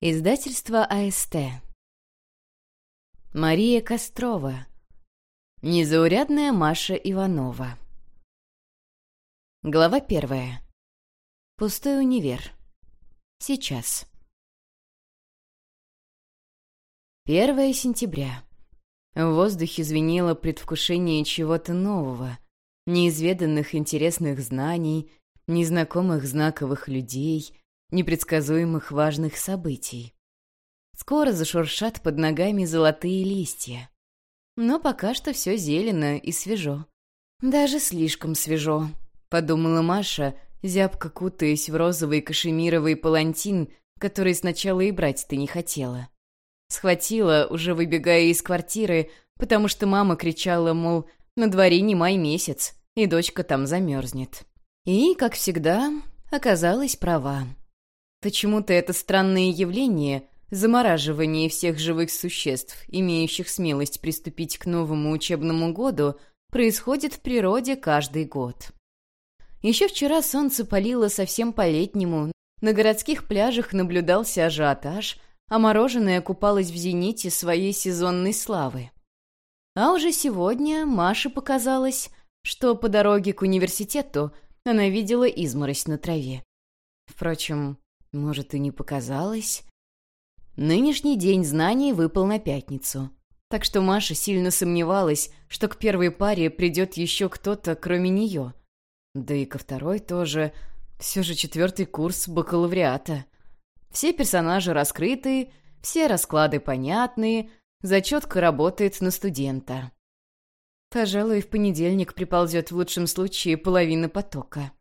Издательство АСТ. Мария Кострова. Незаурядная Маша Иванова. Глава первая. Пустой универ. Сейчас. 1 сентября. В воздухе звенело предвкушение чего-то нового, неизведанных интересных знаний, незнакомых знаковых людей — непредсказуемых важных событий. Скоро зашуршат под ногами золотые листья. Но пока что все зелено и свежо. Даже слишком свежо, подумала Маша, зябко кутаясь в розовый кашемировый палантин, который сначала и брать-то не хотела. Схватила, уже выбегая из квартиры, потому что мама кричала, мол, на дворе не май месяц, и дочка там замерзнет. И, как всегда, оказалась права. Почему-то это странное явление, замораживание всех живых существ, имеющих смелость приступить к новому учебному году, происходит в природе каждый год. Еще вчера солнце палило совсем по-летнему, на городских пляжах наблюдался ажиотаж, а мороженое купалось в зените своей сезонной славы. А уже сегодня Маше показалось, что по дороге к университету она видела изморозь на траве. Впрочем, может, и не показалось? Нынешний день знаний выпал на пятницу. Так что Маша сильно сомневалась, что к первой паре придет еще кто-то, кроме нее. Да и ко второй тоже. Все же четвертый курс бакалавриата. Все персонажи раскрыты, все расклады понятные, зачетка работает на студента. Пожалуй, в понедельник приползет в лучшем случае половина потока.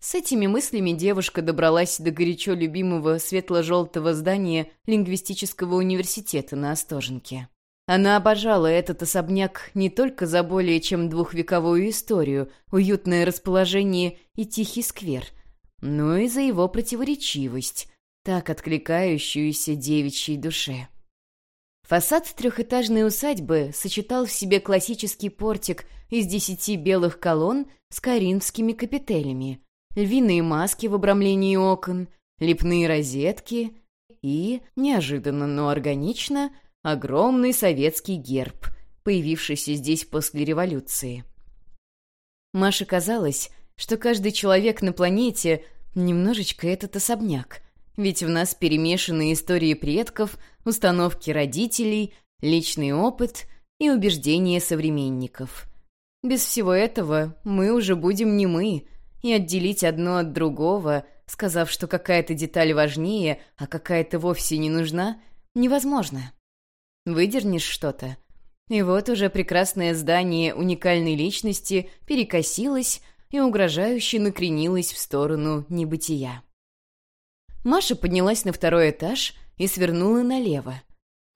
С этими мыслями девушка добралась до горячо любимого светло-желтого здания лингвистического университета на Остоженке. Она обожала этот особняк не только за более чем двухвековую историю, уютное расположение и тихий сквер, но и за его противоречивость, так откликающуюся девичьей душе. Фасад трехэтажной усадьбы сочетал в себе классический портик из десяти белых колонн с коринфскими капителями, львиные маски в обрамлении окон, лепные розетки и, неожиданно, но органично, огромный советский герб, появившийся здесь после революции. Маше казалось, что каждый человек на планете немножечко этот особняк, ведь в нас перемешаны истории предков, установки родителей, личный опыт и убеждения современников. Без всего этого мы уже будем не мы — и отделить одно от другого, сказав, что какая-то деталь важнее, а какая-то вовсе не нужна, невозможно. Выдернешь что-то, и вот уже прекрасное здание уникальной личности перекосилось и угрожающе накренилось в сторону небытия. Маша поднялась на второй этаж и свернула налево.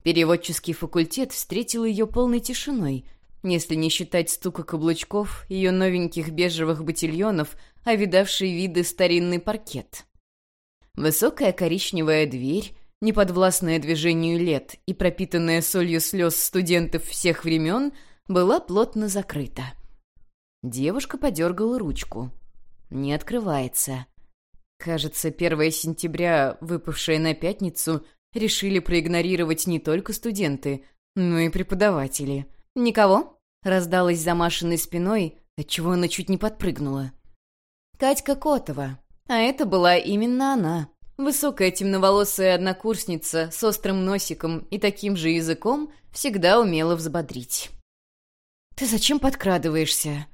Переводческий факультет встретил ее полной тишиной, если не считать стука каблучков ее новеньких бежевых ботильонов, а видавший виды старинный паркет. Высокая коричневая дверь, неподвластная движению лет и пропитанная солью слез студентов всех времен, была плотно закрыта. Девушка подергала ручку. Не открывается. Кажется, 1 сентября, выпавшее на пятницу, решили проигнорировать не только студенты, но и преподаватели. «Никого?» раздалась за Машиной спиной, отчего она чуть не подпрыгнула. Катька Котова. А это была именно она. Высокая темноволосая однокурсница с острым носиком и таким же языком всегда умела взбодрить. «Ты зачем подкрадываешься?»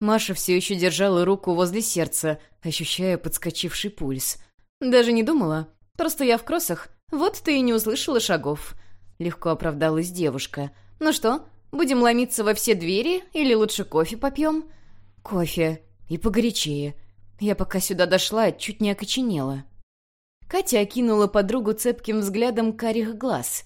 Маша все еще держала руку возле сердца, ощущая подскочивший пульс. «Даже не думала. Просто я в кроссах. Вот ты и не услышала шагов». Легко оправдалась девушка. «Ну что, Будем ломиться во все двери или лучше кофе попьем?» «Кофе. И погорячее. Я пока сюда дошла, чуть не окоченела». Катя окинула подругу цепким взглядом карих глаз.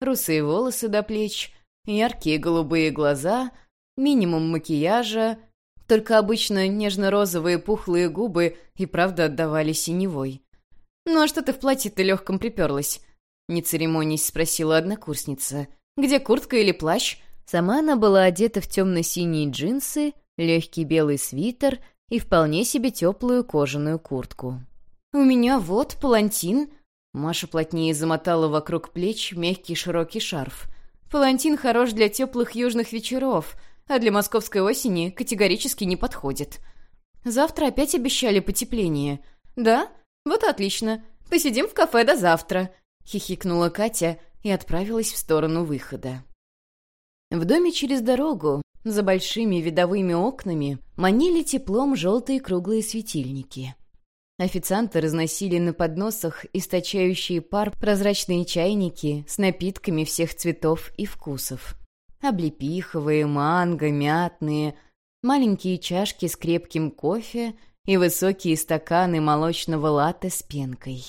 Русые волосы до плеч, яркие голубые глаза, минимум макияжа, только обычно нежно-розовые пухлые губы и правда отдавали синевой. «Ну а что ты в платье-то легком приперлась?» Не церемонясь спросила однокурсница. «Где куртка или плащ? Сама она была одета в темно-синие джинсы, легкий белый свитер и вполне себе теплую кожаную куртку. «У меня вот палантин», Маша плотнее замотала вокруг плеч мягкий широкий шарф. «Палантин хорош для теплых южных вечеров, а для московской осени категорически не подходит. Завтра опять обещали потепление. Да? Вот отлично. Посидим в кафе до завтра», — хихикнула Катя и отправилась в сторону выхода. В доме через дорогу, за большими видовыми окнами, манили теплом желтые круглые светильники. Официанты разносили на подносах источающие пар прозрачные чайники с напитками всех цветов и вкусов. Облепиховые, манго, мятные, маленькие чашки с крепким кофе и высокие стаканы молочного латте с пенкой.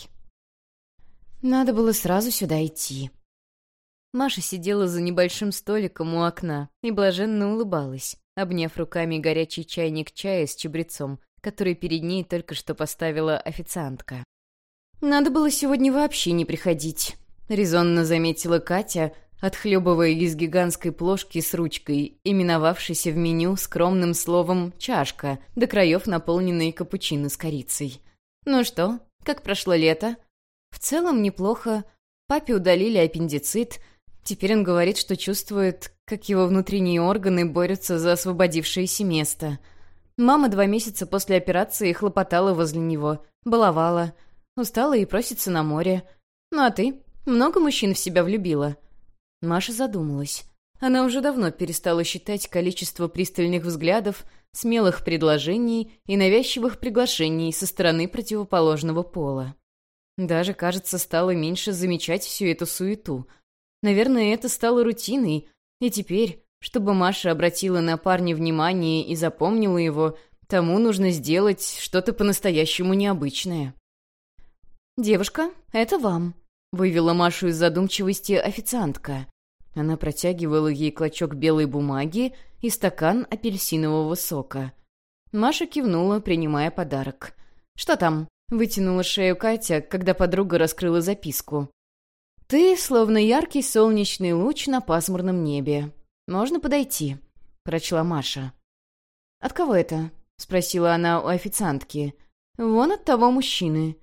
Надо было сразу сюда идти. Маша сидела за небольшим столиком у окна и блаженно улыбалась, обняв руками горячий чайник чая с чабрецом, который перед ней только что поставила официантка. «Надо было сегодня вообще не приходить», — резонно заметила Катя, отхлебывая из гигантской плошки с ручкой, именовавшейся в меню скромным словом «чашка», до краев наполненной капучино с корицей. «Ну что, как прошло лето?» «В целом неплохо. Папе удалили аппендицит», — Теперь он говорит, что чувствует, как его внутренние органы борются за освободившееся место. Мама два месяца после операции хлопотала возле него, баловала. Устала и просится на море. Ну а ты? Много мужчин в себя влюбила?» Маша задумалась. Она уже давно перестала считать количество пристальных взглядов, смелых предложений и навязчивых приглашений со стороны противоположного пола. Даже, кажется, стала меньше замечать всю эту суету — Наверное, это стало рутиной, и теперь, чтобы Маша обратила на парня внимание и запомнила его, тому нужно сделать что-то по-настоящему необычное. «Девушка, это вам», — вывела Машу из задумчивости официантка. Она протягивала ей клочок белой бумаги и стакан апельсинового сока. Маша кивнула, принимая подарок. «Что там?» — вытянула шею Катя, когда подруга раскрыла записку. «Ты словно яркий солнечный луч на пасмурном небе. Можно подойти», — прочла Маша. «От кого это?» — спросила она у официантки. «Вон от того мужчины».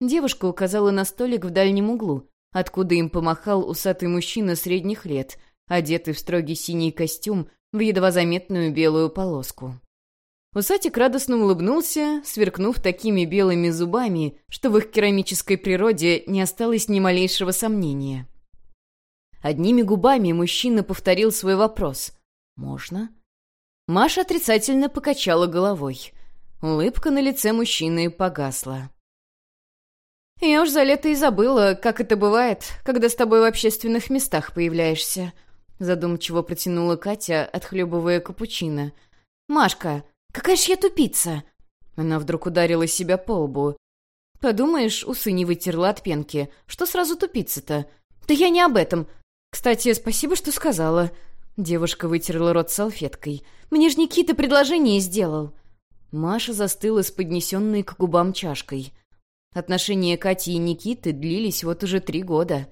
Девушка указала на столик в дальнем углу, откуда им помахал усатый мужчина средних лет, одетый в строгий синий костюм в едва заметную белую полоску. Усатик радостно улыбнулся, сверкнув такими белыми зубами, что в их керамической природе не осталось ни малейшего сомнения. Одними губами мужчина повторил свой вопрос. «Можно?» Маша отрицательно покачала головой. Улыбка на лице мужчины погасла. «Я уж за лето и забыла, как это бывает, когда с тобой в общественных местах появляешься», задумчиво протянула Катя, отхлебывая капучино. «Машка, «Какая ж я тупица!» Она вдруг ударила себя по лбу. «Подумаешь, усы не вытерла от пенки. Что сразу тупица-то?» «Да я не об этом. Кстати, спасибо, что сказала». Девушка вытерла рот салфеткой. «Мне ж Никита предложение сделал». Маша застыла с поднесенной к губам чашкой. Отношения Кати и Никиты длились вот уже три года.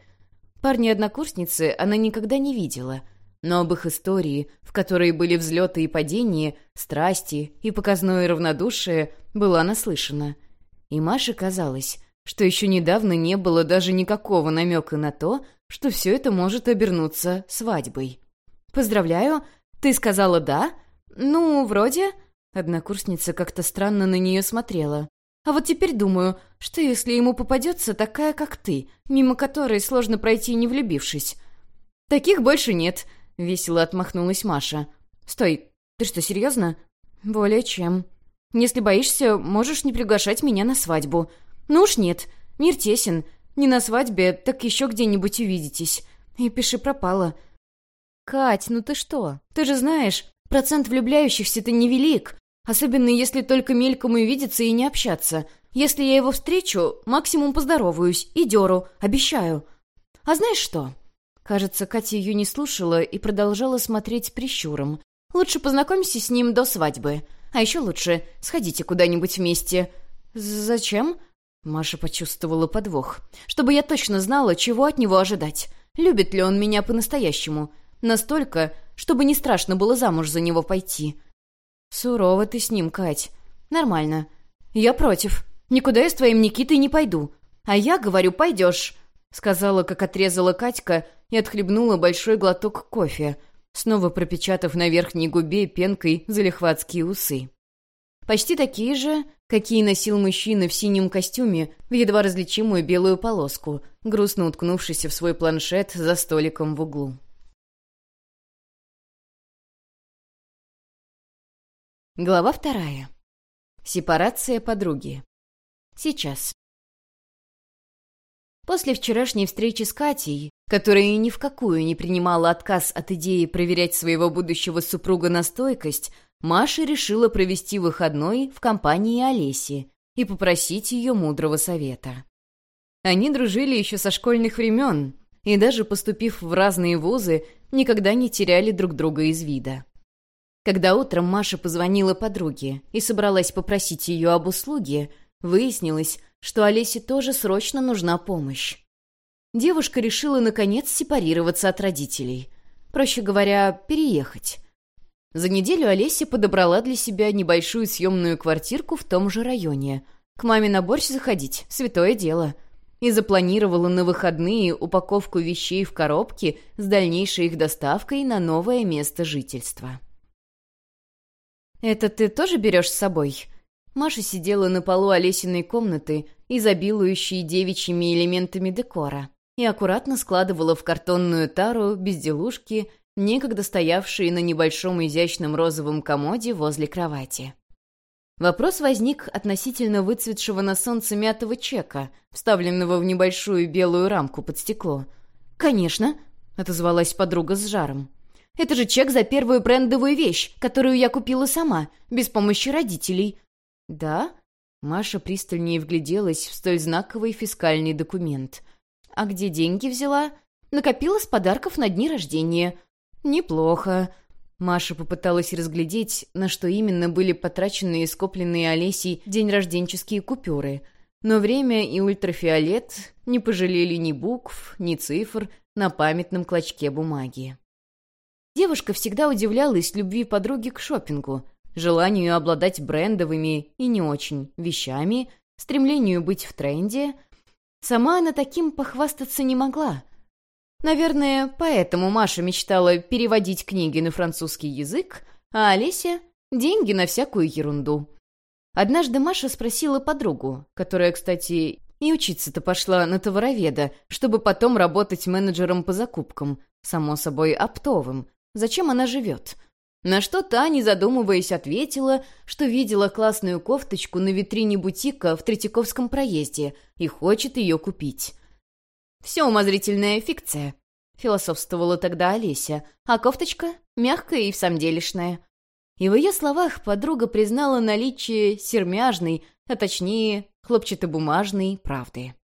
Парни-однокурсницы она никогда не видела — но об их истории, в которой были взлеты и падения, страсти и показное равнодушие, была наслышана. И Маше казалось, что еще недавно не было даже никакого намека на то, что все это может обернуться свадьбой. «Поздравляю, ты сказала «да»?» «Ну, вроде...» Однокурсница как-то странно на нее смотрела. «А вот теперь думаю, что если ему попадется такая, как ты, мимо которой сложно пройти, не влюбившись?» «Таких больше нет», — весело отмахнулась Маша. «Стой, ты что, серьезно?» «Более чем. Если боишься, можешь не приглашать меня на свадьбу. Ну уж нет, мир тесен. Не на свадьбе, так еще где-нибудь увидитесь. И пиши пропало». «Кать, ну ты что? Ты же знаешь, процент влюбляющихся-то невелик, особенно если только мельком увидеться и не общаться. Если я его встречу, максимум поздороваюсь и деру, обещаю. А знаешь что?» Кажется, Катя ее не слушала и продолжала смотреть прищуром. «Лучше познакомься с ним до свадьбы. А еще лучше сходите куда-нибудь вместе». «Зачем?» Маша почувствовала подвох. «Чтобы я точно знала, чего от него ожидать. Любит ли он меня по-настоящему? Настолько, чтобы не страшно было замуж за него пойти». «Сурово ты с ним, Кать. Нормально. Я против. Никуда я с твоим Никитой не пойду. «А я говорю, пойдешь», — сказала, как отрезала Катька и отхлебнула большой глоток кофе, снова пропечатав на верхней губе пенкой залихватские усы. Почти такие же, какие носил мужчина в синем костюме в едва различимую белую полоску, грустно уткнувшийся в свой планшет за столиком в углу. Глава вторая. Сепарация подруги. Сейчас. После вчерашней встречи с Катей, которая ни в какую не принимала отказ от идеи проверять своего будущего супруга на стойкость, Маша решила провести выходной в компании Олеси и попросить ее мудрого совета. Они дружили еще со школьных времен и даже поступив в разные вузы, никогда не теряли друг друга из вида. Когда утром Маша позвонила подруге и собралась попросить ее об услуге, выяснилось, что Олесе тоже срочно нужна помощь. Девушка решила, наконец, сепарироваться от родителей. Проще говоря, переехать. За неделю Олеся подобрала для себя небольшую съемную квартирку в том же районе. К маме на борщ заходить — святое дело. И запланировала на выходные упаковку вещей в коробке с дальнейшей их доставкой на новое место жительства. «Это ты тоже берешь с собой?» Маша сидела на полу Олесиной комнаты, изобилующей девичьими элементами декора, и аккуратно складывала в картонную тару безделушки — некогда стоявшие на небольшом изящном розовом комоде возле кровати. Вопрос возник относительно выцветшего на солнце мятого чека, вставленного в небольшую белую рамку под стекло. «Конечно», — отозвалась подруга с жаром. «Это же чек за первую брендовую вещь, которую я купила сама, без помощи родителей». «Да?» Маша пристальнее вгляделась в столь знаковый фискальный документ. «А где деньги взяла?» «Накопила с подарков на дни рождения. «Неплохо». Маша попыталась разглядеть, на что именно были потрачены и скопленные Олесей день-рожденческие купюры. Но время и ультрафиолет не пожалели ни букв, ни цифр на памятном клочке бумаги. Девушка всегда удивлялась любви подруги к шопингу, желанию обладать брендовыми и не очень вещами, стремлению быть в тренде. Сама она таким похвастаться не могла — Наверное, поэтому Маша мечтала переводить книги на французский язык, а Олеся — деньги на всякую ерунду. Однажды Маша спросила подругу, которая, кстати, и учиться-то пошла на товароведа, чтобы потом работать менеджером по закупкам, само собой оптовым. Зачем она живет? На что та, не задумываясь, ответила, что видела классную кофточку на витрине бутика в Третьяковском проезде и хочет ее купить. Все умозрительная фикция», — философствовала тогда Олеся, а кофточка мягкая и в самом делешная. И в ее словах подруга признала наличие сермяжной, а точнее хлопчатобумажной правды.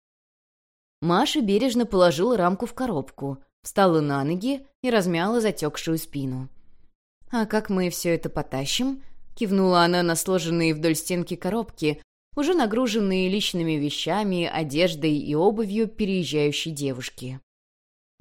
Маша бережно положила рамку в коробку, встала на ноги и размяла затекшую спину. «А как мы все это потащим?» — кивнула она на сложенные вдоль стенки коробки, уже нагруженные личными вещами, одеждой и обувью переезжающей девушки.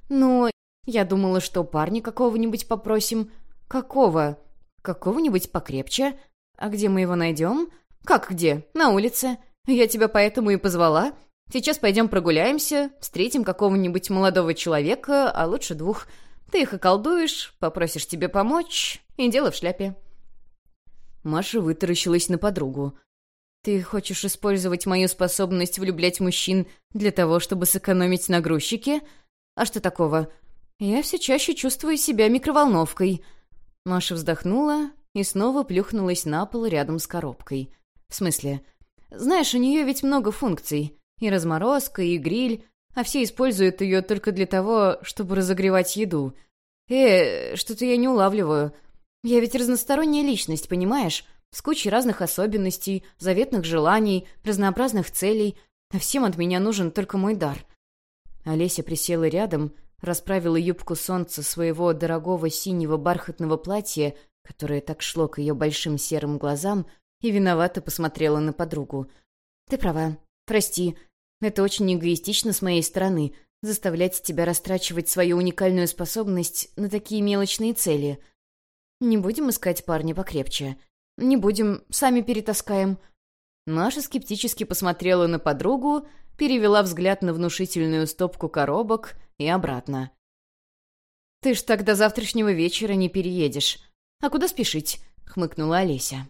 «Ну, я думала, что парня какого-нибудь попросим. Какого? Какого-нибудь покрепче? А где мы его найдем? Как где? На улице. Я тебя поэтому и позвала. Сейчас пойдем прогуляемся, встретим какого-нибудь молодого человека, а лучше двух. Ты их околдуешь, попросишь тебе помочь, и дело в шляпе». Маша вытаращилась на подругу. «Ты хочешь использовать мою способность влюблять мужчин для того, чтобы сэкономить на грузчике? А что такого? Я все чаще чувствую себя микроволновкой». Маша вздохнула и снова плюхнулась на пол рядом с коробкой. «В смысле? Знаешь, у нее ведь много функций. И разморозка, и гриль, а все используют ее только для того, чтобы разогревать еду. Э, что-то я не улавливаю. Я ведь разносторонняя личность, понимаешь? с кучей разных особенностей, заветных желаний, разнообразных целей, а всем от меня нужен только мой дар. Олеся присела рядом, расправила юбку солнца своего дорогого синего бархатного платья, которое так шло к ее большим серым глазам, и виновато посмотрела на подругу. «Ты права. Прости. Это очень эгоистично с моей стороны — заставлять тебя растрачивать свою уникальную способность на такие мелочные цели. Не будем искать парня покрепче. «Не будем, сами перетаскаем». Маша скептически посмотрела на подругу перевела взгляд на внушительную стопку коробок и обратно. «Ты ж до завтрашнего вечера не переедешь. А куда спешить?» — хмыкнула Олеся.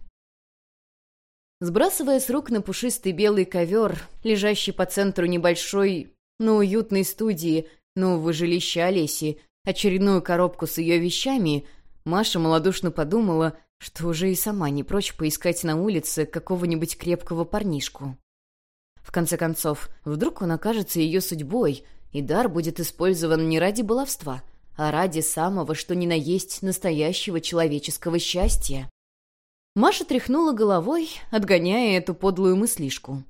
Сбрасывая с рук на пушистый белый ковер, лежащий по центру небольшой, но уютной студии нового жилища Олеси, очередную коробку с ее вещами, Маша малодушно подумала, что уже и сама не прочь поискать на улице какого-нибудь крепкого парнишку. В конце концов, вдруг он окажется ее судьбой, и дар будет использован не ради баловства, а ради самого, что ни на есть, настоящего человеческого счастья. Маша тряхнула головой, отгоняя эту подлую мыслишку.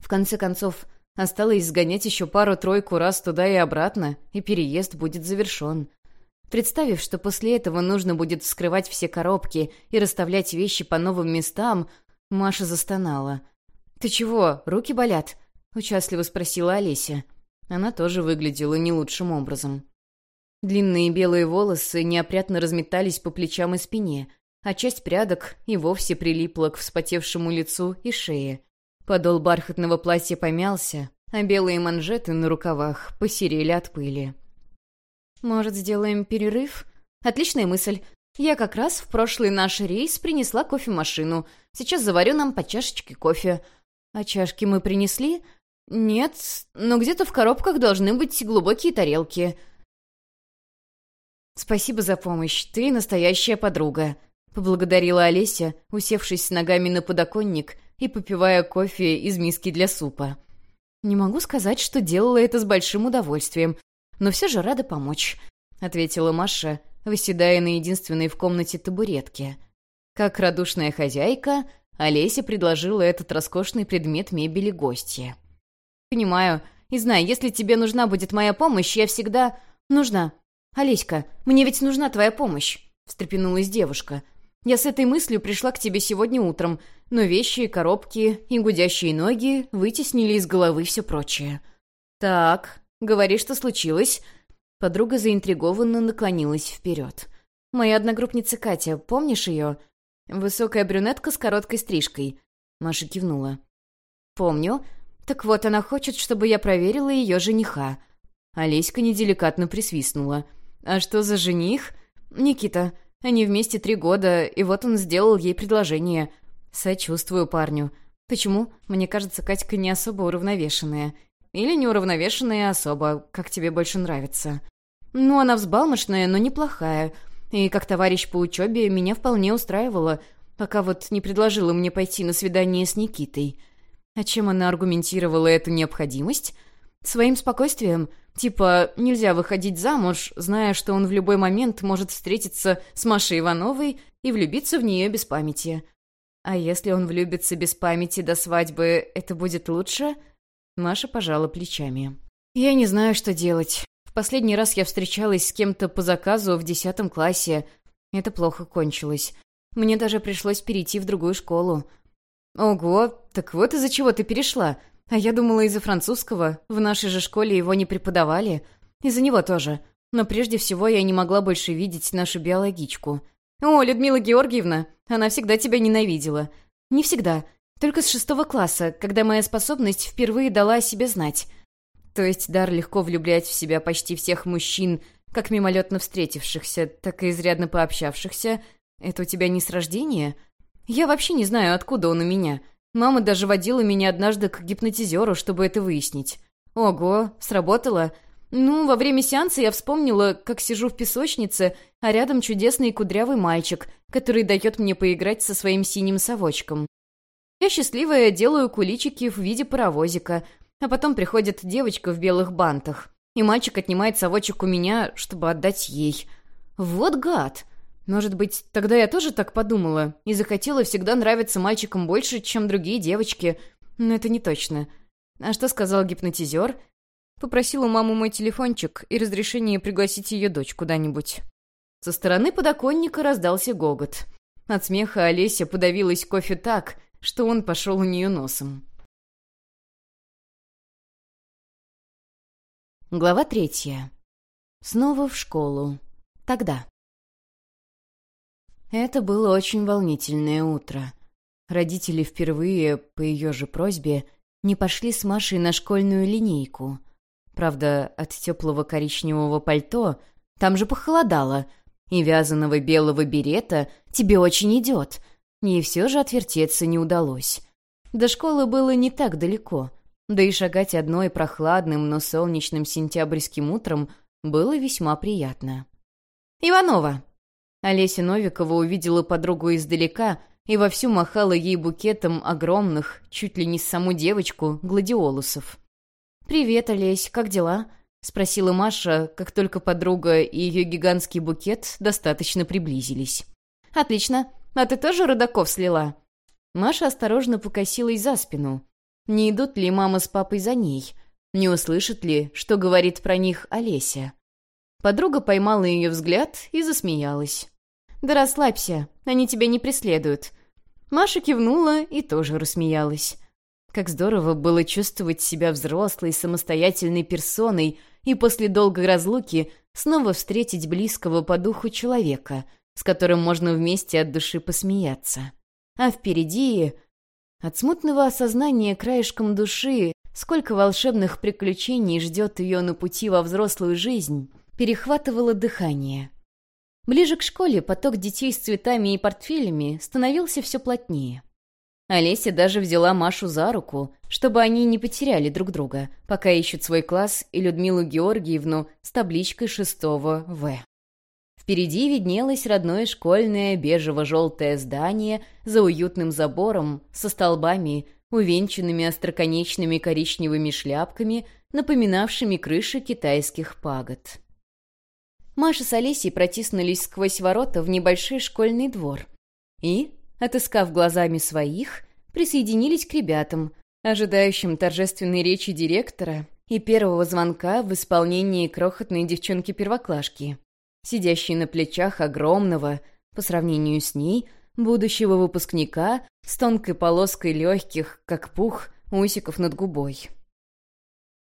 В конце концов, осталось сгонять еще пару-тройку раз туда и обратно, и переезд будет завершен. Представив, что после этого нужно будет вскрывать все коробки и расставлять вещи по новым местам, Маша застонала. «Ты чего, руки болят?» — участливо спросила Олеся. Она тоже выглядела не лучшим образом. Длинные белые волосы неопрятно разметались по плечам и спине, а часть прядок и вовсе прилипла к вспотевшему лицу и шее. Подол бархатного платья помялся, а белые манжеты на рукавах посерели от пыли. «Может, сделаем перерыв?» «Отличная мысль. Я как раз в прошлый наш рейс принесла кофемашину. Сейчас заварю нам по чашечке кофе. А чашки мы принесли?» «Нет, но где-то в коробках должны быть глубокие тарелки». «Спасибо за помощь. Ты настоящая подруга», — поблагодарила Олеся, усевшись с ногами на подоконник и попивая кофе из миски для супа. «Не могу сказать, что делала это с большим удовольствием, но все же рада помочь», — ответила Маша, выседая на единственной в комнате табуретке. Как радушная хозяйка, Олеся предложила этот роскошный предмет мебели гостье. «Понимаю. И знай, если тебе нужна будет моя помощь, я всегда...» «Нужна. Олеська, мне ведь нужна твоя помощь», — встрепенулась девушка. «Я с этой мыслью пришла к тебе сегодня утром, но вещи, коробки и гудящие ноги вытеснили из головы все прочее». «Так, Говори, что случилось». Подруга заинтригованно наклонилась вперед. «Моя одногруппница Катя, помнишь ее? Высокая брюнетка с короткой стрижкой». Маша кивнула. «Помню. Так вот, она хочет, чтобы я проверила ее жениха». Олеська неделикатно присвистнула. «А что за жених?» «Никита. Они вместе три года, и вот он сделал ей предложение. Сочувствую парню. Почему? Мне кажется, Катька не особо уравновешенная. Или неуравновешенная особа, как тебе больше нравится. Ну, она взбалмошная, но неплохая. И как товарищ по учебе меня вполне устраивала, пока вот не предложила мне пойти на свидание с Никитой. А чем она аргументировала эту необходимость? Своим спокойствием. Типа, нельзя выходить замуж, зная, что он в любой момент может встретиться с Машей Ивановой и влюбиться в нее без памяти. А если он влюбится без памяти до свадьбы, это будет лучше?» Маша пожала плечами. «Я не знаю, что делать. В последний раз я встречалась с кем-то по заказу в десятом классе. Это плохо кончилось. Мне даже пришлось перейти в другую школу». «Ого, так вот из-за чего ты перешла. А я думала, из-за французского. В нашей же школе его не преподавали. Из-за него тоже. Но прежде всего я не могла больше видеть нашу биологичку. О, Людмила Георгиевна, она всегда тебя ненавидела. Не всегда. Только с шестого класса, когда моя способность впервые дала о себе знать. То есть дар легко влюблять в себя почти всех мужчин, как мимолетно встретившихся, так и изрядно пообщавшихся. Это у тебя не с рождения? Я вообще не знаю, откуда он у меня. Мама даже водила меня однажды к гипнотизеру, чтобы это выяснить. Ого, сработало? Ну, во время сеанса я вспомнила, как сижу в песочнице, а рядом чудесный кудрявый мальчик, который дает мне поиграть со своим синим совочком. Я счастливая делаю куличики в виде паровозика, а потом приходит девочка в белых бантах, и мальчик отнимает совочек у меня, чтобы отдать ей. Вот гад! Может быть, тогда я тоже так подумала и захотела всегда нравиться мальчикам больше, чем другие девочки, но это не точно. А что сказал гипнотизер? Попросил у мамы мой телефончик и разрешение пригласить ее дочь куда-нибудь. Со стороны подоконника раздался гогот. От смеха Олеся подавилась кофе так, что он пошел у нее носом. Глава третья. Снова в школу. Тогда. Это было очень волнительное утро. Родители впервые, по ее же просьбе, не пошли с Машей на школьную линейку. Правда, от теплого коричневого пальто там же похолодало, и вязаного белого берета тебе очень идет. И все же отвертеться не удалось. До школы было не так далеко, да и шагать одной прохладным, но солнечным сентябрьским утром было весьма приятно. «Иванова!» Олеся Новикова увидела подругу издалека и вовсю махала ей букетом огромных, чуть ли не саму девочку, гладиолусов. «Привет, Олесь, как дела?» — спросила Маша, как только подруга и ее гигантский букет достаточно приблизились. «Отлично. А ты тоже родаков слила?» Маша осторожно покосилась за спину. Не идут ли мама с папой за ней? Не услышит ли, что говорит про них Олеся? Подруга поймала ее взгляд и засмеялась. «Да расслабься, они тебя не преследуют». Маша кивнула и тоже рассмеялась. Как здорово было чувствовать себя взрослой, самостоятельной персоной и после долгой разлуки снова встретить близкого по духу человека, с которым можно вместе от души посмеяться. А впереди... От смутного осознания краешком души, сколько волшебных приключений ждет ее на пути во взрослую жизнь, перехватывало дыхание. Ближе к школе поток детей с цветами и портфелями становился все плотнее. Олеся даже взяла Машу за руку, чтобы они не потеряли друг друга, пока ищут свой класс и Людмилу Георгиевну с табличкой шестого В. Впереди виднелось родное школьное бежево-желтое здание за уютным забором со столбами, увенчанными остроконечными коричневыми шляпками, напоминавшими крыши китайских пагод. Маша с Олесей протиснулись сквозь ворота в небольшой школьный двор и, отыскав глазами своих, присоединились к ребятам, ожидающим торжественной речи директора и первого звонка в исполнении крохотной девчонки-первоклашки, сидящей на плечах огромного, по сравнению с ней, будущего выпускника с тонкой полоской легких, как пух, усиков над губой.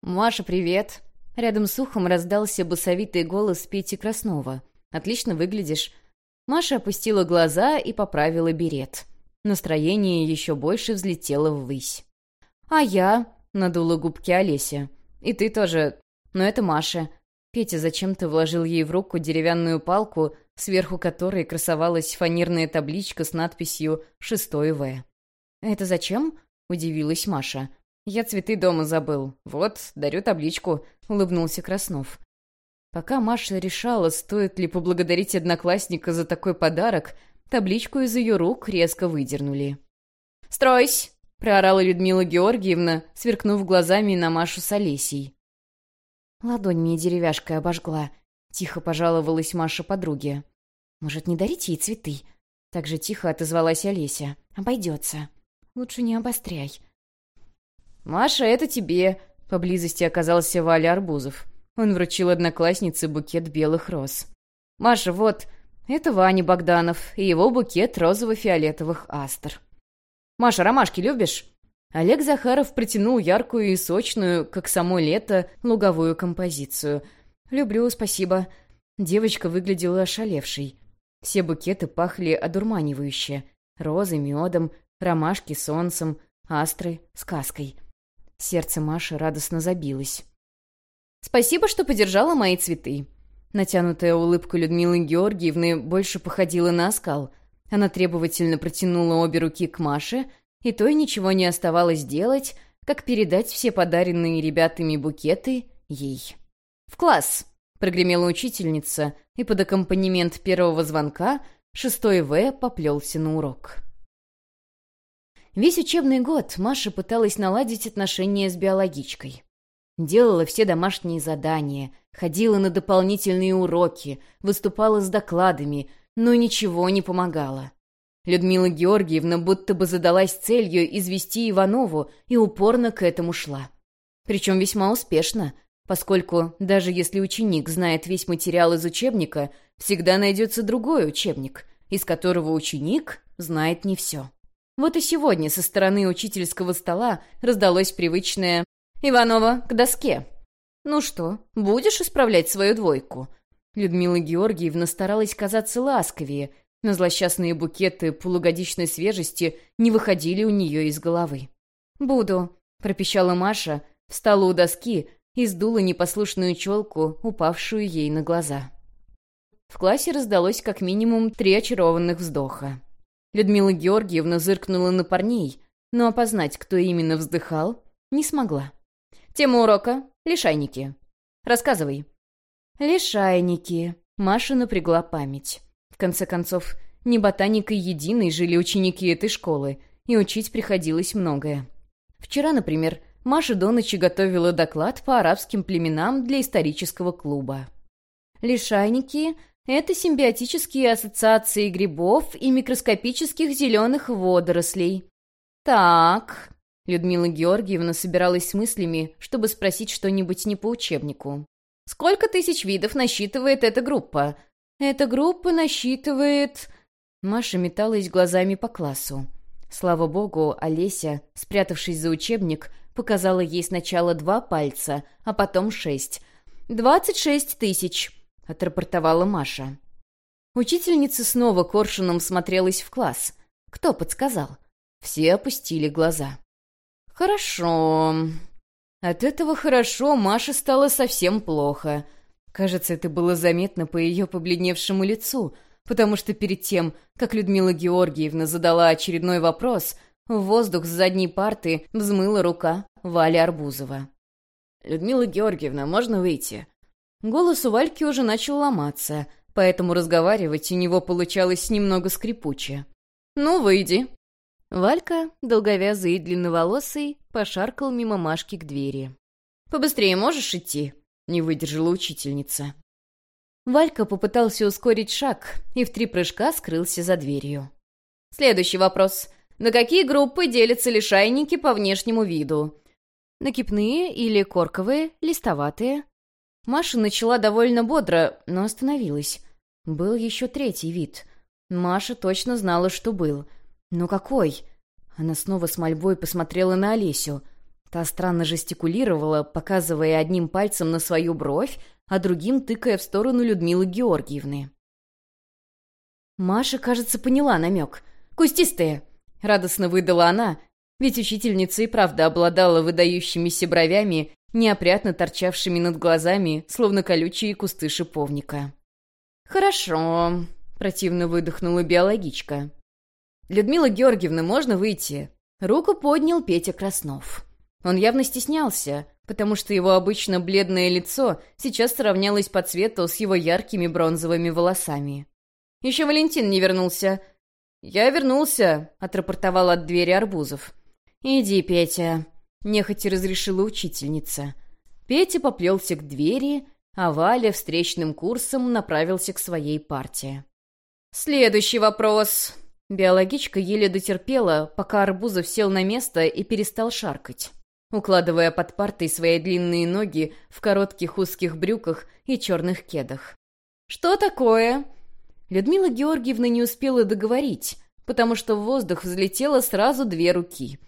«Маша, привет!» Рядом с ухом раздался басовитый голос Пети Краснова. «Отлично выглядишь». Маша опустила глаза и поправила берет. Настроение еще больше взлетело ввысь. «А я?» — надула губки Олеся. «И ты тоже. Но это Маша». Петя зачем-то вложил ей в руку деревянную палку, сверху которой красовалась фанерная табличка с надписью «Шестой В». «Это зачем?» — удивилась Маша. «Я цветы дома забыл. Вот, дарю табличку», — улыбнулся Краснов. Пока Маша решала, стоит ли поблагодарить одноклассника за такой подарок, табличку из ее рук резко выдернули. «Стройсь!» — проорала Людмила Георгиевна, сверкнув глазами на Машу с Олесей. «Ладонь мне деревяшкой обожгла», — тихо пожаловалась Маша подруге. «Может, не дарить ей цветы?» Так же тихо отозвалась Олеся. «Обойдется. Лучше не обостряй. «Маша, это тебе!» Поблизости оказался Валя Арбузов. Он вручил однокласснице букет белых роз. «Маша, вот, это Ваня Богданов и его букет розово-фиолетовых астр». «Маша, ромашки любишь?» Олег Захаров протянул яркую и сочную, как само лето, луговую композицию. «Люблю, спасибо». Девочка выглядела ошалевшей. Все букеты пахли одурманивающе. Розы, медом, ромашки солнцем, астры сказкой. Сердце Маши радостно забилось. «Спасибо, что подержала мои цветы». Натянутая улыбка Людмилы Георгиевны больше походила на оскал. Она требовательно протянула обе руки к Маше, и той ничего не оставалось делать, как передать все подаренные ребятами букеты ей. «В класс!» — прогремела учительница, и под аккомпанемент первого звонка шестой В поплелся на урок. Весь учебный год Маша пыталась наладить отношения с биологичкой. Делала все домашние задания, ходила на дополнительные уроки, выступала с докладами, но ничего не помогало. Людмила Георгиевна будто бы задалась целью извести Иванову и упорно к этому шла. Причем весьма успешно, поскольку даже если ученик знает весь материал из учебника, всегда найдется другой учебник, из которого ученик знает не все. Вот и сегодня со стороны учительского стола раздалось привычное «Иванова, к доске!» «Ну что, будешь исправлять свою двойку?» Людмила Георгиевна старалась казаться ласковее, но злосчастные букеты полугодичной свежести не выходили у нее из головы. «Буду», пропищала Маша, встала у доски и сдула непослушную челку, упавшую ей на глаза. В классе раздалось как минимум три очарованных вздоха. Людмила Георгиевна зыркнула на парней, но опознать, кто именно вздыхал, не смогла. «Тема урока — лишайники. Рассказывай». «Лишайники», — Маша напрягла память. В конце концов, не ботаникой единой жили ученики этой школы, и учить приходилось многое. Вчера, например, Маша до ночи готовила доклад по арабским племенам для исторического клуба. Лишайники — это симбиотические ассоциации грибов и микроскопических зеленых водорослей. Так, Людмила Георгиевна собиралась с мыслями, чтобы спросить что-нибудь не по учебнику. «Сколько тысяч видов насчитывает эта группа?» «Эта группа насчитывает...» Маша металась глазами по классу. Слава богу, Олеся, спрятавшись за учебник, показала ей сначала два пальца, а потом шесть. «Двадцать шесть тысяч», — отрапортовала Маша. Учительница снова коршуном смотрелась в класс. Кто подсказал? Все опустили глаза. «Хорошо». От этого «хорошо» Маше стало совсем плохо. Кажется, это было заметно по ее побледневшему лицу, потому что перед тем, как Людмила Георгиевна задала очередной вопрос — в воздух с задней парты взмыла рука Вали Арбузова. «Людмила Георгиевна, можно выйти?» Голос у Вальки уже начал ломаться, поэтому разговаривать у него получалось немного скрипуче. «Ну, выйди». Валька, долговязый и длинноволосый, пошаркал мимо Машки к двери. «Побыстрее можешь идти?» — не выдержала учительница. Валька попытался ускорить шаг и в три прыжка скрылся за дверью. «Следующий вопрос. На какие группы делятся лишайники по внешнему виду? Накипные или корковые, листоватые? Маша начала довольно бодро, но остановилась. Был еще третий вид. Маша точно знала, что был. Но какой? Она снова с мольбой посмотрела на Олесю. Та странно жестикулировала, показывая одним пальцем на свою бровь, а другим тыкая в сторону Людмилы Георгиевны. Маша, кажется, поняла намек. «Кустистые!» — радостно выдала она, ведь учительница и правда обладала выдающимися бровями, неопрятно торчавшими над глазами, словно колючие кусты шиповника. «Хорошо», — противно выдохнула биологичка. «Людмила Георгиевна, можно выйти?» Руку поднял Петя Краснов. Он явно стеснялся, потому что его обычно бледное лицо сейчас сравнялось по цвету с его яркими бронзовыми волосами. «Еще Валентин не вернулся», «Я вернулся», — отрапортовал от двери Арбузов. «Иди, Петя», — нехотя разрешила учительница. Петя поплелся к двери, а Валя встречным курсом направился к своей партии. «Следующий вопрос». Биологичка еле дотерпела, пока Арбузов сел на место и перестал шаркать, укладывая под партой свои длинные ноги в коротких узких брюках и черных кедах. «Что такое?» Людмила Георгиевна не успела договорить, потому что в воздух взлетело сразу две руки.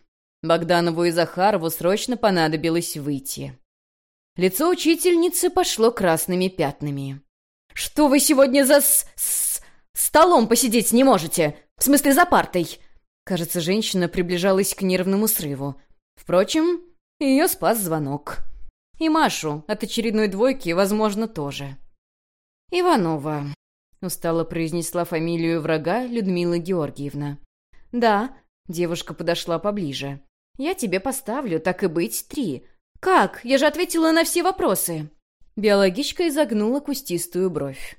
Богданову и Захарову срочно понадобилось выйти. Лицо учительницы пошло красными пятнами. «Что вы сегодня за с с столом посидеть не можете? В смысле, за партой?» Кажется, женщина приближалась к нервному срыву. Впрочем, ее спас звонок. И Машу от очередной двойки, возможно, тоже. «Иванова», устало произнесла фамилию врага Людмила Георгиевна. «Да», — девушка подошла поближе. «Я тебе поставлю, так и быть, три. Как? Я же ответила на все вопросы». Биологичка изогнула кустистую бровь.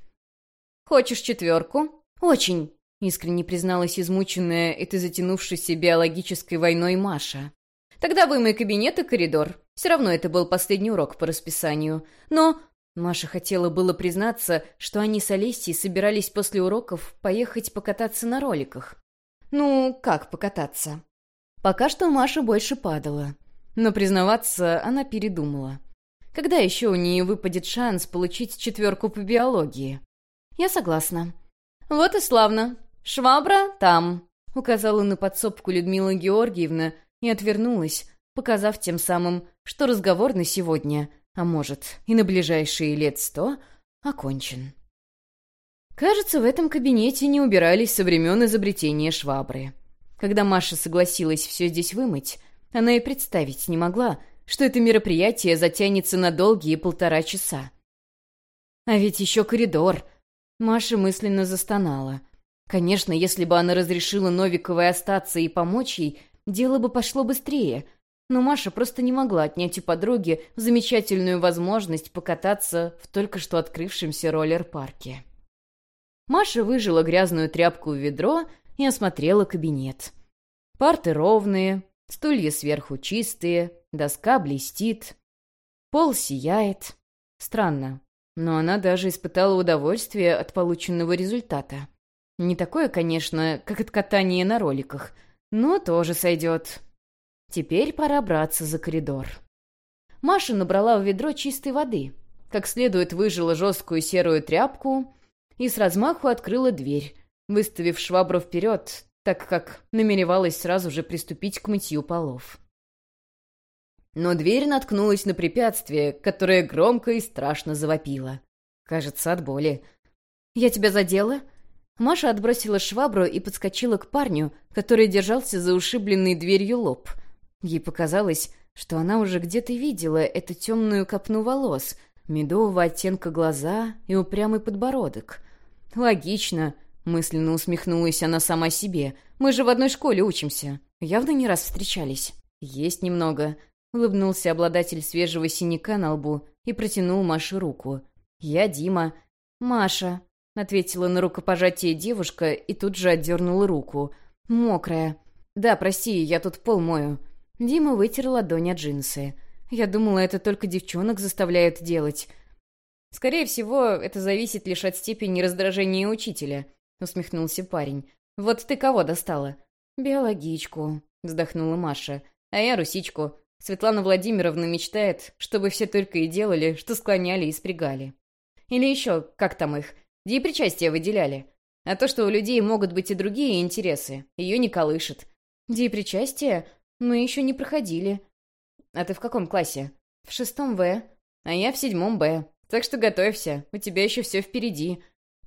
«Хочешь четверку?» «Очень», — искренне призналась измученная этой затянувшейся биологической войной Маша. «Тогда вымой кабинет и коридор. Все равно это был последний урок по расписанию. Но Маша хотела было признаться, что они с Олесей собирались после уроков поехать покататься на роликах. Ну, как покататься? Пока что Маша больше падала. Но признаваться она передумала. Когда еще у нее выпадет шанс получить четверку по биологии? Я согласна. Вот и славно. Швабра там, указала на подсобку Людмила Георгиевна и отвернулась, показав тем самым, что разговор на сегодня — а может, и на ближайшие лет сто, окончен. Кажется, в этом кабинете не убирались со времен изобретения швабры. Когда Маша согласилась все здесь вымыть, Она и представить не могла, что это мероприятие затянется на долгие полтора часа. А ведь еще коридор. Маша мысленно застонала. Конечно, если бы она разрешила Новиковой остаться и помочь ей, дело бы пошло быстрее. Но Маша просто не могла отнять у подруги замечательную возможность покататься в только что открывшемся роллер-парке. Маша выжила грязную тряпку в ведро и осмотрела кабинет. Парты ровные, стулья сверху чистые, доска блестит, пол сияет. Странно, но она даже испытала удовольствие от полученного результата. Не такое, конечно, как от катания на роликах, но тоже сойдет. Теперь пора браться за коридор. Маша набрала в ведро чистой воды, как следует выжила жесткую серую тряпку и с размаху открыла дверь, выставив швабру вперед, так как намеревалась сразу же приступить к мытью полов. Но дверь наткнулась на препятствие, которое громко и страшно завопило. Кажется, от боли. «Я тебя задела?» Маша отбросила швабру и подскочила к парню, который держался за ушибленный дверью лоб. Ей показалось, что она уже где-то видела эту темную копну волос, медового оттенка глаза и упрямый подбородок. «Логично», — мысленно усмехнулась она сама себе. «Мы же в одной школе учимся. Явно не раз встречались». «Есть немного», — улыбнулся обладатель свежего синяка на лбу и протянул Маше руку. «Я Дима». «Маша», — ответила на рукопожатие девушка и тут же отдернула руку. «Мокрая». «Да, прости, я тут пол мою». Дима вытер ладонь от джинсы. «Я думала, это только девчонок заставляют делать». «Скорее всего, это зависит лишь от степени раздражения учителя», — усмехнулся парень. «Вот ты кого достала?» «Биологичку», — вздохнула Маша. «А я Русичку. Светлана Владимировна мечтает, чтобы все только и делали, что склоняли и спрягали. Или еще, как там их, Деепричастие выделяли. А то, что у людей могут быть и другие интересы, ее не колышет. Деепричастие мы еще не проходили. А ты в каком классе? В шестом В. А я в седьмом Б. Так что готовься, у тебя еще все впереди.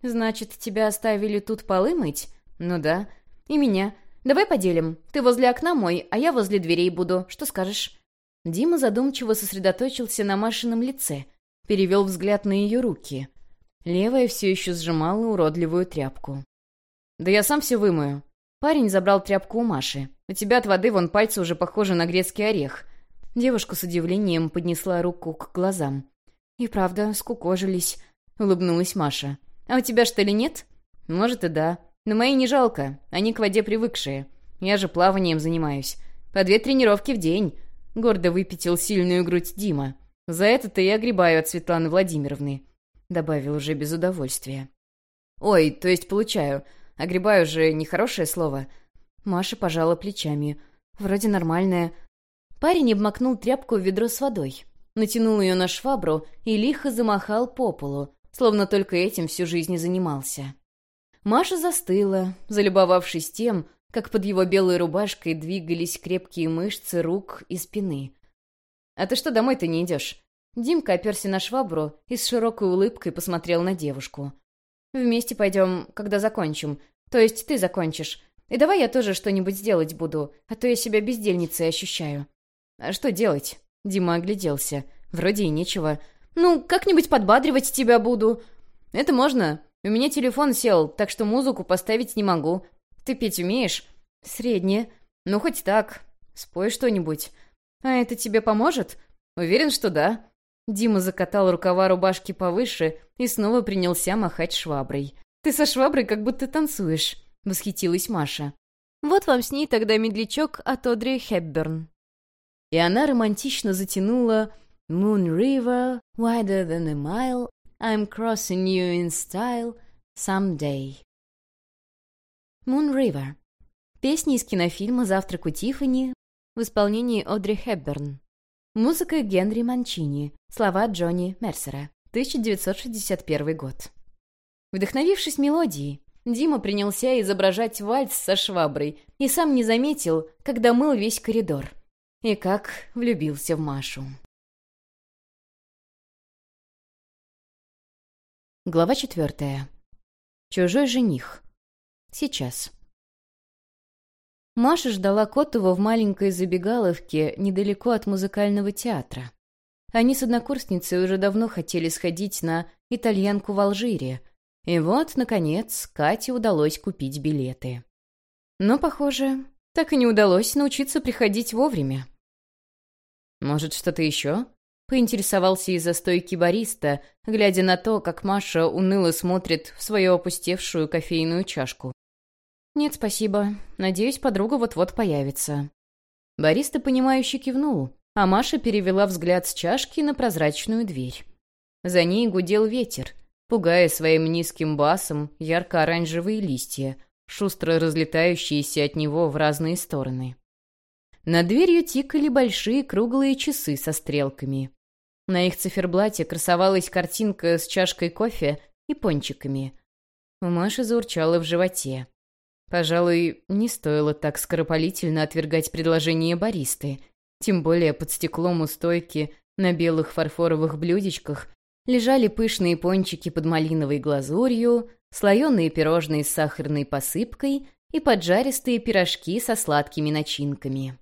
Значит, тебя оставили тут полы мыть? Ну да. И меня. Давай поделим. Ты возле окна мой, а я возле дверей буду. Что скажешь? Дима задумчиво сосредоточился на Машином лице, перевел взгляд на ее руки. Левая все еще сжимала уродливую тряпку. «Да я сам все вымою». Парень забрал тряпку у Маши. «У тебя от воды вон пальцы уже похожи на грецкий орех». Девушка с удивлением поднесла руку к глазам. «И правда, скукожились», — улыбнулась Маша. «А у тебя что ли нет?» «Может и да. Но мои не жалко. Они к воде привыкшие. Я же плаванием занимаюсь. По две тренировки в день». Гордо выпятил сильную грудь Дима. «За это-то и огребаю от Светланы Владимировны. — добавил уже без удовольствия. «Ой, то есть получаю. Огребаю же нехорошее слово». Маша пожала плечами. «Вроде нормальное». Парень обмакнул тряпку в ведро с водой, натянул ее на швабру и лихо замахал по полу, словно только этим всю жизнь и занимался. Маша застыла, залюбовавшись тем, как под его белой рубашкой двигались крепкие мышцы рук и спины. «А ты что, домой-то не идешь?» Димка оперся на швабру и с широкой улыбкой посмотрел на девушку. «Вместе пойдем, когда закончим. То есть ты закончишь. И давай я тоже что-нибудь сделать буду, а то я себя бездельницей ощущаю». «А что делать?» Дима огляделся. «Вроде и нечего. Ну, как-нибудь подбадривать тебя буду». «Это можно. У меня телефон сел, так что музыку поставить не могу. Ты петь умеешь?» «Среднее. Ну, хоть так. Спой что-нибудь». «А это тебе поможет?» «Уверен, что да. Дима закатал рукава рубашки повыше и снова принялся махать шваброй. «Ты со шваброй как будто танцуешь», — восхитилась Маша. «Вот вам с ней тогда медлячок от Одри Хепберн». И она романтично затянула «Moon River, wider than a mile, I'm crossing you in style someday». «Moon River» — песня из кинофильма «Завтрак у Тиффани» в исполнении Одри Хепберн. Музыка Генри Манчини. Слова Джонни Мерсера. 1961 год. Вдохновившись мелодией, Дима принялся изображать вальс со шваброй и сам не заметил, когда мыл весь коридор. И как влюбился в Машу. Глава четвертая. Чужой жених. Сейчас. Маша ждала Котова в маленькой забегаловке недалеко от музыкального театра. Они с однокурсницей уже давно хотели сходить на итальянку в Алжире. И вот, наконец, Кате удалось купить билеты. Но, похоже, так и не удалось научиться приходить вовремя. «Может, что-то еще?» — поинтересовался из-за стойки бариста, глядя на то, как Маша уныло смотрит в свою опустевшую кофейную чашку. «Нет, спасибо. Надеюсь, подруга вот-вот появится». Бариста, понимающе кивнул, а Маша перевела взгляд с чашки на прозрачную дверь. За ней гудел ветер, пугая своим низким басом ярко-оранжевые листья, шустро разлетающиеся от него в разные стороны. Над дверью тикали большие круглые часы со стрелками. На их циферблате красовалась картинка с чашкой кофе и пончиками. У Маши заурчало в животе. Пожалуй, не стоило так скоропалительно отвергать предложение баристы. Тем более под стеклом у стойки на белых фарфоровых блюдечках лежали пышные пончики под малиновой глазурью, слоеные пирожные с сахарной посыпкой и поджаристые пирожки со сладкими начинками.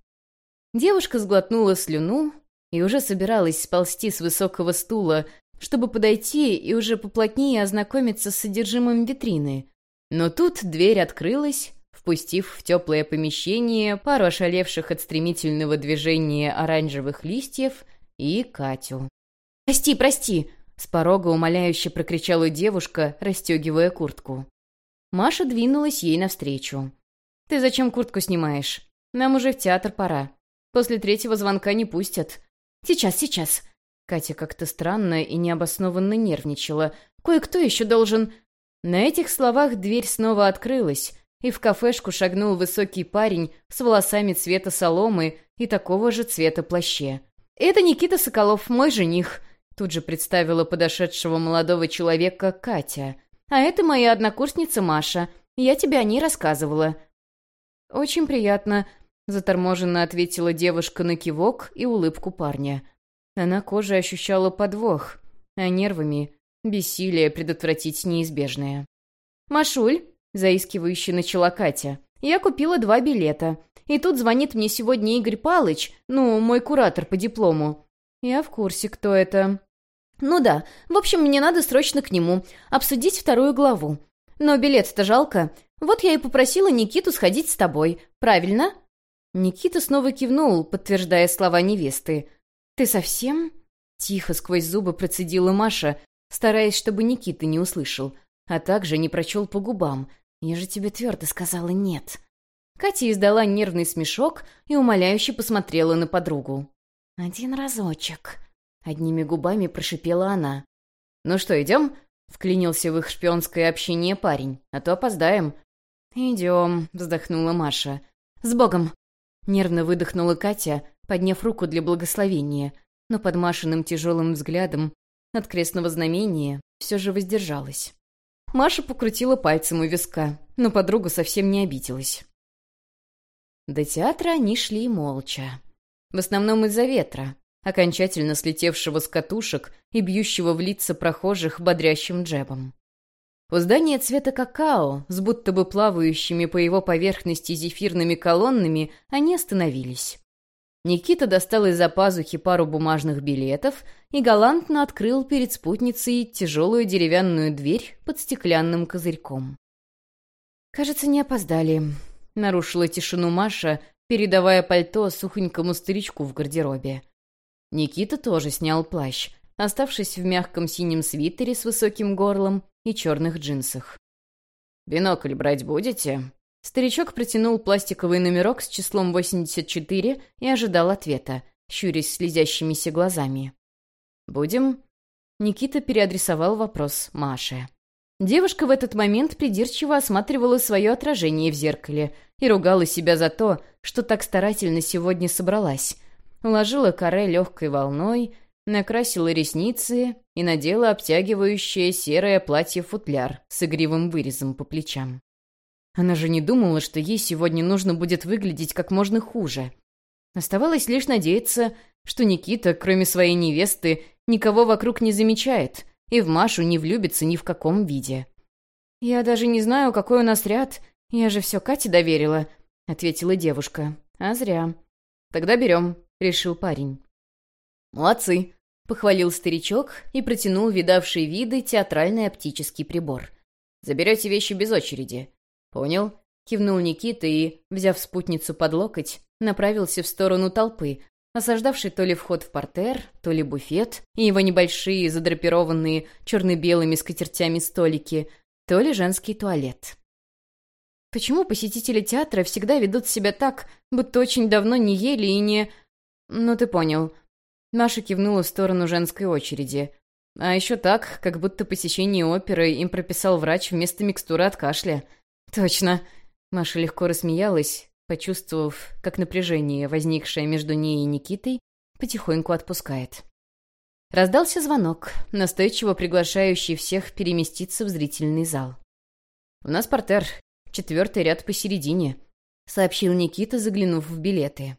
Девушка сглотнула слюну и уже собиралась сползти с высокого стула, чтобы подойти и уже поплотнее ознакомиться с содержимым витрины, но тут дверь открылась, впустив в теплое помещение пару ошалевших от стремительного движения оранжевых листьев и Катю. «Прости, прости!» — с порога умоляюще прокричала девушка, расстегивая куртку. Маша двинулась ей навстречу. «Ты зачем куртку снимаешь? Нам уже в театр пора. После третьего звонка не пустят». «Сейчас, сейчас!» Катя как-то странно и необоснованно нервничала. «Кое-кто еще должен...» На этих словах дверь снова открылась, и в кафешку шагнул высокий парень с волосами цвета соломы и такого же цвета плаще. «Это Никита Соколов, мой жених», — тут же представила подошедшего молодого человека Катя. «А это моя однокурсница Маша. Я тебе о ней рассказывала». «Очень приятно», — заторможенно ответила девушка на кивок и улыбку парня. Она кожей ощущала подвох, а нервами Бессилие предотвратить неизбежное. «Машуль», — заискивающе начала Катя, — «я купила два билета. И тут звонит мне сегодня Игорь Палыч, ну, мой куратор по диплому. Я в курсе, кто это. Ну да, в общем, мне надо срочно к нему, обсудить вторую главу. Но билет-то жалко. Вот я и попросила Никиту сходить с тобой. Правильно?» Никита снова кивнул, подтверждая слова невесты. «Ты совсем?» Тихо сквозь зубы процедила Маша, стараясь, чтобы Никита не услышал, а также не прочел по губам. «Я же тебе твердо сказала нет». Катя издала нервный смешок и умоляюще посмотрела на подругу. «Один разочек», — одними губами прошипела она. «Ну что, идем?» — вклинился в их шпионское общение парень. «А то опоздаем». «Идем», — вздохнула Маша. «С Богом!» Нервно выдохнула Катя, подняв руку для благословения, но под Машиным тяжелым взглядом от крестного знамения все же воздержалась. Маша покрутила пальцем у виска, но подруга совсем не обиделась. До театра они шли молча. В основном из-за ветра, окончательно слетевшего с катушек и бьющего в лица прохожих бодрящим джебом. У здания цвета какао, с будто бы плавающими по его поверхности зефирными колоннами, они остановились. Никита достал из-за пазухи пару бумажных билетов и галантно открыл перед спутницей тяжелую деревянную дверь под стеклянным козырьком. «Кажется, не опоздали», — нарушила тишину Маша, передавая пальто сухонькому старичку в гардеробе. Никита тоже снял плащ, оставшись в мягком синем свитере с высоким горлом и черных джинсах. «Бинокль брать будете?» Старичок протянул пластиковый номерок с числом 84 и ожидал ответа, щурясь слезящимися глазами. «Будем?» Никита переадресовал вопрос Маше. Девушка в этот момент придирчиво осматривала свое отражение в зеркале и ругала себя за то, что так старательно сегодня собралась. Уложила каре легкой волной, накрасила ресницы и надела обтягивающее серое платье-футляр с игривым вырезом по плечам. Она же не думала, что ей сегодня нужно будет выглядеть как можно хуже. Оставалось лишь надеяться, что Никита, кроме своей невесты, никого вокруг не замечает и в Машу не влюбится ни в каком виде. «Я даже не знаю, какой у нас ряд. Я же все Кате доверила», — ответила девушка. «А зря». «Тогда берем», — решил парень. «Молодцы», — похвалил старичок и протянул видавший виды театральный оптический прибор. «Заберете вещи без очереди». «Понял», — кивнул Никита и, взяв спутницу под локоть, направился в сторону толпы, осаждавший то ли вход в портер, то ли буфет, и его небольшие, задрапированные черно-белыми скатертями столики, то ли женский туалет. Почему посетители театра всегда ведут себя так, будто очень давно не ели и не... Ну, ты понял. Маша кивнула в сторону женской очереди. А еще так, как будто посещение оперы им прописал врач вместо микстуры от кашля. Точно. Маша легко рассмеялась, почувствовав, как напряжение, возникшее между ней и Никитой, потихоньку отпускает. Раздался звонок, настойчиво приглашающий всех переместиться в зрительный зал. «У нас портер, четвертый ряд посередине», — сообщил Никита, заглянув в билеты.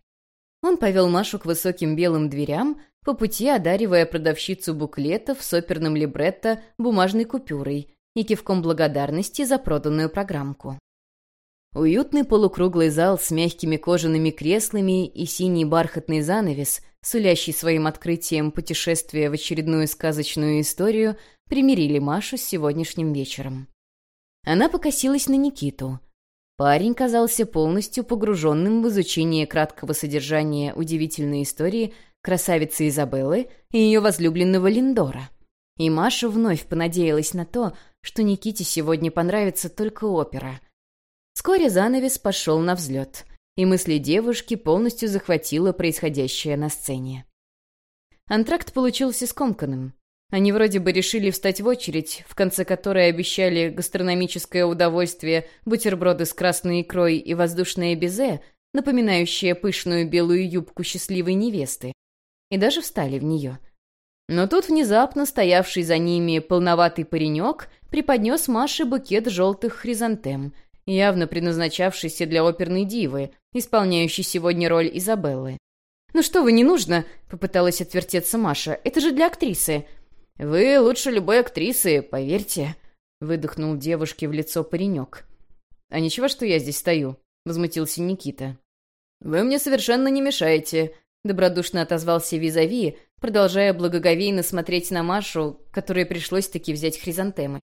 Он повел Машу к высоким белым дверям, по пути одаривая продавщицу буклетов с оперным либретто бумажной купюрой и кивком благодарности за проданную программку. Уютный полукруглый зал с мягкими кожаными креслами и синий бархатный занавес, сулящий своим открытием путешествия в очередную сказочную историю, примирили Машу с сегодняшним вечером. Она покосилась на Никиту. Парень казался полностью погруженным в изучение краткого содержания удивительной истории красавицы Изабеллы и ее возлюбленного Линдора. И Маша вновь понадеялась на то, что Никите сегодня понравится только опера — Вскоре занавес пошел на взлет, и мысли девушки полностью захватило происходящее на сцене. Антракт получился скомканным. Они вроде бы решили встать в очередь, в конце которой обещали гастрономическое удовольствие, бутерброды с красной икрой и воздушное безе, напоминающее пышную белую юбку счастливой невесты, и даже встали в нее. Но тут внезапно стоявший за ними полноватый паренек преподнес Маше букет желтых хризантем — явно предназначавшийся для оперной дивы, исполняющей сегодня роль Изабеллы. «Ну что вы, не нужно!» — попыталась отвертеться Маша. «Это же для актрисы!» «Вы лучше любой актрисы, поверьте!» — выдохнул девушке в лицо паренек. «А ничего, что я здесь стою?» — возмутился Никита. «Вы мне совершенно не мешаете», — добродушно отозвался Визави, продолжая благоговейно смотреть на Машу, которой пришлось таки взять хризантемы.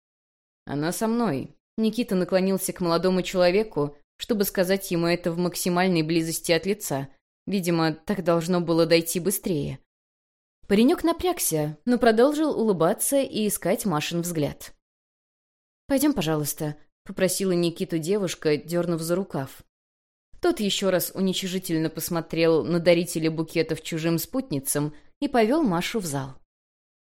«Она со мной, Никита наклонился к молодому человеку, чтобы сказать ему это в максимальной близости от лица. Видимо, так должно было дойти быстрее. Паренек напрягся, но продолжил улыбаться и искать Машин взгляд. «Пойдем, пожалуйста», — попросила Никиту девушка, дернув за рукав. Тот еще раз уничижительно посмотрел на дарителя букетов чужим спутницам и повел Машу в зал.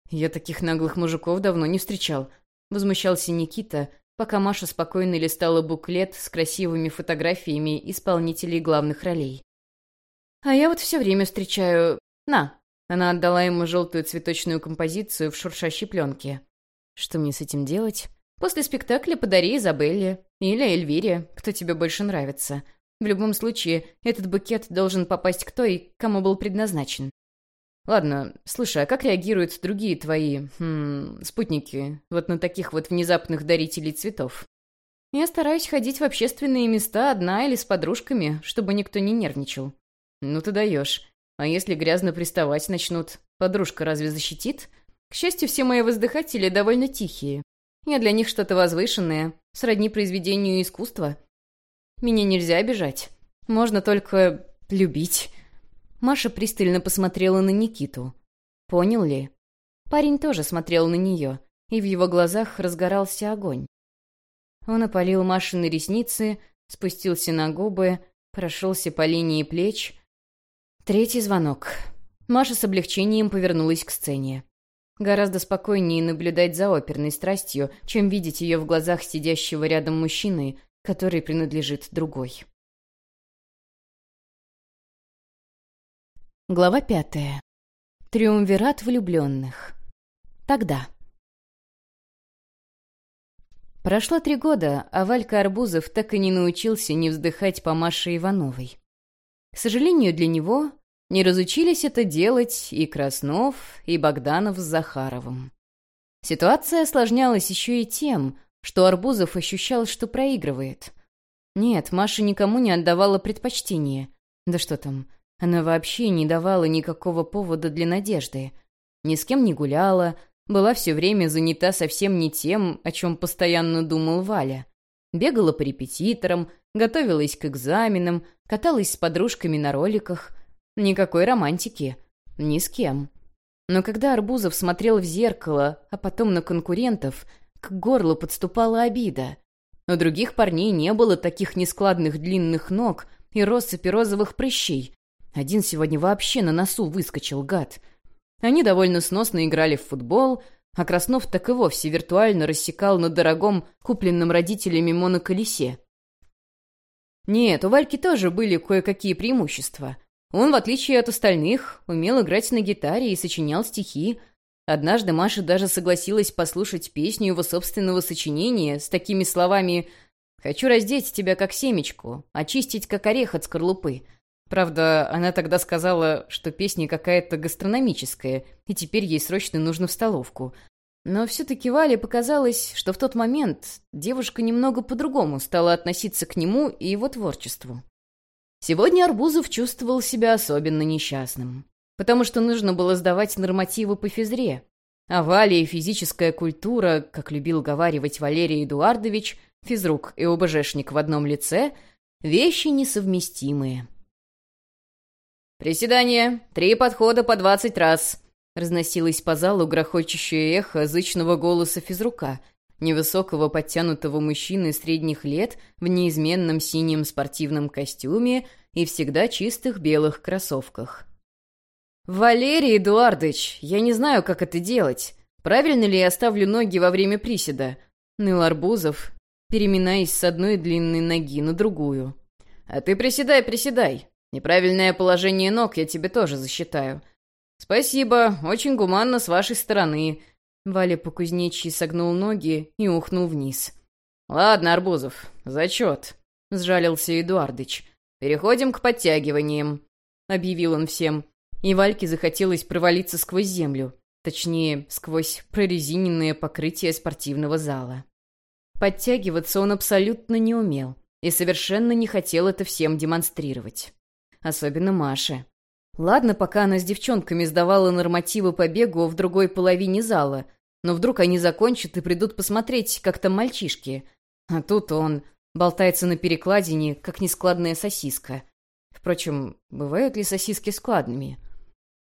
«Я таких наглых мужиков давно не встречал», — возмущался Никита, пока Маша спокойно листала буклет с красивыми фотографиями исполнителей главных ролей. «А я вот все время встречаю... На!» Она отдала ему желтую цветочную композицию в шуршащей пленке. «Что мне с этим делать?» «После спектакля подари Изабелле или Эльвире, кто тебе больше нравится. В любом случае, этот букет должен попасть к той, кому был предназначен. Ладно, слушай, а как реагируют другие твои хм, спутники вот на таких вот внезапных дарителей цветов? Я стараюсь ходить в общественные места одна или с подружками, чтобы никто не нервничал. Ну ты даешь. А если грязно приставать начнут, подружка разве защитит? К счастью, все мои воздыхатели довольно тихие. Я для них что-то возвышенное, сродни произведению искусства. Меня нельзя обижать. Можно только любить. Маша пристально посмотрела на Никиту. Понял ли? Парень тоже смотрел на нее, и в его глазах разгорался огонь. Он опалил Машины ресницы, спустился на губы, прошелся по линии плеч. Третий звонок. Маша с облегчением повернулась к сцене. Гораздо спокойнее наблюдать за оперной страстью, чем видеть ее в глазах сидящего рядом мужчины, который принадлежит другой. Глава пятая. Триумвират влюбленных. Тогда. Прошло три года, а Валька Арбузов так и не научился не вздыхать по Маше Ивановой. К сожалению для него, не разучились это делать и Краснов, и Богданов с Захаровым. Ситуация осложнялась еще и тем, что Арбузов ощущал, что проигрывает. Нет, Маша никому не отдавала предпочтение. Да что там, она вообще не давала никакого повода для надежды. Ни с кем не гуляла, была все время занята совсем не тем, о чем постоянно думал Валя. Бегала по репетиторам, готовилась к экзаменам, каталась с подружками на роликах. Никакой романтики. Ни с кем. Но когда Арбузов смотрел в зеркало, а потом на конкурентов, к горлу подступала обида. У других парней не было таких нескладных длинных ног и россыпи розовых прыщей. Один сегодня вообще на носу выскочил, гад. Они довольно сносно играли в футбол, а Краснов так и вовсе виртуально рассекал на дорогом, купленном родителями моноколесе. Нет, у Вальки тоже были кое-какие преимущества. Он, в отличие от остальных, умел играть на гитаре и сочинял стихи. Однажды Маша даже согласилась послушать песню его собственного сочинения с такими словами «Хочу раздеть тебя как семечку, очистить как орех от скорлупы». Правда, она тогда сказала, что песня какая-то гастрономическая, и теперь ей срочно нужно в столовку. Но все-таки Вале показалось, что в тот момент девушка немного по-другому стала относиться к нему и его творчеству. Сегодня Арбузов чувствовал себя особенно несчастным, потому что нужно было сдавать нормативы по физре, а Валя и физическая культура, как любил говаривать Валерий Эдуардович, физрук и ОБЖшник в одном лице, вещи несовместимые. «Приседание. Три подхода по двадцать раз», — разносилось по залу грохочущее эхо зычного голоса физрука, невысокого подтянутого мужчины средних лет в неизменном синем спортивном костюме и всегда чистых белых кроссовках. «Валерий Эдуардович, я не знаю, как это делать. Правильно ли я ставлю ноги во время приседа?» — ныл Арбузов, переминаясь с одной длинной ноги на другую. «А ты приседай, приседай. Неправильное положение ног я тебе тоже засчитаю. Спасибо, очень гуманно с вашей стороны. Валя по кузнечьи согнул ноги и ухнул вниз. Ладно, Арбузов, зачет. Сжалился Эдуардыч. Переходим к подтягиваниям. Объявил он всем. И Вальке захотелось провалиться сквозь землю. Точнее, сквозь прорезиненное покрытие спортивного зала. Подтягиваться он абсолютно не умел и совершенно не хотел это всем демонстрировать особенно Маше. Ладно, пока она с девчонками сдавала нормативы по бегу в другой половине зала, но вдруг они закончат и придут посмотреть, как там мальчишки. А тут он болтается на перекладине, как нескладная сосиска. Впрочем, бывают ли сосиски складными?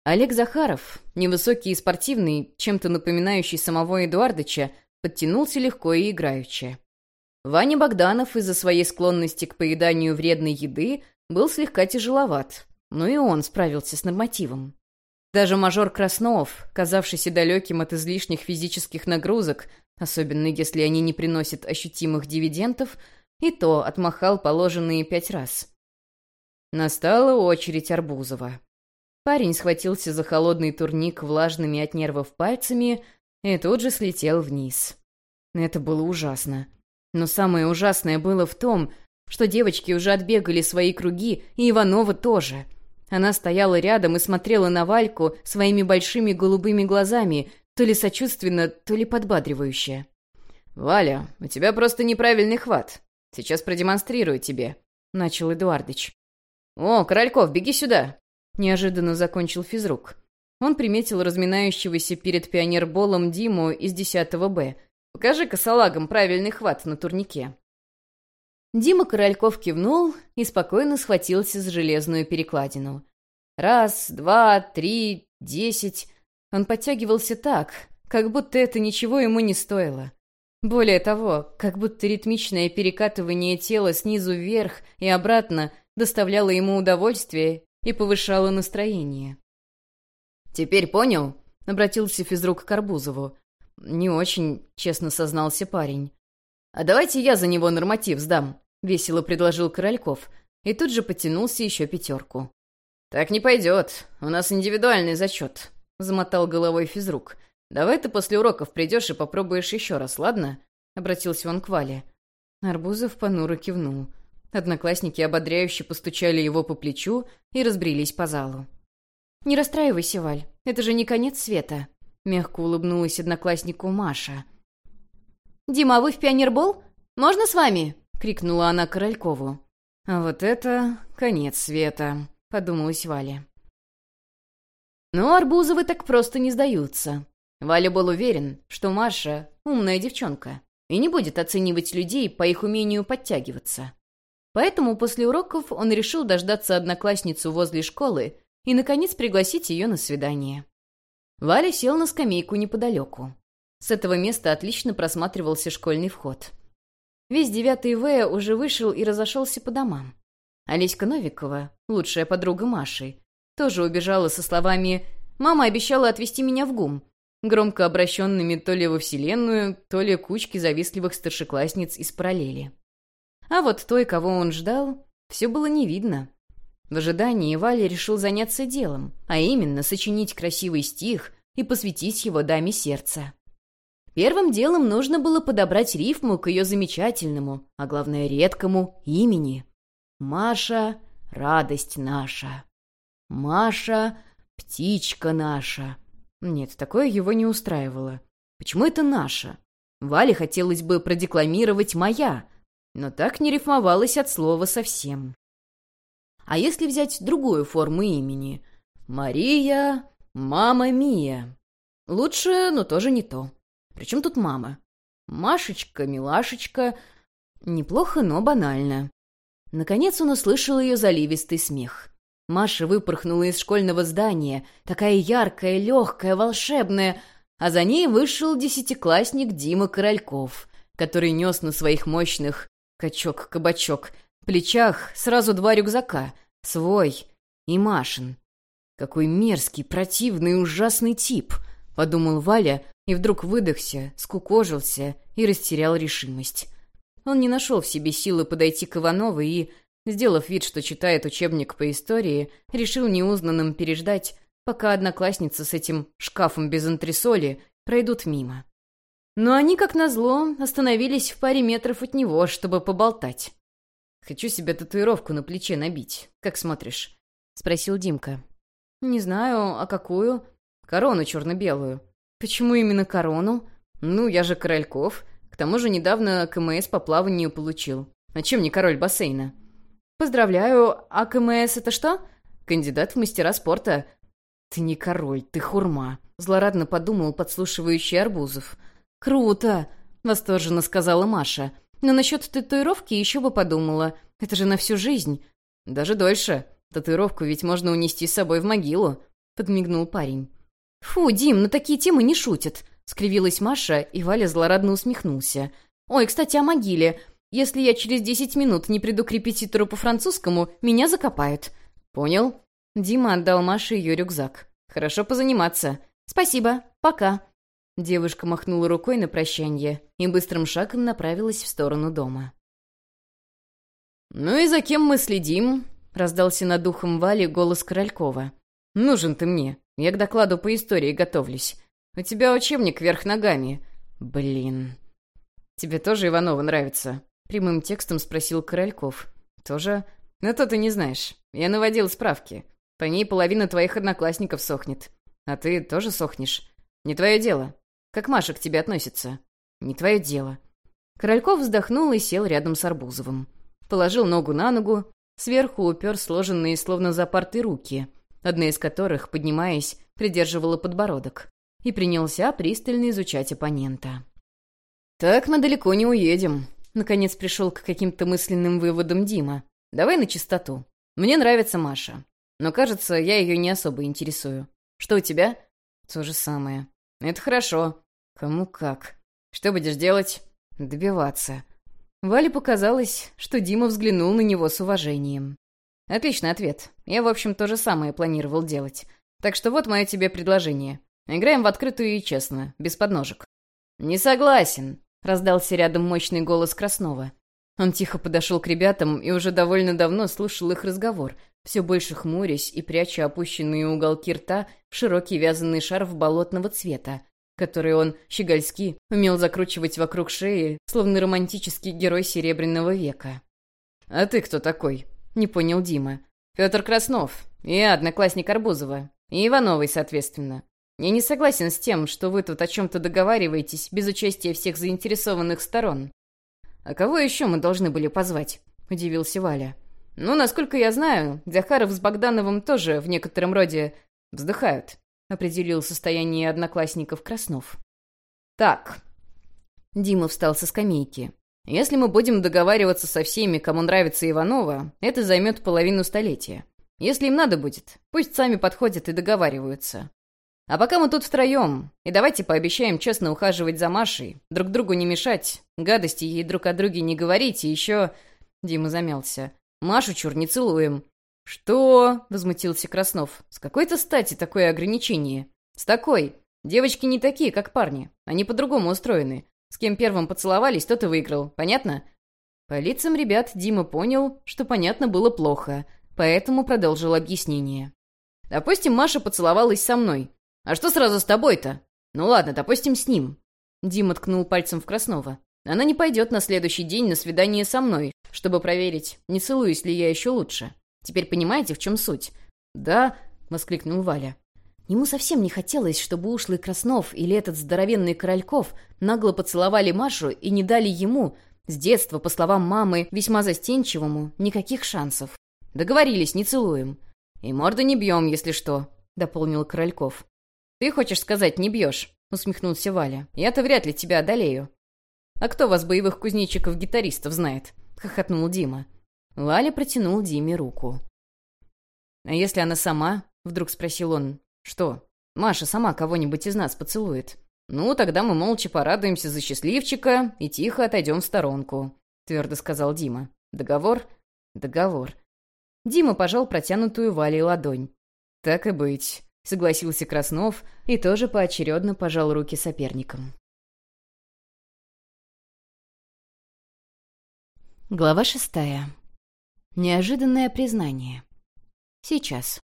Олег Захаров, невысокий и спортивный, чем-то напоминающий самого Эдуардыча, подтянулся легко и играюче. Ваня Богданов из-за своей склонности к поеданию вредной еды был слегка тяжеловат, но и он справился с нормативом. Даже мажор Краснов, казавшийся далеким от излишних физических нагрузок, особенно если они не приносят ощутимых дивидендов, и то отмахал положенные пять раз. Настала очередь Арбузова. Парень схватился за холодный турник влажными от нервов пальцами и тут же слетел вниз. Это было ужасно. Но самое ужасное было в том, что девочки уже отбегали свои круги, и Иванова тоже. Она стояла рядом и смотрела на Вальку своими большими голубыми глазами, то ли сочувственно, то ли подбадривающе. «Валя, у тебя просто неправильный хват. Сейчас продемонстрирую тебе», — начал Эдуардыч. «О, Корольков, беги сюда!» — неожиданно закончил физрук. Он приметил разминающегося перед пионерболом Диму из 10 Б. «Покажи-ка салагам правильный хват на турнике». Дима Корольков кивнул и спокойно схватился за железную перекладину. Раз, два, три, десять. Он подтягивался так, как будто это ничего ему не стоило. Более того, как будто ритмичное перекатывание тела снизу вверх и обратно доставляло ему удовольствие и повышало настроение. «Теперь понял?» — обратился физрук к Карбузову. «Не очень», — честно сознался парень. «А давайте я за него норматив сдам», — весело предложил Корольков, и тут же подтянулся еще пятерку. «Так не пойдет. У нас индивидуальный зачет», — замотал головой физрук. «Давай ты после уроков придешь и попробуешь еще раз, ладно?» — обратился он к Вале. Арбузов понуро кивнул. Одноклассники ободряюще постучали его по плечу и разбрелись по залу. «Не расстраивайся, Валь, это же не конец света», — мягко улыбнулась однокласснику Маша. «Дима, а вы в пионербол? Можно с вами?» — крикнула она Королькову. «А вот это конец света», — подумалась Валя. Но Арбузовы так просто не сдаются. Валя был уверен, что Маша — умная девчонка и не будет оценивать людей по их умению подтягиваться. Поэтому после уроков он решил дождаться одноклассницу возле школы и, наконец, пригласить ее на свидание. Валя сел на скамейку неподалеку. С этого места отлично просматривался школьный вход. Весь девятый В уже вышел и разошелся по домам. Олеська Новикова, лучшая подруга Маши, тоже убежала со словами «Мама обещала отвезти меня в ГУМ», громко обращенными то ли во Вселенную, то ли кучки завистливых старшеклассниц из параллели. А вот той, кого он ждал, все было не видно. В ожидании Валя решил заняться делом, а именно сочинить красивый стих и посвятить его даме сердца. Первым делом нужно было подобрать рифму к ее замечательному, а главное редкому, имени. «Маша — радость наша». «Маша — птичка наша». Нет, такое его не устраивало. Почему это наша? Вале хотелось бы продекламировать «моя», но так не рифмовалось от слова совсем. А если взять другую форму имени? Мария, мама Мия. Лучше, но тоже не то. Причем тут мама? Машечка, милашечка. Неплохо, но банально. Наконец он услышал ее заливистый смех. Маша выпорхнула из школьного здания, такая яркая, легкая, волшебная, а за ней вышел десятиклассник Дима Корольков, который нес на своих мощных качок-кабачок плечах сразу два рюкзака, свой и Машин. «Какой мерзкий, противный, ужасный тип!» — подумал Валя, и вдруг выдохся, скукожился и растерял решимость. Он не нашел в себе силы подойти к Ивановой и, сделав вид, что читает учебник по истории, решил неузнанным переждать, пока одноклассница с этим шкафом без антресоли пройдут мимо. Но они, как назло, остановились в паре метров от него, чтобы поболтать. «Хочу себе татуировку на плече набить. Как смотришь?» — спросил Димка. «Не знаю, а какую?» «Корону черно-белую». «Почему именно корону?» «Ну, я же Корольков. К тому же недавно КМС по плаванию получил. А чем не король бассейна?» «Поздравляю. А КМС это что?» «Кандидат в мастера спорта». «Ты не король, ты хурма», — злорадно подумал подслушивающий Арбузов. «Круто!» — восторженно сказала Маша. «Но насчет татуировки еще бы подумала. Это же на всю жизнь. Даже дольше. Татуировку ведь можно унести с собой в могилу», — подмигнул парень. «Фу, Дим, на такие темы не шутят», — скривилась Маша, и Валя злорадно усмехнулся. «Ой, кстати, о могиле. Если я через десять минут не приду к репетитору по французскому, меня закопают». «Понял?» Дима отдал Маше ее рюкзак. «Хорошо позаниматься». «Спасибо. Пока». Девушка махнула рукой на прощанье и быстрым шагом направилась в сторону дома. «Ну и за кем мы следим?» — раздался над ухом Вали голос Королькова. «Нужен ты мне. Я к докладу по истории готовлюсь. У тебя учебник вверх ногами. Блин. Тебе тоже Иванова нравится?» Прямым текстом спросил Корольков. «Тоже? Ну то ты не знаешь. Я наводил справки. По ней половина твоих одноклассников сохнет. А ты тоже сохнешь. Не твое дело. Как Маша к тебе относится? Не твое дело». Корольков вздохнул и сел рядом с Арбузовым. Положил ногу на ногу, сверху упер сложенные словно за парты руки, одна из которых, поднимаясь, придерживала подбородок, и принялся пристально изучать оппонента. «Так мы далеко не уедем», — наконец пришел к каким-то мысленным выводам Дима. «Давай на чистоту. Мне нравится Маша, но, кажется, я ее не особо интересую. Что у тебя?» «То же самое». «Это хорошо. Кому как. Что будешь делать? Добиваться. Вале показалось, что Дима взглянул на него с уважением. Отличный ответ. Я, в общем, то же самое планировал делать. Так что вот мое тебе предложение. Играем в открытую и честно, без подножек. «Не согласен», — раздался рядом мощный голос Краснова. Он тихо подошел к ребятам и уже довольно давно слушал их разговор, все больше хмурясь и пряча опущенные уголки рта в широкий вязаный шарф болотного цвета, который он, щегольски, умел закручивать вокруг шеи, словно романтический герой Серебряного века. «А ты кто такой?» — не понял Дима. «Петр Краснов. Я одноклассник Арбузова. И Ивановой, соответственно. Я не согласен с тем, что вы тут о чем-то договариваетесь без участия всех заинтересованных сторон». «А кого еще мы должны были позвать?» — удивился Валя. «Ну, насколько я знаю, Захаров с Богдановым тоже в некотором роде вздыхают», — определил состояние одноклассников Краснов. «Так». Дима встал со скамейки. «Если мы будем договариваться со всеми, кому нравится Иванова, это займет половину столетия. Если им надо будет, пусть сами подходят и договариваются. А пока мы тут втроем, и давайте пообещаем честно ухаживать за Машей, друг другу не мешать, гадости ей друг о друге не говорить, и еще...» Дима замялся. «Машу чур не целуем». «Что?» — возмутился Краснов. «С какой-то стати такое ограничение?» «С такой. Девочки не такие, как парни. Они по-другому устроены. С кем первым поцеловались, тот и выиграл. Понятно?» По лицам ребят Дима понял, что понятно было плохо, поэтому продолжил объяснение. «Допустим, Маша поцеловалась со мной. А что сразу с тобой-то? Ну ладно, допустим, с ним». Дима ткнул пальцем в Краснова. «Она не пойдет на следующий день на свидание со мной, чтобы проверить, не целуюсь ли я еще лучше. Теперь понимаете, в чем суть?» «Да», — воскликнул Валя. Ему совсем не хотелось, чтобы ушлый Краснов или этот здоровенный Корольков нагло поцеловали Машу и не дали ему, с детства, по словам мамы, весьма застенчивому, никаких шансов. «Договорились, не целуем. И морду не бьем, если что», — дополнил Корольков. «Ты хочешь сказать, не бьешь?» — усмехнулся Валя. «Я-то вряд ли тебя одолею». «А кто вас, боевых кузнечиков-гитаристов, знает?» — хохотнул Дима. Валя протянул Диме руку. «А если она сама?» — вдруг спросил он. «Что? Маша сама кого-нибудь из нас поцелует?» «Ну, тогда мы молча порадуемся за счастливчика и тихо отойдем в сторонку», — твердо сказал Дима. «Договор?» «Договор». Дима пожал протянутую Валей ладонь. «Так и быть», — согласился Краснов и тоже поочередно пожал руки соперникам. Глава шестая. Неожиданное признание. Сейчас.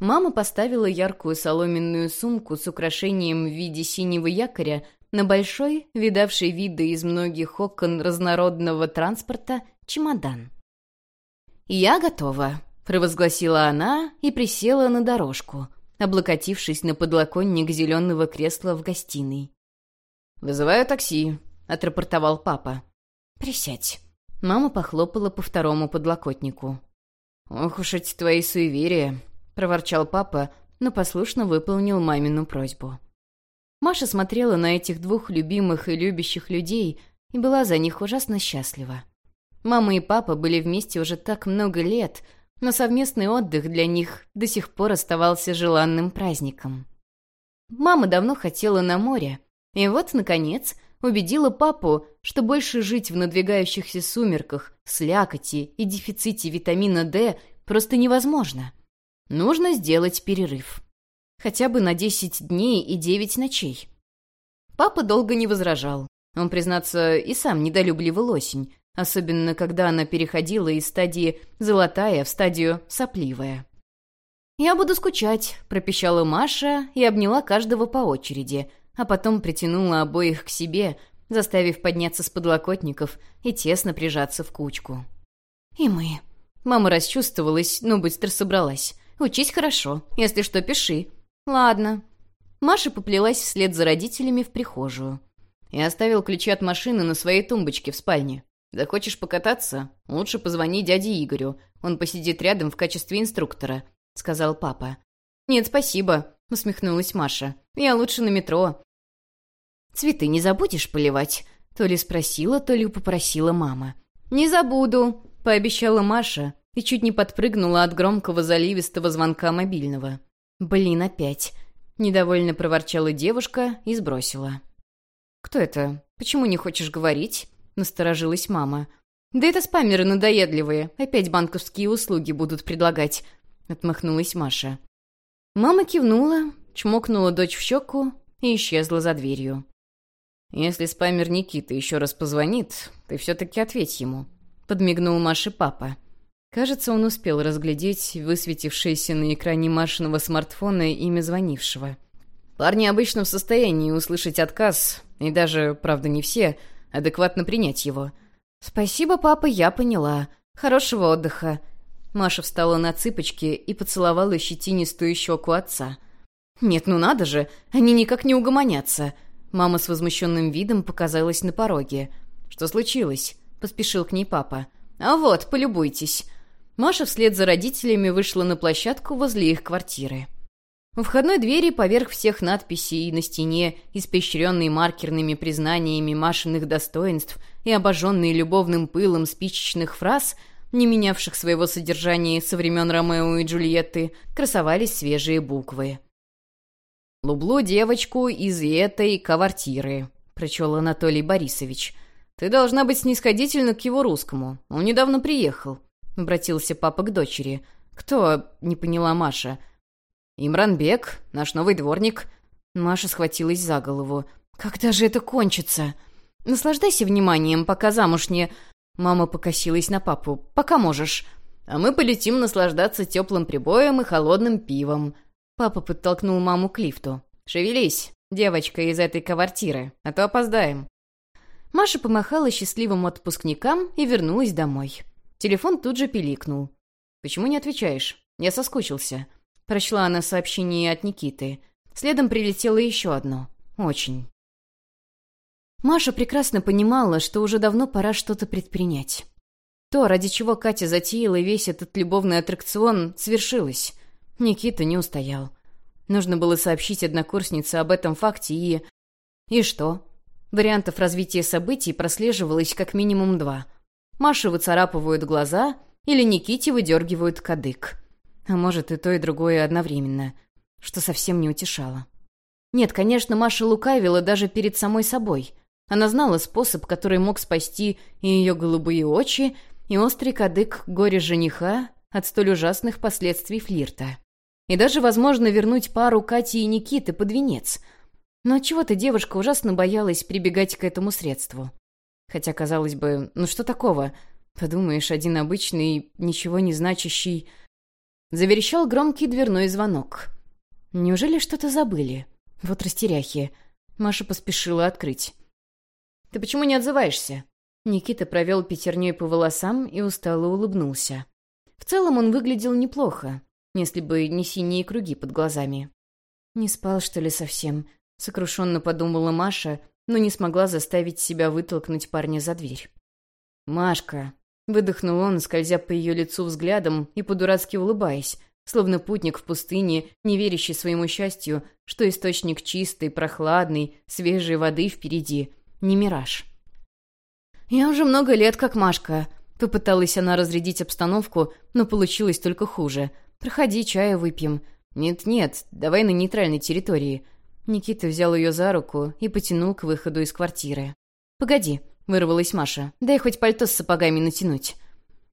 Мама поставила яркую соломенную сумку с украшением в виде синего якоря на большой, видавший виды из многих окон разнородного транспорта, чемодан. «Я готова», — провозгласила она и присела на дорожку, облокотившись на подлоконник зеленого кресла в гостиной. «Вызываю такси», — отрапортовал папа. «Присядь». Мама похлопала по второму подлокотнику. «Ох уж эти твои суеверия», проворчал папа, но послушно выполнил мамину просьбу. Маша смотрела на этих двух любимых и любящих людей и была за них ужасно счастлива. Мама и папа были вместе уже так много лет, но совместный отдых для них до сих пор оставался желанным праздником. Мама давно хотела на море, и вот, наконец, убедила папу, что больше жить в надвигающихся сумерках, слякоти и дефиците витамина D просто невозможно. Нужно сделать перерыв. Хотя бы на 10 дней и 9 ночей. Папа долго не возражал. Он, признаться, и сам недолюбливал осень, особенно когда она переходила из стадии «золотая» в стадию «сопливая». «Я буду скучать», — пропищала Маша и обняла каждого по очереди, а потом притянула обоих к себе, заставив подняться с подлокотников и тесно прижаться в кучку. «И мы». Мама расчувствовалась, но быстро собралась. Учись хорошо. Если что, пиши». «Ладно». Маша поплелась вслед за родителями в прихожую. И оставил ключи от машины на своей тумбочке в спальне. «Захочешь покататься? Лучше позвони дяде Игорю. Он посидит рядом в качестве инструктора», — сказал папа. «Нет, спасибо», — усмехнулась Маша. «Я лучше на метро». «Цветы не забудешь поливать?» То ли спросила, то ли попросила мама. «Не забуду», — пообещала Маша и чуть не подпрыгнула от громкого заливистого звонка мобильного. «Блин, опять!» — недовольно проворчала девушка и сбросила. «Кто это? Почему не хочешь говорить?» — насторожилась мама. «Да это спамеры надоедливые. Опять банковские услуги будут предлагать», — отмахнулась Маша. Мама кивнула, чмокнула дочь в щеку и исчезла за дверью. «Если спамер Никита еще раз позвонит, ты все-таки ответь ему», — подмигнул Маше папа. Кажется, он успел разглядеть высветившееся на экране Машиного смартфона имя звонившего. Парни обычно в состоянии услышать отказ, и даже, правда не все, адекватно принять его. «Спасибо, папа, я поняла. Хорошего отдыха». Маша встала на цыпочки и поцеловала щетинистую щеку отца. «Нет, ну надо же, они никак не угомонятся». Мама с возмущенным видом показалась на пороге. «Что случилось?» — поспешил к ней папа. «А вот, полюбуйтесь». Маша вслед за родителями вышла на площадку возле их квартиры. У входной двери поверх всех надписей на стене, испещренной маркерными признаниями Машиных достоинств и обожженной любовным пылом спичечных фраз, не менявших своего содержания со времен Ромео и Джульетты, красовались свежие буквы. «Люблю девочку из этой квартиры», — прочел Анатолий Борисович. «Ты должна быть снисходительна к его русскому. Он недавно приехал», — обратился папа к дочери. «Кто?» — не поняла Маша. «Имранбек, наш новый дворник». Маша схватилась за голову. «Когда же это кончится?» «Наслаждайся вниманием, пока замуж не...» Мама покосилась на папу. «Пока можешь. А мы полетим наслаждаться теплым прибоем и холодным пивом». Папа подтолкнул маму к лифту. «Шевелись, девочка из этой квартиры, а то опоздаем». Маша помахала счастливым отпускникам и вернулась домой. Телефон тут же пиликнул. «Почему не отвечаешь? Я соскучился». Прочла она сообщение от Никиты. Следом прилетело еще одно. Очень. Маша прекрасно понимала, что уже давно пора что-то предпринять. То, ради чего Катя затеяла весь этот любовный аттракцион, свершилось. Никита не устоял. Нужно было сообщить однокурснице об этом факте и... И что? Вариантов развития событий прослеживалось как минимум два. Маше выцарапывают глаза или Никите выдергивают кадык. А может, и то, и другое одновременно, что совсем не утешало. Нет, конечно, Маша лукавила даже перед самой собой. Она знала способ, который мог спасти и ее голубые очи, и острый кадык горе жениха от столь ужасных последствий флирта. И даже, возможно, вернуть пару Кати и Никиты под венец. Но чего-то девушка ужасно боялась прибегать к этому средству. Хотя, казалось бы, ну что такого? Подумаешь, один обычный, ничего не значащий... Заверещал громкий дверной звонок. Неужели что-то забыли? Вот растеряхи. Маша поспешила открыть. «Ты почему не отзываешься?» Никита провел пятерней по волосам и устало улыбнулся. В целом он выглядел неплохо, если бы не синие круги под глазами. «Не спал, что ли, совсем?» — сокрушенно подумала Маша, но не смогла заставить себя вытолкнуть парня за дверь. «Машка!» — выдохнул он, скользя по ее лицу взглядом и по-дурацки улыбаясь, словно путник в пустыне, не верящий своему счастью, что источник чистой, прохладной, свежей воды впереди, не мираж. «Я уже много лет как Машка», — попыталась она разрядить обстановку, но получилось только хуже — «Проходи, чая выпьем». «Нет-нет, давай на нейтральной территории». Никита взял ее за руку и потянул к выходу из квартиры. «Погоди», — вырвалась Маша, — «дай хоть пальто с сапогами натянуть».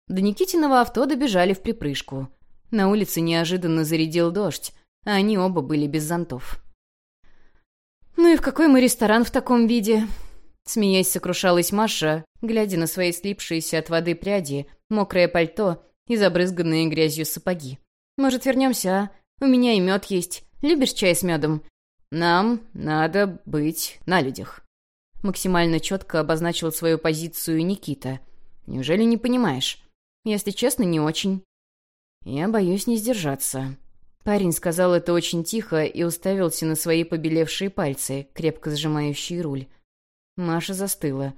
До Никитиного авто добежали в припрыжку. На улице неожиданно зарядил дождь, а они оба были без зонтов. «Ну и в какой мы ресторан в таком виде?» Смеясь, сокрушалась Маша, глядя на свои слипшиеся от воды пряди, мокрое пальто и забрызганные грязью сапоги. Может, вернемся, а? У меня и мед есть. Любишь чай с медом?» «Нам надо быть на людях», — максимально четко обозначил свою позицию Никита. «Неужели не понимаешь?» «Если честно, не очень». «Я боюсь не сдержаться». Парень сказал это очень тихо и уставился на свои побелевшие пальцы, крепко сжимающие руль. Маша застыла.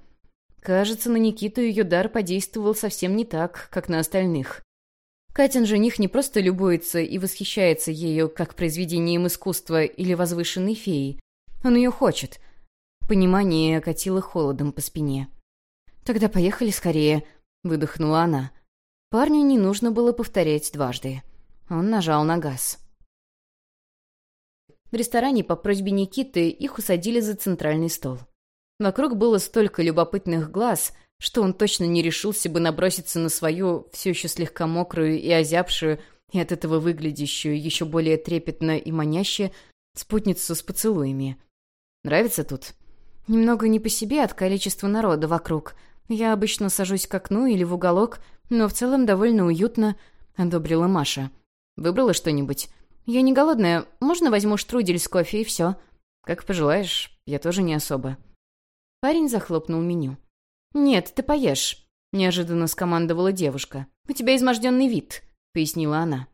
Кажется, на Никиту ее дар подействовал совсем не так, как на остальных. Катин жених не просто любуется и восхищается ею как произведением искусства или возвышенной феей. Он ее хочет. Понимание окатило холодом по спине. «Тогда поехали скорее», — выдохнула она. Парню не нужно было повторять дважды. Он нажал на газ. В ресторане по просьбе Никиты их усадили за центральный стол. Вокруг было столько любопытных глаз — что он точно не решился бы наброситься на свою, все еще слегка мокрую и озябшую, и от этого выглядящую еще более трепетно и маняще, спутницу с поцелуями. «Нравится тут?» «Немного не по себе от количества народа вокруг. Я обычно сажусь к окну или в уголок, но в целом довольно уютно», — одобрила Маша. «Выбрала что-нибудь?» «Я не голодная. Можно возьму штрудель с кофе и все?» «Как пожелаешь. Я тоже не особо». Парень захлопнул меню. «Нет, ты поешь», — неожиданно скомандовала девушка. «У тебя изможденный вид», — пояснила она.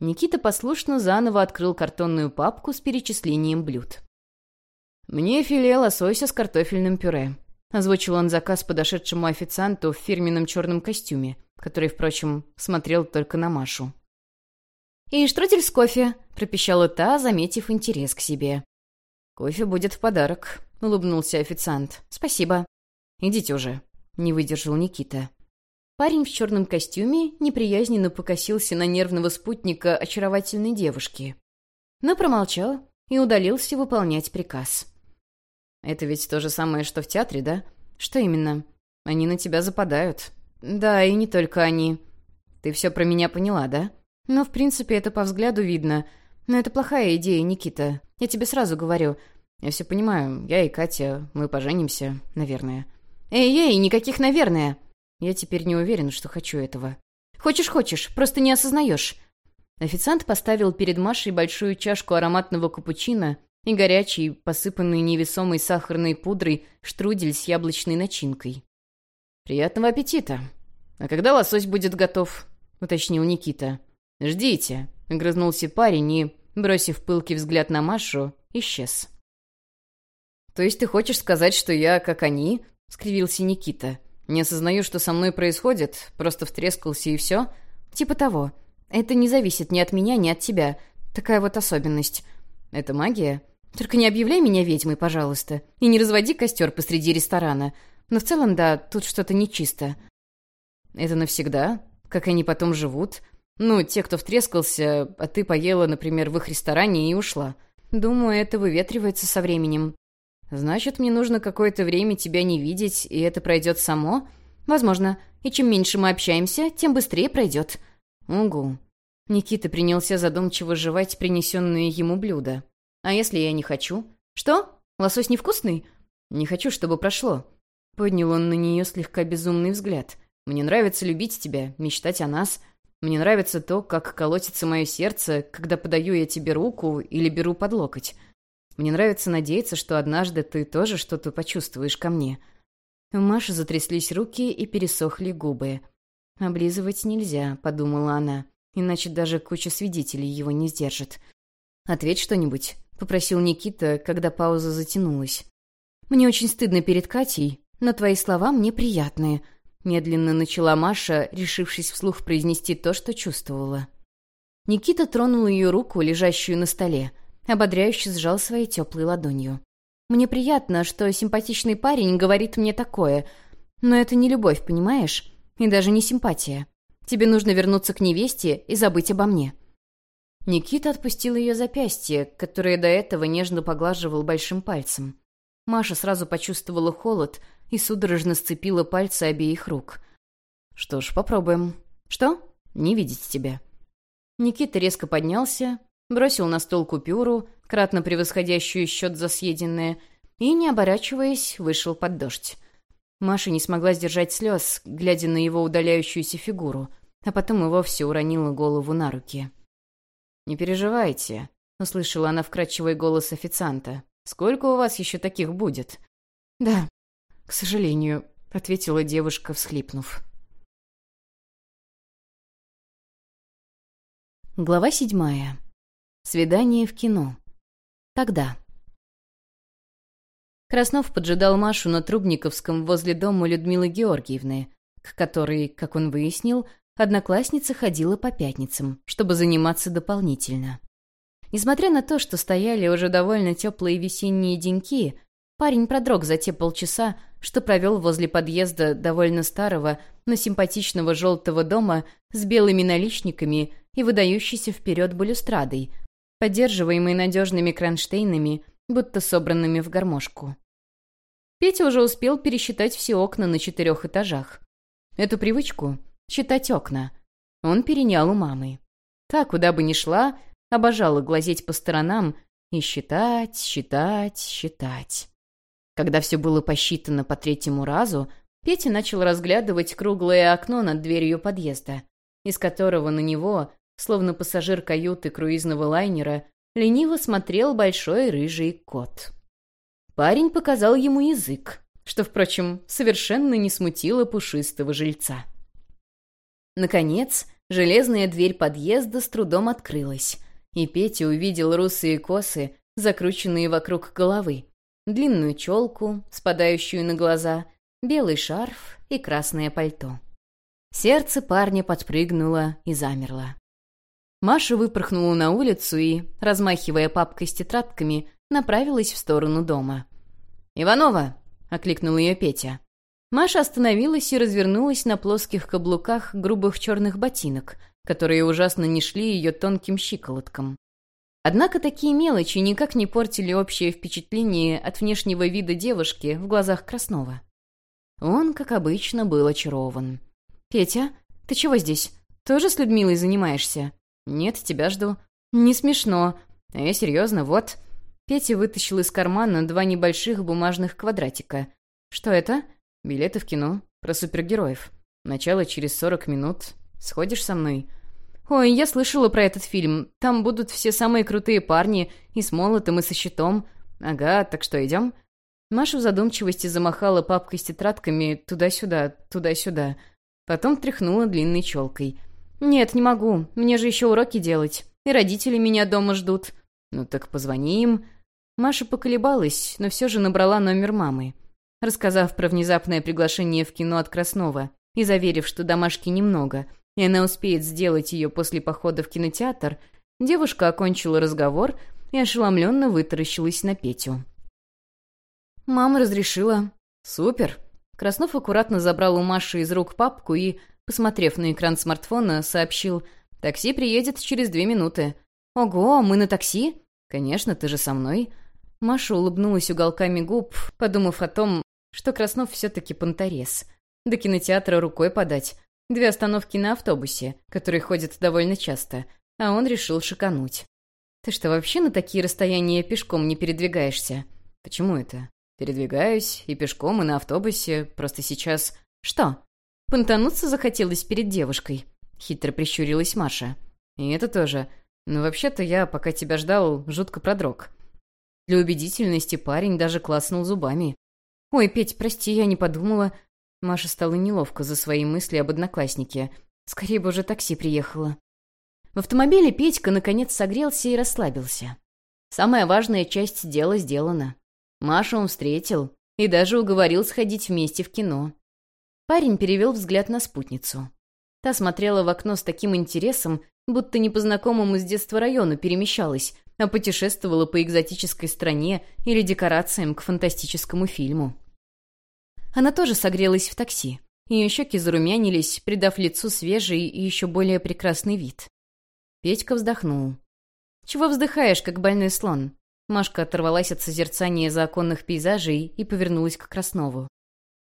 Никита послушно заново открыл картонную папку с перечислением блюд. «Мне филе лосося с картофельным пюре», — озвучил он заказ подошедшему официанту в фирменном черном костюме, который, впрочем, смотрел только на Машу. «И штрудель с кофе», — пропищала та, заметив интерес к себе. «Кофе будет в подарок», — улыбнулся официант. «Спасибо». «Идите уже», — не выдержал Никита. Парень в черном костюме неприязненно покосился на нервного спутника очаровательной девушки, но промолчал и удалился выполнять приказ. «Это ведь то же самое, что в театре, да? Что именно? Они на тебя западают». «Да, и не только они». «Ты все про меня поняла, да?» «Ну, в принципе, это по взгляду видно. Но это плохая идея, Никита. Я тебе сразу говорю. Я все понимаю. Я и Катя, мы поженимся, наверное». «Эй-эй, никаких «наверное». Я теперь не уверен, что хочу этого. Хочешь-хочешь, просто не осознаешь. Официант поставил перед Машей большую чашку ароматного капучино и горячий, посыпанный невесомой сахарной пудрой, штрудель с яблочной начинкой. «Приятного аппетита! А когда лосось будет готов?» — уточнил Никита. «Ждите!» — грызнулся парень и, бросив пылкий взгляд на Машу, исчез. «То есть ты хочешь сказать, что я, как они?» — скривился Никита. «Не осознаю, что со мной происходит, просто втрескался и все?» «Типа того. Это не зависит ни от меня, ни от тебя. Такая вот особенность». «Это магия?» «Только не объявляй меня ведьмой, пожалуйста. И не разводи костер посреди ресторана. Но в целом, да, тут что-то нечисто». «Это навсегда? Как они потом живут? Ну, те, кто втрескался, а ты поела, например, в их ресторане и ушла. Думаю, это выветривается со временем». «Значит, мне нужно какое-то время тебя не видеть, и это пройдет само?» «Возможно. И чем меньше мы общаемся, тем быстрее пройдет». «Угу». Никита принялся задумчиво жевать принесенные ему блюда. «А если я не хочу?» «Что? Лосось невкусный?» «Не хочу, чтобы прошло». Поднял он на нее слегка безумный взгляд. «Мне нравится любить тебя, мечтать о нас. Мне нравится то, как колотится мое сердце, когда подаю я тебе руку или беру под локоть. Мне нравится надеяться, что однажды ты тоже что-то почувствуешь ко мне». У Маши затряслись руки и пересохли губы. «Облизывать нельзя», — подумала она, «иначе даже куча свидетелей его не сдержит». «Ответь что-нибудь», — попросил Никита, когда пауза затянулась. «Мне очень стыдно перед Катей, но твои слова мне приятные», — медленно начала Маша, решившись вслух произнести то, что чувствовала. Никита тронул ее руку, лежащую на столе, — ободряюще сжал своей теплой ладонью. «Мне приятно, что симпатичный парень говорит мне такое, но это не любовь, понимаешь? И даже не симпатия. Тебе нужно вернуться к невесте и забыть обо мне». Никита отпустил ее запястье, которое до этого нежно поглаживал большим пальцем. Маша сразу почувствовала холод и судорожно сцепила пальцы обеих рук. «Что ж, попробуем. Что? Не видеть тебя». Никита резко поднялся, бросил на стол купюру, кратно превосходящую счет за съеденное, и, не оборачиваясь, вышел под дождь. Маша не смогла сдержать слез, глядя на его удаляющуюся фигуру, а потом и вовсе уронила голову на руки. «Не переживайте», — услышала она вкрадчивый голос официанта. «Сколько у вас еще таких будет?» «Да, к сожалению», — ответила девушка, всхлипнув. Глава седьмая. Свидание в кино. Тогда. Краснов поджидал Машу на Трубниковском возле дома Людмилы Георгиевны, к которой, как он выяснил, одноклассница ходила по пятницам, чтобы заниматься дополнительно. Несмотря на то, что стояли уже довольно теплые весенние деньки, парень продрог за те полчаса, что провел возле подъезда довольно старого, но симпатичного желтого дома с белыми наличниками и выдающейся вперед балюстрадой — поддерживаемый надежными кронштейнами, будто собранными в гармошку. Петя уже успел пересчитать все окна на четырех этажах. Эту привычку — считать окна — он перенял у мамы. Та, куда бы ни шла, обожала глазеть по сторонам и считать, считать, считать. Когда все было посчитано по третьему разу, Петя начал разглядывать круглое окно над дверью подъезда, из которого на него словно пассажир каюты круизного лайнера, лениво смотрел большой рыжий кот. Парень показал ему язык, что, впрочем, совершенно не смутило пушистого жильца. Наконец, железная дверь подъезда с трудом открылась, и Петя увидел русые косы, закрученные вокруг головы, длинную челку, спадающую на глаза, белый шарф и красное пальто. Сердце парня подпрыгнуло и замерло. Маша выпорхнула на улицу и, размахивая папкой с тетрадками, направилась в сторону дома. «Иванова!» — окликнул ее Петя. Маша остановилась и развернулась на плоских каблуках грубых черных ботинок, которые ужасно не шли ее тонким щиколоткам. Однако такие мелочи никак не портили общее впечатление от внешнего вида девушки в глазах Краснова. Он, как обычно, был очарован. «Петя, ты чего здесь? Тоже с Людмилой занимаешься?» «Нет, тебя жду». «Не смешно. А я серьезно, вот». Петя вытащил из кармана два небольших бумажных квадратика. «Что это?» «Билеты в кино. Про супергероев. Начало через сорок минут. Сходишь со мной?» «Ой, я слышала про этот фильм. Там будут все самые крутые парни, и с молотом, и со щитом. Ага, так что, идем?» Маша в задумчивости замахала папкой с тетрадками туда-сюда, туда-сюда. Потом тряхнула длинной челкой. «Нет, не могу. Мне же еще уроки делать. И родители меня дома ждут». «Ну так позвони им». Маша поколебалась, но все же набрала номер мамы. Рассказав про внезапное приглашение в кино от Краснова и заверив, что домашки немного — и она успеет сделать ее после похода в кинотеатр, девушка окончила разговор и ошеломленно вытаращилась на Петю. Мама разрешила. «Супер!» Краснов аккуратно забрал у Маши из рук папку и, посмотрев на экран смартфона, сообщил «Такси приедет через две минуты». «Ого, мы на такси?» «Конечно, ты же со мной». Маша улыбнулась уголками губ, подумав о том, что Краснов все-таки понторез. До кинотеатра рукой подать. Две остановки на автобусе, который ходит довольно часто, а он решил шикануть. «Ты что, вообще на такие расстояния пешком не передвигаешься?» «Почему это?» «Передвигаюсь и пешком, и на автобусе. Просто сейчас...» «Что?» «Понтануться захотелось перед девушкой», — хитро прищурилась Маша. «И это тоже. Но вообще-то я, пока тебя ждал, жутко продрог». Для убедительности парень даже класснул зубами. «Ой, Петь, прости, я не подумала. Маша стала неловко за свои мысли об однокласснике. Скорее бы уже такси приехало. В автомобиле Петька наконец согрелся и расслабился. Самая важная часть дела сделана. Машу он встретил и даже уговорил сходить вместе в кино. Парень перевел взгляд на спутницу. Та смотрела в окно с таким интересом, будто не по знакомому с детства району перемещалась, а путешествовала по экзотической стране или декорациям к фантастическому фильму. Она тоже согрелась в такси. Ее щеки зарумянились, придав лицу свежий и еще более прекрасный вид. Петька вздохнул. «Чего вздыхаешь, как больной слон?» Машка оторвалась от созерцания законных пейзажей и повернулась к Краснову.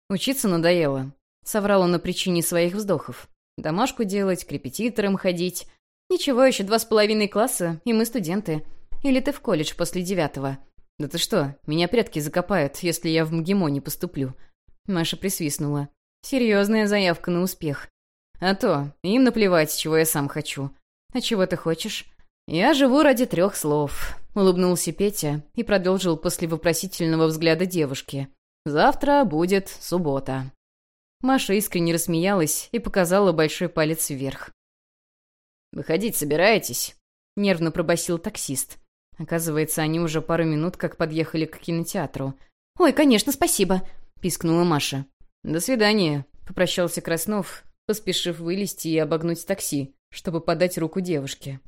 «Учиться надоело», — соврал он на причине своих вздохов. «Домашку делать, к репетиторам ходить. Ничего, еще два с половиной класса, и мы студенты. Или ты в колледж после девятого. Да ты что, меня предки закопают, если я в МГИМО не поступлю. Маша присвистнула. «Серьезная заявка на успех. А то, им наплевать, чего я сам хочу. А чего ты хочешь?» «Я живу ради трех слов», — улыбнулся Петя и продолжил после вопросительного взгляда девушки. «Завтра будет суббота». Маша искренне рассмеялась и показала большой палец вверх. «Выходить собираетесь?» — нервно пробасил таксист. Оказывается, они уже пару минут как подъехали к кинотеатру. «Ой, конечно, спасибо!» — пискнула Маша. «До свидания», — попрощался Краснов, поспешив вылезти и обогнуть такси, чтобы подать руку девушке.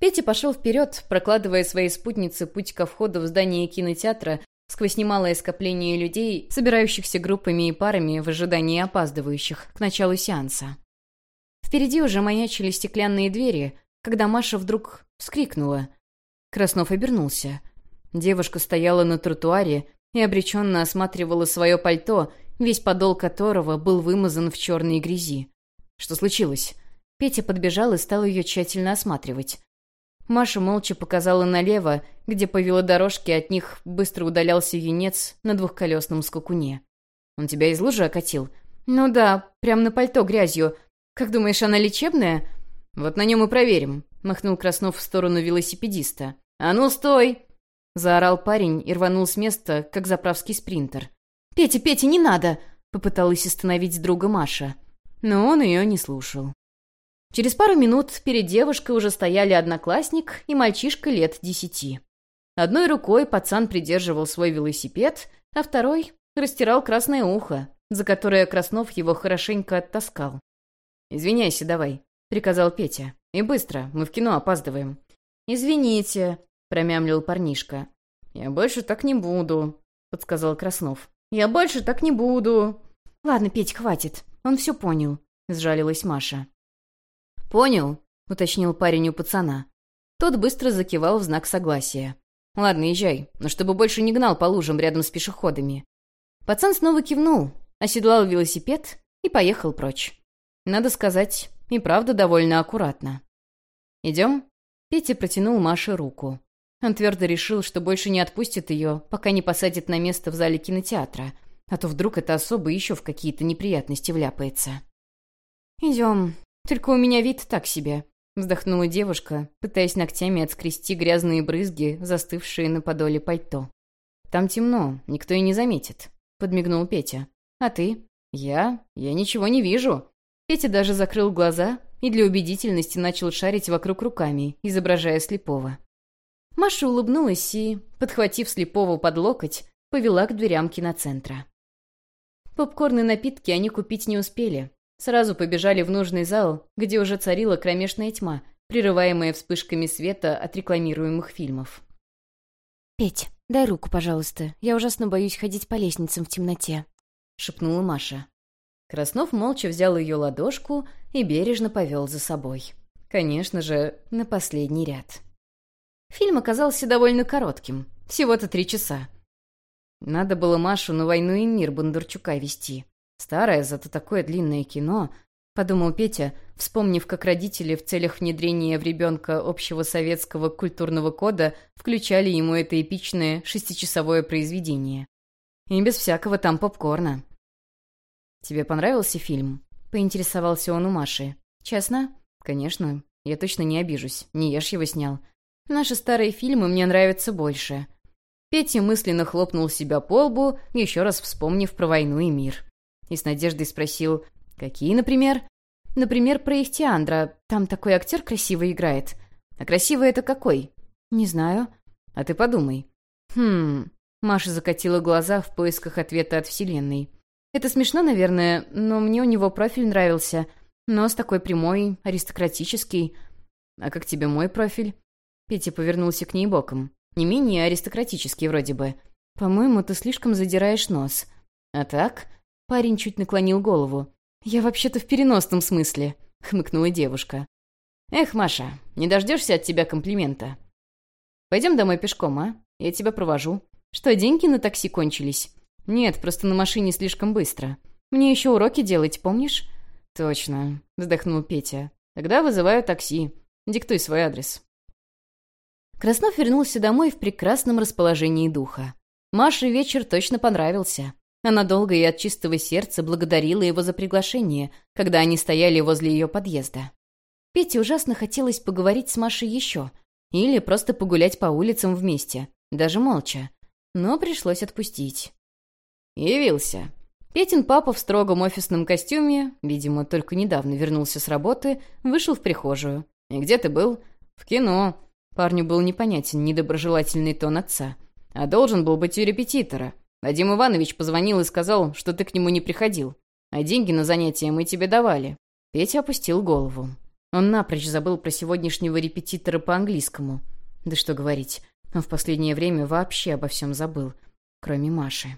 Петя пошел вперед, прокладывая своей спутнице путь ко входу в здание кинотеатра сквозь немалое скопление людей, собирающихся группами и парами в ожидании опаздывающих к началу сеанса. Впереди уже маячили стеклянные двери, когда Маша вдруг вскрикнула. Краснов обернулся. Девушка стояла на тротуаре, и обреченно осматривала свое пальто, весь подол которого был вымазан в черной грязи. Что случилось? Петя подбежал и стал ее тщательно осматривать. Маша молча показала налево, где по велодорожке от них быстро удалялся юнец на двухколесном скакуне. «Он тебя из лужи окатил?» «Ну да, прям на пальто грязью. Как думаешь, она лечебная?» «Вот на нем и проверим», — махнул Краснов в сторону велосипедиста. «А ну, стой!» Заорал парень и рванул с места, как заправский спринтер. «Петя, Петя, не надо!» — попыталась остановить друга Маша. Но он ее не слушал. Через пару минут перед девушкой уже стояли одноклассник и мальчишка лет десяти. Одной рукой пацан придерживал свой велосипед, а второй растирал красное ухо, за которое Краснов его хорошенько оттаскал. «Извиняйся давай», — приказал Петя. «И быстро, мы в кино опаздываем». «Извините», — промямлил парнишка. «Я больше так не буду», — подсказал Краснов. «Я больше так не буду». «Ладно, Петь, хватит. Он все понял», — сжалилась Маша. «Понял», — уточнил парень у пацана. Тот быстро закивал в знак согласия. «Ладно, езжай, но чтобы больше не гнал по лужам рядом с пешеходами». Пацан снова кивнул, оседлал велосипед и поехал прочь. Надо сказать, и правда довольно аккуратно. «Идем?» Петя протянул Маше руку. Он твердо решил, что больше не отпустит ее, пока не посадит на место в зале кинотеатра, а то вдруг это особо еще в какие-то неприятности вляпается. «Идем. Только у меня вид так себе», Вздохнула девушка, пытаясь ногтями отскрести грязные брызги, застывшие на подоле пальто. «Там темно, никто и не заметит», — подмигнул Петя. «А ты?» «Я? Я ничего не вижу». Петя даже закрыл глаза и для убедительности начал шарить вокруг руками, изображая слепого. Маша улыбнулась и, подхватив слепого под локоть, повела к дверям киноцентра. Попкорн и напитки они купить не успели, Сразу побежали в нужный зал, где уже царила кромешная тьма, прерываемая вспышками света от рекламируемых фильмов. «Петь, дай руку, пожалуйста. Я ужасно боюсь ходить по лестницам в темноте», — шепнула Маша. Краснов молча взял ее ладошку и бережно повел за собой. Конечно же, на последний ряд. Фильм оказался довольно коротким, всего-то три часа. Надо было Машу на войну и мир Бондарчука вести. Старое, зато такое длинное кино, подумал Петя, вспомнив, как родители в целях внедрения в ребенка общего советского культурного кода включали ему это эпичное шестичасовое произведение. И без всякого там попкорна. «Тебе понравился фильм?» — поинтересовался он у Маши. «Честно?» «Конечно. Я точно не обижусь. Не ешь его снял. Наши старые фильмы мне нравятся больше». Петя мысленно хлопнул себя по лбу, еще раз вспомнив про войну и мир и с надеждой спросил «Какие, например?» «Например, про Ихтиандра. Там такой актер красиво играет». «А красивый это какой?» «Не знаю». «А ты подумай». «Хм...» Маша закатила глаза в поисках ответа от Вселенной. «Это смешно, наверное, но мне у него профиль нравился. Нос такой прямой, аристократический. А как тебе мой профиль?» Петя повернулся к ней боком. «Не менее аристократический вроде бы. По-моему, ты слишком задираешь нос. А так, Парень чуть наклонил голову. «Я вообще-то в переносном смысле», — хмыкнула девушка. «Эх, Маша, не дождешься от тебя комплимента. Пойдем домой пешком, а? Я тебя провожу. Что, деньги на такси кончились?» «Нет, просто на машине слишком быстро. Мне еще уроки делать, помнишь?» «Точно», — вздохнул Петя. «Тогда вызываю такси. Диктуй свой адрес». Краснов вернулся домой в прекрасном расположении духа. Маше вечер точно понравился. Она долго и от чистого сердца благодарила его за приглашение, когда они стояли возле ее подъезда. Пете ужасно хотелось поговорить с Машей еще. Или просто погулять по улицам вместе, даже молча. Но пришлось отпустить. Явился. Петин папа в строгом офисном костюме, видимо, только недавно вернулся с работы, вышел в прихожую. «И где ты был?» «В кино». Парню был непонятен недоброжелательный тон отца. «А должен был быть у репетитора. Вадим Иванович позвонил и сказал, что ты к нему не приходил, а деньги на занятия мы тебе давали». Петя опустил голову. Он напрочь забыл про сегодняшнего репетитора по английскому. Да что говорить, он в последнее время вообще обо всем забыл, кроме Маши.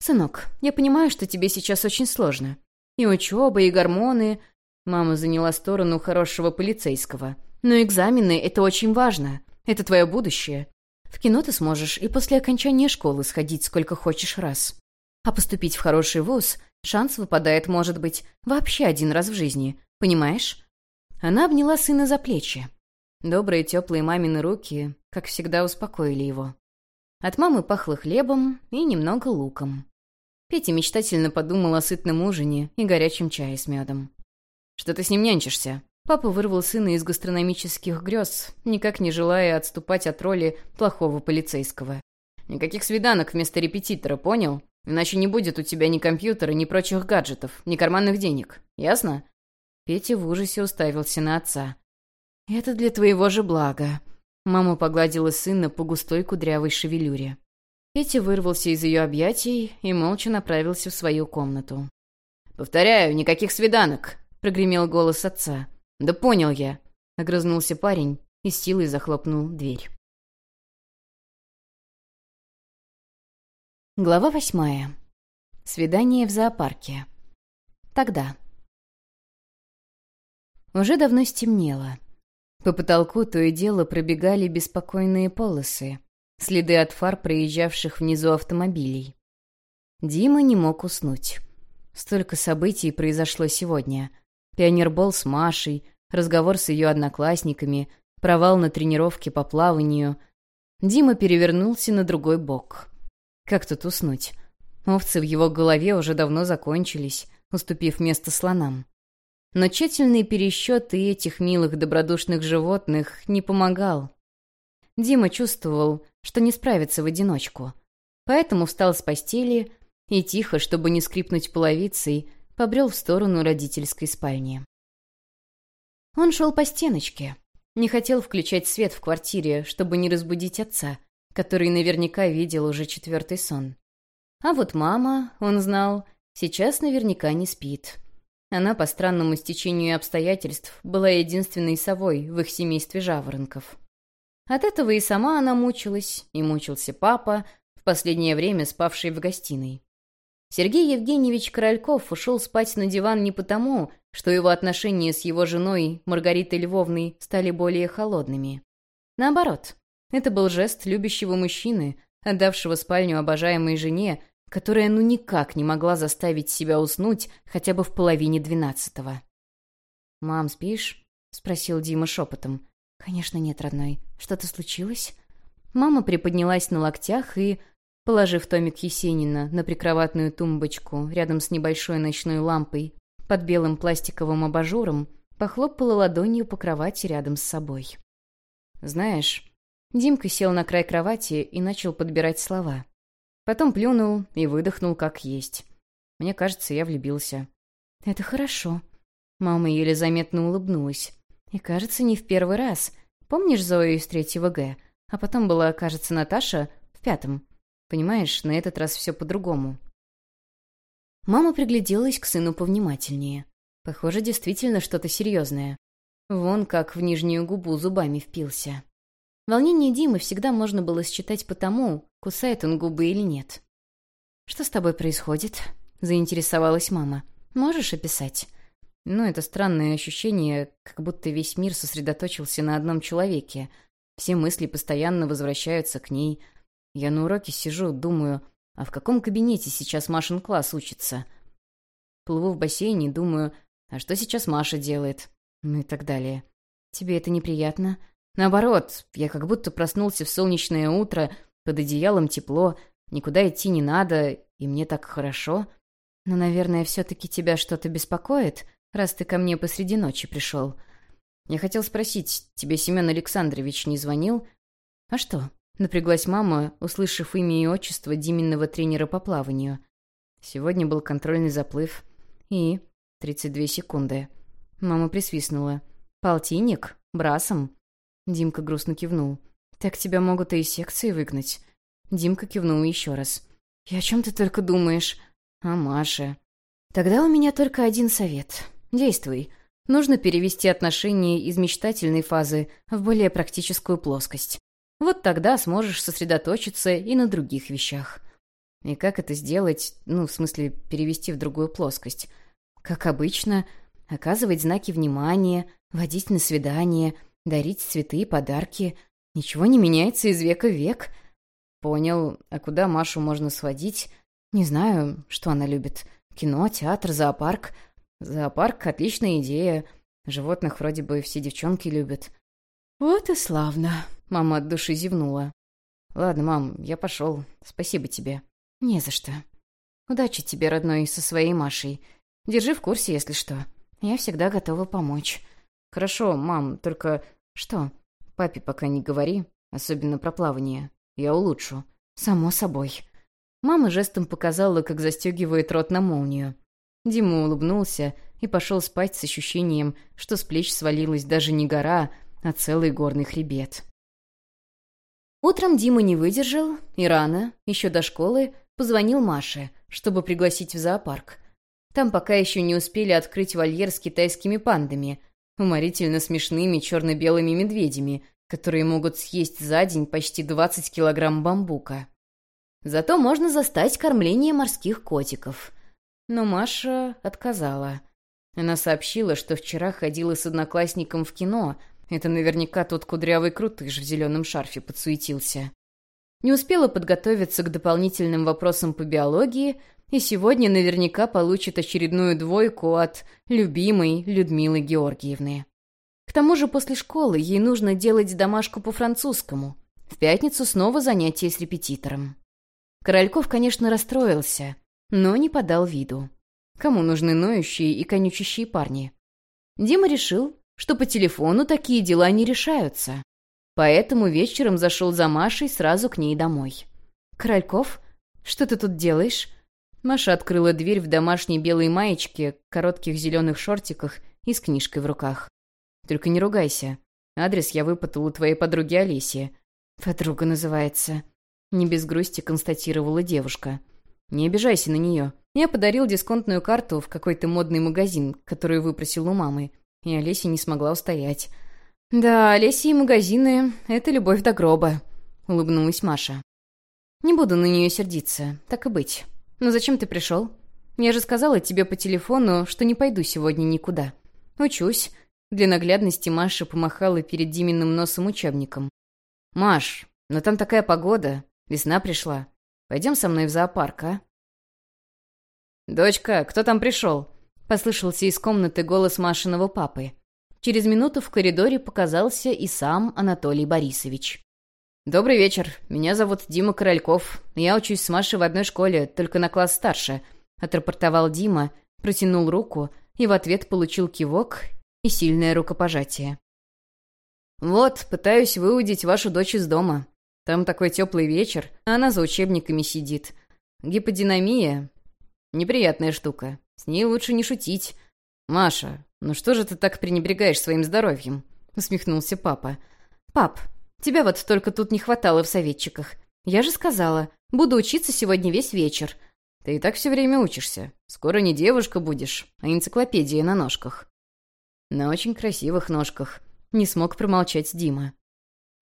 «Сынок, я понимаю, что тебе сейчас очень сложно. И учеба, и гормоны...» Мама заняла сторону хорошего полицейского. «Но экзамены — это очень важно. Это твое будущее. В кино ты сможешь и после окончания школы сходить сколько хочешь раз. А поступить в хороший вуз шанс выпадает, может быть, вообще один раз в жизни. Понимаешь? Она обняла сына за плечи. Добрые теплые мамины руки, как всегда, успокоили его. От мамы пахло хлебом и немного луком. Петя мечтательно подумал о сытном ужине и горячем чае с медом. «Что ты с ним нянчишься?» Папа вырвал сына из гастрономических грез, никак не желая отступать от роли плохого полицейского. «Никаких свиданок вместо репетитора, понял? Иначе не будет у тебя ни компьютера, ни прочих гаджетов, ни карманных денег. Ясно?» Петя в ужасе уставился на отца. «Это для твоего же блага». Мама погладила сына по густой кудрявой шевелюре. Петя вырвался из ее объятий и молча направился в свою комнату. «Повторяю, никаких свиданок!» — прогремел голос отца. «Да понял я!» — огрызнулся парень и с силой захлопнул дверь. Глава восьмая. Свидание в зоопарке. Тогда. Уже давно стемнело. По потолку то и дело пробегали беспокойные полосы, следы от фар проезжавших внизу автомобилей. Дима не мог уснуть. Столько событий произошло сегодня. Пионербол с Машей, разговор с ее одноклассниками, провал на тренировке по плаванию. Дима перевернулся на другой бок. Как тут уснуть? Овцы в его голове уже давно закончились, уступив место слонам. Но тщательный пересчет и этих милых добродушных животных не помогал. Дима чувствовал, что не справится в одиночку. Поэтому встал с постели и тихо, чтобы не скрипнуть половицей, побрел в сторону родительской спальни. Он шел по стеночке. Не хотел включать свет в квартире, чтобы не разбудить отца, который наверняка видел уже четвертый сон. А вот мама, он знал, сейчас наверняка не спит. Она, по странному стечению обстоятельств, была единственной совой в их семействе жаворонков. От этого и сама она мучилась, и мучился папа, в последнее время спавший в гостиной. Сергей Евгеньевич Корольков ушел спать на диван не потому, что его отношения с его женой Маргаритой Львовной стали более холодными. Наоборот, это был жест любящего мужчины, отдавшего спальню обожаемой жене, которая ну никак не могла заставить себя уснуть хотя бы в половине двенадцатого. «Мам, спишь?» — спросил Дима шепотом. «Конечно нет, родной. Что-то случилось?» Мама приподнялась на локтях и, положив томик Есенина на прикроватную тумбочку рядом с небольшой ночной лампой под белым пластиковым абажуром, похлопала ладонью по кровати рядом с собой. «Знаешь, Димка сел на край кровати и начал подбирать слова. Потом плюнул и выдохнул как есть. Мне кажется, я влюбился. «Это хорошо». Мама еле заметно улыбнулась. «И кажется, не в первый раз. Помнишь Зою из третьего Г? А потом была, кажется, Наташа в пятом. Понимаешь, на этот раз все по-другому». Мама пригляделась к сыну повнимательнее. Похоже, действительно что-то серьезное. Вон как в нижнюю губу зубами впился. Волнение Димы всегда можно было считать по тому, кусает он губы или нет. «Что с тобой происходит?» — заинтересовалась мама. «Можешь описать?» Ну, это странное ощущение, как будто весь мир сосредоточился на одном человеке. Все мысли постоянно возвращаются к ней. Я на уроке сижу, думаю, а в каком кабинете сейчас Машин класс учится? Плыву в бассейне, думаю, а что сейчас Маша делает? Ну и так далее. Тебе это неприятно? Наоборот, я как будто проснулся в солнечное утро, под одеялом тепло, никуда идти не надо, и мне так хорошо. Но, наверное, все-таки тебя что-то беспокоит, раз ты ко мне посреди ночи пришел. Я хотел спросить, тебе Семен Александрович не звонил? А что? Напряглась мама, услышав имя и отчество Диминого тренера по плаванию. Сегодня был контрольный заплыв. И... 32 секунды. Мама присвистнула. «Полтинник? Брасом?» Димка грустно кивнул. «Так тебя могут и из секции выгнать». Димка кивнул еще раз. «И о чем ты только думаешь?» «О Маше». «Тогда у меня только один совет. Действуй. Нужно перевести отношения из мечтательной фазы в более практическую плоскость. Вот тогда сможешь сосредоточиться и на других вещах». И как это сделать, ну, в смысле, перевести в другую плоскость? Как обычно, оказывать знаки внимания, водить на свидание — Дарить цветы и подарки. Ничего не меняется из века в век. Понял, а куда Машу можно сводить? Не знаю, что она любит. Кино, театр, зоопарк. Зоопарк — отличная идея. Животных вроде бы все девчонки любят. Вот и славно. Мама от души зевнула. Ладно, мам, я пошел. Спасибо тебе. Не за что. Удачи тебе, родной, со своей Машей. Держи в курсе, если что. Я всегда готова помочь. Хорошо, мам, только «Что? Папе пока не говори, особенно про плавание. Я улучшу. Само собой». Мама жестом показала, как застегивает рот на молнию. Дима улыбнулся и пошел спать с ощущением, что с плеч свалилась даже не гора, а целый горный хребет. Утром Дима не выдержал и рано, еще до школы, позвонил Маше, чтобы пригласить в зоопарк. Там пока еще не успели открыть вольер с китайскими пандами, уморительно смешными черно-белыми медведями, которые могут съесть за день почти 20 килограмм бамбука. Зато можно застать кормление морских котиков. Но Маша отказала. Она сообщила, что вчера ходила с одноклассником в кино — это наверняка тот кудрявый крутыш в зеленом шарфе подсуетился. Не успела подготовиться к дополнительным вопросам по биологии, и сегодня наверняка получит очередную двойку от любимой Людмилы Георгиевны. К тому же после школы ей нужно делать домашку по французскому. В пятницу снова занятие с репетитором. Корольков, конечно, расстроился, но не подал виду. Кому нужны ноющие и конючащие парни? Дима решил, что по телефону такие дела не решаются. Поэтому вечером зашел за Машей сразу к ней домой. «Корольков, что ты тут делаешь?» Маша открыла дверь в домашней белой маечке, коротких зеленых шортиках и с книжкой в руках. «Только не ругайся. Адрес я выпытал у твоей подруги Олеси». «Подруга называется». Не без грусти констатировала девушка. «Не обижайся на нее. Я подарил дисконтную карту в какой-то модный магазин, который выпросил у мамы и Олеся не смогла устоять. «Да, Олеся и магазины — это любовь до гроба», — улыбнулась Маша. «Не буду на нее сердиться, так и быть. Но зачем ты пришел? Я же сказала тебе по телефону, что не пойду сегодня никуда. Учусь». Для наглядности Маша помахала перед Диминым носом учебником. «Маш, но там такая погода. Весна пришла. Пойдем со мной в зоопарк, а?» «Дочка, кто там пришел?» Послышался из комнаты голос Машиного папы. Через минуту в коридоре показался и сам Анатолий Борисович. «Добрый вечер. Меня зовут Дима Корольков. Я учусь с Машей в одной школе, только на класс старше», — отрапортовал Дима, протянул руку и в ответ получил кивок и сильное рукопожатие. «Вот, пытаюсь выудить вашу дочь из дома. Там такой теплый вечер, а она за учебниками сидит. Гиподинамия — неприятная штука. С ней лучше не шутить. «Маша, ну что же ты так пренебрегаешь своим здоровьем?» — усмехнулся папа. «Пап, тебя вот только тут не хватало в советчиках. Я же сказала, буду учиться сегодня весь вечер. Ты и так все время учишься. Скоро не девушка будешь, а энциклопедия на ножках». «На очень красивых ножках», — не смог промолчать Дима.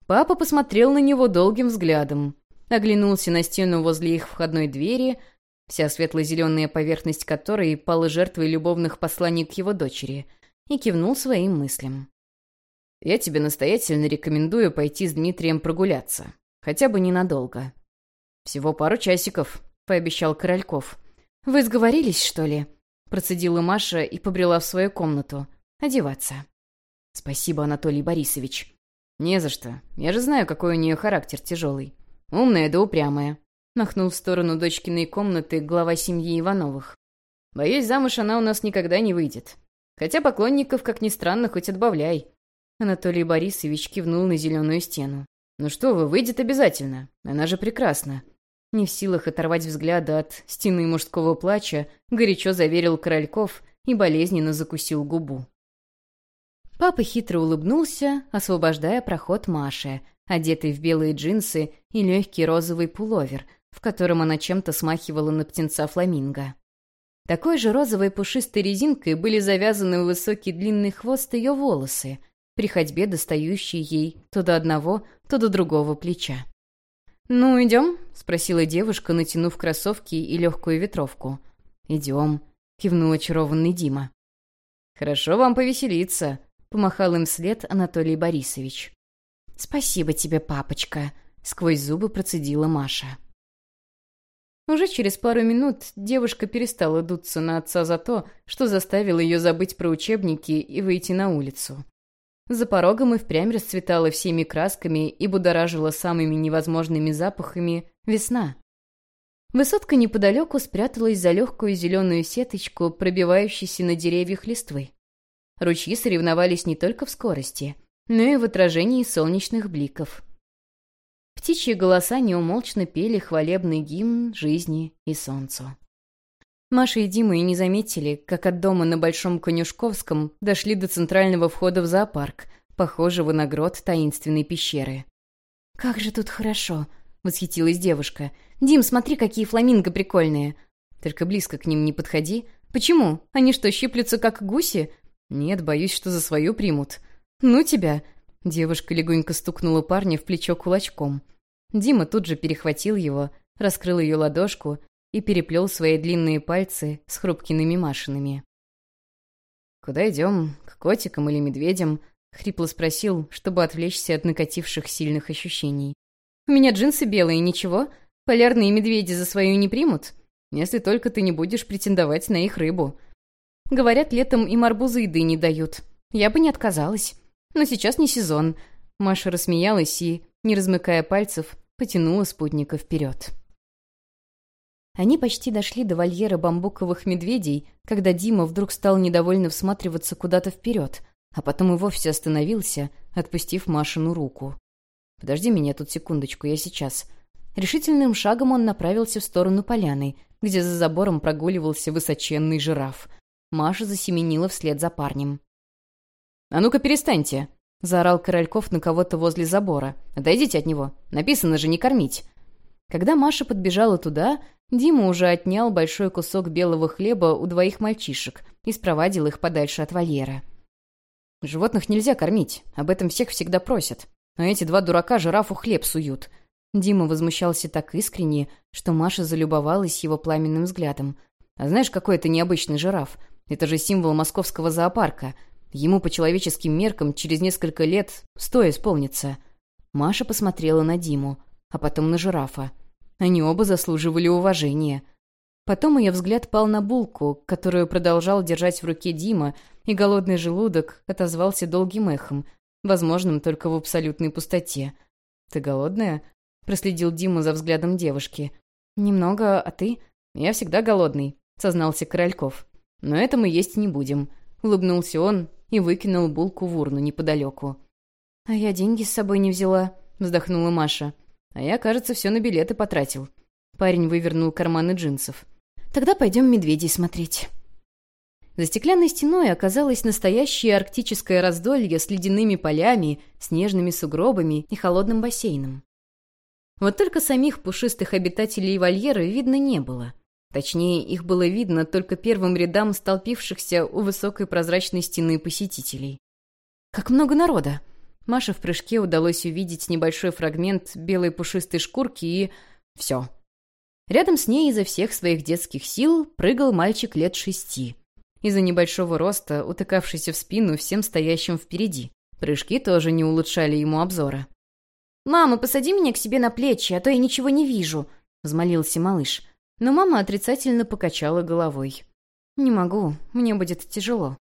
Папа посмотрел на него долгим взглядом, оглянулся на стену возле их входной двери — вся светло-зеленая поверхность которой пала жертвой любовных посланий к его дочери, и кивнул своим мыслям. «Я тебе настоятельно рекомендую пойти с Дмитрием прогуляться. Хотя бы ненадолго. Всего пару часиков», — пообещал Корольков. «Вы сговорились, что ли?» — процедила Маша и побрела в свою комнату. «Одеваться». «Спасибо, Анатолий Борисович». «Не за что. Я же знаю, какой у нее характер тяжелый. Умная да упрямая. Махнул в сторону дочкиной комнаты глава семьи Ивановых. «Боюсь, замуж она у нас никогда не выйдет. Хотя поклонников, как ни странно, хоть отбавляй». Анатолий Борисович кивнул на зеленую стену. «Ну что вы, выйдет обязательно. Она же прекрасна». Не в силах оторвать взгляда от стены мужского плача, горячо заверил Корольков и болезненно закусил губу. Папа хитро улыбнулся, освобождая проход Маше, одетой в белые джинсы и легкий розовый пуловер — в котором она чем-то смахивала на птенца фламинго. Такой же розовой пушистой резинкой были завязаны в высокий длинный хвост ее волосы, при ходьбе достающие ей то до одного, то до другого плеча. «Ну, идем?» — спросила девушка, натянув кроссовки и легкую ветровку. «Идем», — кивнул очарованный Дима. «Хорошо вам повеселиться», — помахал им вслед Анатолий Борисович. «Спасибо тебе, папочка», — сквозь зубы процедила Маша. Уже через пару минут девушка перестала дуться на отца за то, что заставил ее забыть про учебники и выйти на улицу. За порогом и впрямь расцветала всеми красками и будоражила самыми невозможными запахами весна. Высотка неподалеку спряталась за легкую зеленую сеточку, пробивающейся на деревьях листвы. Ручьи соревновались не только в скорости, но и в отражении солнечных бликов. Птичьи голоса неумолчно пели хвалебный гимн жизни и солнцу. Маша и Дима и не заметили, как от дома на Большом Конюшковском дошли до центрального входа в зоопарк, похожего на грот таинственной пещеры. «Как же тут хорошо!» — восхитилась девушка. «Дим, смотри, какие фламинго прикольные!» «Только близко к ним не подходи. Почему? Они что, щиплются, как гуси?» «Нет, боюсь, что за свою примут». «Ну тебя!» Девушка легонько стукнула парня в плечо кулачком. Дима тут же перехватил его, раскрыл ее ладошку и переплел свои длинные пальцы с хрупкими Машинами. «Куда идем? К котикам или медведям?» — хрипло спросил, чтобы отвлечься от накативших сильных ощущений. «У меня джинсы белые, ничего? Полярные медведи за свою не примут? Если только ты не будешь претендовать на их рыбу. Говорят, летом им арбузы еды не дают. Я бы не отказалась. Но сейчас не сезон». Маша рассмеялась и, не размыкая пальцев, потянула спутника вперед. Они почти дошли до вольера бамбуковых медведей, когда Дима вдруг стал недовольно всматриваться куда-то вперед, а потом и вовсе остановился, отпустив Машину руку. «Подожди меня тут секундочку, я сейчас». Решительным шагом он направился в сторону поляны, где за забором прогуливался высоченный жираф. Маша засеменила вслед за парнем. «А ну-ка перестаньте!» — заорал Корольков на кого-то возле забора. «Отойдите от него! Написано же не кормить!» Когда Маша подбежала туда, Дима уже отнял большой кусок белого хлеба у двоих мальчишек и спровадил их подальше от вольера. «Животных нельзя кормить, об этом всех всегда просят. А эти два дурака жирафу хлеб суют». Дима возмущался так искренне, что Маша залюбовалась его пламенным взглядом. «А знаешь, какой это необычный жираф? Это же символ московского зоопарка. Ему по человеческим меркам через несколько лет сто исполнится». Маша посмотрела на Диму, а потом на жирафа. Они оба заслуживали уважения. Потом ее взгляд пал на булку, которую продолжал держать в руке Дима, и голодный желудок отозвался долгим эхом, возможным только в абсолютной пустоте. «Ты голодная?» — проследил Дима за взглядом девушки. «Немного, а ты?» «Я всегда голодный», — сознался Корольков. «Но это мы есть не будем», — улыбнулся он и выкинул булку в урну неподалеку. «А я деньги с собой не взяла», — вздохнула Маша. А я, кажется, все на билеты потратил. Парень вывернул карманы джинсов. Тогда пойдем медведей смотреть. За стеклянной стеной оказалось настоящее арктическое раздолье с ледяными полями, снежными сугробами и холодным бассейном. Вот только самих пушистых обитателей вольера видно не было. Точнее, их было видно только первым рядам столпившихся у высокой прозрачной стены посетителей. «Как много народа!» Маше в прыжке удалось увидеть небольшой фрагмент белой пушистой шкурки и... все. Рядом с ней изо всех своих детских сил прыгал мальчик лет шести. Из-за небольшого роста, утыкавшийся в спину всем стоящим впереди. Прыжки тоже не улучшали ему обзора. «Мама, посади меня к себе на плечи, а то я ничего не вижу», — взмолился малыш. Но мама отрицательно покачала головой. «Не могу, мне будет тяжело».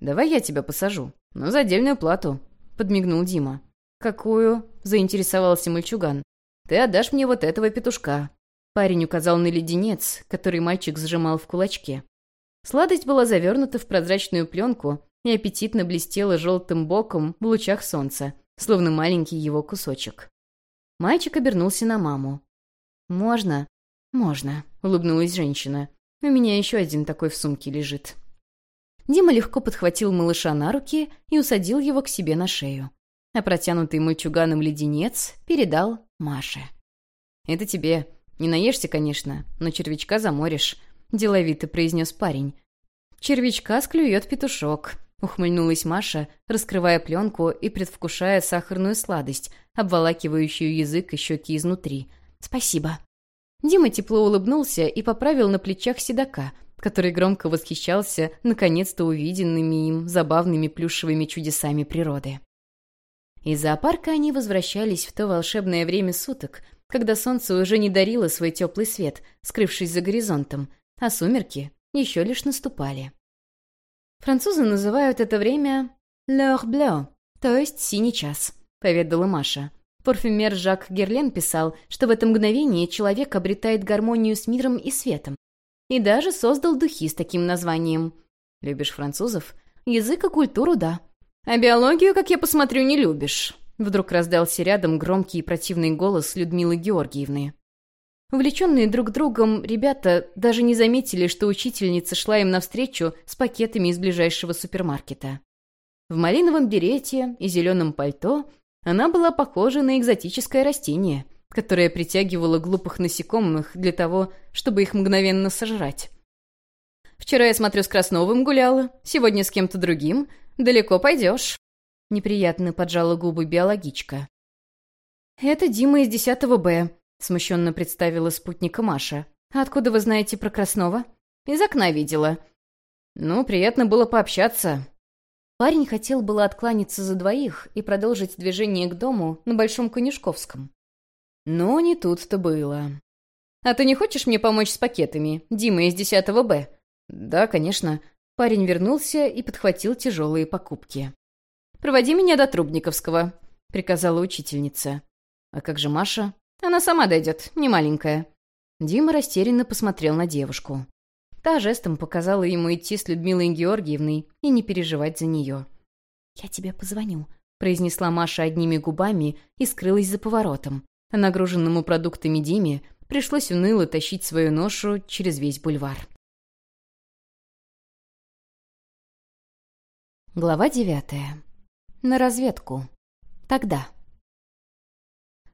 «Давай я тебя посажу, но за отдельную плату», — подмигнул Дима. «Какую?» — заинтересовался мальчуган. «Ты отдашь мне вот этого петушка». Парень указал на леденец, который мальчик сжимал в кулачке. Сладость была завернута в прозрачную пленку и аппетитно блестела желтым боком в лучах солнца, словно маленький его кусочек. Мальчик обернулся на маму. «Можно?» «Можно», — улыбнулась женщина. «У меня еще один такой в сумке лежит». Дима легко подхватил малыша на руки и усадил его к себе на шею. А протянутый мальчуганом леденец передал Маше. «Это тебе. Не наешься, конечно, но червячка заморишь», — деловито произнес парень. «Червячка склюет петушок», — ухмыльнулась Маша, раскрывая пленку и предвкушая сахарную сладость, обволакивающую язык и щеки изнутри. «Спасибо». Дима тепло улыбнулся и поправил на плечах седока — который громко восхищался наконец-то увиденными им забавными плюшевыми чудесами природы. Из зоопарка они возвращались в то волшебное время суток, когда солнце уже не дарило свой теплый свет, скрывшись за горизонтом, а сумерки еще лишь наступали. Французы называют это время «l'heure bleue», то есть «синий час», — поведала Маша. Парфюмер Жак Герлен писал, что в это мгновение человек обретает гармонию с миром и светом, и даже создал духи с таким названием. Любишь французов? Язык и культуру, да. А биологию, как я посмотрю, не любишь. Вдруг раздался рядом громкий и противный голос Людмилы Георгиевны. Увлеченные друг другом, ребята даже не заметили, что учительница шла им навстречу с пакетами из ближайшего супермаркета. В малиновом берете и зеленом пальто Она была похожа на экзотическое растение, которое притягивало глупых насекомых для того, чтобы их мгновенно сожрать. «Вчера я смотрю с Красновым гуляла, сегодня с кем-то другим. Далеко пойдешь». Неприятно поджала губы биологичка. «Это Дима из 10 Б», — смущенно представила спутника Маша. «Откуда вы знаете про Краснова?» «Из окна видела». «Ну, приятно было пообщаться». Парень хотел было откланяться за двоих и продолжить движение к дому на Большом Конюшковском. Но не тут-то было. «А ты не хочешь мне помочь с пакетами? Дима из 10 Б?» «Да, конечно». Парень вернулся и подхватил тяжелые покупки. «Проводи меня до Трубниковского», — приказала учительница. «А как же Маша?» «Она сама дойдет, не маленькая». Дима растерянно посмотрел на девушку. Та жестом показала ему идти с Людмилой Георгиевной и не переживать за нее. «Я тебе позвоню», — произнесла Маша одними губами и скрылась за поворотом. Нагруженному продуктами Диме пришлось уныло тащить свою ношу через весь бульвар. Глава девятая. На разведку. Тогда.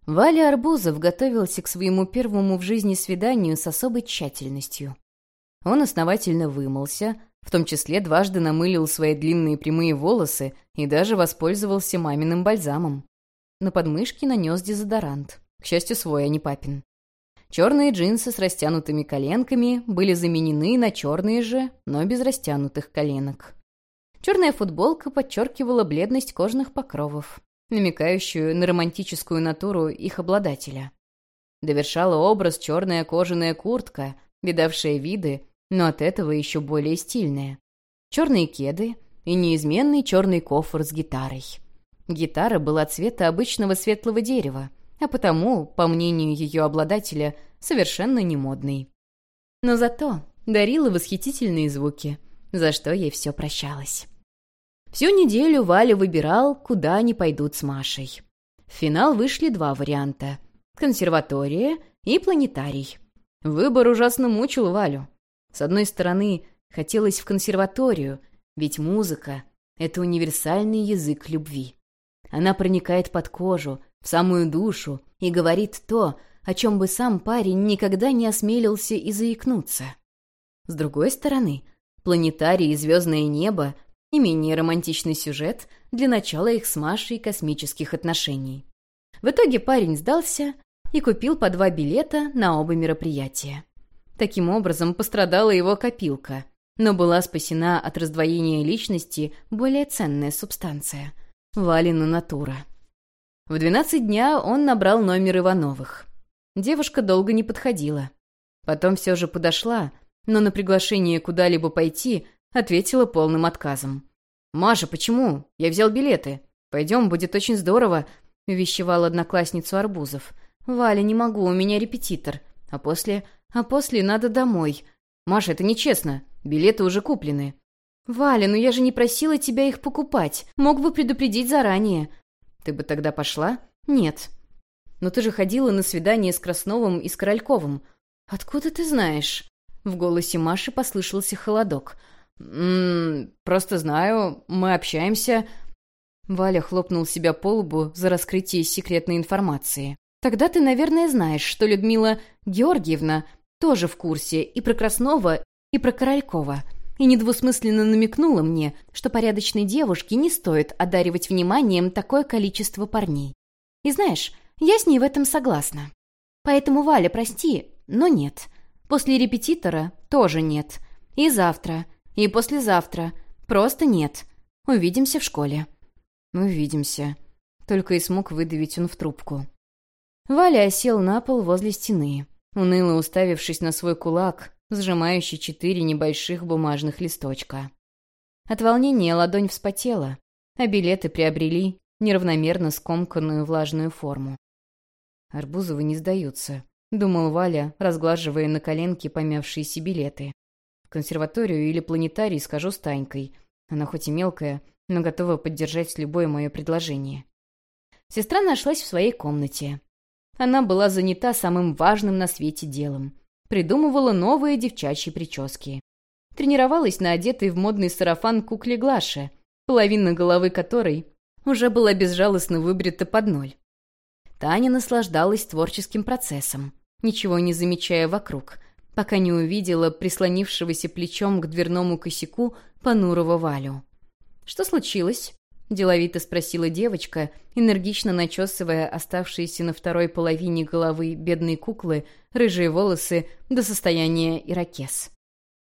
Валя Арбузов готовился к своему первому в жизни свиданию с особой тщательностью. Он основательно вымылся, в том числе дважды намылил свои длинные прямые волосы и даже воспользовался маминым бальзамом. На подмышке нанес дезодорант. К счастью, свой, а не папин. Черные джинсы с растянутыми коленками были заменены на черные же, но без растянутых коленок. Черная футболка подчеркивала бледность кожных покровов, намекающую на романтическую натуру их обладателя. Довершала образ черная кожаная куртка, видавшая виды, но от этого еще более стильная. Черные кеды и неизменный черный кофр с гитарой. Гитара была цвета обычного светлого дерева, а потому, по мнению ее обладателя, совершенно не модной. Но зато дарила восхитительные звуки, за что ей все прощалось. Всю неделю Валя выбирал, куда они пойдут с Машей. В финал вышли два варианта — консерватория и планетарий. Выбор ужасно мучил Валю. С одной стороны, хотелось в консерваторию, ведь музыка — это универсальный язык любви. Она проникает под кожу, в самую душу и говорит то, о чем бы сам парень никогда не осмелился и заикнуться. С другой стороны, планетарий и звездное небо и менее романтичный сюжет для начала их с Машей космических отношений. В итоге парень сдался и купил по два билета на оба мероприятия. Таким образом пострадала его копилка, но была спасена от раздвоения личности более ценная субстанция — Валина натура. В 12 дня он набрал номер Ивановых. Девушка долго не подходила. Потом все же подошла, но на приглашение куда-либо пойти Ответила полным отказом. «Маша, почему? Я взял билеты. Пойдем, будет очень здорово», — увещевал одноклассницу Арбузов. «Валя, не могу, у меня репетитор. А после... А после надо домой. Маша, это нечестно. Билеты уже куплены». «Валя, ну я же не просила тебя их покупать. Мог бы предупредить заранее». «Ты бы тогда пошла?» «Нет». «Но ты же ходила на свидание с Красновым и с Корольковым. Откуда ты знаешь?» В голосе Маши послышался холодок. «М -м, просто знаю, мы общаемся...» Валя хлопнул себя по лбу за раскрытие секретной информации. «Тогда ты, наверное, знаешь, что Людмила Георгиевна тоже в курсе и про Краснова, и про Королькова, и недвусмысленно намекнула мне, что порядочной девушке не стоит одаривать вниманием такое количество парней. И знаешь, я с ней в этом согласна. Поэтому, Валя, прости, но нет. После репетитора тоже нет. И завтра, и послезавтра. Просто нет. Увидимся в школе». «Увидимся», — только и смог выдавить он в трубку. Валя сел на пол возле стены, уныло уставившись на свой кулак, сжимающий четыре небольших бумажных листочка. От волнения ладонь вспотела, а билеты приобрели неравномерно скомканную влажную форму. «Арбузовы не сдаются», — думал Валя, разглаживая на коленке помявшиеся билеты консерваторию или планетарий скажу с Танькой. Она хоть и мелкая, но готова поддержать любое мое предложение. Сестра нашлась в своей комнате. Она была занята самым важным на свете делом. Придумывала новые девчачьи прически. Тренировалась на одетой в модный сарафан кукле Глаше, половина головы которой уже была безжалостно выбрита под ноль. Таня наслаждалась творческим процессом, ничего не замечая вокруг, пока не увидела прислонившегося плечом к дверному косяку понурого Валю. «Что случилось?» — деловито спросила девочка, энергично начесывая оставшиеся на второй половине головы бедной куклы рыжие волосы до состояния ирокез.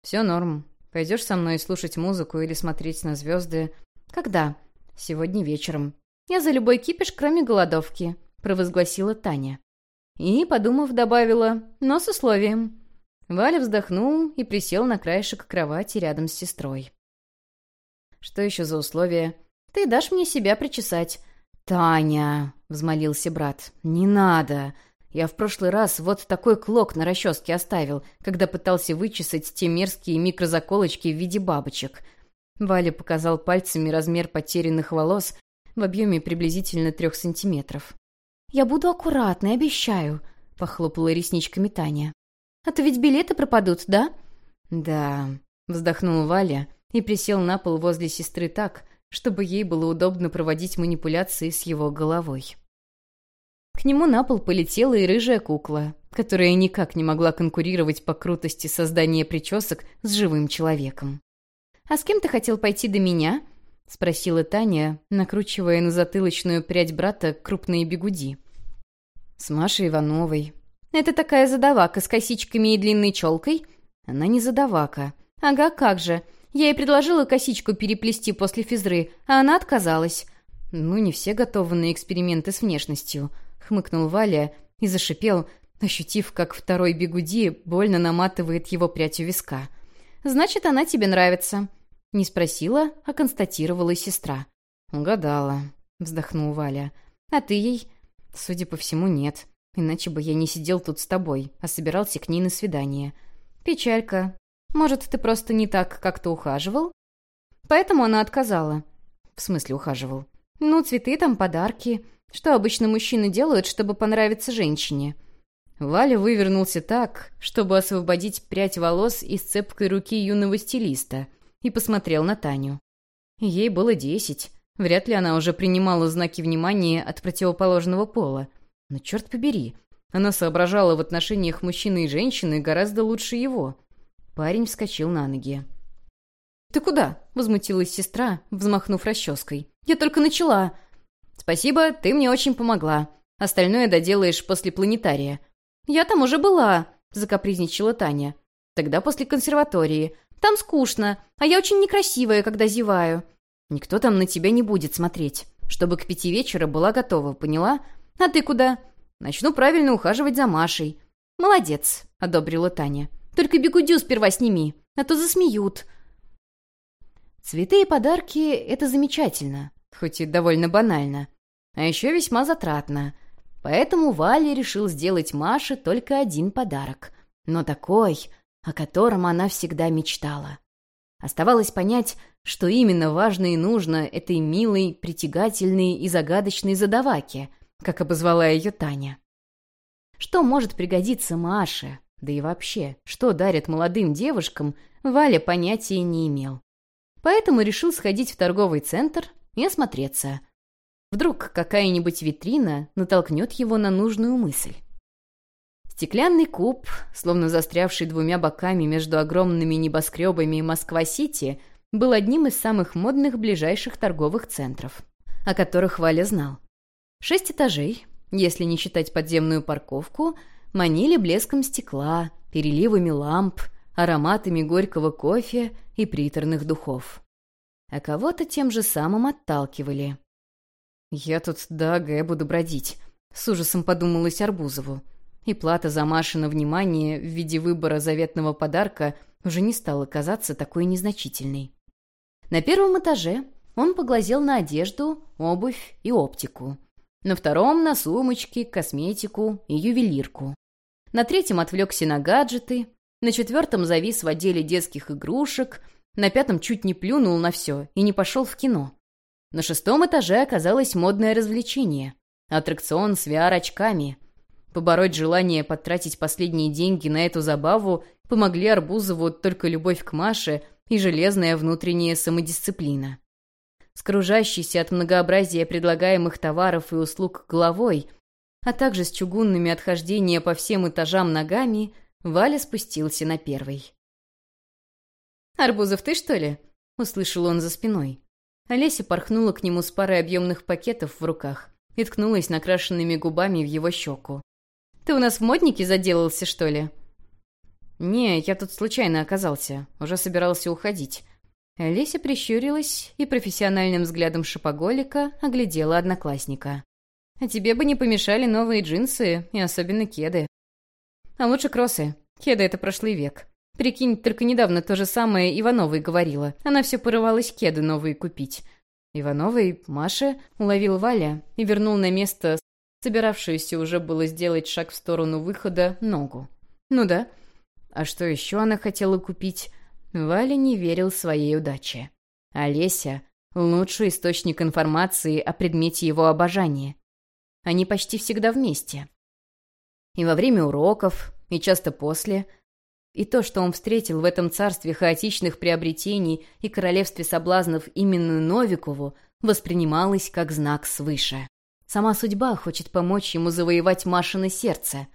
«Все норм. Пойдешь со мной слушать музыку или смотреть на звезды?» «Когда?» «Сегодня вечером». «Я за любой кипиш, кроме голодовки», — провозгласила Таня. И, подумав, добавила, но с условием. Валя вздохнул и присел на краешек кровати рядом с сестрой. «Что еще за условия?» «Ты дашь мне себя причесать». «Таня!» — взмолился брат. «Не надо! Я в прошлый раз вот такой клок на расческе оставил, когда пытался вычесать те мерзкие микрозаколочки в виде бабочек». Валя показал пальцами размер потерянных волос в объеме приблизительно трех сантиметров. «Я буду аккуратной, обещаю», — похлопала ресничками Таня. «А то ведь билеты пропадут, да?» «Да», — вздохнул Валя и присел на пол возле сестры так, чтобы ей было удобно проводить манипуляции с его головой. К нему на пол полетела и рыжая кукла, которая никак не могла конкурировать по крутости создания причесок с живым человеком. «А с кем ты хотел пойти до меня?» — спросила Таня, накручивая на затылочную прядь брата крупные бегуди. «С Машей Ивановой». «Это такая задавака с косичками и длинной челкой?» «Она не задавака». «Ага, как же. Я ей предложила косичку переплести после физры, а она отказалась». «Ну, не все готовы на эксперименты с внешностью», — хмыкнул Валя и зашипел, ощутив, как второй бегуди больно наматывает его прядь у виска. «Значит, она тебе нравится». Не спросила, а констатировала сестра. «Угадала», — вздохнул Валя. «А ты ей?» «Судя по всему, нет. Иначе бы я не сидел тут с тобой, а собирался к ней на свидание». «Печалька. Может, ты просто не так как-то ухаживал?» Поэтому она отказала. «В смысле ухаживал?» «Ну, цветы там, подарки. Что обычно мужчины делают, чтобы понравиться женщине?» Валя вывернулся так, чтобы освободить прядь волос из цепкой руки юного стилиста, и посмотрел на Таню. Ей было десять. Вряд ли она уже принимала знаки внимания от противоположного пола. Но черт побери, она соображала в отношениях мужчины и женщины гораздо лучше его. Парень вскочил на ноги. «Ты куда?» — возмутилась сестра, взмахнув расческой. «Я только начала». «Спасибо, ты мне очень помогла. Остальное доделаешь после планетария». «Я там уже была», — закапризничала Таня. «Тогда после консерватории. Там скучно, а я очень некрасивая, когда зеваю». «Никто там на тебя не будет смотреть. Чтобы к пяти вечера была готова, поняла? А ты куда?» «Начну правильно ухаживать за Машей». «Молодец», — одобрила Таня. Только бегудю сперва сними, а то засмеют». Цветы и подарки — это замечательно, хоть и довольно банально. А еще весьма затратно. Поэтому Валя решил сделать Маше только один подарок. Но такой, о котором она всегда мечтала. Оставалось понять, что именно важно и нужно этой милой, притягательной и загадочной задаваке, как обозвала ее Таня. Что может пригодиться Маше, да и вообще, что дарят молодым девушкам, Валя понятия не имел. Поэтому решил сходить в торговый центр и осмотреться. Вдруг какая-нибудь витрина натолкнет его на нужную мысль. Стеклянный куб, словно застрявший двумя боками между огромными небоскребами Москва-Сити, был одним из самых модных ближайших торговых центров, о которых Валя знал. Шесть этажей, если не считать подземную парковку – манили блеском стекла, переливами ламп, ароматами горького кофе и приторных духов. А кого-то тем же самым отталкивали. «Я тут до АГ буду бродить», — с ужасом подумалось Арбузову. И плата за Машино внимание в виде выбора заветного подарка уже не стала казаться такой незначительной. На первом этаже он поглазел на одежду, обувь и оптику. На втором — на сумочки, косметику и ювелирку. На третьем отвлекся на гаджеты. На четвертом завис в отделе детских игрушек. На пятом чуть не плюнул на все и не пошел в кино. На шестом этаже оказалось модное развлечение. Аттракцион с VR-очками. Побороть желание потратить последние деньги на эту забаву помогли Арбузову только любовь к Маше и железная внутренняя самодисциплина. С кружащейся от многообразия предлагаемых товаров и услуг головой, а также с чугунными отхождения по всем этажам ногами, Валя спустился на первый. «Арбузов ты, что ли?» — услышал он за спиной. Олеся порхнула к нему с парой объемных пакетов в руках и ткнулась накрашенными губами в его щеку. «Ты у нас в моднике заделался, что ли?» «Не, я тут случайно оказался. Уже собирался уходить». Олеся прищурилась и профессиональным взглядом шопоголика оглядела одноклассника. «А тебе бы не помешали новые джинсы и особенно кеды. А лучше кроссы. Кеды — это прошлый век. Прикинь, только недавно то же самое Ивановой говорила. Она все порывалась кеды новые купить. Ивановой, Маше, уловил Валя и вернул на место собиравшуюся уже было сделать шаг в сторону выхода ногу. Ну да. А что еще она хотела купить? Валя не верил своей удаче. Олеся — лучший источник информации о предмете его обожания. Они почти всегда вместе. И во время уроков, и часто после — и то, что он встретил в этом царстве хаотичных приобретений и королевстве соблазнов именно Новикову, воспринималось как знак свыше. Сама судьба хочет помочь ему завоевать Машины сердце.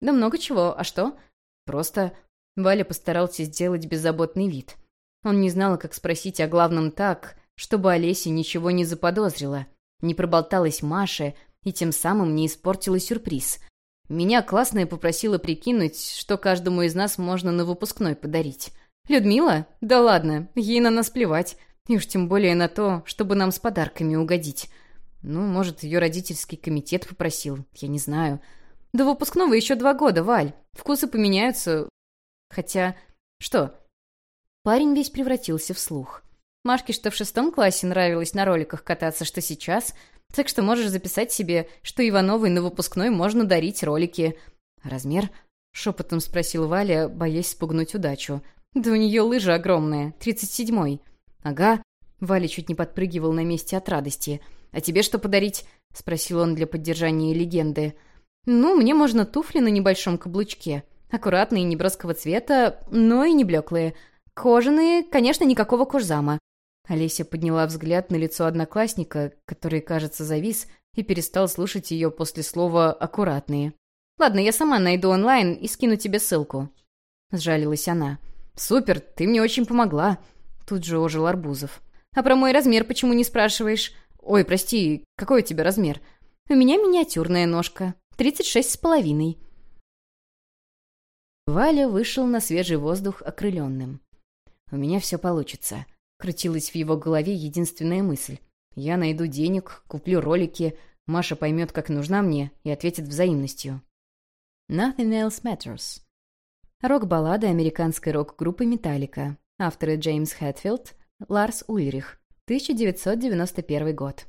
Да много чего, а что? Просто Валя постарался сделать беззаботный вид. Он не знал, как спросить о главном так, чтобы Олеся ничего не заподозрила, не проболталась Маше и тем самым не испортила сюрприз — меня классная попросила прикинуть, что каждому из нас можно на выпускной подарить. Людмила? Да ладно, ей на нас плевать. И уж тем более на то, чтобы нам с подарками угодить. Ну, может, ее родительский комитет попросил, я не знаю. До выпускного еще два года, Валь. Вкусы поменяются. Хотя... Что? Парень весь превратился в слух. Машке, что в шестом классе нравилось на роликах кататься, что сейчас, так что можешь записать себе, что Ивановой на выпускной можно дарить ролики. Размер? Шепотом спросил Валя, боясь спугнуть удачу. Да у нее лыжи огромные, тридцать седьмой. Ага. Валя чуть не подпрыгивал на месте от радости. «А тебе что подарить?» — спросил он для поддержания легенды. «Ну, мне можно туфли на небольшом каблучке. Аккуратные, неброского цвета, но и не блеклые. Кожаные, конечно, никакого кожзама. Олеся подняла взгляд на лицо одноклассника, который, кажется, завис и перестал слушать ее после слова «аккуратные». «Ладно, я сама найду онлайн и скину тебе ссылку», — сжалилась она. «Супер, ты мне очень помогла», — тут же ожил Арбузов. «А про мой размер почему не спрашиваешь? Ой, прости, какой у тебя размер?» «У меня миниатюрная ножка, тридцать шесть с половиной». Валя вышел на свежий воздух окрыленным. «У меня все получится. Крутилась в его голове единственная мысль. «Я найду денег, куплю ролики, Маша поймет, как нужна мне, и ответит взаимностью». «Nothing else matters». Рок-баллада американской рок-группы «Металлика». Авторы Джеймс Хэтфилд, Ларс Ульрих. 1991 год.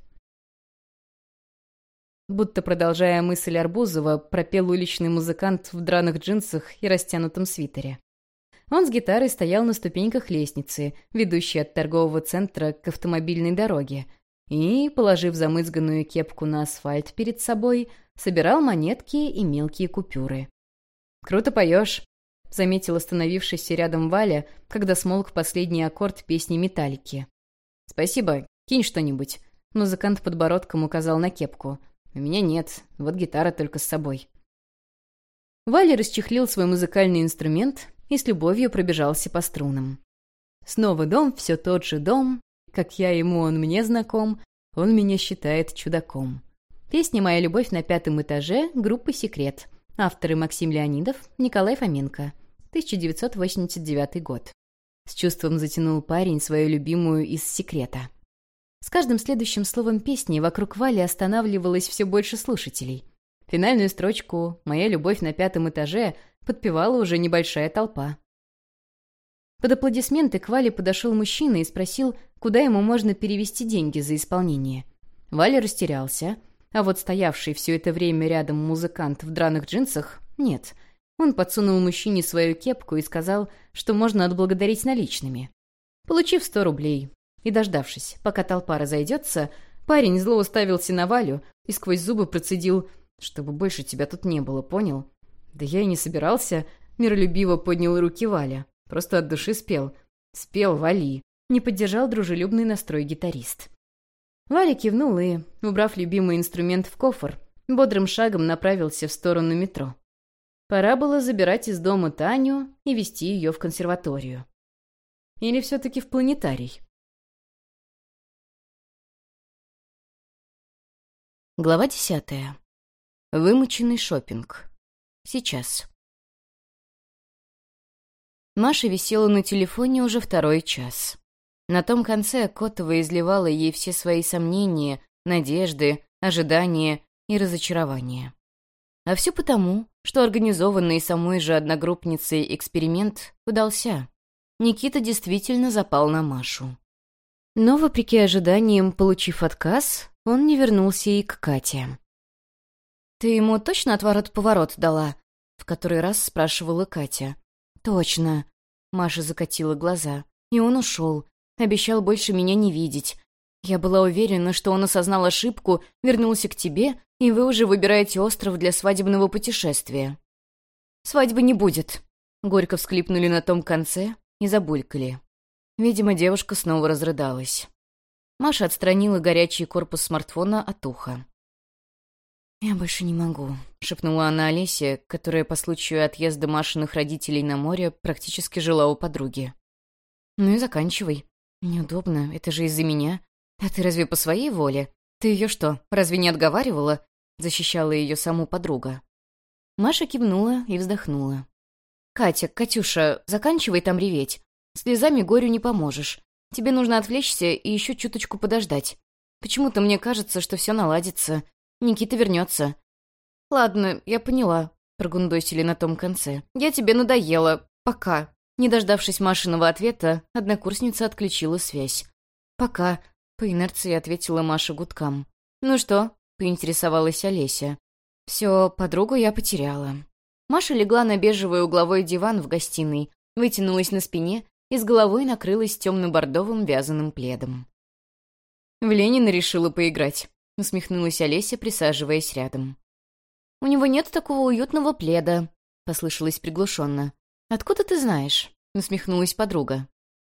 Будто продолжая мысль Арбузова, пропел уличный музыкант в драных джинсах и растянутом свитере. Он с гитарой стоял на ступеньках лестницы, ведущей от торгового центра к автомобильной дороге, и, положив замызганную кепку на асфальт перед собой, собирал монетки и мелкие купюры. «Круто поешь», — заметил остановившийся рядом Валя, когда смолк последний аккорд песни «Металлики». «Спасибо, кинь что-нибудь», — музыкант подбородком указал на кепку. «У меня нет, вот гитара только с собой». Валя расчехлил свой музыкальный инструмент и с любовью пробежался по струнам. Снова дом, все тот же дом, как я ему, он мне знаком, он меня считает чудаком. Песня «Моя любовь на пятом этаже» группы «Секрет». Авторы Максим Леонидов, Николай Фоменко. 1989 год. С чувством затянул парень свою любимую из «Секрета». С каждым следующим словом песни вокруг Вали останавливалось все больше слушателей. Финальную строчку «Моя любовь на пятом этаже» подпевала уже небольшая толпа. Под аплодисменты к Вале подошел мужчина и спросил, куда ему можно перевести деньги за исполнение. Валя растерялся, а вот стоявший все это время рядом музыкант в драных джинсах — нет. Он подсунул мужчине свою кепку и сказал, что можно отблагодарить наличными. Получив сто рублей и дождавшись, пока толпа разойдется, парень зло уставился на Валю и сквозь зубы процедил, чтобы больше тебя тут не было, понял? «Да я и не собирался», — миролюбиво поднял руки Валя. «Просто от души спел. Спел, вали». не поддержал дружелюбный настрой гитарист. Валя кивнул и, убрав любимый инструмент в кофр, бодрым шагом направился в сторону метро. Пора было забирать из дома Таню и вести ее в консерваторию. Или все-таки в планетарий. Глава десятая. Вымученный шопинг. Сейчас. Маша висела на телефоне уже второй час. На том конце Котова изливала ей все свои сомнения, надежды, ожидания и разочарования. А все потому, что организованный самой же одногруппницей эксперимент удался. Никита действительно запал на Машу. Но, вопреки ожиданиям, получив отказ, он не вернулся и к Кате. «Ты ему точно отворот-поворот дала?» — в который раз спрашивала Катя. «Точно». Маша закатила глаза. И он ушел. Обещал больше меня не видеть. Я была уверена, что он осознал ошибку, вернулся к тебе, и вы уже выбираете остров для свадебного путешествия. «Свадьбы не будет», — горько всклипнули на том конце и забулькали. Видимо, девушка снова разрыдалась. Маша отстранила горячий корпус смартфона от уха. «Я больше не могу», — шепнула она Олесе, которая по случаю отъезда Машиных родителей на море практически жила у подруги. «Ну и заканчивай. Неудобно, это же из-за меня. А ты разве по своей воле? Ты ее что, разве не отговаривала?» — защищала ее саму подруга. Маша кивнула и вздохнула. «Катя, Катюша, заканчивай там реветь. Слезами горю не поможешь. Тебе нужно отвлечься и еще чуточку подождать. Почему-то мне кажется, что все наладится. Никита вернется. «Ладно, я поняла», — прогундосили на том конце. «Я тебе надоела. Пока». Не дождавшись Машиного ответа, однокурсница отключила связь. «Пока», — по инерции ответила Маша гудкам. «Ну что?» — поинтересовалась Олеся. «Все, подругу я потеряла». Маша легла на бежевый угловой диван в гостиной, вытянулась на спине и с головой накрылась темно-бордовым вязаным пледом. «В Ленина решила поиграть», — усмехнулась Олеся, присаживаясь рядом. «У него нет такого уютного пледа», — послышалось приглушенно. «Откуда ты знаешь?» — усмехнулась подруга.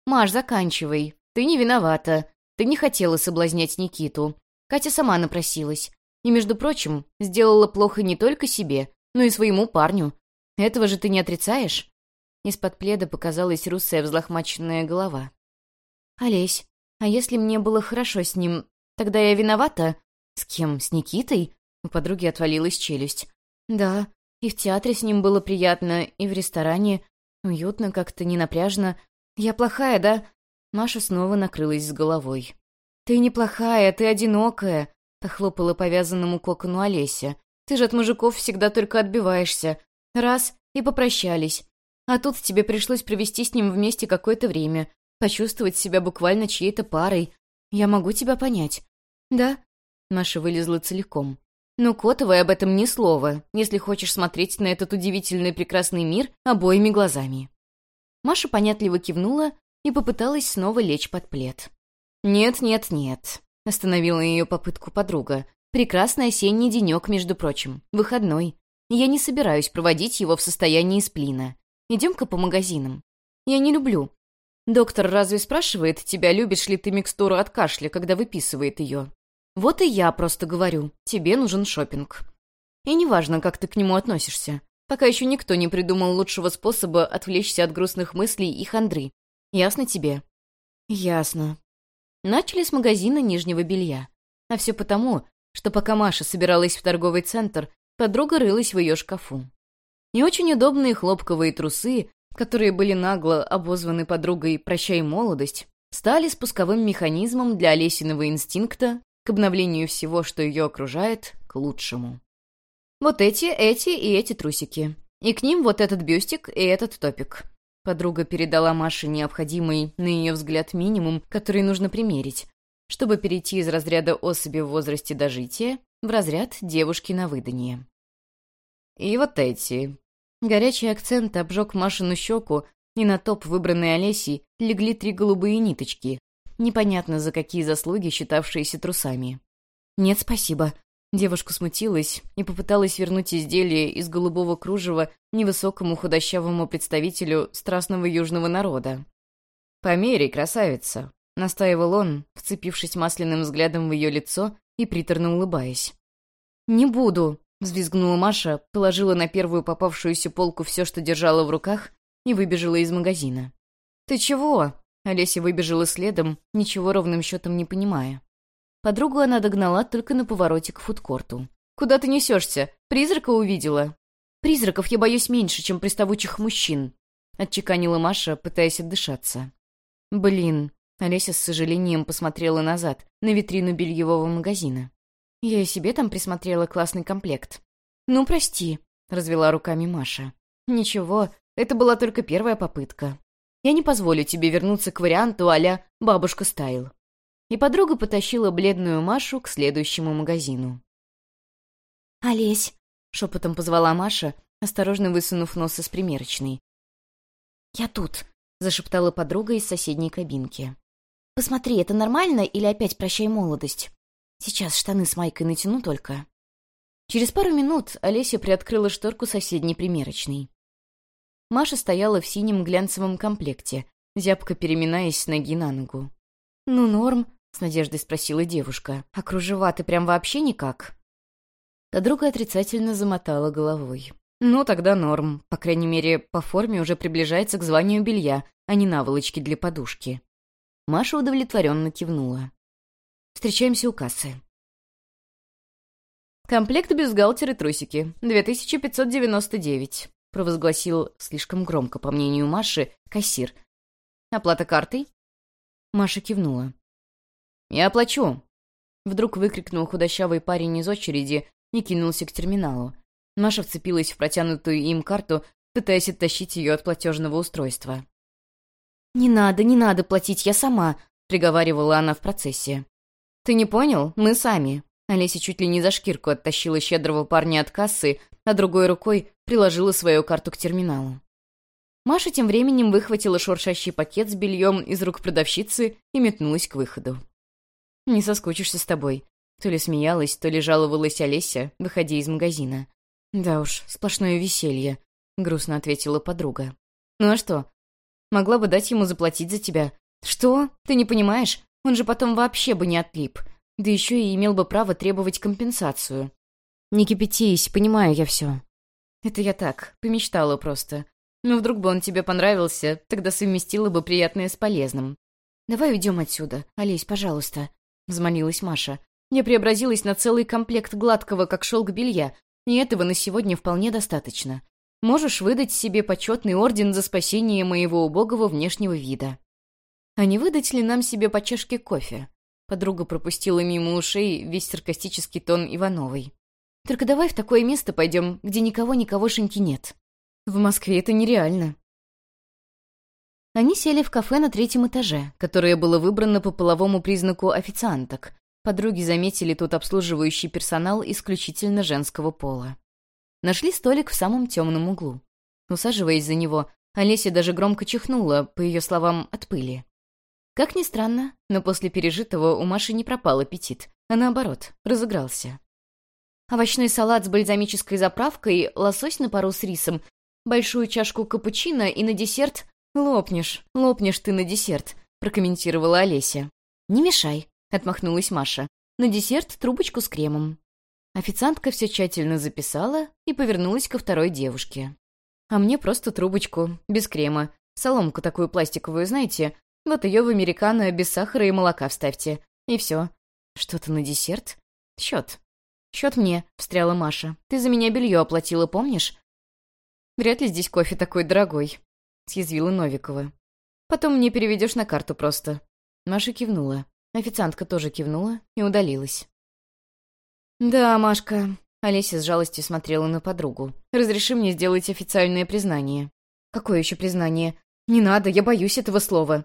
«Маш, заканчивай. Ты не виновата. Ты не хотела соблазнять Никиту. Катя сама напросилась. И, между прочим, сделала плохо не только себе, но и своему парню. Этого же ты не отрицаешь?» Из-под пледа показалась русая взлохмаченная голова. «Олесь, а если мне было хорошо с ним, тогда я виновата?» «С кем? С Никитой?» У подруги отвалилась челюсть. «Да, и в театре с ним было приятно, и в ресторане. Уютно, как-то ненапряжно. Я плохая, да?» Маша снова накрылась с головой. «Ты не плохая, ты одинокая», — похлопала повязанному кокону Олеся. «Ты же от мужиков всегда только отбиваешься. Раз — и попрощались. А тут тебе пришлось провести с ним вместе какое-то время, почувствовать себя буквально чьей-то парой. Я могу тебя понять. Да? Маша вылезла целиком. Но Котовой об этом ни слова, если хочешь смотреть на этот удивительный прекрасный мир обоими глазами. Маша понятливо кивнула и попыталась снова лечь под плед. «Нет, нет, нет», — остановила ее попытку подруга. «Прекрасный осенний денек, между прочим, выходной. Я не собираюсь проводить его в состоянии сплина. Идем-ка по магазинам. Я не люблю. Доктор разве спрашивает тебя, любишь ли ты микстуру от кашля, когда выписывает ее? Вот и я просто говорю, тебе нужен шопинг. И неважно, как ты к нему относишься. Пока еще никто не придумал лучшего способа отвлечься от грустных мыслей и хандры. Ясно тебе? Ясно. Начали с магазина нижнего белья. А все потому, что пока Маша собиралась в торговый центр, подруга рылась в ее шкафу. Не очень удобные хлопковые трусы, которые были нагло обозваны подругой «Прощай, молодость», стали спусковым механизмом для Олесиного инстинкта к обновлению всего, что ее окружает, к лучшему. Вот эти, эти и эти трусики. И к ним вот этот бюстик и этот топик. Подруга передала Маше необходимый, на ее взгляд, минимум, который нужно примерить, чтобы перейти из разряда особи в возрасте дожития в разряд девушки на выданье. «И вот эти», Горячий акцент обжег Машину щеку, и на топ, выбранной Олесей, легли три голубые ниточки, непонятно за какие заслуги, считавшиеся трусами. «Нет, спасибо». Девушка смутилась и попыталась вернуть изделие из голубого кружева невысокому худощавому представителю страстного южного народа. «Померяй, красавица», — настаивал он, вцепившись масляным взглядом в ее лицо и приторно улыбаясь. «Не буду», — взвизгнула Маша, положила на первую попавшуюся полку все, что держала в руках, и выбежала из магазина. «Ты чего?» — Олеся выбежала следом, ничего ровным счетом не понимая. Подругу она догнала только на повороте к фудкорту. «Куда ты несешься? Призрака увидела?» «Призраков я боюсь меньше, чем приставучих мужчин», — отчеканила Маша, пытаясь отдышаться. «Блин», — Олеся с сожалением посмотрела назад, на витрину бельевого магазина. «Я и себе там присмотрела классный комплект». «Ну, прости», — развела руками Маша. «Ничего, это была только первая попытка. Я не позволю тебе вернуться к варианту а «бабушка стайл». И подруга потащила бледную Машу к следующему магазину. «Олесь», Шепотом позвала Маша, осторожно высунув нос из примерочной. «Я тут», — зашептала подруга из соседней кабинки. «Посмотри, это нормально или опять прощай молодость? Сейчас штаны с майкой натяну только». Через пару минут Олеся приоткрыла шторку соседней примерочной. Маша стояла в синем глянцевом комплекте, зябко переминаясь с ноги на ногу. «Ну, норм», — с надеждой спросила девушка. «А кружева ты прям вообще никак?» Подруга отрицательно замотала головой. «Ну, тогда норм. По крайней мере, по форме уже приближается к званию белья, а не наволочки для подушки». Маша удовлетворенно кивнула. «Встречаемся у кассы». «Комплект бюстгальтер и трусики. 2599», — провозгласил слишком громко, по мнению Маши, кассир. «Оплата картой?» Маша кивнула. «Я оплачу», — вдруг выкрикнул худощавый парень из очереди, и кинулся к терминалу. Маша вцепилась в протянутую им карту, пытаясь оттащить ее от платежного устройства. «Не надо, не надо платить, я сама», — приговаривала она в процессе. «Ты не понял? Мы сами». Олеся чуть ли не за шкирку оттащила щедрого парня от кассы, а другой рукой приложила свою карту к терминалу. Маша тем временем выхватила шуршащий пакет с бельем из рук продавщицы и метнулась к выходу. «Не соскучишься с тобой», то ли смеялась, то ли жаловалась Олеся, выходя из магазина. «Да уж, сплошное веселье», — грустно ответила подруга. «Ну а что? Могла бы дать ему заплатить за тебя. Что? Ты не понимаешь? Он же потом вообще бы не отлип. Да еще и имел бы право требовать компенсацию». «Не кипятись, понимаю я все». «Это я так, помечтала просто. Но вдруг бы он тебе понравился, тогда совместила бы приятное с полезным». «Давай уйдем отсюда, Олесь, пожалуйста», — взмолилась Маша. Я преобразилась на целый комплект гладкого, как шелк белья, и этого на сегодня вполне достаточно. Можешь выдать себе почетный орден за спасение моего убогого внешнего вида. А не выдать ли нам себе по чашке кофе? Подруга пропустила мимо ушей весь саркастический тон Ивановой. Только давай в такое место пойдем, где никого-никогошеньки нет. В Москве это нереально. Они сели в кафе на третьем этаже, которое было выбрано по половому признаку официанток, Подруги заметили тут обслуживающий персонал исключительно женского пола. Нашли столик в самом темном углу. Усаживаясь за него, Олеся даже громко чихнула, по ее словам, от пыли. Как ни странно, но после пережитого у Маши не пропал аппетит, а наоборот, разыгрался. Овощной салат с бальзамической заправкой, лосось на пару с рисом, большую чашку капучино и на десерт... «Лопнешь, лопнешь ты на десерт», — прокомментировала Олеся. «Не мешай», отмахнулась Маша. «На десерт трубочку с кремом». Официантка все тщательно записала и повернулась ко второй девушке. «А мне просто трубочку, без крема. Соломку такую пластиковую, знаете? Вот ее в американо без сахара и молока вставьте. И все. Что-то на десерт? Счет. Счет мне», — встряла Маша. «Ты за меня белье оплатила, помнишь?» «Вряд ли здесь кофе такой дорогой», — съязвила Новикова. «Потом мне переведешь на карту просто». Маша кивнула. Официантка тоже кивнула и удалилась. «Да, Машка», — Олеся с жалостью смотрела на подругу. «Разреши мне сделать официальное признание». «Какое еще признание?» «Не надо, я боюсь этого слова».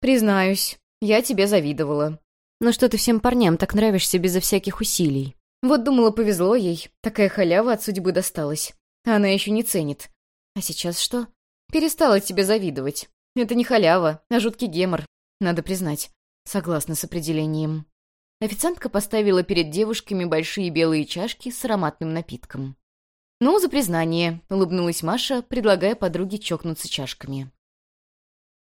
«Признаюсь, я тебе завидовала». «Но что ты всем парням так нравишься безо всяких усилий?» «Вот думала, повезло ей. Такая халява от судьбы досталась. А она еще не ценит». «А сейчас что?» «Перестала тебе завидовать. Это не халява, а жуткий гемор, надо признать. Согласна с определением. Официантка поставила перед девушками большие белые чашки с ароматным напитком. «Ну, за признание», — улыбнулась Маша, предлагая подруге чокнуться чашками.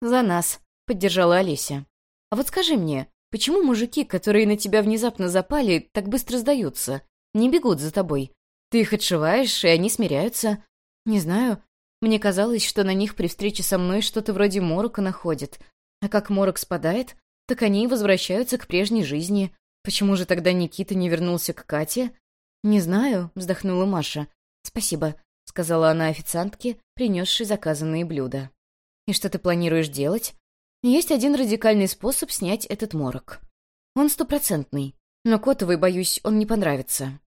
«За нас», — поддержала Олеся. «А вот скажи мне, почему мужики, которые на тебя внезапно запали, так быстро сдаются? Не бегут за тобой? Ты их отшиваешь, и они смиряются? Не знаю. Мне казалось, что на них при встрече со мной что-то вроде морока находит. А как морок спадает, так они возвращаются к прежней жизни. Почему же тогда Никита не вернулся к Кате? Не знаю, вздохнула Маша. Спасибо, сказала она официантке, принесшей заказанные блюда. И что ты планируешь делать? Есть один радикальный способ снять этот морок. Он стопроцентный, но Котовой, боюсь, он не понравится.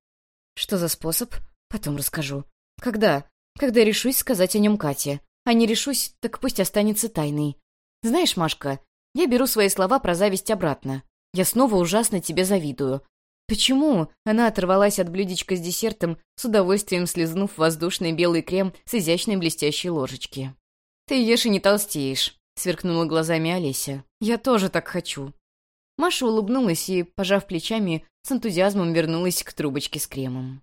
Что за способ? Потом расскажу. Когда? Когда решусь сказать о нем Кате. А не решусь, так пусть останется тайной. Знаешь, Машка, я беру свои слова про зависть обратно. Я снова ужасно тебе завидую. Почему? Она оторвалась от блюдечка с десертом, с удовольствием слезнув воздушный белый крем с изящной блестящей ложечки. «Ты ешь и не толстеешь», — сверкнула глазами Олеся. «Я тоже так хочу». Маша улыбнулась и, пожав плечами, с энтузиазмом вернулась к трубочке с кремом.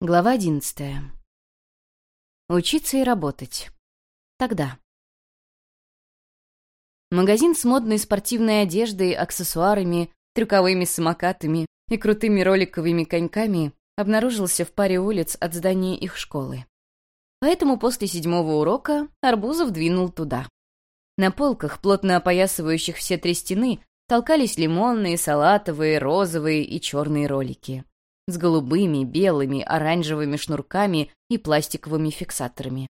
Глава одиннадцатая. Учиться и работать. Тогда. Магазин с модной спортивной одеждой, аксессуарами, трюковыми самокатами и крутыми роликовыми коньками обнаружился в паре улиц от здания их школы. Поэтому после седьмого урока Арбузов двинул туда. На полках, плотно опоясывающих все три стены, толкались лимонные, салатовые, розовые и черные ролики. С голубыми, белыми, оранжевыми шнурками и пластиковыми фиксаторами.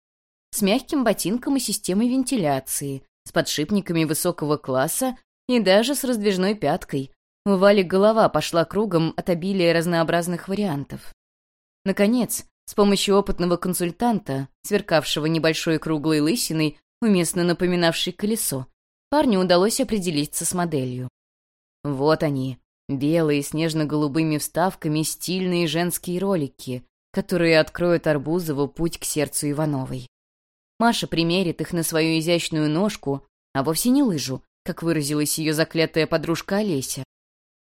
С мягким ботинком и системой вентиляции, с подшипниками высокого класса и даже с раздвижной пяткой. У Вали голова пошла кругом от обилия разнообразных вариантов. Наконец, с помощью опытного консультанта, сверкавшего небольшой круглой лысиной, уместно напоминавшей колесо, парню удалось определиться с моделью. Вот они, белые с нежно-голубыми вставками стильные женские ролики, которые откроют Арбузову путь к сердцу Ивановой. Маша примерит их на свою изящную ножку, а вовсе не лыжу, как выразилась ее заклятая подружка Олеся.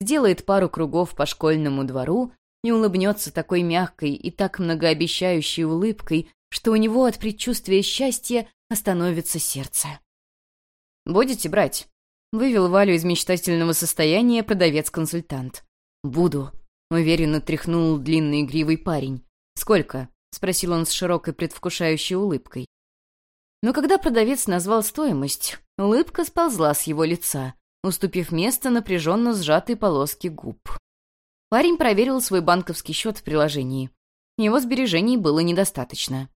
Сделает пару кругов по школьному двору и улыбнется такой мягкой и так многообещающей улыбкой, что у него от предчувствия счастья остановится сердце. «Будете брать?» — вывел Валю из мечтательного состояния продавец-консультант. «Буду», — уверенно тряхнул длинный игривый парень. «Сколько?» — спросил он с широкой предвкушающей улыбкой. Но когда продавец назвал стоимость, улыбка сползла с его лица, уступив место напряженно сжатой полоске губ. Парень проверил свой банковский счет в приложении. Его сбережений было недостаточно.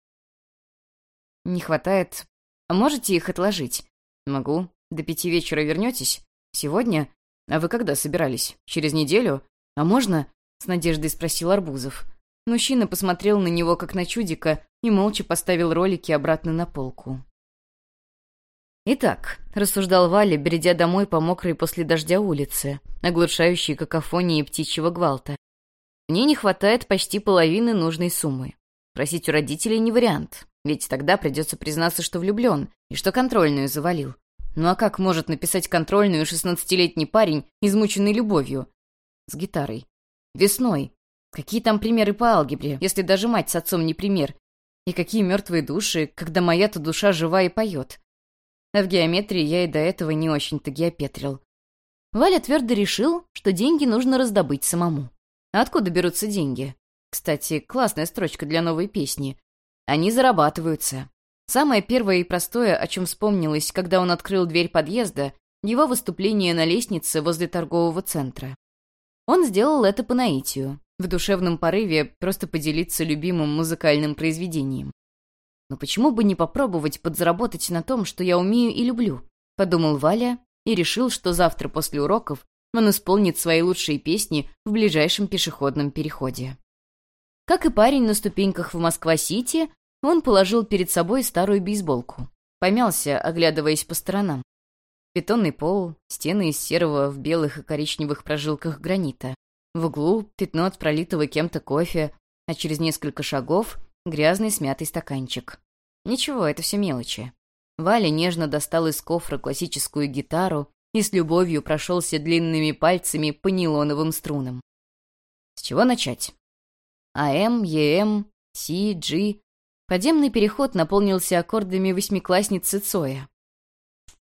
«Не хватает. А можете их отложить?» «Могу. До пяти вечера вернетесь? Сегодня? А вы когда собирались? Через неделю? А можно?» — с надеждой спросил Арбузов. Мужчина посмотрел на него, как на чудика, и молча поставил ролики обратно на полку. «Итак», — рассуждал Валя, бредя домой по мокрой после дождя улице, оглушающей какофонии птичьего гвалта. «Мне не хватает почти половины нужной суммы. Просить у родителей не вариант, ведь тогда придется признаться, что влюблен и что контрольную завалил. Ну а как может написать контрольную шестнадцатилетний парень, измученный любовью? С гитарой. Весной. Какие там примеры по алгебре, если даже мать с отцом не пример? И какие мертвые души, когда моя-то душа жива и поет? В геометрии я и до этого не очень-то геопетрил. Валя твердо решил, что деньги нужно раздобыть самому. Откуда берутся деньги? Кстати, классная строчка для новой песни. Они зарабатываются. Самое первое и простое, о чем вспомнилось, когда он открыл дверь подъезда, его выступление на лестнице возле торгового центра. Он сделал это по наитию, в душевном порыве просто поделиться любимым музыкальным произведением. «Но почему бы не попробовать подзаработать на том, что я умею и люблю?» — подумал Валя и решил, что завтра после уроков он исполнит свои лучшие песни в ближайшем пешеходном переходе. Как и парень на ступеньках в Москва-Сити, он положил перед собой старую бейсболку. Помялся, оглядываясь по сторонам. Бетонный пол, стены из серого в белых и коричневых прожилках гранита. В углу пятно от пролитого кем-то кофе, а через несколько шагов грязный смятый стаканчик. Ничего, это все мелочи. Валя нежно достал из кофра классическую гитару и с любовью прошелся длинными пальцами по нейлоновым струнам. С чего начать? АМ, ЕМ, Си, Джи. Подземный переход наполнился аккордами восьмиклассницы Цоя.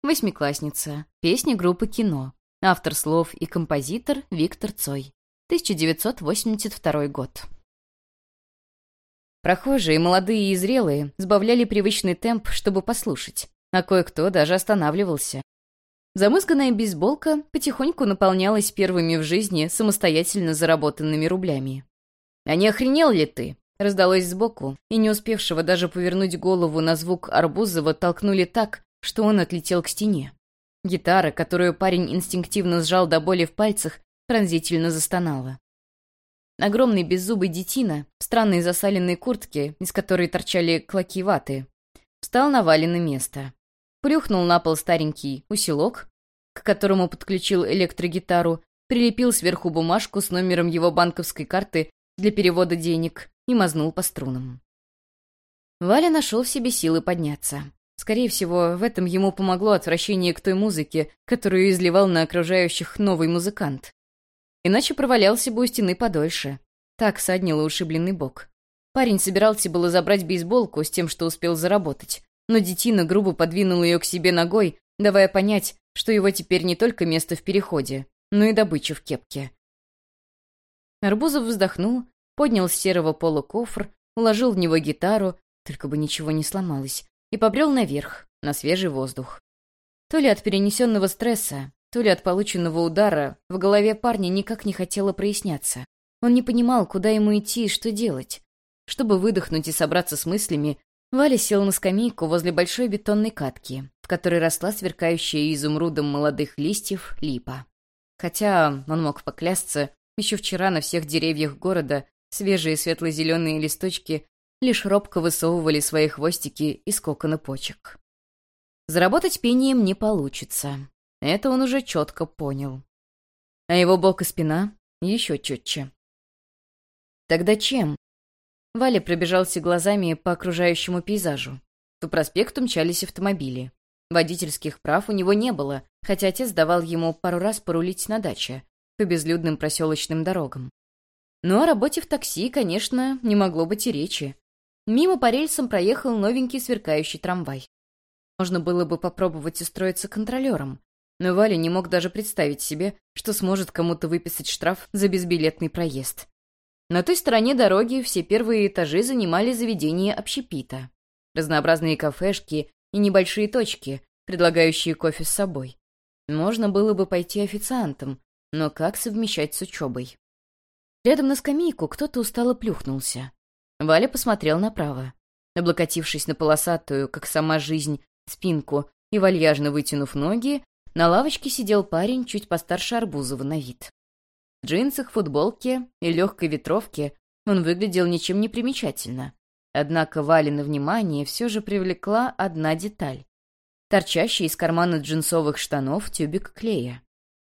«Восьмиклассница» — песня группы «Кино». Автор слов и композитор Виктор Цой. 1982 год. Прохожие, молодые и зрелые, сбавляли привычный темп, чтобы послушать, а кое-кто даже останавливался. Замызганная бейсболка потихоньку наполнялась первыми в жизни самостоятельно заработанными рублями. «А не охренел ли ты?» раздалось сбоку, и не успевшего даже повернуть голову на звук Арбузова толкнули так, что он отлетел к стене. Гитара, которую парень инстинктивно сжал до боли в пальцах, пронзительно застонала. Огромный беззубый детина, в странной засаленной куртке, из которой торчали клоки ваты, встал на валенное место. Плюхнул на пол старенький усилок, к которому подключил электрогитару, прилепил сверху бумажку с номером его банковской карты для перевода денег и мазнул по струнам. Валя нашел в себе силы подняться. Скорее всего, в этом ему помогло отвращение к той музыке, которую изливал на окружающих новый музыкант. Иначе провалялся бы у стены подольше. Так саднило ушибленный бок. Парень собирался было забрать бейсболку с тем, что успел заработать, но детина грубо подвинул ее к себе ногой, давая понять, что его теперь не только место в переходе, но и добыча в кепке. Арбузов вздохнул, поднял с серого пола кофр, уложил в него гитару, только бы ничего не сломалось, и побрел наверх, на свежий воздух. То ли от перенесенного стресса, то ли от полученного удара, в голове парня никак не хотело проясняться. Он не понимал, куда ему идти и что делать. Чтобы выдохнуть и собраться с мыслями, Валя сел на скамейку возле большой бетонной катки, в которой росла сверкающая изумрудом молодых листьев липа. Хотя, он мог поклясться, еще вчера на всех деревьях города свежие светло-зеленые листочки лишь робко высовывали свои хвостики из кокона почек. Заработать пением не получится. Это он уже четко понял. А его бок и спина еще четче. Тогда чем? Валя пробежался глазами по окружающему пейзажу. По проспекту мчались автомобили. Водительских прав у него не было, хотя отец давал ему пару раз порулить на даче, по безлюдным проселочным дорогам. Но о работе в такси, конечно, не могло быть и речи. Мимо по рельсам проехал новенький сверкающий трамвай. Можно было бы попробовать устроиться контролером, но Валя не мог даже представить себе, что сможет кому-то выписать штраф за безбилетный проезд. На той стороне дороги все первые этажи занимали заведения общепита. Разнообразные кафешки и небольшие точки, предлагающие кофе с собой. Можно было бы пойти официантом, но как совмещать с учебой? Рядом на скамейку кто-то устало плюхнулся. Валя посмотрел направо. Облокотившись на полосатую, как сама жизнь, спинку и вальяжно вытянув ноги, на лавочке сидел парень чуть постарше Арбузова на вид. В джинсах, футболке и легкой ветровке он выглядел ничем не примечательно. Однако Валина внимание все же привлекла одна деталь. Торчащий из кармана джинсовых штанов тюбик клея.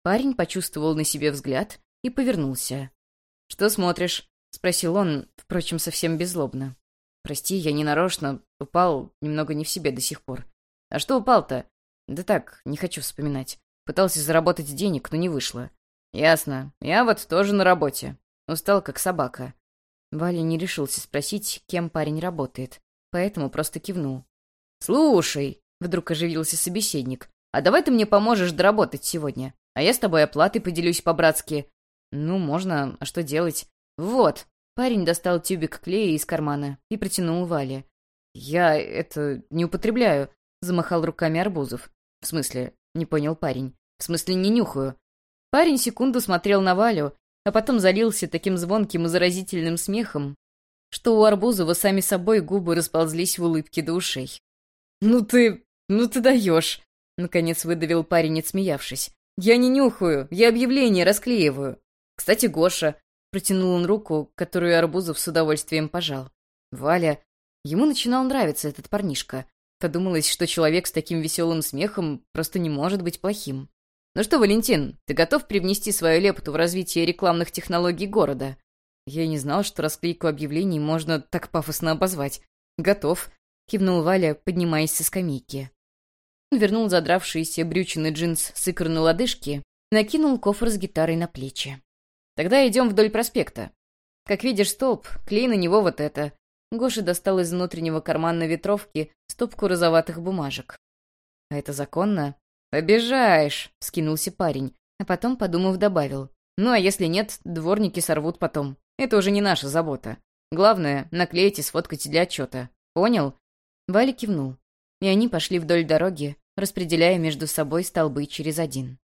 Парень почувствовал на себе взгляд и повернулся. «Что смотришь?» — спросил он, впрочем, совсем беззлобно. «Прости, я не нарочно. Упал немного не в себе до сих пор. А что упал-то?» «Да так, не хочу вспоминать. Пытался заработать денег, но не вышло». «Ясно. Я вот тоже на работе. Устал, как собака». Валя не решился спросить, кем парень работает, поэтому просто кивнул. «Слушай», — вдруг оживился собеседник, «а давай ты мне поможешь доработать сегодня? А я с тобой оплатой поделюсь по-братски. Ну, можно, а что делать? Вот. Парень достал тюбик клея из кармана и протянул Вале. Я это не употребляю, замахал руками Арбузов. В смысле? Не понял парень. В смысле, не нюхаю. Парень секунду смотрел на Валю, а потом залился таким звонким и заразительным смехом, что у Арбузова сами собой губы расползлись в улыбке до ушей. «Ну ты... ну ты даешь!» — наконец выдавил парень, отсмеявшись. «Я не нюхаю, я объявление расклеиваю. Кстати, Гоша...» — протянул он руку, которую Арбузов с удовольствием пожал. «Валя...» Ему начинал нравиться этот парнишка. Подумалось, что человек с таким веселым смехом просто не может быть плохим. «Ну что, Валентин, ты готов привнести свою лепту в развитие рекламных технологий города?» Я не знал, что расклейку объявлений можно так пафосно обозвать. «Готов», — кивнул Валя, поднимаясь со скамейки. Он вернул задравшиеся брючины джинс с икр на лодыжки, накинул кофр с гитарой на плечи. «Тогда идем вдоль проспекта. Как видишь столб, клей на него вот это». Гоша достал из внутреннего кармана ветровки стопку розоватых бумажек. «А это законно?» «Обижаешь!» — скинулся парень, а потом, подумав, добавил. «Ну, а если нет, дворники сорвут потом. Это уже не наша забота. Главное, наклеить и сфоткать для отчета. Понял?» Валя кивнул, и они пошли вдоль дороги, распределяя между собой столбы через один.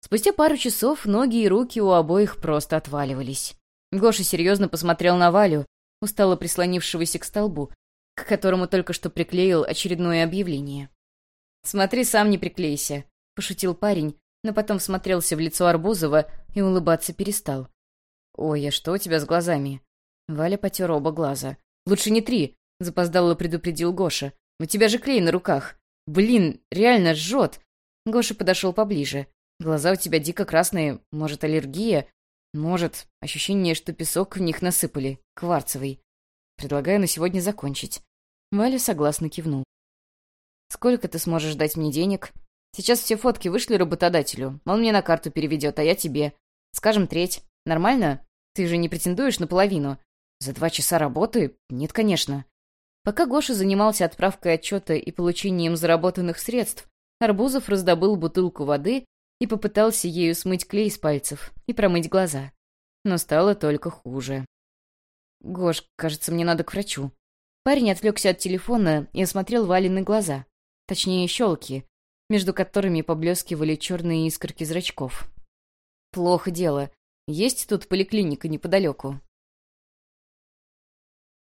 Спустя пару часов ноги и руки у обоих просто отваливались. Гоша серьезно посмотрел на Валю, устало прислонившегося к столбу, к которому только что приклеил очередное объявление. «Смотри, сам не приклейся», — пошутил парень, но потом смотрелся в лицо Арбузова и улыбаться перестал. «Ой, а что у тебя с глазами?» Валя потер оба глаза. «Лучше не три», — запоздало предупредил Гоша. «У тебя же клей на руках. Блин, реально жжет!» Гоша подошел поближе. «Глаза у тебя дико красные. Может, аллергия? Может, ощущение, что песок в них насыпали. Кварцевый. Предлагаю на сегодня закончить». Валя согласно кивнул. «Сколько ты сможешь дать мне денег?» «Сейчас все фотки вышли работодателю. Он мне на карту переведет, а я тебе. Скажем, треть. Нормально? Ты же не претендуешь на половину. За два часа работы? Нет, конечно». Пока Гоша занимался отправкой отчета и получением заработанных средств, Арбузов раздобыл бутылку воды и попытался ею смыть клей с пальцев и промыть глаза. Но стало только хуже. «Гош, кажется, мне надо к врачу». Парень отвлекся от телефона и осмотрел Валины глаза. Точнее, щелки, между которыми поблескивали черные искорки зрачков. «Плохо дело. Есть тут поликлиника неподалеку?»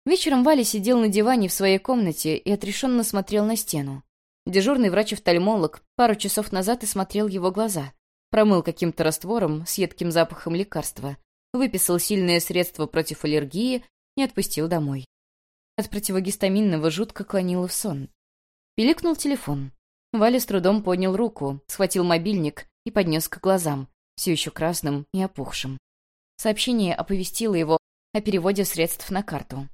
Вечером Валя сидел на диване в своей комнате и отрешенно смотрел на стену. Дежурный врач-офтальмолог пару часов назад и смотрел его глаза. Промыл каким-то раствором с едким запахом лекарства, выписал сильное средство против аллергии и отпустил домой. От противогистаминного жутко клонило в сон. Пиликнул телефон. Валя с трудом поднял руку, схватил мобильник и поднес к глазам, все еще красным и опухшим. Сообщение оповестило его о переводе средств на карту.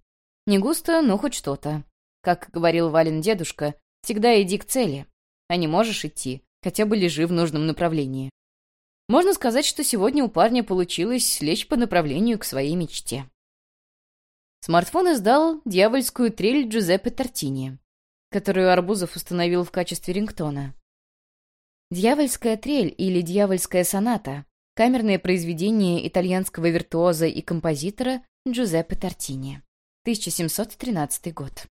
Не густо, но хоть что-то. Как говорил Вален дедушка, всегда иди к цели. А не можешь идти, хотя бы лежи в нужном направлении. Можно сказать, что сегодня у парня получилось лечь по направлению к своей мечте. Смартфон издал дьявольскую трель Джузеппе Тортини, которую Арбузов установил в качестве рингтона. «Дьявольская трель» или «Дьявольская соната» — камерное произведение итальянского виртуоза и композитора Джузеппе Тортини. 1713 год.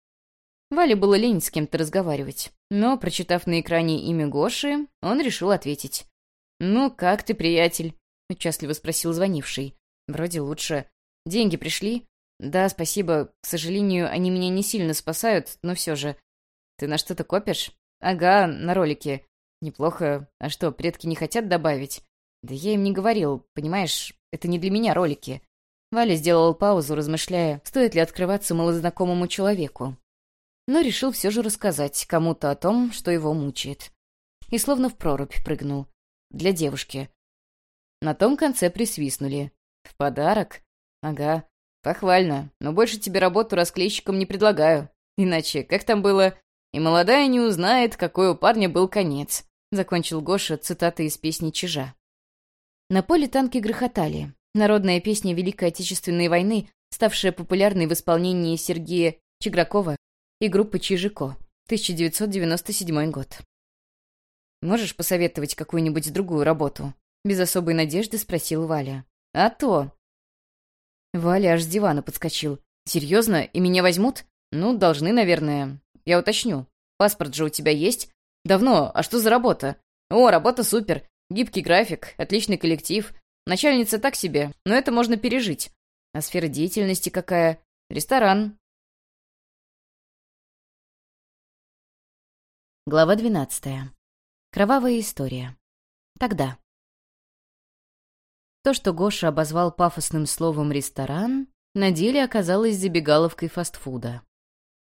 Вале было лень с кем-то разговаривать, но, прочитав на экране имя Гоши, он решил ответить. «Ну, как ты, приятель?» — участливо спросил звонивший. «Вроде лучше. Деньги пришли?» «Да, спасибо. К сожалению, они меня не сильно спасают, но все же. Ты на что-то копишь?» «Ага, на ролики. Неплохо. А что, предки не хотят добавить?» «Да я им не говорил. Понимаешь, это не для меня ролики. Валя сделал паузу, размышляя, стоит ли открываться малознакомому человеку. Но решил все же рассказать кому-то о том, что его мучает. И словно в прорубь прыгнул. Для девушки. На том конце присвистнули. «В подарок?» «Ага. Похвально. Но больше тебе работу расклейщиком не предлагаю. Иначе, как там было? И молодая не узнает, какой у парня был конец», — закончил Гоша цитатой из песни «Чижа». На поле танки грохотали. Народная песня Великой Отечественной войны, ставшая популярной в исполнении Сергея Чигракова и группы Чижико, 1997 год. «Можешь посоветовать какую-нибудь другую работу?» Без особой надежды спросил Валя. «А то!» Валя аж с дивана подскочил. «Серьезно? И меня возьмут?» «Ну, должны, наверное. Я уточню. Паспорт же у тебя есть?» «Давно. А что за работа?» «О, работа супер. Гибкий график, отличный коллектив, Начальница так себе, но это можно пережить. А сфера деятельности какая? Ресторан. Глава двенадцатая. Кровавая история. Тогда. То, что Гоша обозвал пафосным словом «ресторан», на деле оказалось забегаловкой фастфуда.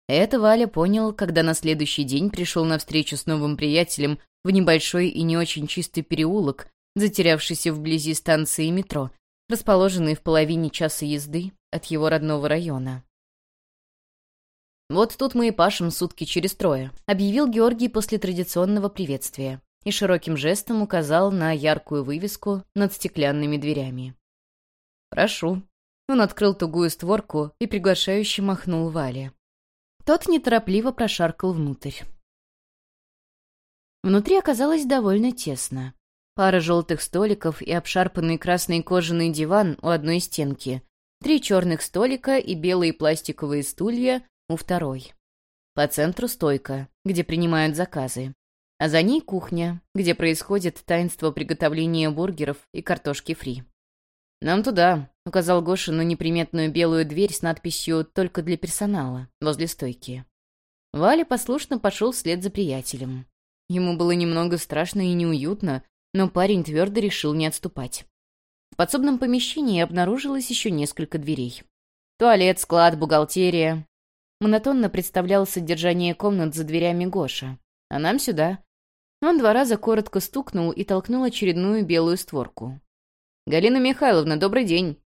Это Валя понял, когда на следующий день пришел на встречу с новым приятелем в небольшой и не очень чистый переулок, затерявшийся вблизи станции метро, расположенный в половине часа езды от его родного района. «Вот тут мы и пашем сутки через трое», — объявил Георгий после традиционного приветствия и широким жестом указал на яркую вывеску над стеклянными дверями. «Прошу». Он открыл тугую створку и приглашающе махнул Вале. Тот неторопливо прошаркал внутрь. Внутри оказалось довольно тесно. Пара желтых столиков и обшарпанный красный кожаный диван у одной стенки, три черных столика и белые пластиковые стулья у второй. По центру стойка, где принимают заказы. А за ней кухня, где происходит таинство приготовления бургеров и картошки фри. «Нам туда», — указал Гоша на неприметную белую дверь с надписью «Только для персонала» возле стойки. Валя послушно пошел вслед за приятелем. Ему было немного страшно и неуютно, но парень твердо решил не отступать. В подсобном помещении обнаружилось еще несколько дверей. Туалет, склад, бухгалтерия. Монотонно представлял содержание комнат за дверями Гоша. А нам сюда. Он два раза коротко стукнул и толкнул очередную белую створку. «Галина Михайловна, добрый день!»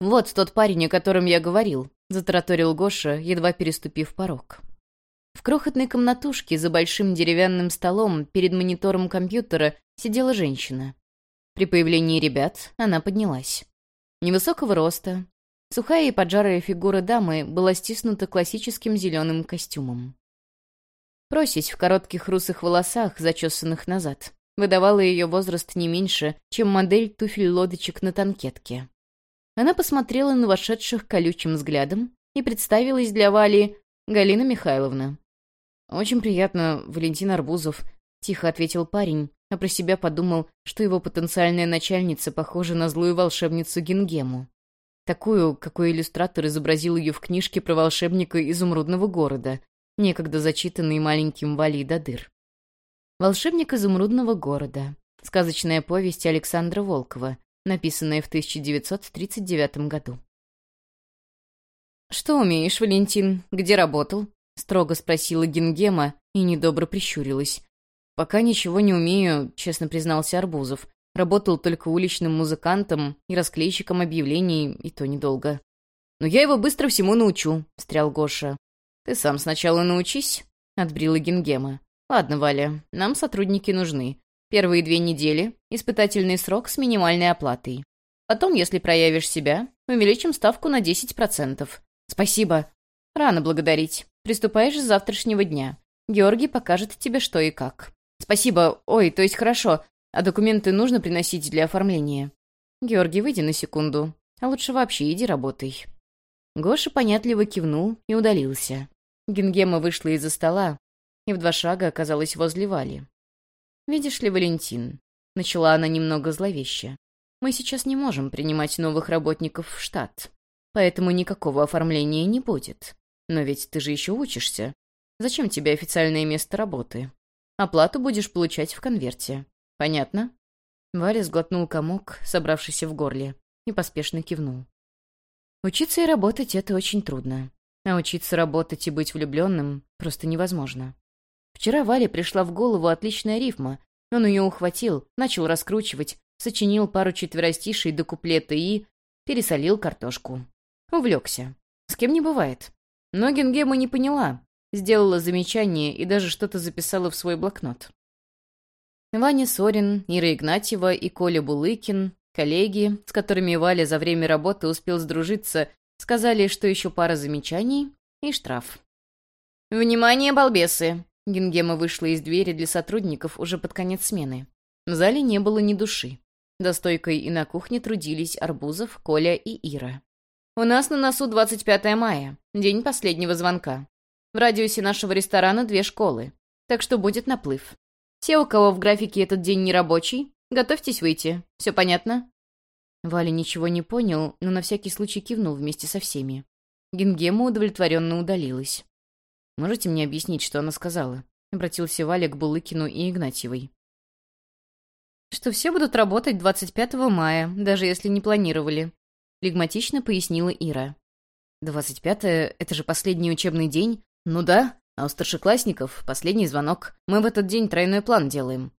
«Вот тот парень, о котором я говорил», — затараторил Гоша, едва переступив порог. В крохотной комнатушке за большим деревянным столом перед монитором компьютера сидела женщина. При появлении ребят она поднялась. Невысокого роста, сухая и поджарая фигура дамы была стиснута классическим зеленым костюмом. Просить в коротких русых волосах, зачесанных назад, выдавала ее возраст не меньше, чем модель туфель-лодочек на танкетке. Она посмотрела на вошедших колючим взглядом и представилась для Вали Галина Михайловна. «Очень приятно, Валентин Арбузов», — тихо ответил парень, а про себя подумал, что его потенциальная начальница похожа на злую волшебницу Гингему. Такую, какой иллюстратор изобразил ее в книжке про волшебника изумрудного города, некогда зачитанный маленьким Вали Дадыр. «Волшебник изумрудного города», сказочная повесть Александра Волкова, написанная в 1939 году. «Что умеешь, Валентин? Где работал?» — строго спросила Гингема и недобро прищурилась. «Пока ничего не умею», — честно признался Арбузов. «Работал только уличным музыкантом и расклейщиком объявлений, и то недолго». «Но я его быстро всему научу», — встрял Гоша. «Ты сам сначала научись», — отбрила Гингема. «Ладно, Валя, нам сотрудники нужны. Первые две недели — испытательный срок с минимальной оплатой. Потом, если проявишь себя, увеличим ставку на 10%. Спасибо. Рано благодарить. Приступаешь с завтрашнего дня. Георгий покажет тебе что и как. Спасибо. Ой, то есть хорошо. А документы нужно приносить для оформления. Георгий, выйди на секунду. А лучше вообще иди работай. Гоша понятливо кивнул и удалился. Гингема вышла из-за стола и в два шага оказалась возле Вали. «Видишь ли, Валентин?» — начала она немного зловеще. «Мы сейчас не можем принимать новых работников в штат, поэтому никакого оформления не будет. Но ведь ты же еще учишься. Зачем тебе официальное место работы? Оплату будешь получать в конверте. Понятно?» Валя сглотнул комок, собравшийся в горле, и поспешно кивнул. Учиться и работать — это очень трудно. А учиться работать и быть влюбленным просто невозможно. Вчера Вале пришла в голову отличная рифма. Он ее ухватил, начал раскручивать, сочинил пару четверостишей до куплета и... пересолил картошку. Увлекся. С кем не бывает. Но Генгема не поняла. Сделала замечание и даже что-то записала в свой блокнот. Ваня Сорин, Ира Игнатьева и Коля Булыкин Коллеги, с которыми Валя за время работы успел сдружиться, сказали, что еще пара замечаний и штраф. «Внимание, балбесы!» Гингема вышла из двери для сотрудников уже под конец смены. В зале не было ни души. За стойкой и на кухне трудились Арбузов, Коля и Ира. «У нас на носу 25 мая, день последнего звонка. В радиусе нашего ресторана две школы, так что будет наплыв. Все, у кого в графике этот день не рабочий, Готовьтесь выйти. Все понятно?» Валя ничего не понял, но на всякий случай кивнул вместе со всеми. Гингема удовлетворенно удалилась. «Можете мне объяснить, что она сказала?» — обратился Валя к Булыкину и Игнатьевой. «Что все будут работать 25 мая, даже если не планировали», — флегматично пояснила Ира. «25-е — это же последний учебный день?» «Ну да, а у старшеклассников — последний звонок. Мы в этот день тройной план делаем.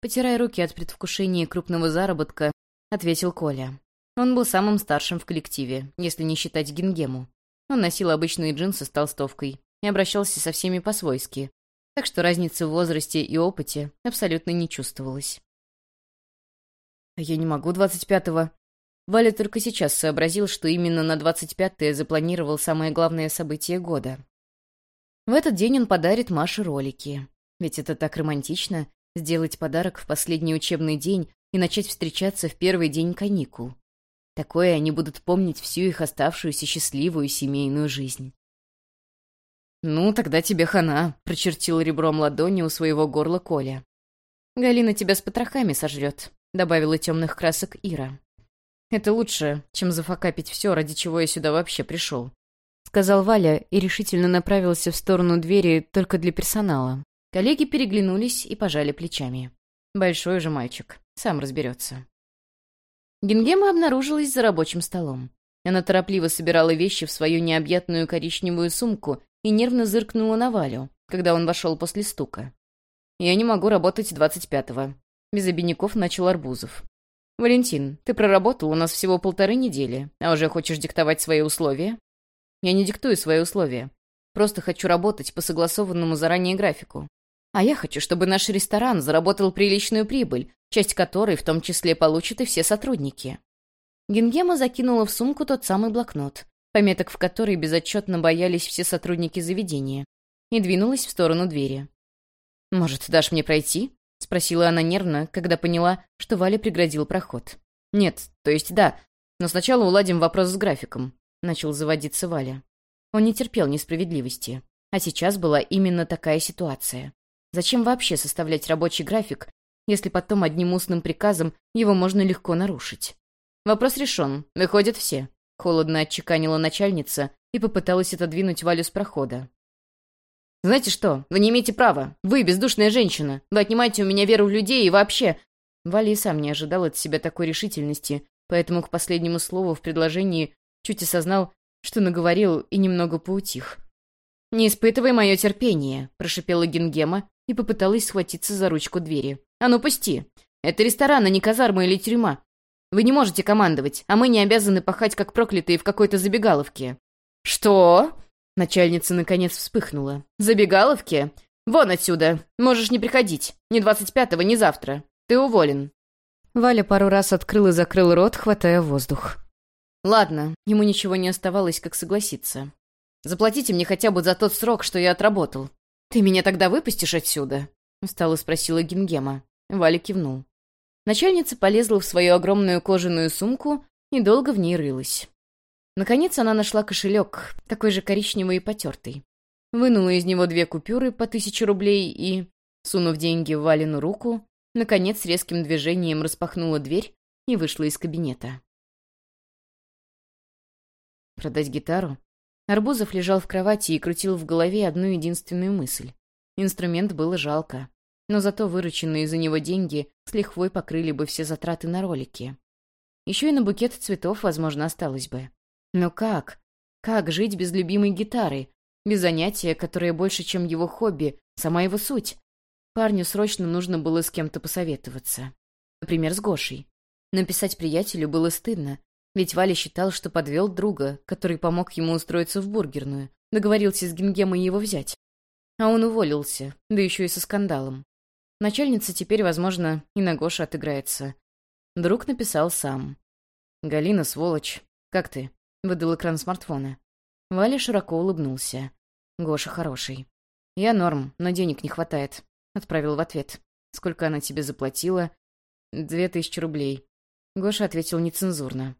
Потирая руки от предвкушения крупного заработка, ответил Коля. Он был самым старшим в коллективе, если не считать Гингему. Он носил обычные джинсы с толстовкой и обращался со всеми по-свойски, так что разницы в возрасте и опыте абсолютно не чувствовалось. «Я не могу двадцать пятого». Валя только сейчас сообразил, что именно на 25-е запланировал самое главное событие года. В этот день он подарит Маше ролики. Ведь это так романтично — сделать подарок в последний учебный день и начать встречаться в первый день каникул. Такое они будут помнить всю их оставшуюся счастливую семейную жизнь. «Ну, тогда тебе хана», — прочертил ребром ладони у своего горла Коля. «Галина тебя с потрохами сожрет», — добавила темных красок Ира. «Это лучше, чем зафакапить все, ради чего я сюда вообще пришел», — сказал Валя и решительно направился в сторону двери только для персонала. Коллеги переглянулись и пожали плечами. Большой же мальчик, сам разберется. Гингема обнаружилась за рабочим столом. Она торопливо собирала вещи в свою необъятную коричневую сумку и нервно зыркнула на Валю, когда он вошел после стука. «Я не могу работать двадцать пятого». Без обиняков начал Арбузов. «Валентин, ты проработал у нас всего полторы недели, а уже хочешь диктовать свои условия?» «Я не диктую свои условия. Просто хочу работать по согласованному заранее графику. А я хочу, чтобы наш ресторан заработал приличную прибыль, часть которой в том числе получат и все сотрудники». Гингема закинула в сумку тот самый блокнот, пометок в которой безотчетно боялись все сотрудники заведения, и двинулась в сторону двери. «Может, дашь мне пройти?» — спросила она нервно, когда поняла, что Валя преградил проход. «Нет, то есть да, но сначала уладим вопрос с графиком», — начал заводиться Валя. Он не терпел несправедливости. А сейчас была именно такая ситуация. Зачем вообще составлять рабочий график, если потом одним устным приказом его можно легко нарушить? «Вопрос решен. Выходят все», — холодно отчеканила начальница и попыталась отодвинуть Валю с прохода. «Знаете что? Вы не имеете права. Вы бездушная женщина. Вы отнимаете у меня веру в людей и вообще...» Валя и сам не ожидал от себя такой решительности, поэтому к последнему слову в предложении чуть осознал, что наговорил и немного поутих. «Не испытывай мое терпение», — прошипела Гингема и попыталась схватиться за ручку двери. «А ну, пусти! Это ресторан, а не казарма или тюрьма. Вы не можете командовать, а мы не обязаны пахать как проклятые в какой-то забегаловке». «Что?» Начальница наконец вспыхнула. «Забегаловки? Вон отсюда! Можешь не приходить. Ни двадцать пятого, ни завтра. Ты уволен». Валя пару раз открыл и закрыл рот, хватая воздух. «Ладно, ему ничего не оставалось, как согласиться. Заплатите мне хотя бы за тот срок, что я отработал. Ты меня тогда выпустишь отсюда?» Устало спросила Гингема. Валя кивнул. Начальница полезла в свою огромную кожаную сумку и долго в ней рылась. Наконец она нашла кошелек, такой же коричневый и потертый. Вынула из него две купюры по тысяче рублей и, сунув деньги в Валину руку, наконец резким движением распахнула дверь и вышла из кабинета. Продать гитару? Арбузов лежал в кровати и крутил в голове одну единственную мысль. Инструмент было жалко, но зато вырученные за него деньги с лихвой покрыли бы все затраты на ролики. Еще и на букет цветов, возможно, осталось бы. Но как? Как жить без любимой гитары? Без занятия, которое больше, чем его хобби, сама его суть? Парню срочно нужно было с кем-то посоветоваться. Например, с Гошей. Написать приятелю было стыдно, ведь Валя считал, что подвел друга, который помог ему устроиться в бургерную, договорился с Гингемой его взять. А он уволился, да еще и со скандалом. Начальница теперь, возможно, и на Гошу отыграется. Друг написал сам. «Галина, сволочь, как ты?» — выдал экран смартфона. Валя широко улыбнулся. «Гоша хороший». «Я норм, но денег не хватает», — отправил в ответ. «Сколько она тебе заплатила?» «Две тысячи рублей». Гоша ответил нецензурно.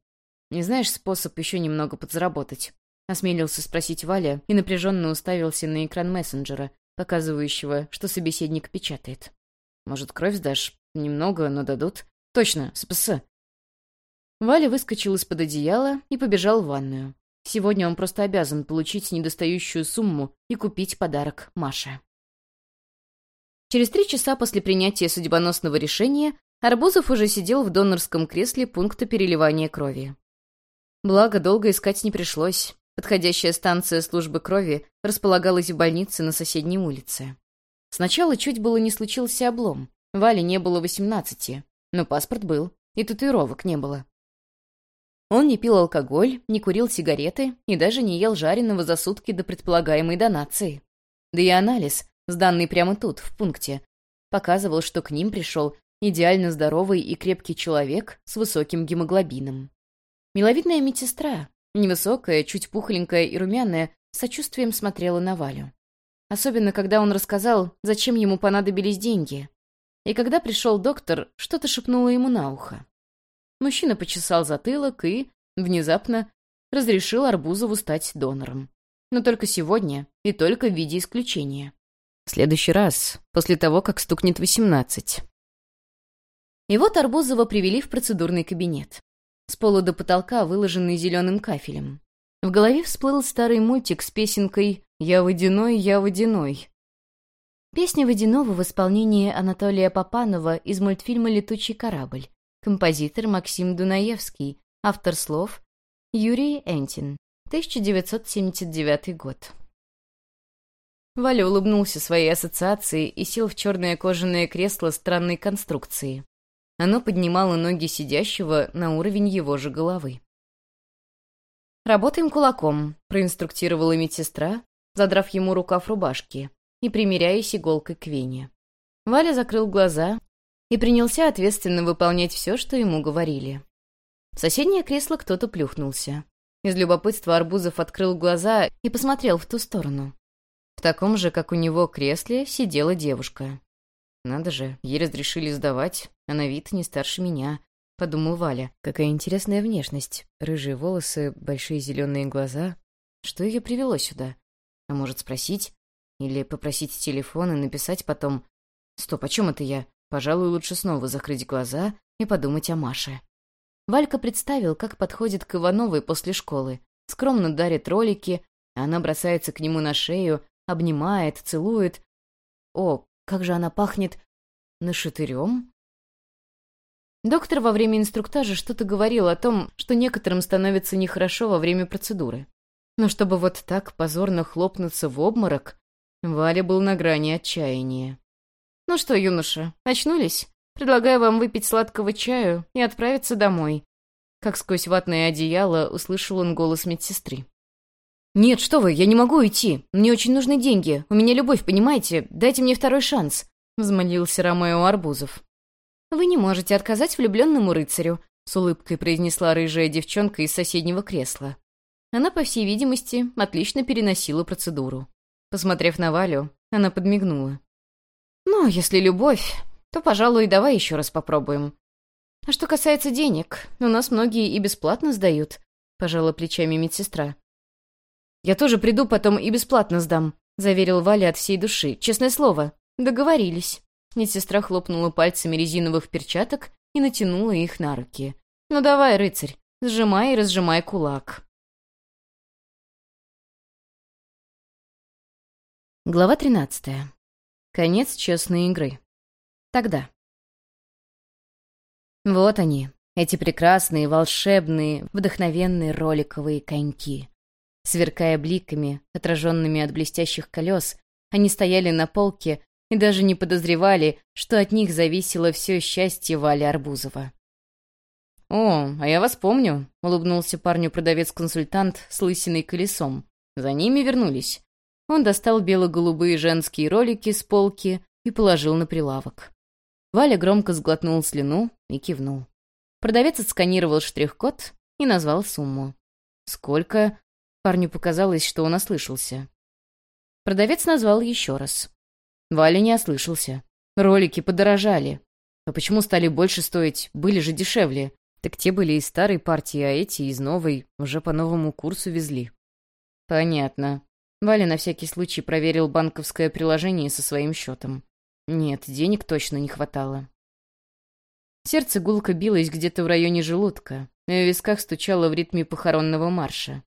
«Не знаешь способ еще немного подзаработать?» Осмелился спросить Валя и напряженно уставился на экран мессенджера, показывающего, что собеседник печатает. «Может, кровь сдашь? Немного, но дадут?» «Точно, СПС. Валя выскочил из-под одеяла и побежал в ванную. Сегодня он просто обязан получить недостающую сумму и купить подарок Маше. Через три часа после принятия судьбоносного решения Арбузов уже сидел в донорском кресле пункта переливания крови. Благо, долго искать не пришлось. Подходящая станция службы крови располагалась в больнице на соседней улице. Сначала чуть было не случился облом. Вале не было восемнадцати, но паспорт был, и татуировок не было. Он не пил алкоголь, не курил сигареты и даже не ел жареного за сутки до предполагаемой донации. Да и анализ, сданный прямо тут, в пункте, показывал, что к ним пришел идеально здоровый и крепкий человек с высоким гемоглобином. Миловидная медсестра, невысокая, чуть пухленькая и румяная, сочувствием смотрела на Валю. Особенно, когда он рассказал, зачем ему понадобились деньги. И когда пришел доктор, что-то шепнуло ему на ухо. Мужчина почесал затылок и, внезапно, разрешил Арбузову стать донором. Но только сегодня и только в виде исключения. В следующий раз, после того, как стукнет восемнадцать. И вот Арбузова привели в процедурный кабинет. С пола до потолка, выложенный зеленым кафелем. В голове всплыл старый мультик с песенкой «Я водяной, я водяной». Песня Водяного в исполнении Анатолия Попанова из мультфильма «Летучий корабль». Композитор Максим Дунаевский. Автор слов Юрий Энтин. 1979 год. Валя улыбнулся своей ассоциации и сел в черное кожаное кресло странной конструкции. Оно поднимало ноги сидящего на уровень его же головы. «Работаем кулаком», — проинструктировала медсестра, задрав ему рукав рубашки и примеряясь иголкой к вене. Валя закрыл глаза и принялся ответственно выполнять все, что ему говорили. В соседнее кресло кто-то плюхнулся. Из любопытства Арбузов открыл глаза и посмотрел в ту сторону. В таком же, как у него, кресле сидела девушка. «Надо же, ей разрешили сдавать, а на вид не старше меня», — подумал Валя. Какая интересная внешность. Рыжие волосы, большие зеленые глаза. Что ее привело сюда? А может, спросить? Или попросить телефон и написать потом? Стоп, о чем это я? Пожалуй, лучше снова закрыть глаза и подумать о Маше. Валька представил, как подходит к Ивановой после школы. Скромно дарит ролики, а она бросается к нему на шею, обнимает, целует. О, как же она пахнет нашатырем? Доктор во время инструктажа что-то говорил о том, что некоторым становится нехорошо во время процедуры. Но чтобы вот так позорно хлопнуться в обморок, Валя был на грани отчаяния. «Ну что, юноша, очнулись? Предлагаю вам выпить сладкого чаю и отправиться домой». Как сквозь ватное одеяло услышал он голос медсестры. «Нет, что вы, я не могу уйти. Мне очень нужны деньги. У меня любовь, понимаете? Дайте мне второй шанс», — взмолился Ромео Арбузов. «Вы не можете отказать влюбленному рыцарю», — с улыбкой произнесла рыжая девчонка из соседнего кресла. Она, по всей видимости, отлично переносила процедуру. Посмотрев на Валю, она подмигнула. «Ну, если любовь, то, пожалуй, давай еще раз попробуем. А что касается денег, у нас многие и бесплатно сдают», — пожала плечами медсестра. «Я тоже приду потом и бесплатно сдам», — заверил Валя от всей души. «Честное слово. Договорились». Медсестра хлопнула пальцами резиновых перчаток и натянула их на руки. «Ну давай, рыцарь, сжимай и разжимай кулак». Глава тринадцатая. Конец честной игры. Тогда. Вот они, эти прекрасные, волшебные, вдохновенные роликовые коньки. Сверкая бликами, отраженными от блестящих колес, они стояли на полке и даже не подозревали, что от них зависело все счастье Вали Арбузова. «О, а я вас помню», — улыбнулся парню продавец-консультант с лысиной колесом. «За ними вернулись». Он достал бело-голубые женские ролики с полки и положил на прилавок. Валя громко сглотнул слюну и кивнул. Продавец отсканировал штрих-код и назвал сумму. «Сколько?» Парню показалось, что он ослышался. Продавец назвал еще раз. Валя не ослышался. Ролики подорожали. А почему стали больше стоить? Были же дешевле. Так те были из старой партии, а эти из новой. Уже по новому курсу везли. Понятно. Валя на всякий случай проверил банковское приложение со своим счетом. Нет, денег точно не хватало. Сердце гулко билось где-то в районе желудка, и в висках стучало в ритме похоронного марша.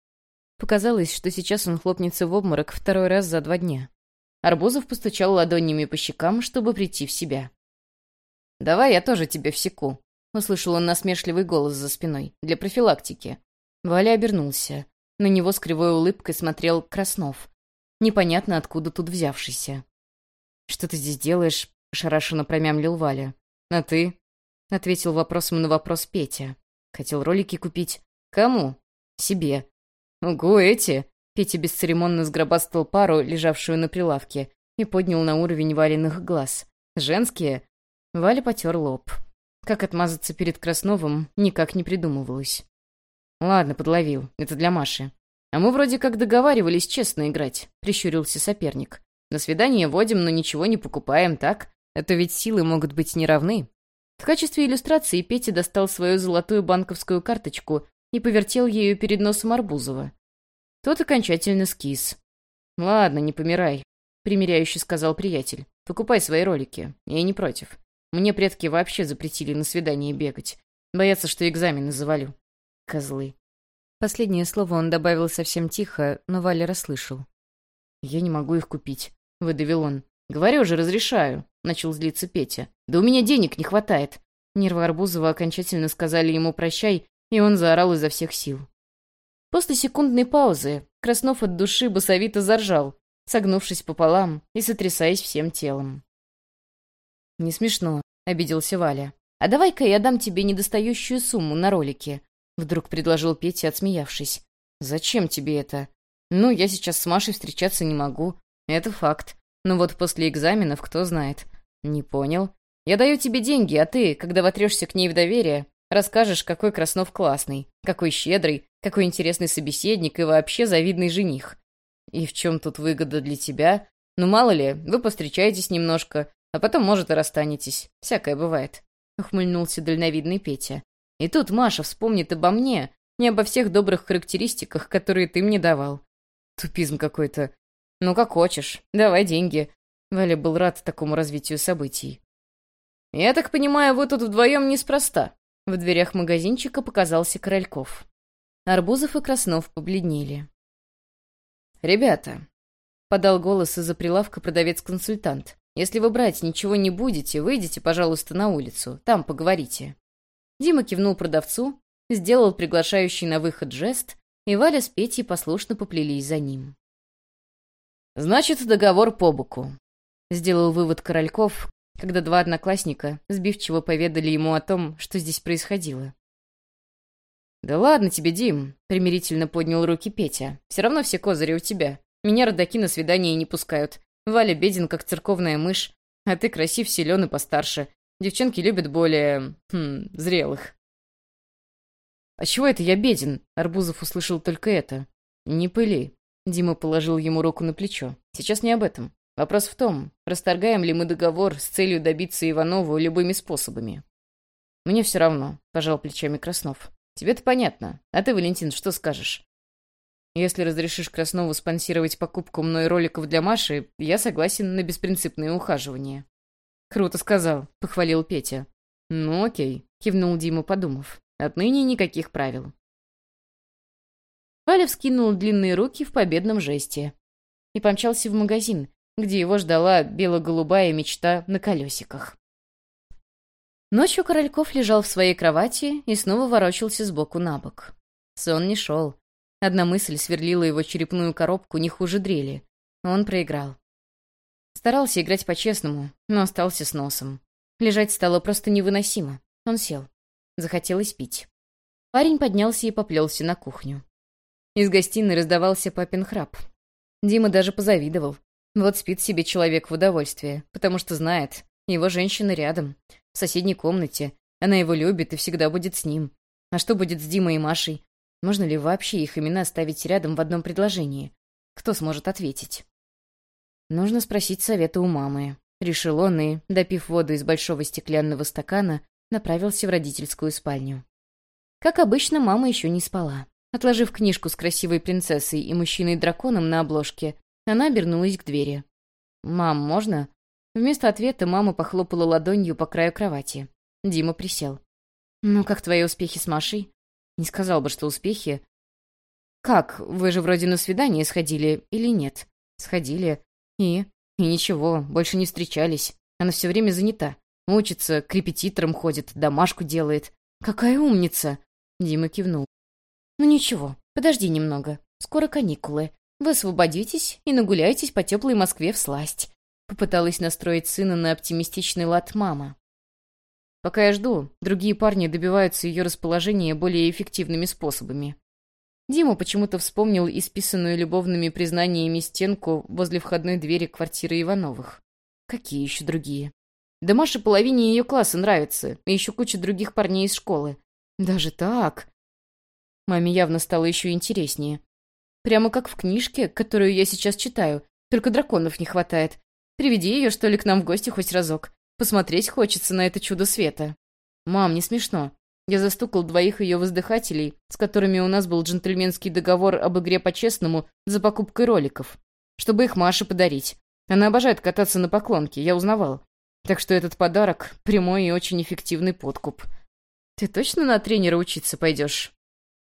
Показалось, что сейчас он хлопнется в обморок второй раз за два дня. Арбузов постучал ладонями по щекам, чтобы прийти в себя. «Давай я тоже тебе всеку», — услышал он насмешливый голос за спиной, для профилактики. Валя обернулся. На него с кривой улыбкой смотрел Краснов. Непонятно, откуда тут взявшийся. «Что ты здесь делаешь?» — шарашенно промямлил Валя. «А ты?» — ответил вопросом на вопрос Петя. «Хотел ролики купить. Кому?» «Себе». «Ого, эти!» Петя бесцеремонно сгробастал пару, лежавшую на прилавке, и поднял на уровень валенных глаз. «Женские?» Валя потер лоб. Как отмазаться перед Красновым, никак не придумывалось. «Ладно, подловил. Это для Маши. А мы вроде как договаривались честно играть», — прищурился соперник. «На свидание водим, но ничего не покупаем, так? Это ведь силы могут быть неравны». В качестве иллюстрации Петя достал свою золотую банковскую карточку и повертел ею перед носом Арбузова. Тот окончательно скис. «Ладно, не помирай», — примиряюще сказал приятель. «Покупай свои ролики. Я не против. Мне предки вообще запретили на свидание бегать. Боятся, что экзамены завалю. Козлы». Последнее слово он добавил совсем тихо, но Валя расслышал. «Я не могу их купить», — выдавил он. «Говорю же, разрешаю», — начал злиться Петя. «Да у меня денег не хватает». Нервы Арбузова окончательно сказали ему «прощай», и он заорал изо всех сил. После секундной паузы Краснов от души басовито заржал, согнувшись пополам и сотрясаясь всем телом. «Не смешно», — обиделся Валя. «А давай-ка я дам тебе недостающую сумму на ролике», — вдруг предложил Петя, отсмеявшись. «Зачем тебе это?» «Ну, я сейчас с Машей встречаться не могу. Это факт. Но вот после экзаменов кто знает». «Не понял. Я даю тебе деньги, а ты, когда вотрешься к ней в доверие, расскажешь, какой Краснов классный, какой щедрый, какой интересный собеседник и вообще завидный жених. И в чем тут выгода для тебя? Ну, мало ли, вы постречаетесь немножко, а потом, может, и расстанетесь. Всякое бывает. Ухмыльнулся дальновидный Петя. И тут Маша вспомнит обо мне, не обо всех добрых характеристиках, которые ты мне давал. Тупизм какой-то. Ну, как хочешь. Давай деньги. Валя был рад такому развитию событий. «Я так понимаю, вы тут вдвоем неспроста». В дверях магазинчика показался Корольков. Арбузов и Краснов побледнели. «Ребята», — подал голос из-за прилавка продавец-консультант, «если вы брать ничего не будете, выйдите, пожалуйста, на улицу, там поговорите». Дима кивнул продавцу, сделал приглашающий на выход жест, и Валя с Петей послушно поплелись за ним. «Значит, договор по боку», — сделал вывод Корольков, когда два одноклассника сбивчиво поведали ему о том, что здесь происходило. «Да ладно тебе, Дим», — примирительно поднял руки Петя. «Все равно все козыри у тебя. Меня родаки на свидание не пускают. Валя беден, как церковная мышь. А ты красив, силен и постарше. Девчонки любят более... Хм, зрелых». «А чего это я беден?» — Арбузов услышал только это. «Не пыли». Дима положил ему руку на плечо. «Сейчас не об этом. Вопрос в том, расторгаем ли мы договор с целью добиться Иванову любыми способами». «Мне все равно», — пожал плечами Краснов. Тебе-то понятно. А ты, Валентин, что скажешь? Если разрешишь Краснову спонсировать покупку мной роликов для Маши, я согласен на беспринципное ухаживание. Круто сказал, похвалил Петя. Ну окей, кивнул Дима, подумав. Отныне никаких правил. Валя вскинул длинные руки в победном жесте и помчался в магазин, где его ждала бело-голубая мечта на колесиках. Ночью Корольков лежал в своей кровати и снова ворочался сбоку на бок. Сон не шел. Одна мысль сверлила его черепную коробку не хуже дрели. Он проиграл. Старался играть по-честному, но остался с носом. Лежать стало просто невыносимо. Он сел. Захотелось пить. Парень поднялся и поплелся на кухню. Из гостиной раздавался папин храп. Дима даже позавидовал. Вот спит себе человек в удовольствие, потому что знает, его женщина рядом, в соседней комнате. Она его любит и всегда будет с ним. А что будет с Димой и Машей? Можно ли вообще их имена ставить рядом в одном предложении? Кто сможет ответить? Нужно спросить совета у мамы. Решил он и, допив воду из большого стеклянного стакана, направился в родительскую спальню. Как обычно, мама еще не спала. Отложив книжку с красивой принцессой и мужчиной-драконом на обложке, она обернулась к двери. «Мам, можно?» Вместо ответа мама похлопала ладонью по краю кровати. Дима присел. «Ну, как твои успехи с Машей?» «Не сказал бы, что успехи...» «Как? Вы же вроде на свидание сходили или нет?» «Сходили. И? И ничего, больше не встречались. Она все время занята. Учится, к репетиторам ходит, домашку делает. Какая умница!» Дима кивнул. «Ну ничего, подожди немного. Скоро каникулы. Вы освободитесь и нагуляетесь по теплой Москве в сласть. Попыталась настроить сына на оптимистичный лад мама. Пока я жду, другие парни добиваются ее расположения более эффективными способами. Дима почему-то вспомнил исписанную любовными признаниями стенку возле входной двери квартиры Ивановых. Какие еще другие? Да Маше половине ее класса нравится, и еще куча других парней из школы. Даже так? Маме явно стало еще интереснее. Прямо как в книжке, которую я сейчас читаю. Только драконов не хватает. Приведи ее, что ли, к нам в гости хоть разок. Посмотреть хочется на это чудо света. Мам, не смешно. Я застукал двоих ее воздыхателей, с которыми у нас был джентльменский договор об игре по-честному за покупкой роликов. Чтобы их Маше подарить. Она обожает кататься на поклонке, я узнавал. Так что этот подарок — прямой и очень эффективный подкуп. Ты точно на тренера учиться пойдешь?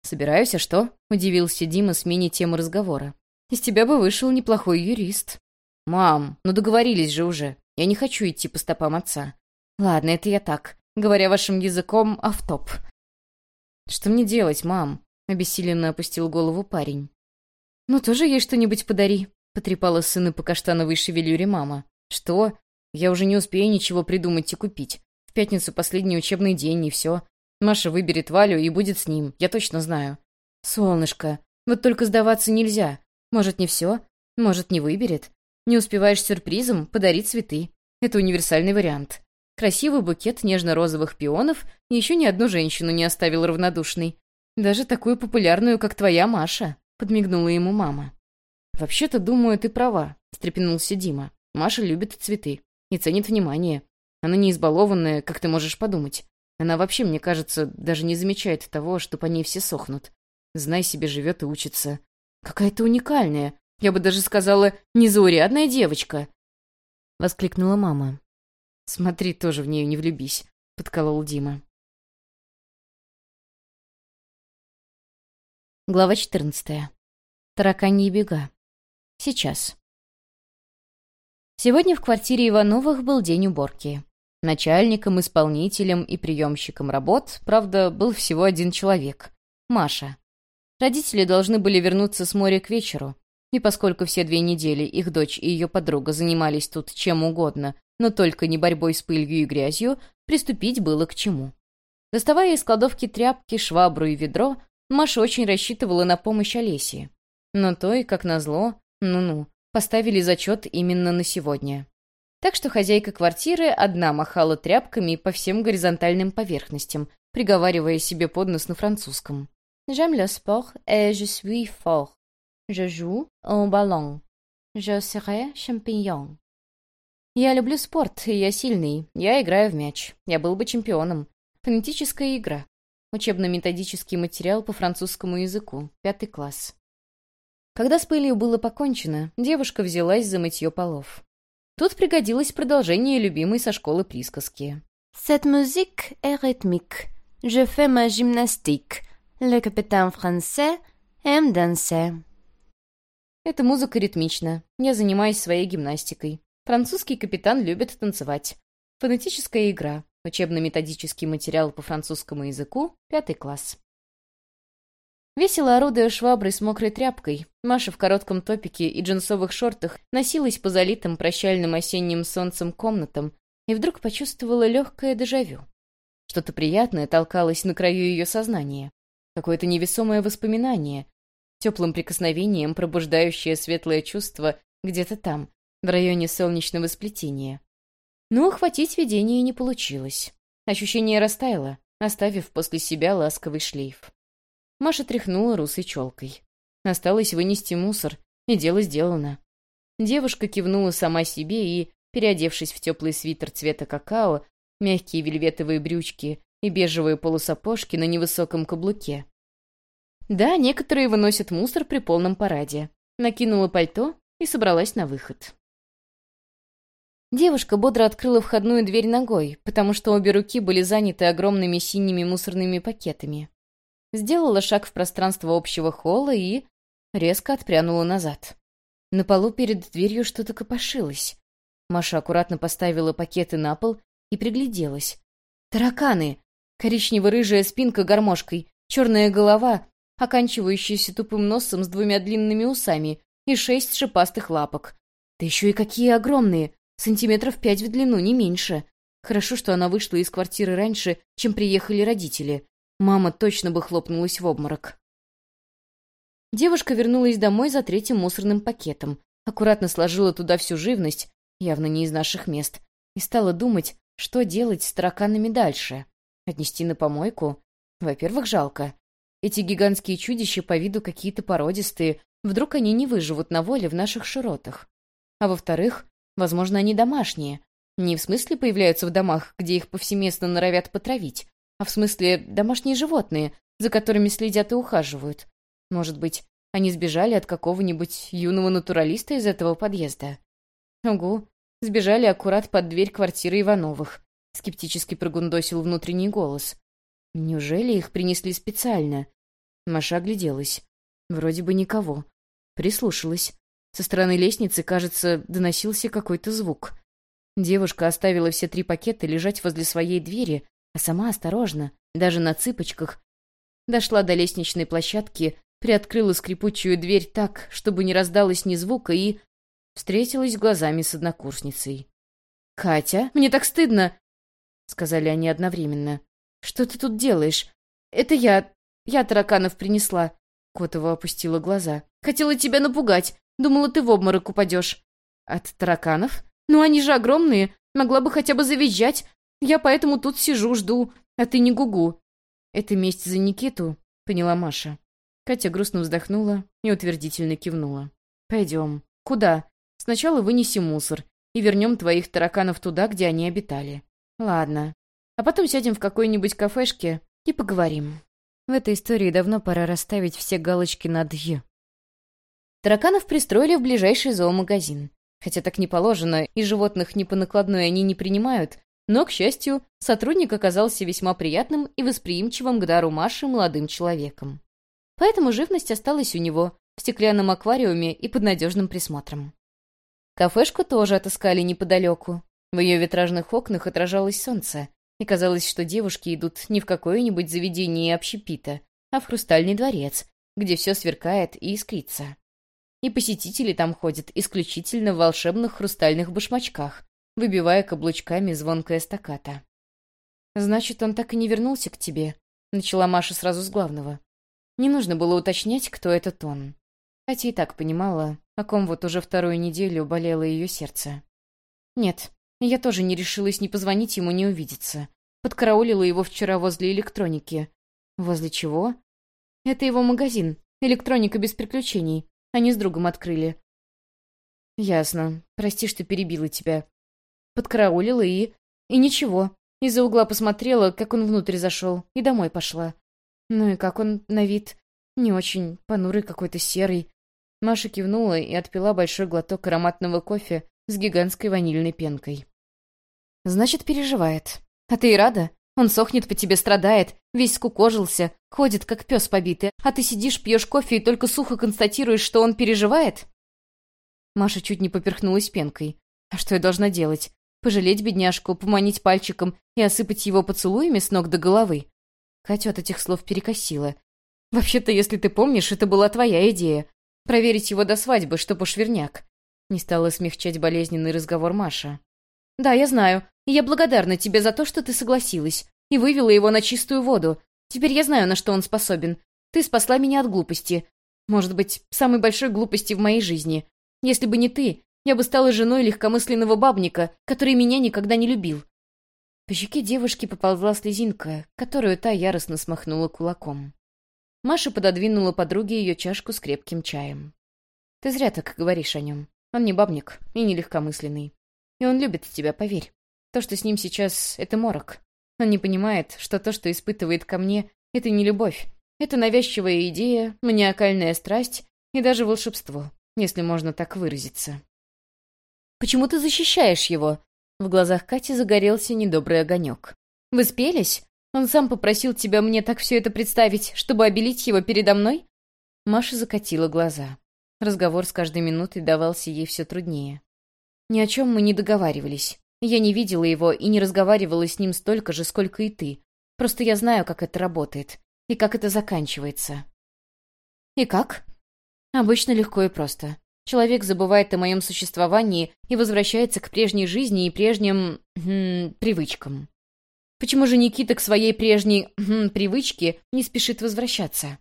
«Собираюсь, а что?» — удивился Дима смене темы разговора. «Из тебя бы вышел неплохой юрист». «Мам, ну договорились же уже. Я не хочу идти по стопам отца». «Ладно, это я так. Говоря вашим языком, автоп». «Что мне делать, мам?» — обессиленно опустил голову парень. «Ну, тоже ей что-нибудь подари», — потрепала сына по каштановой шевелюре мама. «Что? Я уже не успею ничего придумать и купить. В пятницу последний учебный день, и все. Маша выберет Валю и будет с ним, я точно знаю. Солнышко, вот только сдаваться нельзя. Может, не все? Может, не выберет? Не успеваешь сюрпризом, подари цветы. Это универсальный вариант. Красивый букет нежно-розовых пионов еще ни одну женщину не оставил равнодушной. Даже такую популярную, как твоя Маша, подмигнула ему мама. «Вообще-то, думаю, ты права», — встрепенулся Дима. «Маша любит цветы и ценит внимание. Она не избалованная, как ты можешь подумать. Она вообще, мне кажется, даже не замечает того, что по ней все сохнут. Знай себе, живет и учится. Какая-то уникальная, я бы даже сказала, незаурядная девочка. Воскликнула мама. Смотри, тоже в нее не влюбись, подколол Дима. Глава 14. Тараканьи бега. Сейчас. Сегодня в квартире Ивановых был день уборки. Начальником, исполнителем и приемщиком работ, правда, был всего один человек — Маша. Родители должны были вернуться с моря к вечеру, и поскольку все две недели их дочь и ее подруга занимались тут чем угодно, но только не борьбой с пылью и грязью, приступить было к чему. Доставая из кладовки тряпки, швабру и ведро, Маша очень рассчитывала на помощь Олесе. Но той, как назло, ну-ну, поставили зачет именно на сегодня так что хозяйка квартиры одна махала тряпками по всем горизонтальным поверхностям, приговаривая себе под нос на французском. «J'aime le sport et je suis fort. Je joue au ballon. Je serai champion». «Я люблю спорт, и я сильный. Я играю в мяч. Я был бы чемпионом. Фонетическая игра. Учебно-методический материал по французскому языку. Пятый класс». Когда с пылью было покончено, девушка взялась за мытье полов. Тут пригодилось продолжение любимой со школы присказки. «Cette musique est rythmique. Je fais ma gymnastique. Le capitaine français aime danser». Эта музыка ритмична. Я занимаюсь своей гимнастикой. Французский капитан любит танцевать. Фонетическая игра. Учебно-методический материал по французскому языку. Пятый класс. Весело орудуя шваброй с мокрой тряпкой, Маша в коротком топике и джинсовых шортах носилась по залитым прощальным осенним солнцем комнатам и вдруг почувствовала легкое дежавю. Что-то приятное толкалось на краю ее сознания. Какое-то невесомое воспоминание, теплым прикосновением пробуждающее светлое чувство где-то там, в районе солнечного сплетения. Но ухватить видение не получилось. Ощущение растаяло, оставив после себя ласковый шлейф. Маша тряхнула русой челкой. Осталось вынести мусор, и дело сделано. Девушка кивнула сама себе и, переодевшись в теплый свитер цвета какао, мягкие вельветовые брючки и бежевые полусапожки на невысоком каблуке. Да, некоторые выносят мусор при полном параде. Накинула пальто и собралась на выход. Девушка бодро открыла входную дверь ногой, потому что обе руки были заняты огромными синими мусорными пакетами сделала шаг в пространство общего холла и... резко отпрянула назад. На полу перед дверью что-то копошилось. Маша аккуратно поставила пакеты на пол и пригляделась. Тараканы! Коричнево-рыжая спинка гармошкой, черная голова, оканчивающаяся тупым носом с двумя длинными усами и шесть шипастых лапок. Да еще и какие огромные! Сантиметров пять в длину, не меньше. Хорошо, что она вышла из квартиры раньше, чем приехали родители. Мама точно бы хлопнулась в обморок. Девушка вернулась домой за третьим мусорным пакетом, аккуратно сложила туда всю живность, явно не из наших мест, и стала думать, что делать с тараканами дальше. Отнести на помойку? Во-первых, жалко. эти гигантские чудища по виду какие-то породистые, вдруг они не выживут на воле в наших широтах. А во-вторых, возможно, они домашние. Не в смысле появляются в домах, где их повсеместно норовят потравить, а в смысле домашние животные, за которыми следят и ухаживают. Может быть, они сбежали от какого-нибудь юного натуралиста из этого подъезда? Угу, сбежали аккурат под дверь квартиры Ивановых. Скептически прогундосил внутренний голос. Неужели их принесли специально? Маша огляделась. Вроде бы никого. Прислушалась. Со стороны лестницы, кажется, доносился какой-то звук. Девушка оставила все три пакета лежать возле своей двери, а сама осторожно, даже на цыпочках, дошла до лестничной площадки, приоткрыла скрипучую дверь так, чтобы не раздалось ни звука, и встретилась глазами с однокурсницей. «Катя, мне так стыдно!» — сказали они одновременно. «Что ты тут делаешь?» «Это я. Я тараканов принесла». Котова опустила глаза. «Хотела тебя напугать. Думала, ты в обморок упадешь». «От тараканов? Ну, они же огромные. Могла бы хотя бы завизжать. Я поэтому тут сижу, жду. А ты не гугу». «Это месть за Никиту», — поняла Маша. Катя грустно вздохнула и утвердительно кивнула. «Пойдем. Куда? Сначала вынеси мусор и вернем твоих тараканов туда, где они обитали. Ладно. А потом сядем в какой-нибудь кафешке и поговорим. В этой истории давно пора расставить все галочки над «й». Тараканов пристроили в ближайший зоомагазин. Хотя так не положено, и животных ни по накладной они не принимают, но, к счастью, сотрудник оказался весьма приятным и восприимчивым к дару Маши молодым человеком. Поэтому живность осталась у него, в стеклянном аквариуме и под надежным присмотром. Кафешку тоже отыскали неподалеку. В ее витражных окнах отражалось солнце, и казалось, что девушки идут не в какое-нибудь заведение общепита, а в хрустальный дворец, где все сверкает и искрится. И посетители там ходят исключительно в волшебных хрустальных башмачках, выбивая каблучками звонкое стаката. «Значит, он так и не вернулся к тебе», — начала Маша сразу с главного. Не нужно было уточнять, кто этот он. Катя и так понимала, о ком вот уже вторую неделю болело ее сердце. «Нет, я тоже не решилась ни позвонить ему, ни увидеться. Подкараулила его вчера возле электроники. Возле чего? Это его магазин. Электроника без приключений. Они с другом открыли. Ясно. Прости, что перебила тебя. Подкараулила и... И ничего. Из-за угла посмотрела, как он внутрь зашел, и домой пошла. Ну и как он на вид? Не очень. Понурый какой-то серый. Маша кивнула и отпила большой глоток ароматного кофе с гигантской ванильной пенкой. Значит, переживает. А ты и рада? Он сохнет по тебе, страдает, весь скукожился, ходит, как пес побитый, а ты сидишь, пьешь кофе и только сухо констатируешь, что он переживает? Маша чуть не поперхнулась пенкой. А что я должна делать? Пожалеть бедняжку, поманить пальчиком и осыпать его поцелуями с ног до головы? Катю от этих слов перекосила. «Вообще-то, если ты помнишь, это была твоя идея. Проверить его до свадьбы, что пошверняк». Не стала смягчать болезненный разговор Маша. «Да, я знаю. И я благодарна тебе за то, что ты согласилась и вывела его на чистую воду. Теперь я знаю, на что он способен. Ты спасла меня от глупости. Может быть, самой большой глупости в моей жизни. Если бы не ты, я бы стала женой легкомысленного бабника, который меня никогда не любил». По щеке девушки поползла слезинка, которую та яростно смахнула кулаком. Маша пододвинула подруге ее чашку с крепким чаем. «Ты зря так говоришь о нем. Он не бабник и не легкомысленный. И он любит тебя, поверь. То, что с ним сейчас, — это морок. Он не понимает, что то, что испытывает ко мне, — это не любовь. Это навязчивая идея, маниакальная страсть и даже волшебство, если можно так выразиться. «Почему ты защищаешь его?» В глазах Кати загорелся недобрый огонек. «Вы спелись? Он сам попросил тебя мне так все это представить, чтобы обелить его передо мной?» Маша закатила глаза. Разговор с каждой минутой давался ей все труднее. Ни о чем мы не договаривались. Я не видела его и не разговаривала с ним столько же, сколько и ты. Просто я знаю, как это работает. И как это заканчивается. И как? Обычно легко и просто. Человек забывает о моем существовании и возвращается к прежней жизни и прежним... Хм, привычкам. Почему же Никита к своей прежней хм, привычке не спешит возвращаться?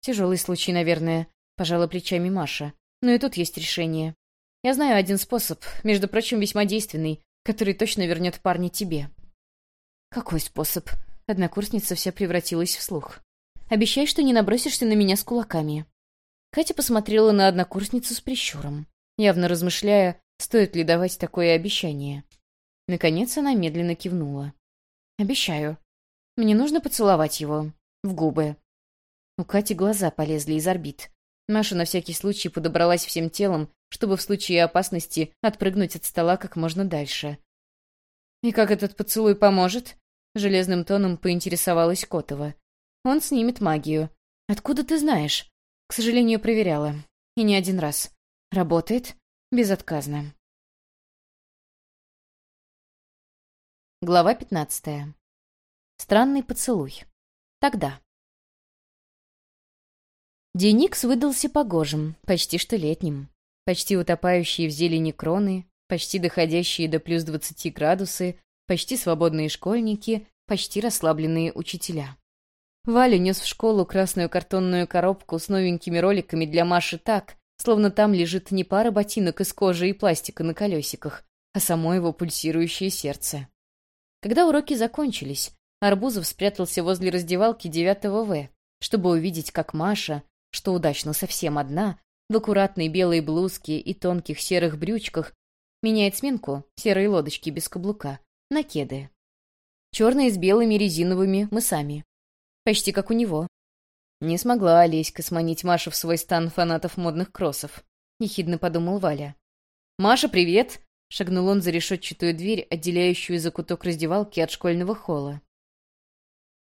Тяжелый случай, наверное, пожала плечами Маша. Но и тут есть решение. Я знаю один способ, между прочим, весьма действенный, который точно вернет парня тебе». «Какой способ?» Однокурсница вся превратилась в слух. Обещай, что не набросишься на меня с кулаками». Катя посмотрела на однокурсницу с прищуром, явно размышляя, стоит ли давать такое обещание. Наконец она медленно кивнула. «Обещаю. Мне нужно поцеловать его. В губы». У Кати глаза полезли из орбит. Маша на всякий случай подобралась всем телом, чтобы в случае опасности отпрыгнуть от стола как можно дальше. «И как этот поцелуй поможет?» Железным тоном поинтересовалась Котова. «Он снимет магию. Откуда ты знаешь?» «К сожалению, проверяла. И не один раз. Работает. Безотказно». Глава пятнадцатая. Странный поцелуй. Тогда. Деникс выдался погожим, почти что летним. Почти утопающие в зелени кроны, почти доходящие до плюс двадцати градусы, почти свободные школьники, почти расслабленные учителя. Валя нес в школу красную картонную коробку с новенькими роликами для Маши так, словно там лежит не пара ботинок из кожи и пластика на колесиках, а само его пульсирующее сердце. Когда уроки закончились, Арбузов спрятался возле раздевалки 9 В, чтобы увидеть, как Маша, что удачно совсем одна, в аккуратной белой блузке и тонких серых брючках, меняет сменку, серые лодочки без каблука, на кеды. Черные с белыми резиновыми мысами. Почти как у него. Не смогла Олеська сманить Машу в свой стан фанатов модных кроссов. Ехидно подумал Валя. «Маша, привет!» — шагнул он за решетчатую дверь, отделяющую закуток раздевалки от школьного холла.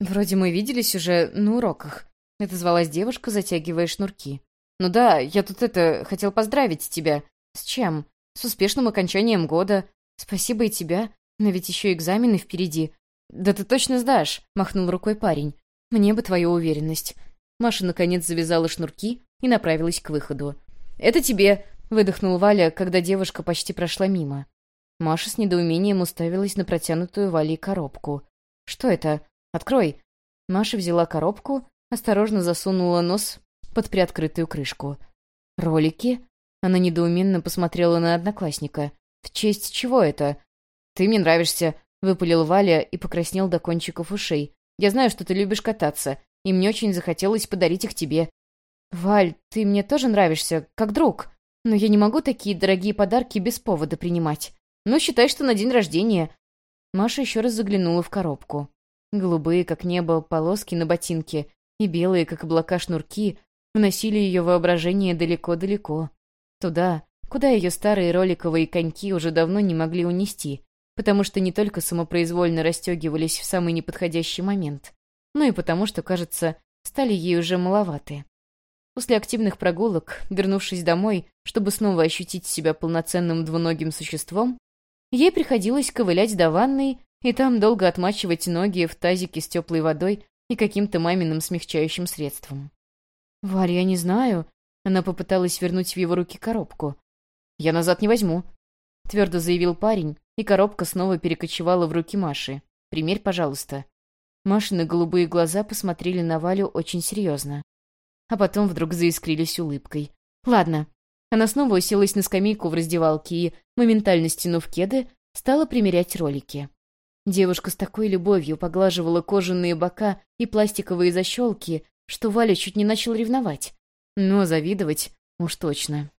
«Вроде мы виделись уже на уроках», — Это звалась девушка, затягивая шнурки. «Ну да, я тут это, хотел поздравить тебя. С чем? С успешным окончанием года. Спасибо и тебя. Но ведь еще экзамены впереди. Да ты точно сдашь, махнул рукой парень. Мне бы твою уверенность. Маша наконец завязала шнурки и направилась к выходу. «Это тебе!» — выдохнул Валя, когда девушка почти прошла мимо. Маша с недоумением уставилась на протянутую Валей коробку. «Что это? Открой!» Маша взяла коробку, осторожно засунула нос под приоткрытую крышку. «Ролики?» Она недоуменно посмотрела на одноклассника. «В честь чего это?» «Ты мне нравишься», — выпалил Валя и покраснел до кончиков ушей. «Я знаю, что ты любишь кататься, и мне очень захотелось подарить их тебе». «Валь, ты мне тоже нравишься, как друг, но я не могу такие дорогие подарки без повода принимать. Ну, считай, что на день рождения». Маша еще раз заглянула в коробку. Голубые, как небо, полоски на ботинке и белые, как облака, шнурки вносили ее воображение далеко-далеко. Туда, куда ее старые роликовые коньки уже давно не могли унести, потому что не только самопроизвольно расстегивались в самый неподходящий момент, но и потому что, кажется, стали ей уже маловаты. После активных прогулок, вернувшись домой, чтобы снова ощутить себя полноценным двуногим существом, ей приходилось ковылять до ванной и там долго отмачивать ноги в тазике с теплой водой и каким-то маминым смягчающим средством. «Варя, я не знаю», она попыталась вернуть в его руки коробку. «Я назад не возьму», — твердо заявил парень, и коробка снова перекочевала в руки Маши. «Примерь, пожалуйста». Машины голубые глаза посмотрели на Валю очень серьезно. А потом вдруг заискрились улыбкой. «Ладно». Она снова уселась на скамейку в раздевалке и, моментально стянув кеды, стала примерять ролики. Девушка с такой любовью поглаживала кожаные бока и пластиковые защелки, что Валя чуть не начал ревновать. Но завидовать уж точно.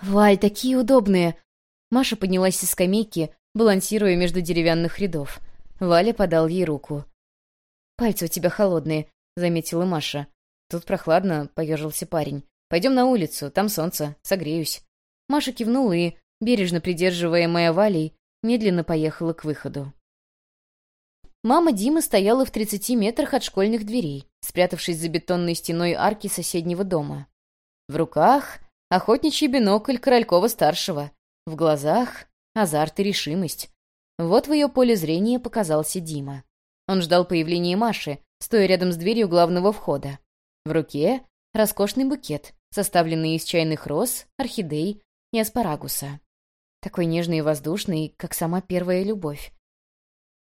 «Валь, такие удобные!» Маша поднялась со скамейки, балансируя между деревянных рядов. Валя подал ей руку. «Пальцы у тебя холодные», — заметила Маша. «Тут прохладно», — поежился парень. «Пойдем на улицу, там солнце, согреюсь». Маша кивнула и, бережно придерживаемая Валей, медленно поехала к выходу. Мама Димы стояла в 30 метрах от школьных дверей, спрятавшись за бетонной стеной арки соседнего дома. В руках охотничий бинокль Королькова-старшего, в глазах азарт и решимость. Вот в ее поле зрения показался Дима. Он ждал появления Маши, стоя рядом с дверью главного входа. В руке роскошный букет, составленный из чайных роз, орхидей и аспарагуса. Такой нежный и воздушный, как сама первая любовь.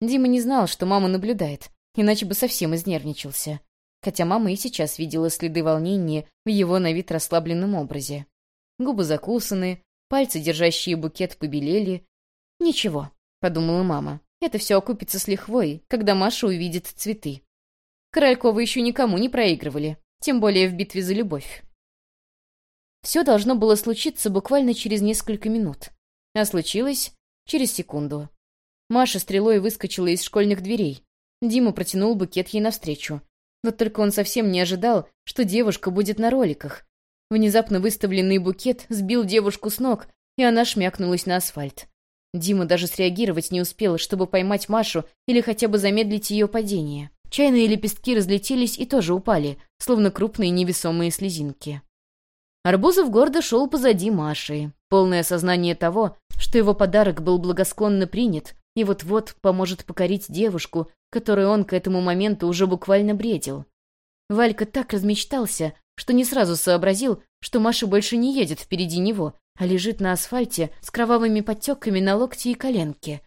Дима не знал, что мама наблюдает, иначе бы совсем изнервничался. Хотя мама и сейчас видела следы волнения в его на вид расслабленном образе. Губы закусаны, пальцы, держащие букет, побелели. «Ничего», — подумала мама, — «это все окупится с лихвой, когда Маша увидит цветы». Корольковы еще никому не проигрывали, тем более в битве за любовь. Все должно было случиться буквально через несколько минут. А случилось через секунду. Маша стрелой выскочила из школьных дверей. Дима протянул букет ей навстречу. Вот только он совсем не ожидал, что девушка будет на роликах. Внезапно выставленный букет сбил девушку с ног, и она шмякнулась на асфальт. Дима даже среагировать не успел, чтобы поймать Машу или хотя бы замедлить ее падение. Чайные лепестки разлетелись и тоже упали, словно крупные невесомые слезинки. Арбузов гордо шел позади Маши, полное осознание того, что его подарок был благосклонно принят и вот-вот поможет покорить девушку, которую он к этому моменту уже буквально бредил. Валька так размечтался, что не сразу сообразил, что Маша больше не едет впереди него, а лежит на асфальте с кровавыми подтеками на локте и коленке.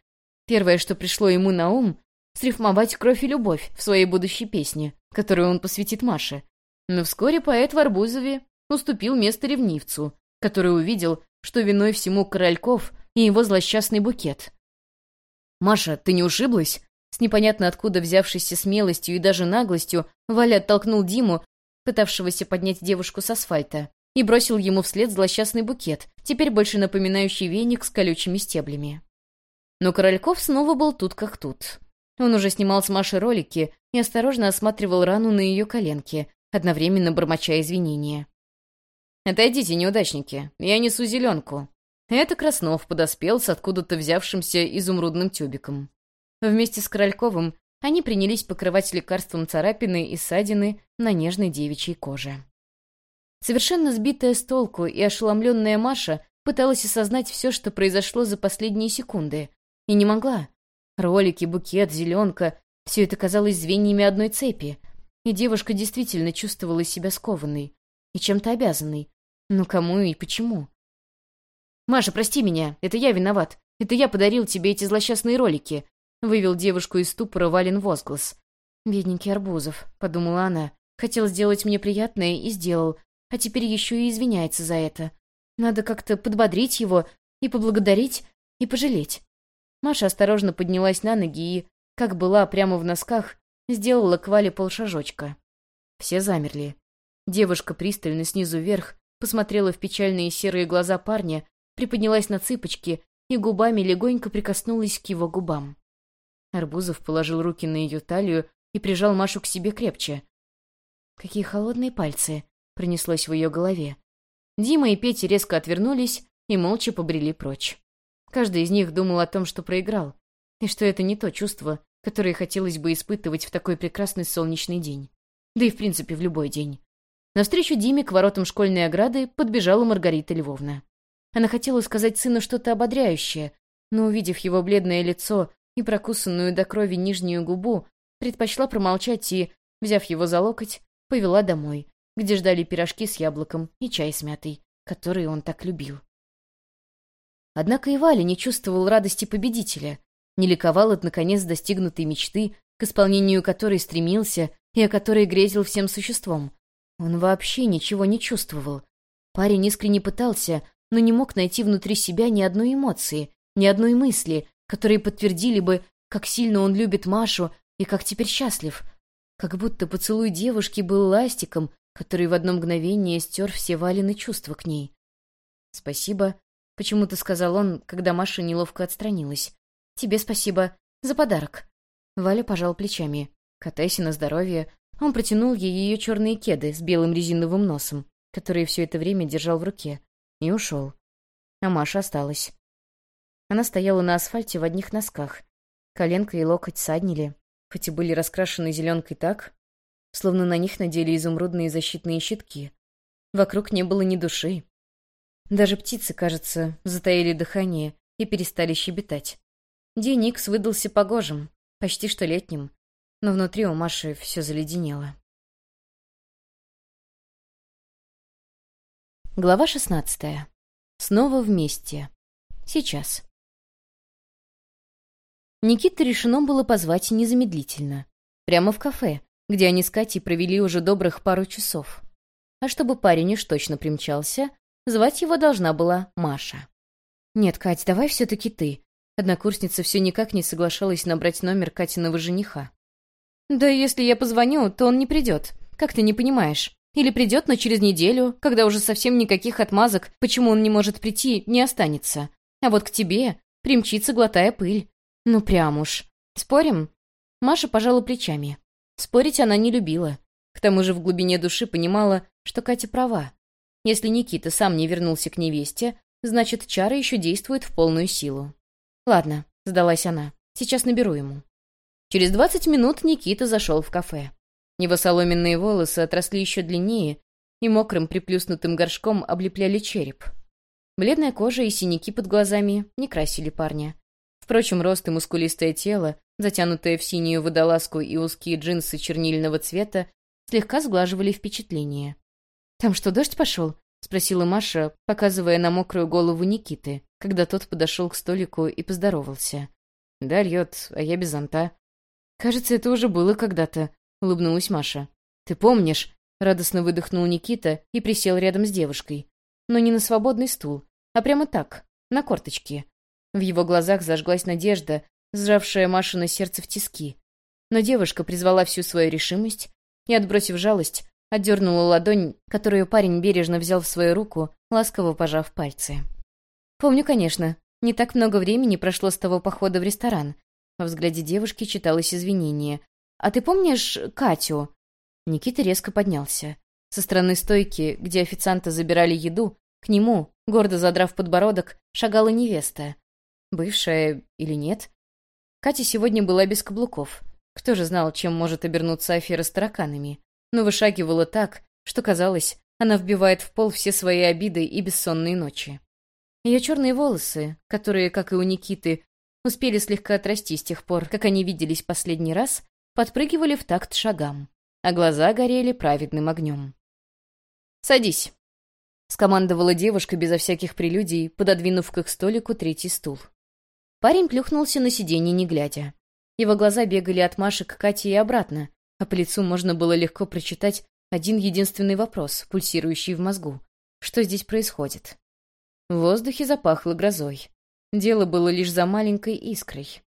Первое, что пришло ему на ум, срифмовать кровь и любовь в своей будущей песне, которую он посвятит Маше. Но вскоре поэт в Арбузове уступил место ревнивцу, который увидел, что виной всему Корольков и его злосчастный букет. «Маша, ты не ушиблась?» С непонятно откуда взявшейся смелостью и даже наглостью Валя оттолкнул Диму, пытавшегося поднять девушку с асфальта и бросил ему вслед злосчастный букет, теперь больше напоминающий веник с колючими стеблями. Но Корольков снова был тут как тут. Он уже снимал с Маши ролики и осторожно осматривал рану на ее коленке, одновременно бормоча извинения. «Отойдите, неудачники, я несу зеленку». Это Краснов подоспел с откуда-то взявшимся изумрудным тюбиком. Вместе с Корольковым они принялись покрывать лекарством царапины и ссадины на нежной девичьей коже. Совершенно сбитая с толку и ошеломленная Маша пыталась осознать все, что произошло за последние секунды, и не могла. Ролики, букет, зеленка — все это казалось звеньями одной цепи, и девушка действительно чувствовала себя скованной и чем-то обязанной. Но кому и почему? «Маша, прости меня, это я виноват. Это я подарил тебе эти злосчастные ролики», — вывел девушку из ступора Вален возглас. «Бедненький Арбузов», — подумала она. «Хотел сделать мне приятное и сделал, а теперь еще и извиняется за это. Надо как-то подбодрить его и поблагодарить, и пожалеть. Маша осторожно поднялась на ноги и, как была прямо в носках, сделала к Вале полшажочка. Все замерли. Девушка пристально снизу вверх посмотрела в печальные серые глаза парня, приподнялась на цыпочки и губами легонько прикоснулась к его губам. Арбузов положил руки на ее талию и прижал Машу к себе крепче. «Какие холодные пальцы!» пронеслось в ее голове. Дима и Петя резко отвернулись и молча побрели прочь. Каждый из них думал о том, что проиграл, и что это не то чувство, которое хотелось бы испытывать в такой прекрасный солнечный день. Да и, в принципе, в любой день. Навстречу Диме к воротам школьной ограды подбежала Маргарита Львовна. Она хотела сказать сыну что-то ободряющее, но, увидев его бледное лицо и прокусанную до крови нижнюю губу, предпочла промолчать и, взяв его за локоть, повела домой, где ждали пирожки с яблоком и чай с мятой, который он так любил. Однако и Валя не чувствовал радости победителя, не ликовал от наконец достигнутой мечты, к исполнению которой стремился и о которой грезил всем существом. Он вообще ничего не чувствовал. Парень искренне пытался, но не мог найти внутри себя ни одной эмоции, ни одной мысли, которые подтвердили бы, как сильно он любит Машу и как теперь счастлив. Как будто поцелуй девушки был ластиком, который в одно мгновение стер все Валины чувства к ней. «Спасибо», — почему-то сказал он, когда Маша неловко отстранилась. «Тебе спасибо за подарок». Валя пожал плечами. «Катайся на здоровье». Он протянул ей ее черные кеды с белым резиновым носом, которые все это время держал в руке, и ушел. А Маша осталась. Она стояла на асфальте в одних носках. Коленка и локоть саднили, хоть и были раскрашены зеленкой так, словно на них надели изумрудные защитные щитки. Вокруг не было ни души. Даже птицы, кажется, затаили дыхание и перестали щебетать. День Икс выдался погожим, почти что летним, но внутри у Маши все заледенело. Глава шестнадцатая. Снова вместе. Сейчас. Никита решено было позвать незамедлительно. Прямо в кафе, где они с Катей провели уже добрых пару часов. А чтобы парень уж точно примчался, звать его должна была Маша. «Нет, Кать, давай все-таки ты». Однокурсница все никак не соглашалась набрать номер Катиного жениха. «Да если я позвоню, то он не придет. Как ты не понимаешь? Или придет, но через неделю, когда уже совсем никаких отмазок, почему он не может прийти, не останется. А вот к тебе примчится, глотая пыль. Ну прям уж. Спорим?» Маша пожала плечами. Спорить она не любила. К тому же в глубине души понимала, что Катя права. Если Никита сам не вернулся к невесте, значит, чары еще действуют в полную силу. «Ладно», — сдалась она, — «сейчас наберу ему». Через двадцать минут Никита зашел в кафе. Его соломенные волосы отросли еще длиннее и мокрым приплюснутым горшком облепляли череп. Бледная кожа и синяки под глазами не красили парня. Впрочем, рост и мускулистое тело, затянутое в синюю водолазку и узкие джинсы чернильного цвета, слегка сглаживали впечатление. «Там что, дождь пошел?» — спросила Маша, показывая на мокрую голову Никиты, когда тот подошел к столику и поздоровался. «Да, льет, а я без зонта». «Кажется, это уже было когда-то», — улыбнулась Маша. «Ты помнишь?» — радостно выдохнул Никита и присел рядом с девушкой. Но не на свободный стул, а прямо так, на корточке. В его глазах зажглась надежда, сжавшая Машу на сердце в тиски. Но девушка призвала всю свою решимость и, отбросив жалость, отдернула ладонь, которую парень бережно взял в свою руку, ласково пожав пальцы. «Помню, конечно. Не так много времени прошло с того похода в ресторан». Во взгляде девушки читалось извинение. «А ты помнишь Катю?» Никита резко поднялся. Со стороны стойки, где официанты забирали еду, к нему, гордо задрав подбородок, шагала невеста. Бывшая или нет? Катя сегодня была без каблуков. Кто же знал, чем может обернуться афера с тараканами? Но вышагивала так, что казалось, она вбивает в пол все свои обиды и бессонные ночи. Ее черные волосы, которые, как и у Никиты, успели слегка отрасти с тех пор, как они виделись последний раз, подпрыгивали в такт шагам, а глаза горели праведным огнем. «Садись», — скомандовала девушка безо всяких прелюдий, пододвинув к их столику третий стул. Парень плюхнулся на сиденье, не глядя. Его глаза бегали от Маши к Кате и обратно, а по лицу можно было легко прочитать один единственный вопрос, пульсирующий в мозгу. Что здесь происходит? В воздухе запахло грозой. Дело было лишь за маленькой искрой.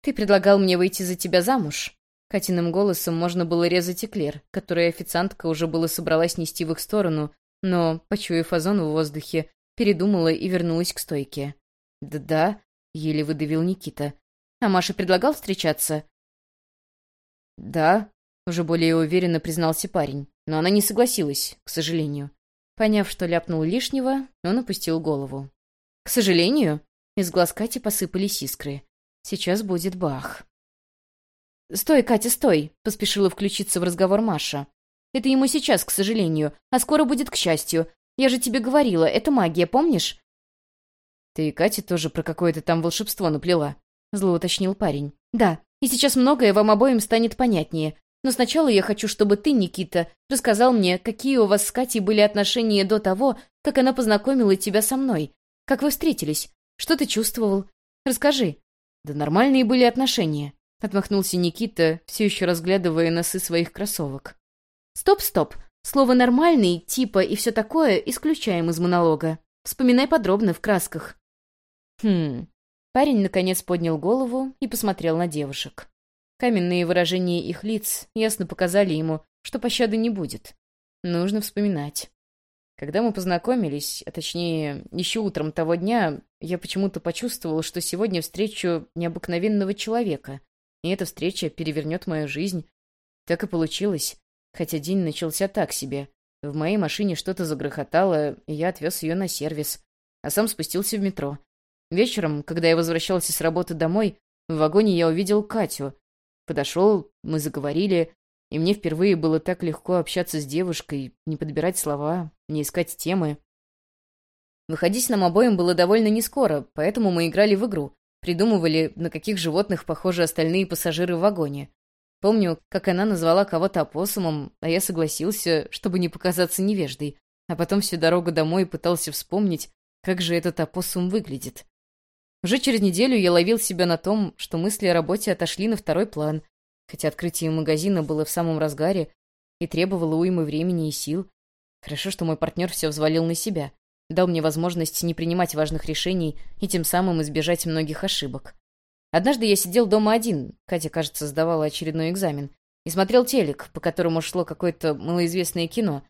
«Ты предлагал мне выйти за тебя замуж?» Катиным голосом можно было резать эклер, который официантка уже было собралась нести в их сторону, но, почуяв озон в воздухе, передумала и вернулась к стойке. «Да-да», — еле выдавил Никита. «А Маша предлагал встречаться?» «Да», — уже более уверенно признался парень, но она не согласилась, к сожалению. Поняв, что ляпнул лишнего, он опустил голову. «К сожалению?» Из глаз Кати посыпались искры. «Сейчас будет бах». «Стой, Катя, стой!» — поспешила включиться в разговор Маша. «Это ему сейчас, к сожалению, а скоро будет к счастью. Я же тебе говорила, это магия, помнишь?» «Ты и Кате тоже про какое-то там волшебство наплела», — зло уточнил парень. «Да, и сейчас многое вам обоим станет понятнее. Но сначала я хочу, чтобы ты, Никита, рассказал мне, какие у вас с Катей были отношения до того, как она познакомила тебя со мной. Как вы встретились? Что ты чувствовал? Расскажи». «Да нормальные были отношения», — отмахнулся Никита, все еще разглядывая носы своих кроссовок. «Стоп-стоп. Слово «нормальный», «типа» и все такое исключаем из монолога. Вспоминай подробно, в красках». «Хм...» Парень, наконец, поднял голову и посмотрел на девушек. Каменные выражения их лиц ясно показали ему, что пощады не будет. Нужно вспоминать. Когда мы познакомились, а точнее, еще утром того дня, я почему-то почувствовал, что сегодня встречу необыкновенного человека, и эта встреча перевернет мою жизнь. Так и получилось, хотя день начался так себе. В моей машине что-то загрохотало, и я отвез ее на сервис, а сам спустился в метро. Вечером, когда я возвращался с работы домой, в вагоне я увидел Катю, Подошел, мы заговорили, и мне впервые было так легко общаться с девушкой, не подбирать слова, не искать темы. Выходить нам обоим было довольно нескоро, поэтому мы играли в игру, придумывали, на каких животных похожи остальные пассажиры в вагоне. Помню, как она назвала кого-то опоссумом, а я согласился, чтобы не показаться невеждой, а потом всю дорогу домой пытался вспомнить, как же этот опоссум выглядит. Уже через неделю я ловил себя на том, что мысли о работе отошли на второй план, хотя открытие магазина было в самом разгаре и требовало уймы времени и сил. Хорошо, что мой партнер все взвалил на себя, дал мне возможность не принимать важных решений и тем самым избежать многих ошибок. Однажды я сидел дома один, Катя, кажется, сдавала очередной экзамен, и смотрел телек, по которому шло какое-то малоизвестное кино.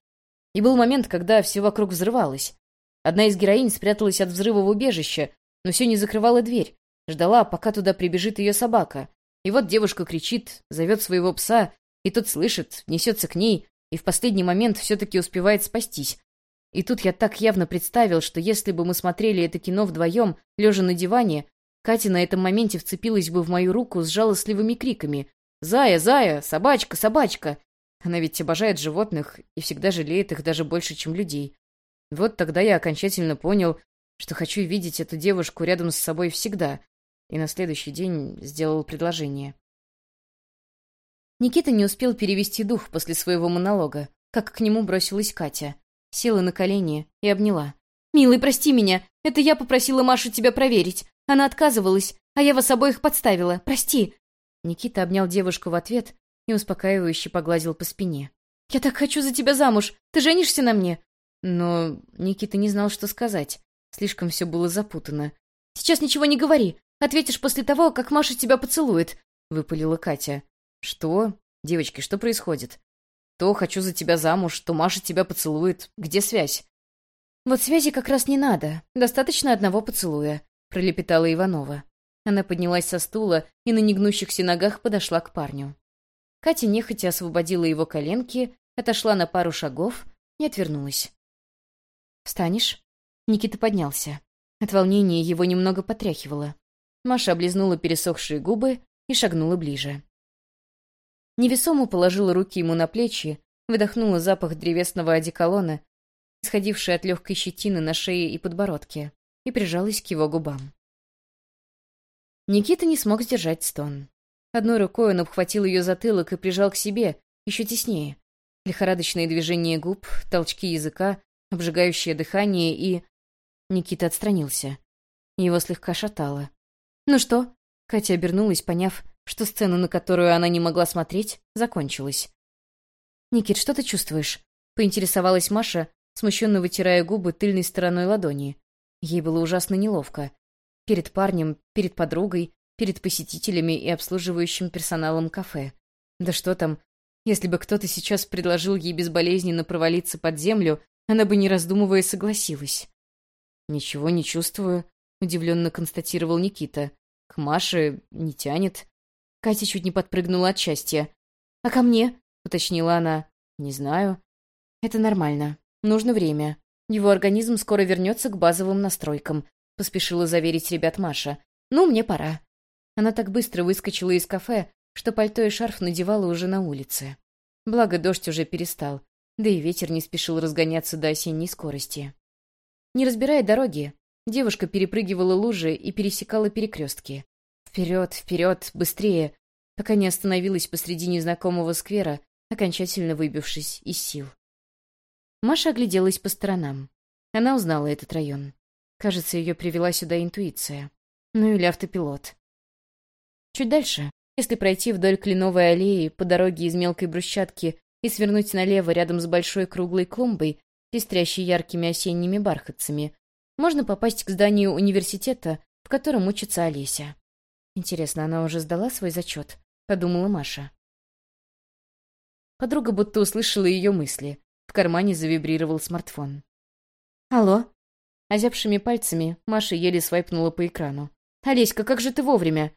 И был момент, когда все вокруг взрывалось. Одна из героинь спряталась от взрыва в убежище, но все не закрывала дверь. Ждала, пока туда прибежит ее собака. И вот девушка кричит, зовет своего пса, и тот слышит, несется к ней, и в последний момент все-таки успевает спастись. И тут я так явно представил, что если бы мы смотрели это кино вдвоем, лежа на диване, Катя на этом моменте вцепилась бы в мою руку с жалостливыми криками «Зая, Зая! Собачка, собачка!» Она ведь обожает животных и всегда жалеет их даже больше, чем людей. Вот тогда я окончательно понял, что хочу видеть эту девушку рядом с собой всегда, и на следующий день сделал предложение. Никита не успел перевести дух после своего монолога, как к нему бросилась Катя. Села на колени и обняла. «Милый, прости меня. Это я попросила Машу тебя проверить. Она отказывалась, а я вас обоих подставила. Прости!» Никита обнял девушку в ответ и успокаивающе погладил по спине. «Я так хочу за тебя замуж! Ты женишься на мне?» Но Никита не знал, что сказать. Слишком все было запутано. «Сейчас ничего не говори. Ответишь после того, как Маша тебя поцелует», — выпалила Катя. «Что? Девочки, что происходит? То хочу за тебя замуж, то Маша тебя поцелует. Где связь?» «Вот связи как раз не надо. Достаточно одного поцелуя», — пролепетала Иванова. Она поднялась со стула и на негнущихся ногах подошла к парню. Катя нехотя освободила его коленки, отошла на пару шагов и отвернулась. «Встанешь?» Никита поднялся. От волнения его немного потряхивало. Маша облизнула пересохшие губы и шагнула ближе. Невесомо положила руки ему на плечи, выдохнула запах древесного одеколона, исходивший от легкой щетины на шее и подбородке, и прижалась к его губам. Никита не смог сдержать стон. Одной рукой он обхватил ее затылок и прижал к себе, еще теснее. Лихорадочные движения губ, толчки языка, обжигающее дыхание и... Никита отстранился. Его слегка шатало. «Ну что?» Катя обернулась, поняв, что сцена, на которую она не могла смотреть, закончилась. «Никит, что ты чувствуешь?» — поинтересовалась Маша, смущенно вытирая губы тыльной стороной ладони. Ей было ужасно неловко. Перед парнем, перед подругой, перед посетителями и обслуживающим персоналом кафе. Да что там, если бы кто-то сейчас предложил ей безболезненно провалиться под землю, она бы, не раздумывая, согласилась. «Ничего не чувствую», — удивленно констатировал Никита. «К Маше не тянет». Катя чуть не подпрыгнула от счастья. «А ко мне?» — уточнила она. «Не знаю». «Это нормально. Нужно время. Его организм скоро вернется к базовым настройкам», — поспешила заверить ребят Маша. «Ну, мне пора». Она так быстро выскочила из кафе, что пальто и шарф надевала уже на улице. Благо, дождь уже перестал, да и ветер не спешил разгоняться до осенней скорости. Не разбирая дороги, девушка перепрыгивала лужи и пересекала перекрестки. Вперед, вперед, быстрее, пока не остановилась посреди незнакомого сквера, окончательно выбившись из сил. Маша огляделась по сторонам. Она узнала этот район. Кажется, ее привела сюда интуиция. Ну или автопилот. Чуть дальше, если пройти вдоль кленовой аллеи по дороге из мелкой брусчатки и свернуть налево рядом с большой круглой клумбой, пестрящей яркими осенними бархатцами, можно попасть к зданию университета, в котором учится Олеся. Интересно, она уже сдала свой зачет? Подумала Маша. Подруга будто услышала ее мысли. В кармане завибрировал смартфон. «Алло?» Озябшими пальцами Маша еле свайпнула по экрану. «Олеська, как же ты вовремя?»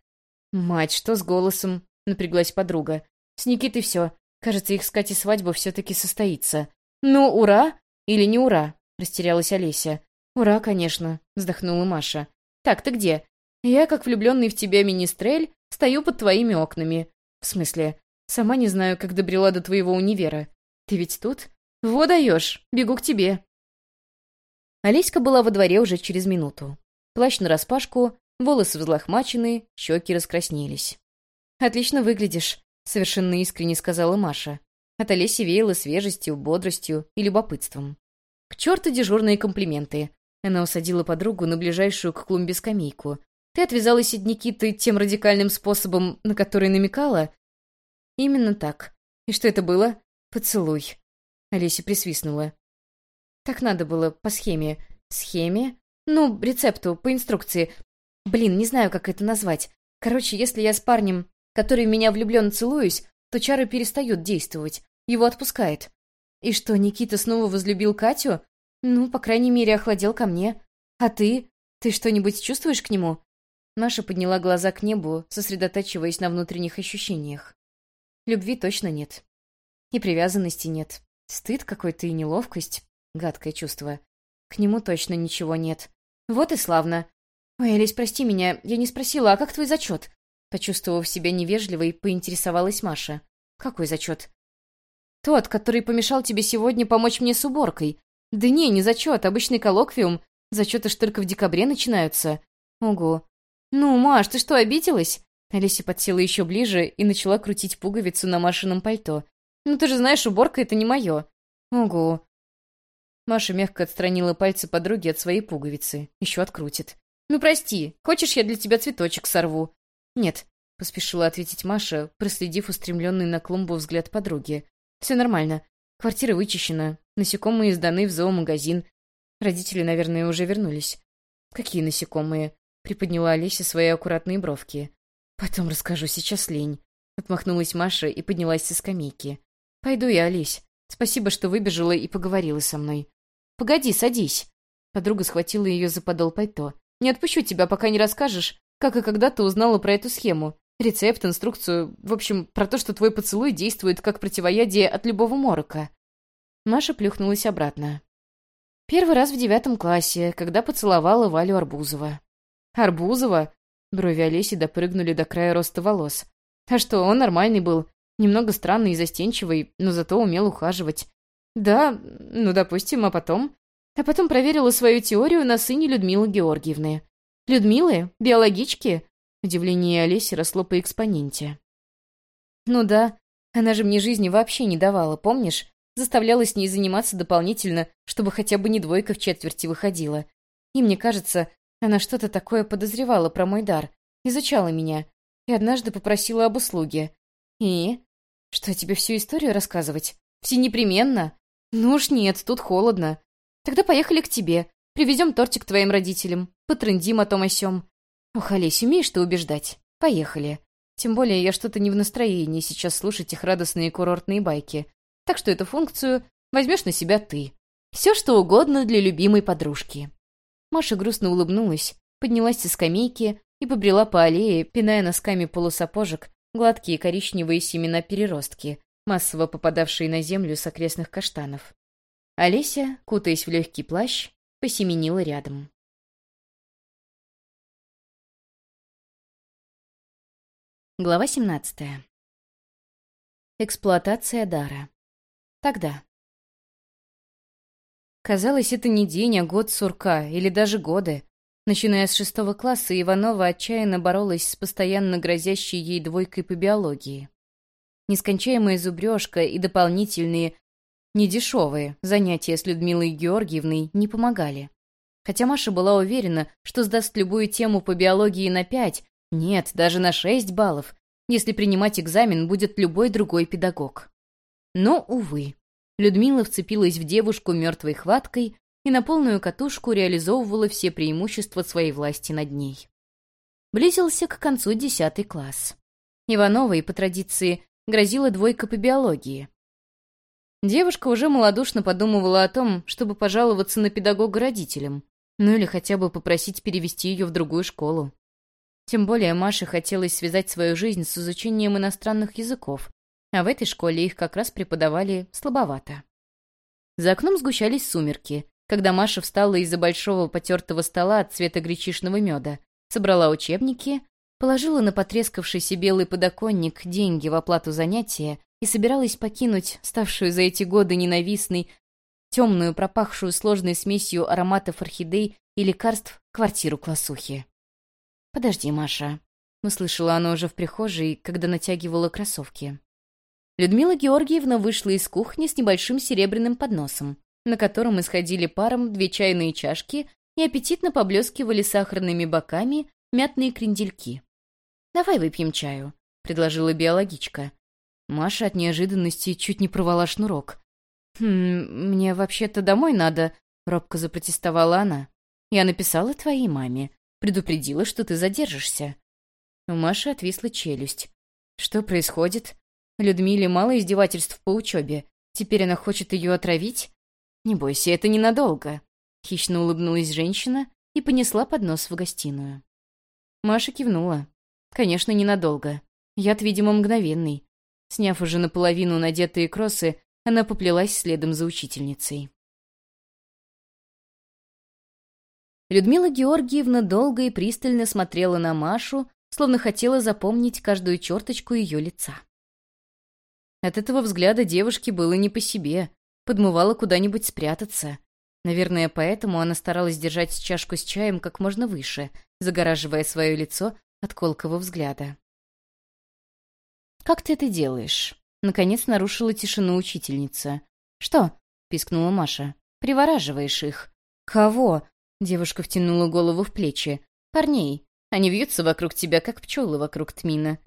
«Мать, что с голосом?» — напряглась подруга. «С Никитой все. Кажется, их с Катей свадьба все-таки состоится. Ну, ура? Или не ура?» — растерялась Олеся. «Ура, конечно», — вздохнула Маша. «Так, ты где? Я, как влюбленный в тебя министрель, стою под твоими окнами. В смысле, сама не знаю, как добрела до твоего универа. Ты ведь тут? Во даешь, бегу к тебе». Олеська была во дворе уже через минуту. Плащ нараспашку, волосы взлохмачены, щеки раскраснелись. «Отлично выглядишь», — совершенно искренне сказала Маша. От Олеси веяло свежестью, бодростью и любопытством. «К черту дежурные комплименты!» Она усадила подругу на ближайшую к клумбе скамейку, ты отвязалась от Никиты тем радикальным способом, на который намекала? Именно так. И что это было? Поцелуй. Олеся присвистнула. Так надо было, по схеме. Схеме? Ну, рецепту, по инструкции. Блин, не знаю, как это назвать. Короче, если я с парнем, который в меня влюблен, целуюсь, то чары перестают действовать. Его отпускает. И что, Никита снова возлюбил Катю? Ну, по крайней мере, охладел ко мне. А ты? Ты что-нибудь чувствуешь к нему? Маша подняла глаза к небу, сосредотачиваясь на внутренних ощущениях. Любви точно нет. И привязанности нет. Стыд какой-то и неловкость. Гадкое чувство. К нему точно ничего нет. Вот и славно. Ой, Олесь, прости меня, я не спросила, а как твой зачет? Почувствовав себя невежливой, поинтересовалась Маша. Какой зачет? Тот, который помешал тебе сегодня помочь мне с уборкой. Да не, не зачет, обычный коллоквиум. Зачеты ж только в декабре начинаются. Ого. Ну, Маш, ты что, обиделась? Олеся подсела еще ближе и начала крутить пуговицу на Машином пальто. «Ну ты же знаешь, уборка — это не мое». «Ого». Маша мягко отстранила пальцы подруги от своей пуговицы. Еще открутит. «Ну прости, хочешь, я для тебя цветочек сорву?» «Нет», — поспешила ответить Маша, проследив устремленный на клумбу взгляд подруги. «Все нормально. Квартира вычищена. Насекомые сданы в зоомагазин. Родители, наверное, уже вернулись». «Какие насекомые?» — приподняла Олеся свои аккуратные бровки. «Потом расскажу, сейчас лень». Отмахнулась Маша и поднялась со скамейки. «Пойду я, Олесь. Спасибо, что выбежала и поговорила со мной». «Погоди, садись». Подруга схватила ее за подол пальто. «Не отпущу тебя, пока не расскажешь, как и когда ты узнала про эту схему. Рецепт, инструкцию, в общем, про то, что твой поцелуй действует как противоядие от любого морока». Маша плюхнулась обратно. Первый раз в девятом классе, когда поцеловала Валю Арбузова. «Арбузова?» Брови Олеси допрыгнули до края роста волос. А что, он нормальный был. Немного странный и застенчивый, но зато умел ухаживать. Да, ну, допустим, а потом? А потом проверила свою теорию на сыне Людмилы Георгиевны. Людмилы? Биологички? Удивление Олеси росло по экспоненте. Ну да, она же мне жизни вообще не давала, помнишь? Заставляла с ней заниматься дополнительно, чтобы хотя бы не двойка в четверти выходила. И мне кажется, она что-то такое подозревала про мой дар, изучала меня, и однажды попросила об услуге. И? Что, тебе всю историю рассказывать? Все непременно? Ну уж нет, тут холодно. Тогда поехали к тебе, привезем тортик твоим родителям, потрындим о том о сём. Ох, Олесь, умеешь ты убеждать? Поехали. Тем более я что-то не в настроении сейчас слушать их радостные курортные байки. Так что эту функцию возьмешь на себя ты. Все, что угодно для любимой подружки. Маша грустно улыбнулась, поднялась со скамейки и побрела по аллее, пиная носками полусапожек гладкие коричневые семена переростки, массово попадавшие на землю с окрестных каштанов. Олеся, кутаясь в легкий плащ, посеменила рядом. Глава 17. Эксплуатация дара. Тогда. Казалось, это не день, а год сурка, или даже годы. Начиная с шестого класса, Иванова отчаянно боролась с постоянно грозящей ей двойкой по биологии. Нескончаемая зубрежка и дополнительные, недешевые занятия с Людмилой Георгиевной не помогали. Хотя Маша была уверена, что сдаст любую тему по биологии на пять, нет, даже на шесть баллов, если принимать экзамен будет любой другой педагог. Но, увы. Людмила вцепилась в девушку мертвой хваткой и на полную катушку реализовывала все преимущества своей власти над ней. Близился к концу десятый класс. Ивановой, по традиции, грозила двойка по биологии. Девушка уже малодушно подумывала о том, чтобы пожаловаться на педагога родителям, ну или хотя бы попросить перевести ее в другую школу. Тем более Маше хотелось связать свою жизнь с изучением иностранных языков, а в этой школе их как раз преподавали слабовато. За окном сгущались сумерки, когда Маша встала из-за большого потертого стола от цвета гречишного меда, собрала учебники, положила на потрескавшийся белый подоконник деньги в оплату занятия и собиралась покинуть ставшую за эти годы ненавистной, темную, пропахшую сложной смесью ароматов орхидей и лекарств квартиру классухи. «Подожди, Маша», — услышала она уже в прихожей, когда натягивала кроссовки. Людмила Георгиевна вышла из кухни с небольшим серебряным подносом, на котором исходили паром две чайные чашки и аппетитно поблескивали сахарными боками мятные крендельки. «Давай выпьем чаю», — предложила биологичка. Маша от неожиданности чуть не порвала шнурок. «Хм, мне вообще-то домой надо», — робко запротестовала она. «Я написала твоей маме. Предупредила, что ты задержишься». У Маши отвисла челюсть. Что происходит? Людмиле мало издевательств по учебе. Теперь она хочет ее отравить? Не бойся, это ненадолго. Хищно улыбнулась женщина и понесла поднос в гостиную. Маша кивнула. Конечно, ненадолго. Яд, видимо, мгновенный. Сняв уже наполовину надетые кроссы, она поплелась следом за учительницей. Людмила Георгиевна долго и пристально смотрела на Машу, словно хотела запомнить каждую черточку ее лица. От этого взгляда девушки было не по себе, подмывала куда-нибудь спрятаться. Наверное, поэтому она старалась держать чашку с чаем как можно выше, загораживая свое лицо от колкого взгляда. «Как ты это делаешь?» Наконец нарушила тишину учительница. «Что?» — пискнула Маша. «Привораживаешь их». «Кого?» — девушка втянула голову в плечи. «Парней. Они вьются вокруг тебя, как пчелы вокруг тмина».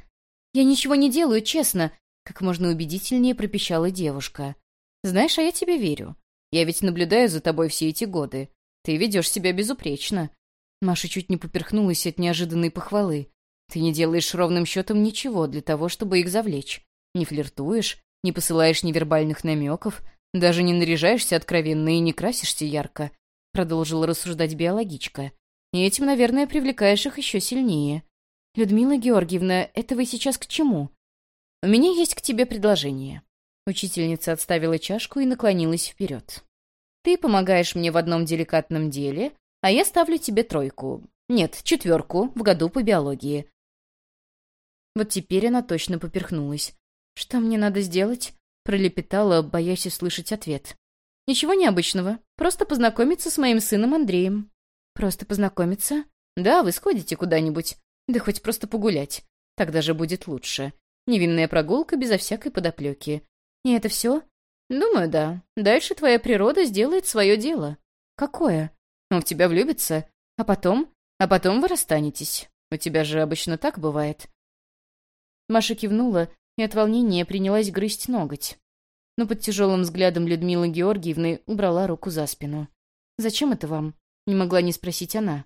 «Я ничего не делаю, честно», — как можно убедительнее пропищала девушка. «Знаешь, а я тебе верю. Я ведь наблюдаю за тобой все эти годы. Ты ведешь себя безупречно». Маша чуть не поперхнулась от неожиданной похвалы. «Ты не делаешь ровным счетом ничего для того, чтобы их завлечь. Не флиртуешь, не посылаешь невербальных намеков, даже не наряжаешься откровенно и не красишься ярко», — продолжила рассуждать биологичка. «И этим, наверное, привлекаешь их еще сильнее. Людмила Георгиевна, это вы сейчас к чему? У меня есть к тебе предложение». Учительница отставила чашку и наклонилась вперед. «Ты помогаешь мне в одном деликатном деле, а я ставлю тебе тройку. Нет, четверку в году по биологии». Вот теперь она точно поперхнулась. «Что мне надо сделать?» — пролепетала, боясь услышать ответ. «Ничего необычного. Просто познакомиться с моим сыном Андреем». «Просто познакомиться?» «Да, вы сходите куда-нибудь. Да хоть просто погулять. Тогда же будет лучше. Невинная прогулка безо всякой подоплеки. И это все?» «Думаю, да. Дальше твоя природа сделает свое дело». «Какое?» «Он в тебя влюбится. А потом? А потом вы расстанетесь. У тебя же обычно так бывает». Маша кивнула и от волнения принялась грызть ноготь. Но под тяжелым взглядом Людмилы Георгиевны убрала руку за спину. «Зачем это вам?» — не могла не спросить она.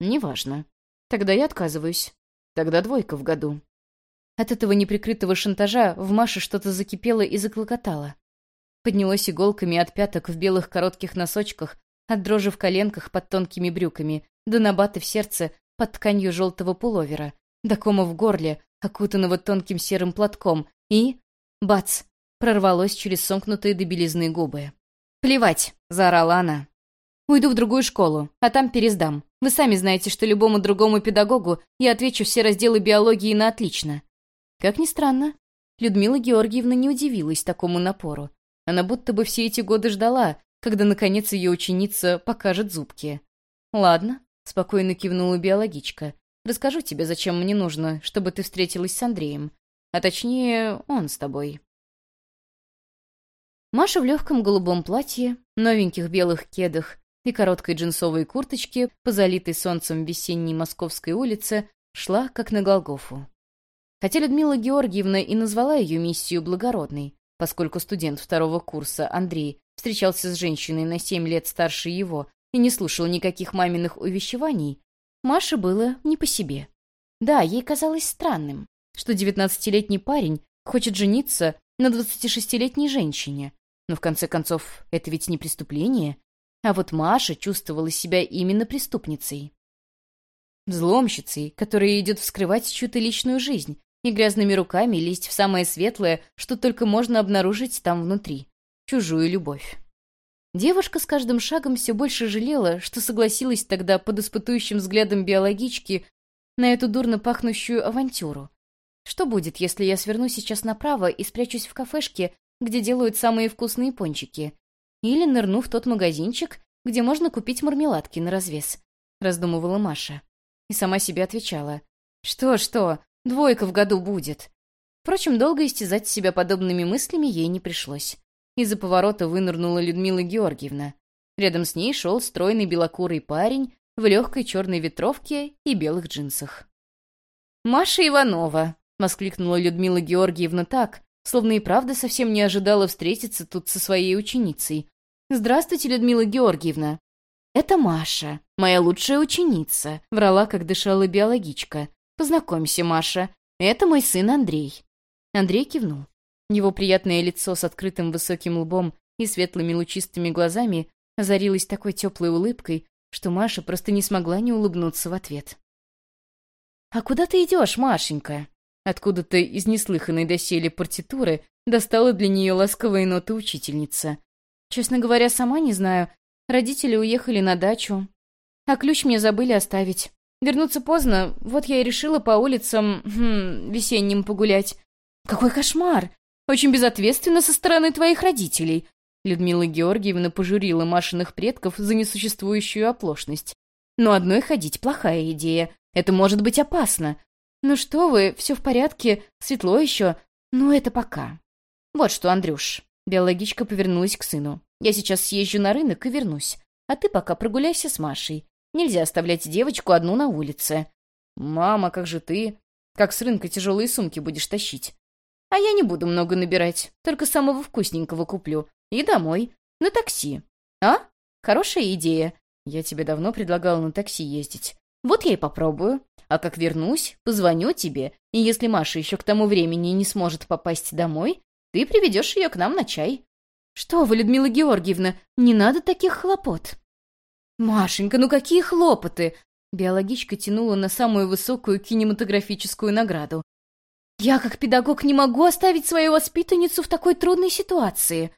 «Неважно. Тогда я отказываюсь. Тогда двойка в году». От этого неприкрытого шантажа в Маше что-то закипело и заклокотало. Поднялось иголками от пяток в белых коротких носочках, от дрожи в коленках под тонкими брюками, до набаты в сердце под тканью желтого пуловера, до кома в горле, окутанного тонким серым платком, и... Бац! Прорвалось через сомкнутые до белизны губы. «Плевать!» — заорала она. «Уйду в другую школу, а там пересдам. Вы сами знаете, что любому другому педагогу я отвечу все разделы биологии на отлично». Как ни странно, Людмила Георгиевна не удивилась такому напору. Она будто бы все эти годы ждала, когда, наконец, ее ученица покажет зубки. «Ладно», — спокойно кивнула биологичка. Расскажу тебе, зачем мне нужно, чтобы ты встретилась с Андреем. А точнее, он с тобой». Маша в легком голубом платье, новеньких белых кедах и короткой джинсовой курточке по солнцем весенней московской улице шла, как на Голгофу. Хотя Людмила Георгиевна и назвала ее миссию благородной, поскольку студент второго курса Андрей встречался с женщиной на семь лет старше его и не слушал никаких маминых увещеваний, Маше было не по себе. Да, ей казалось странным, что девятнадцатилетний парень хочет жениться на двадцатишестилетней женщине. Но в конце концов, это ведь не преступление. А вот Маша чувствовала себя именно преступницей. Взломщицей, которая идет вскрывать чью-то личную жизнь и грязными руками лезть в самое светлое, что только можно обнаружить там внутри. Чужую любовь. Девушка с каждым шагом все больше жалела, что согласилась тогда под испытующим взглядом биологички на эту дурно пахнущую авантюру. Что будет, если я сверну сейчас направо и спрячусь в кафешке, где делают самые вкусные пончики? Или нырну в тот магазинчик, где можно купить мармеладки на развес? Раздумывала Маша. И сама себе отвечала. Что-что, двойка в году будет. Впрочем, долго истязать себя подобными мыслями ей не пришлось. Из-за поворота вынырнула Людмила Георгиевна. Рядом с ней шел стройный белокурый парень в легкой черной ветровке и белых джинсах. «Маша Иванова!» — воскликнула Людмила Георгиевна так, словно и правда совсем не ожидала встретиться тут со своей ученицей. «Здравствуйте, Людмила Георгиевна!» «Это Маша, моя лучшая ученица», — врала, как дышала биологичка. Познакомься, Маша. Это мой сын Андрей». Андрей кивнул. Его приятное лицо с открытым высоким лбом и светлыми лучистыми глазами озарилось такой теплой улыбкой, что Маша просто не смогла не улыбнуться в ответ. «А куда ты идешь, Машенька?» Откуда-то из неслыханной доселе партитуры достала для нее ласковые ноты учительница. «Честно говоря, сама не знаю. Родители уехали на дачу. А ключ мне забыли оставить. Вернуться поздно, вот я и решила по улицам хм, весенним погулять. Какой кошмар! Очень безответственно со стороны твоих родителей. Людмила Георгиевна пожурила Машиных предков за несуществующую оплошность. Но одной ходить плохая идея. Это может быть опасно. Ну что вы, все в порядке, светло еще. Ну это пока. Вот что, Андрюш. Биологичка повернулась к сыну. Я сейчас съезжу на рынок и вернусь. А ты пока прогуляйся с Машей. Нельзя оставлять девочку одну на улице. Мама, как же ты? Как с рынка тяжелые сумки будешь тащить? А я не буду много набирать, только самого вкусненького куплю. И домой. На такси. А? Хорошая идея. Я тебе давно предлагала на такси ездить. Вот я и попробую. А как вернусь, позвоню тебе, и если Маша еще к тому времени не сможет попасть домой, ты приведешь ее к нам на чай. Что вы, Людмила Георгиевна, не надо таких хлопот. «Машенька, ну какие хлопоты!» Биологичка тянула на самую высокую кинематографическую награду. «Я, как педагог, не могу оставить свою воспитанницу в такой трудной ситуации».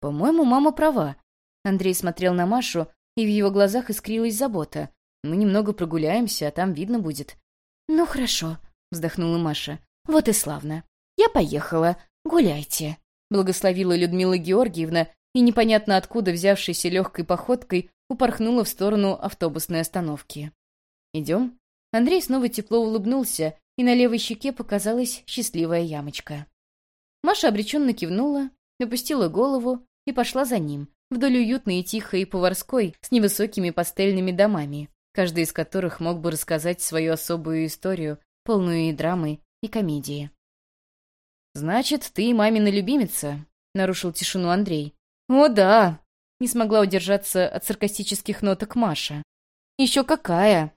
«По-моему, мама права». Андрей смотрел на Машу, и в его глазах искрилась забота. «Мы немного прогуляемся, а там видно будет». «Ну, хорошо», — вздохнула Маша. «Вот и славно. Я поехала. Гуляйте», — благословила Людмила Георгиевна, и непонятно откуда взявшейся легкой походкой упорхнула в сторону автобусной остановки. «Идем?» Андрей снова тепло улыбнулся, и на левой щеке показалась счастливая ямочка. Маша обреченно кивнула, опустила голову и пошла за ним, вдоль уютной и тихой поварской с невысокими пастельными домами, каждый из которых мог бы рассказать свою особую историю, полную и драмы, и комедии. «Значит, ты мамина любимица?» — нарушил тишину Андрей. «О, да!» — не смогла удержаться от саркастических ноток Маша. «Еще какая!»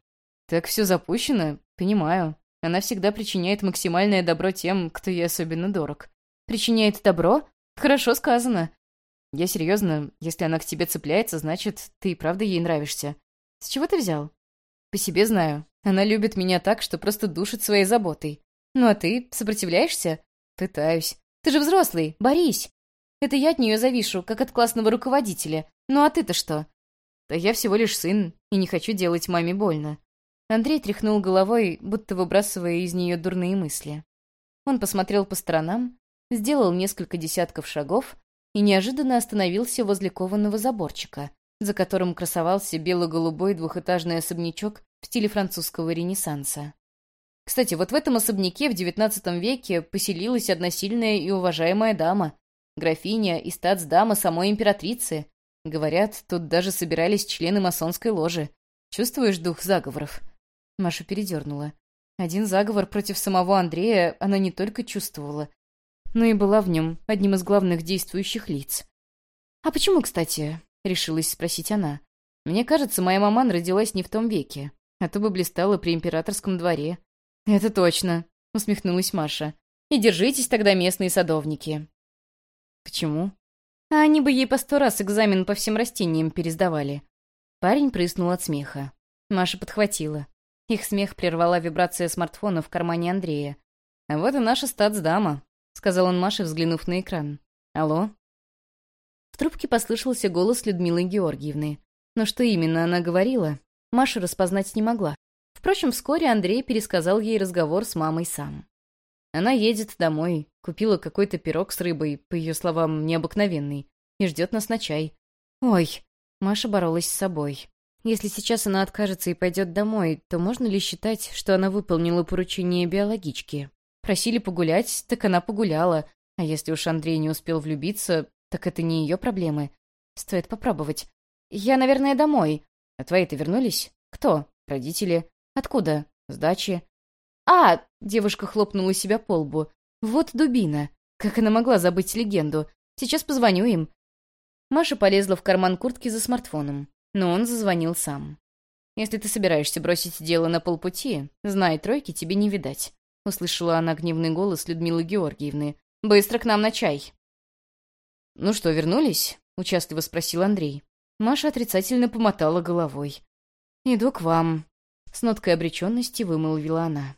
«Так все запущено? Понимаю. Она всегда причиняет максимальное добро тем, кто ей особенно дорог». «Причиняет добро? Хорошо сказано». «Я серьезно, если она к тебе цепляется, значит, ты и правда ей нравишься. С чего ты взял?» «По себе знаю. Она любит меня так, что просто душит своей заботой. Ну а ты сопротивляешься?» «Пытаюсь. Ты же взрослый, борись!» Это я от нее завишу, как от классного руководителя. Ну а ты-то что? Да я всего лишь сын, и не хочу делать маме больно. Андрей тряхнул головой, будто выбрасывая из нее дурные мысли. Он посмотрел по сторонам, сделал несколько десятков шагов и неожиданно остановился возле кованого заборчика, за которым красовался бело-голубой двухэтажный особнячок в стиле французского ренессанса. Кстати, вот в этом особняке в XIX веке поселилась одна сильная и уважаемая дама, графиня и статсдама самой императрицы. Говорят, тут даже собирались члены масонской ложи. Чувствуешь дух заговоров?» Маша передернула. Один заговор против самого Андрея она не только чувствовала, но и была в нем одним из главных действующих лиц. «А почему, кстати?» — решилась спросить она. «Мне кажется, моя маман родилась не в том веке, а то бы блистала при императорском дворе». «Это точно», — усмехнулась Маша. «И держитесь тогда, местные садовники. Почему? А они бы ей по сто раз экзамен по всем растениям пересдавали. Парень прыснул от смеха. Маша подхватила. Их смех прервала вибрация смартфона в кармане Андрея. «А вот и наша статсдама», — сказал он Маше, взглянув на экран. «Алло?» Трубке послышался голос Людмилы Георгиевны. Но что именно она говорила, Маша распознать не могла. Впрочем, вскоре Андрей пересказал ей разговор с мамой сам. Она едет домой, купила какой-то пирог с рыбой, по ее словам, необыкновенный, и ждет нас на чай. Ой, Маша боролась с собой. Если сейчас она откажется и пойдет домой, то можно ли считать, что она выполнила поручение биологички? Просили погулять, так она погуляла. А если уж Андрей не успел влюбиться, так это не ее проблемы. Стоит попробовать. Я, наверное, домой. А твои-то вернулись? Кто? Родители. Откуда? С дачи. «А!» — девушка хлопнула себя по лбу. «Вот дубина! Как она могла забыть легенду? Сейчас позвоню им». Маша полезла в карман куртки за смартфоном, но он зазвонил сам. Если ты собираешься бросить дело на полпути, знай, тройки тебе не видать», — услышала она гневный голос Людмилы Георгиевны. «Быстро к нам на чай!» «Ну что, вернулись?» — участливо спросил Андрей. Маша отрицательно помотала головой. «Иду к вам», — с ноткой обреченности вымолвила она.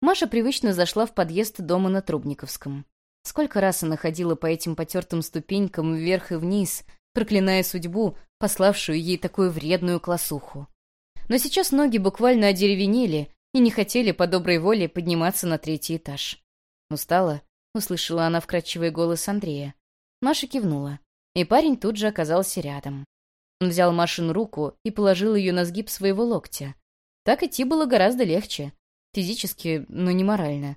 Маша привычно зашла в подъезд дома на Трубниковском. Сколько раз она ходила по этим потертым ступенькам вверх и вниз, проклиная судьбу, пославшую ей такую вредную классуху. Но сейчас ноги буквально одеревенели и не хотели по доброй воле подниматься на третий этаж. «Устала?» — услышала она вкрадчивый голос Андрея. Маша кивнула, и парень тут же оказался рядом. Он взял Машину руку и положил ее на сгиб своего локтя. Так идти было гораздо легче. Физически, но не морально.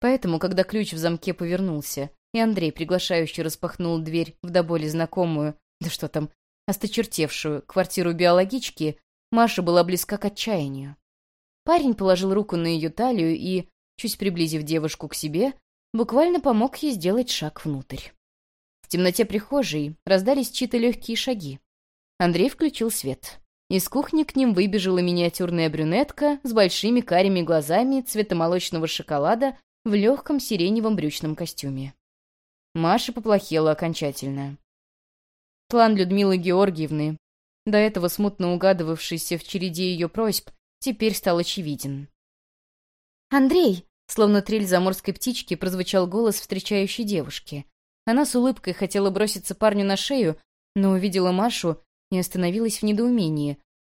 Поэтому, когда ключ в замке повернулся, и Андрей приглашающе распахнул дверь в до боли знакомую, да что там, осточертевшую, квартиру биологички, Маша была близка к отчаянию. Парень положил руку на ее талию и, чуть приблизив девушку к себе, буквально помог ей сделать шаг внутрь. В темноте прихожей раздались чьи-то легкие шаги. Андрей включил свет. Из кухни к ним выбежала миниатюрная брюнетка с большими карими глазами цвета молочного шоколада в легком сиреневом брючном костюме. Маша поплохела окончательно. План Людмилы Георгиевны, до этого смутно угадывавшийся в череде ее просьб, теперь стал очевиден. «Андрей!» — словно трель заморской птички прозвучал голос встречающей девушки. Она с улыбкой хотела броситься парню на шею, но увидела Машу и остановилась в недоумении.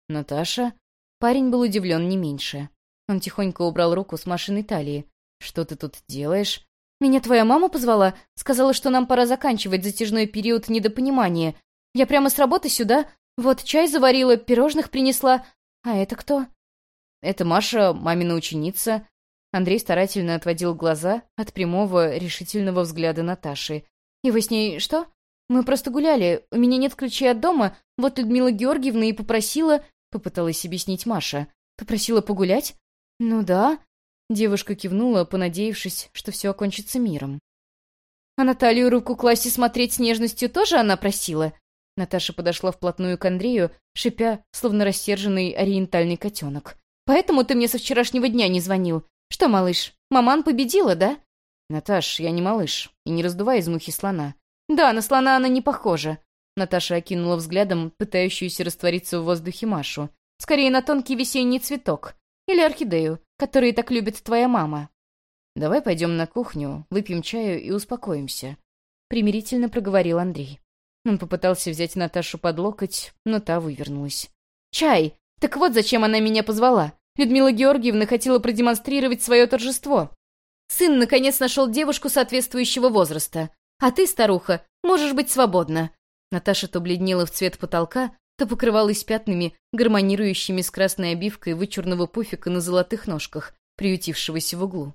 «Наташа?» Парень был удивлен не меньше. Он тихонько убрал руку с Машиной талии. «Что ты тут делаешь?» «Меня твоя мама позвала, сказала, что нам пора заканчивать затяжной период недопонимания. Я прямо с работы сюда, вот чай заварила, пирожных принесла. А это кто?» «Это Маша, мамина ученица». Андрей старательно отводил глаза от прямого, решительного взгляда Наташи. «И вы с ней что?» «Мы просто гуляли. У меня нет ключей от дома. Вот Людмила Георгиевна и попросила...» Попыталась объяснить Маша. «Попросила погулять?» «Ну да». Девушка кивнула, понадеявшись, что все окончится миром. «А Наталью руку класть и смотреть с нежностью тоже она просила?» Наташа подошла вплотную к Андрею, шипя, словно рассерженный ориентальный котенок. «Поэтому ты мне со вчерашнего дня не звонил. Что, малыш, маман победила, да?» «Наташ, я не малыш, и не раздувай из мухи слона». «Да, на слона она не похожа». Наташа окинула взглядом пытающуюся раствориться в воздухе Машу. «Скорее на тонкий весенний цветок. Или орхидею которые так любит твоя мама. Давай пойдем на кухню, выпьем чаю и успокоимся», — примирительно проговорил Андрей. Он попытался взять Наташу под локоть, но та вывернулась. «Чай! Так вот зачем она меня позвала. Людмила Георгиевна хотела продемонстрировать свое торжество. Сын наконец нашел девушку соответствующего возраста. А ты, старуха, можешь быть свободна». Наташа то бледнела в цвет потолка, то покрывалась пятнами, гармонирующими с красной обивкой вычурного пуфика на золотых ножках, приютившегося в углу.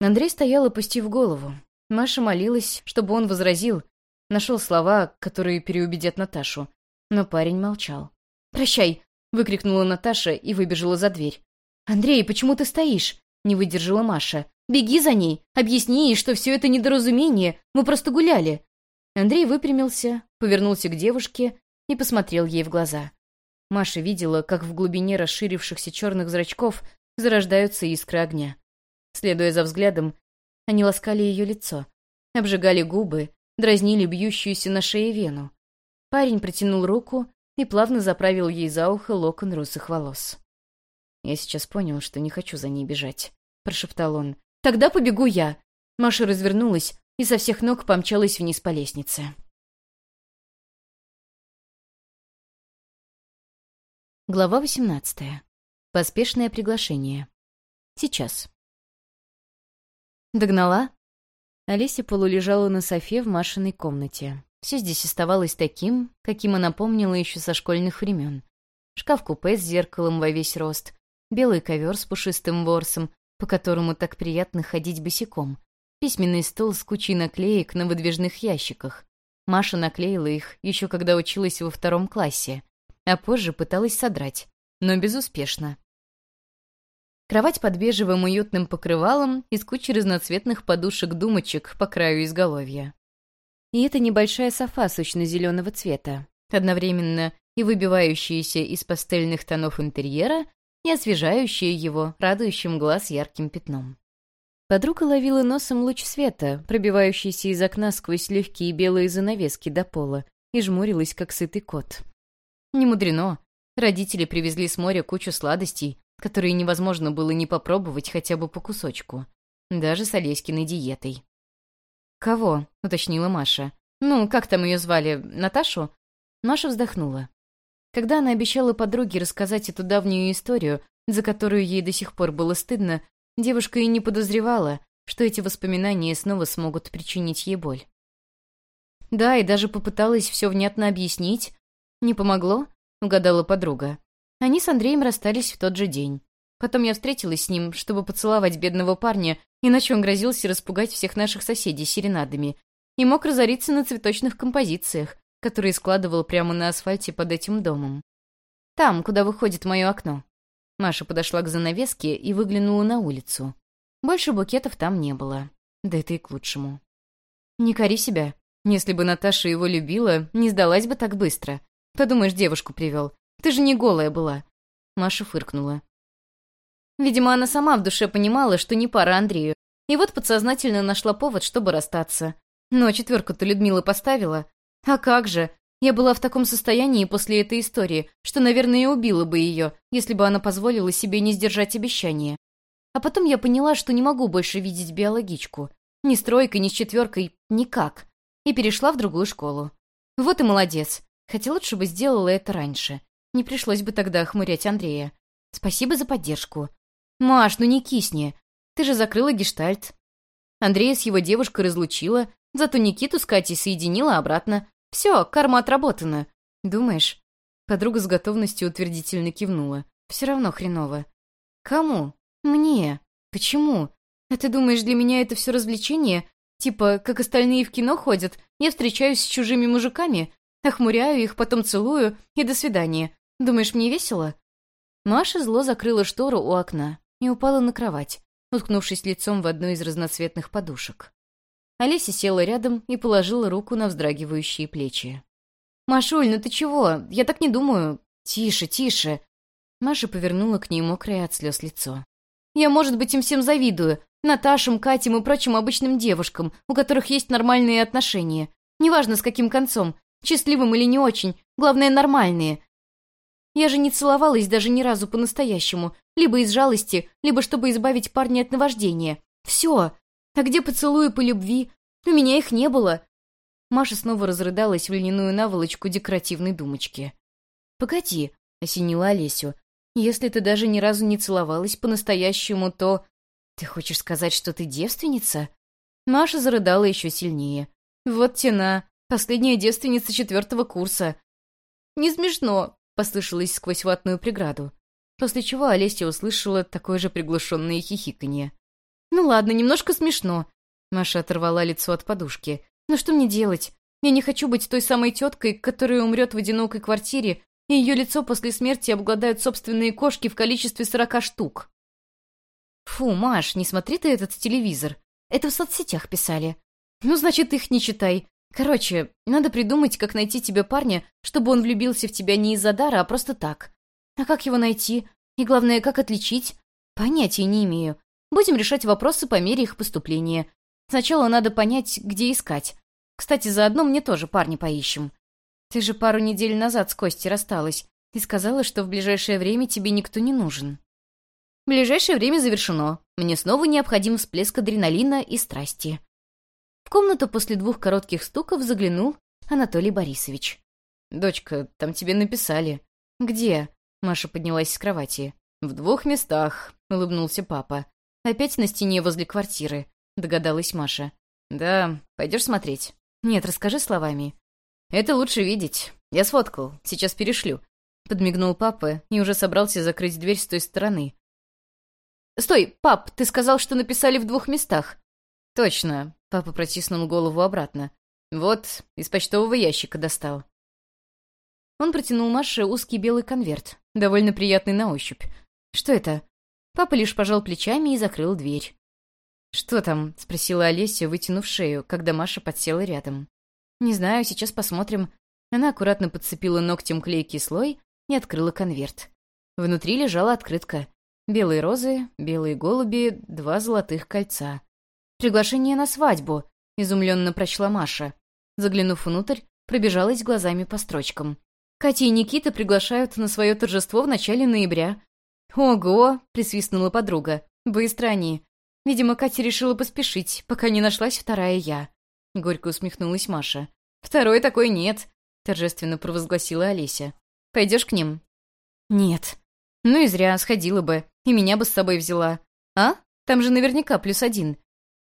Андрей стоял, опустив голову. Маша молилась, чтобы он возразил, нашел слова, которые переубедят Наташу. Но парень молчал. «Прощай!» — выкрикнула Наташа и выбежала за дверь. «Андрей, почему ты стоишь?» — не выдержала Маша. «Беги за ней! Объясни ей, что все это недоразумение! Мы просто гуляли!» Андрей выпрямился, повернулся к девушке и посмотрел ей в глаза. Маша видела, как в глубине расширившихся черных зрачков зарождаются искры огня. Следуя за взглядом, они ласкали ее лицо, обжигали губы, дразнили бьющуюся на шее вену. Парень протянул руку и плавно заправил ей за ухо локон русых волос. «Я сейчас понял, что не хочу за ней бежать», — прошептал он. «Тогда побегу я». Маша развернулась и со всех ног помчалась вниз по лестнице. Глава 18. Поспешное приглашение. Сейчас. Догнала? Олеся полулежала на софе в Машиной комнате. Все здесь оставалось таким, каким она помнила еще со школьных времен. Шкаф-купе с зеркалом во весь рост, белый ковер с пушистым ворсом, по которому так приятно ходить босиком, письменный стол с кучей наклеек на выдвижных ящиках. Маша наклеила их еще когда училась во втором классе — а позже пыталась содрать, но безуспешно. Кровать под бежевым уютным покрывалом из кучи разноцветных подушек-думочек по краю изголовья. И это небольшая софа сочно-зеленого цвета, одновременно и выбивающиеся из пастельных тонов интерьера, и освежающие его, радующим глаз ярким пятном. Подруга ловила носом луч света, пробивающийся из окна сквозь легкие белые занавески до пола, и жмурилась, как сытый кот. Не мудрено. Родители привезли с моря кучу сладостей, которые невозможно было не попробовать хотя бы по кусочку. Даже с Олеськиной диетой. «Кого?» — уточнила Маша. «Ну, как там ее звали? Наташу?» Маша вздохнула. Когда она обещала подруге рассказать эту давнюю историю, за которую ей до сих пор было стыдно, девушка и не подозревала, что эти воспоминания снова смогут причинить ей боль. Да, и даже попыталась все внятно объяснить. Не помогло, угадала подруга. Они с Андреем расстались в тот же день. Потом я встретилась с ним, чтобы поцеловать бедного парня, иначе он грозился распугать всех наших соседей серенадами и мог разориться на цветочных композициях, которые складывал прямо на асфальте под этим домом. Там, куда выходит мое окно. Маша подошла к занавеске и выглянула на улицу. Больше букетов там не было. Да это и к лучшему. Не кори себя. Если бы Наташа его любила, не сдалась бы так быстро. Подумаешь, девушку привел. Ты же не голая была. Маша фыркнула. Видимо, она сама в душе понимала, что не пара Андрею. И вот подсознательно нашла повод, чтобы расстаться. Но четверку-то Людмила поставила, а как же? Я была в таком состоянии после этой истории, что, наверное, убила бы ее, если бы она позволила себе не сдержать обещание. А потом я поняла, что не могу больше видеть биологичку. Ни с тройкой, ни с четверкой, никак. И перешла в другую школу. Вот и молодец. Хотя лучше бы сделала это раньше. Не пришлось бы тогда охмурять Андрея. Спасибо за поддержку. Маш, ну не кисни. Ты же закрыла гештальт. Андрея с его девушкой разлучила, зато Никиту с Катей соединила обратно. Все, карма отработана. Думаешь?» Подруга с готовностью утвердительно кивнула. «Все равно хреново». «Кому?» «Мне. Почему? А ты думаешь, для меня это все развлечение? Типа, как остальные в кино ходят, я встречаюсь с чужими мужиками, охмуряю их, потом целую, и до свидания. Думаешь, мне весело?» Маша зло закрыла штору у окна и упала на кровать, уткнувшись лицом в одну из разноцветных подушек. Олеся села рядом и положила руку на вздрагивающие плечи. «Машуль, ну ты чего? Я так не думаю. Тише, тише!» Маша повернула к ней мокрое от слез лицо. «Я, может быть, им всем завидую. Наташам, Катям и прочим обычным девушкам, у которых есть нормальные отношения. Неважно, с каким концом, счастливым или не очень, главное, нормальные. Я же не целовалась даже ни разу по-настоящему, либо из жалости, либо чтобы избавить парня от наваждения. Все, а где поцелуи по любви? У меня их не было. Маша снова разрыдалась в льняную наволочку декоративной думочки. «Погоди», — осенила Олесю. «Если ты даже ни разу не целовалась по-настоящему, то...» «Ты хочешь сказать, что ты девственница?» Маша зарыдала еще сильнее. «Вот тена, последняя девственница четвертого курса». «Не смешно», — послышалось сквозь ватную преграду. После чего Олеся услышала такое же приглушенное хихиканье. «Ну ладно, немножко смешно». Маша оторвала лицо от подушки. «Но что мне делать? Я не хочу быть той самой теткой, которая умрет в одинокой квартире, и ее лицо после смерти обгладают собственные кошки в количестве сорока штук». «Фу, Маш, не смотри ты этот телевизор. Это в соцсетях писали». «Ну, значит, их не читай. Короче, надо придумать, как найти тебе парня, чтобы он влюбился в тебя не из-за дара, а просто так. А как его найти? И главное, как отличить? Понятия не имею. Будем решать вопросы по мере их поступления. Сначала надо понять, где искать. Кстати, заодно мне тоже парня поищем. Ты же пару недель назад с Костей рассталась и сказала, что в ближайшее время тебе никто не нужен. Ближайшее время завершено. Мне снова необходим всплеск адреналина и страсти. В комнату после двух коротких стуков заглянул Анатолий Борисович. «Дочка, там тебе написали». «Где?» Маша поднялась с кровати. «В двух местах», — улыбнулся папа. «Опять на стене возле квартиры», — догадалась Маша. «Да, пойдешь смотреть?» «Нет, расскажи словами». «Это лучше видеть. Я сфоткал. Сейчас перешлю». Подмигнул папа и уже собрался закрыть дверь с той стороны. «Стой, пап, ты сказал, что написали в двух местах». «Точно», — папа протиснул голову обратно. «Вот, из почтового ящика достал». Он протянул Маше узкий белый конверт, довольно приятный на ощупь. «Что это?» Папа лишь пожал плечами и закрыл дверь. «Что там?» — спросила Олеся, вытянув шею, когда Маша подсела рядом. «Не знаю, сейчас посмотрим. Она аккуратно подцепила ногтем клейкий слой и открыла конверт. Внутри лежала открытка. Белые розы, белые голуби, два золотых кольца. «Приглашение на свадьбу», — изумленно прочла Маша. Заглянув внутрь, пробежалась глазами по строчкам. Катя и Никита приглашают на свое торжество в начале ноября. «Ого!» — присвистнула подруга. «Быстро они. Видимо, Катя решила поспешить, пока не нашлась вторая я». Горько усмехнулась Маша. «Второй такой нет», — торжественно провозгласила Олеся. «Пойдешь к ним?» «Нет». «Ну и зря, сходила бы. И меня бы с собой взяла. А? Там же наверняка плюс один.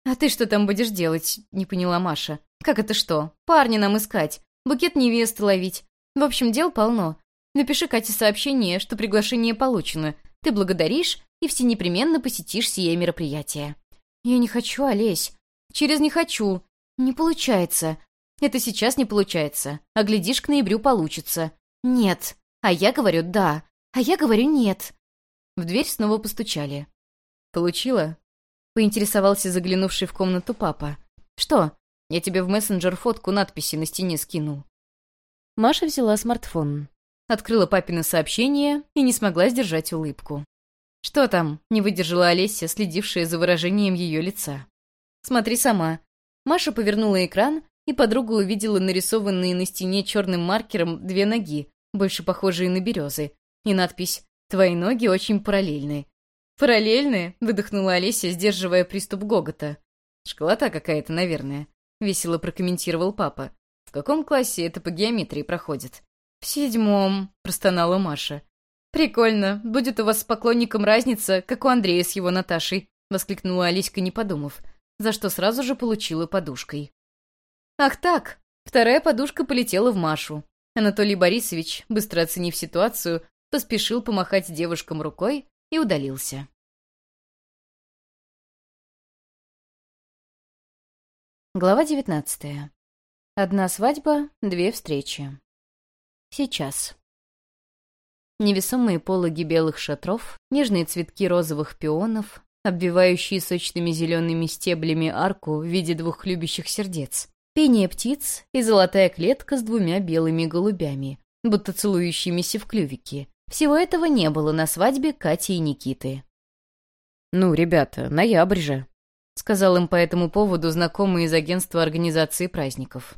«А ты что там будешь делать?» — не поняла Маша. «Как это что? Парня нам искать, букет невесты ловить. В общем, дел полно. Напиши Кате сообщение, что приглашение получено. Ты благодаришь, и все непременно посетишь сие мероприятие». «Я не хочу, Олесь. Через не хочу. Не получается. Это сейчас не получается. А глядишь, к ноябрю получится. Нет. А я говорю «да». А я говорю «нет». В дверь снова постучали. «Получила?» Поинтересовался заглянувший в комнату папа. «Что? Я тебе в мессенджер фотку надписи на стене скинул». Маша взяла смартфон. Открыла папино сообщение и не смогла сдержать улыбку. «Что там?» — не выдержала Олеся, следившая за выражением ее лица. «Смотри сама». Маша повернула экран, и подруга увидела нарисованные на стене черным маркером две ноги, больше похожие на березы, и надпись «Твои ноги очень параллельны». «Параллельные?» — выдохнула Олеся, сдерживая приступ гогота. «Школота какая-то, наверное», — весело прокомментировал папа. «В каком классе это по геометрии проходит?» «В седьмом», — простонала Маша. «Прикольно. Будет у вас с поклонником разница, как у Андрея с его Наташей», — воскликнула Алиська, не подумав, за что сразу же получила подушкой. «Ах так!» Вторая подушка полетела в Машу. Анатолий Борисович, быстро оценив ситуацию, поспешил помахать девушкам рукой и удалился. Глава девятнадцатая. Одна свадьба, две встречи. Сейчас. Невесомые пологи белых шатров, нежные цветки розовых пионов, обвивающие сочными зелеными стеблями арку в виде двух любящих сердец, пение птиц и золотая клетка с двумя белыми голубями, будто целующимися в клювике, всего этого не было на свадьбе Кати и Никиты. «Ну, ребята, ноябрь же», — сказал им по этому поводу знакомый из агентства организации праздников.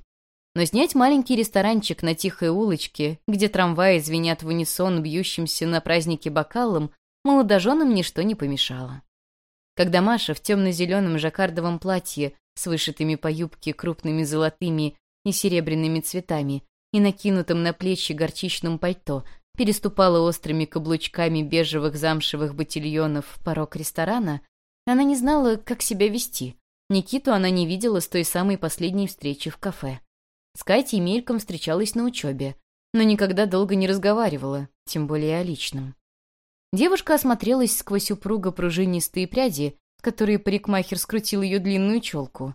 Но снять маленький ресторанчик на тихой улочке, где трамваи звенят в унисон бьющимся на празднике бокалом, молодоженам ничто не помешало. Когда Маша в темно-зеленом жаккардовом платье с вышитыми по юбке крупными золотыми и серебряными цветами и накинутым на плечи горчичным пальто переступала острыми каблучками бежевых замшевых ботильонов порог ресторана, она не знала, как себя вести. Никиту она не видела с той самой последней встречи в кафе. С Катей мельком встречалась на учебе, но никогда долго не разговаривала, тем более о личном. Девушка осмотрелась сквозь упруго пружинистые пряди, которые парикмахер скрутил ее длинную челку.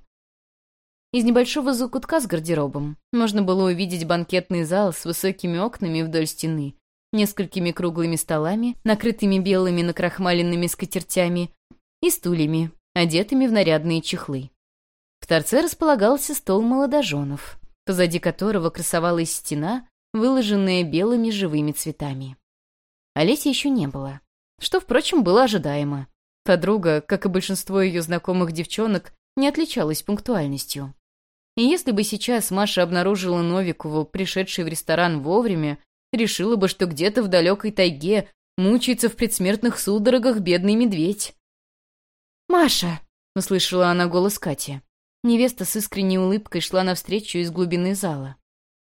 Из небольшого закутка с гардеробом можно было увидеть банкетный зал с высокими окнами вдоль стены несколькими круглыми столами, накрытыми белыми накрахмаленными скатертями, и стульями, одетыми в нарядные чехлы. В торце располагался стол молодоженов, позади которого красовалась стена, выложенная белыми живыми цветами. Олеси еще не было, что, впрочем, было ожидаемо. Подруга, как и большинство ее знакомых девчонок, не отличалась пунктуальностью. И если бы сейчас Маша обнаружила Новикову, пришедшей в ресторан вовремя, решила бы, что где-то в далекой тайге мучается в предсмертных судорогах бедный медведь. «Маша!» — услышала она голос Кати. Невеста с искренней улыбкой шла навстречу из глубины зала.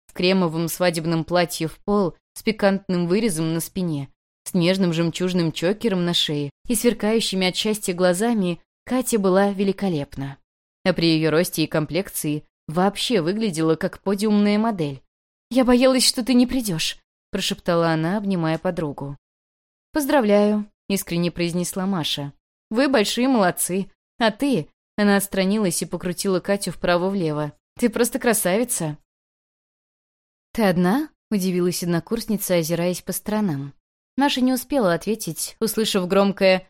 В кремовом свадебном платье в пол с пикантным вырезом на спине, с нежным жемчужным чокером на шее и сверкающими от счастья глазами Катя была великолепна. А при ее росте и комплекции вообще выглядела как подиумная модель. «Я боялась, что ты не придешь прошептала она, обнимая подругу. «Поздравляю», — искренне произнесла Маша. «Вы большие молодцы. А ты...» — она отстранилась и покрутила Катю вправо-влево. «Ты просто красавица». «Ты одна?» — удивилась однокурсница, озираясь по сторонам. Маша не успела ответить, услышав громкое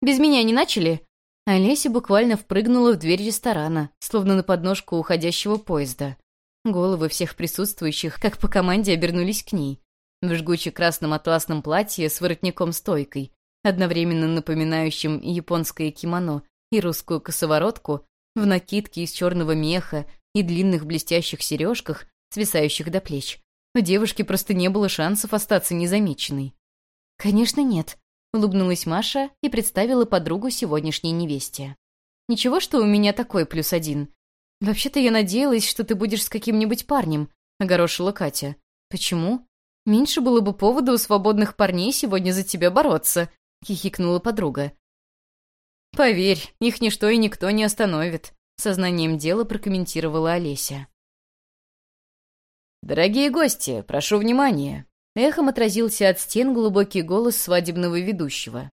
«Без меня не начали?» Олеся буквально впрыгнула в дверь ресторана, словно на подножку уходящего поезда. Головы всех присутствующих, как по команде, обернулись к ней. В жгуче-красном атласном платье с воротником-стойкой, одновременно напоминающим японское кимоно и русскую косоворотку, в накидке из черного меха и длинных блестящих сережках, свисающих до плеч. У девушки просто не было шансов остаться незамеченной. «Конечно, нет», — улыбнулась Маша и представила подругу сегодняшней невесте. «Ничего, что у меня такой плюс один. Вообще-то я надеялась, что ты будешь с каким-нибудь парнем», — огорошила Катя. «Почему?» «Меньше было бы повода у свободных парней сегодня за тебя бороться», — хихикнула подруга. «Поверь, их ничто и никто не остановит», — сознанием дела прокомментировала Олеся. «Дорогие гости, прошу внимания!» Эхом отразился от стен глубокий голос свадебного ведущего.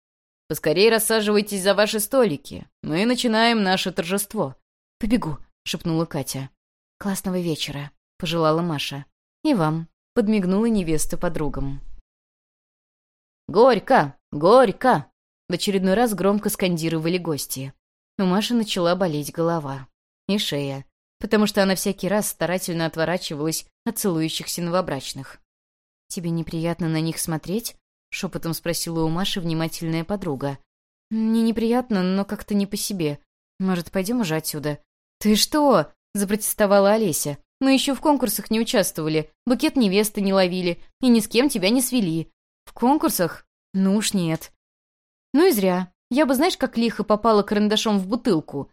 «Поскорей рассаживайтесь за ваши столики. Мы начинаем наше торжество». «Побегу», — шепнула Катя. «Классного вечера», — пожелала Маша. «И вам», — подмигнула невеста подругам. «Горько! Горько!» В очередной раз громко скандировали гости. У Маши начала болеть голова. И шея. Потому что она всякий раз старательно отворачивалась от целующихся новобрачных. «Тебе неприятно на них смотреть?» — шепотом спросила у Маши внимательная подруга. «Не неприятно, но как-то не по себе. Может, пойдем уже отсюда?» «Ты что?» — запротестовала Олеся. «Мы еще в конкурсах не участвовали, букет невесты не ловили и ни с кем тебя не свели». «В конкурсах? Ну уж нет». «Ну и зря. Я бы, знаешь, как лихо попала карандашом в бутылку.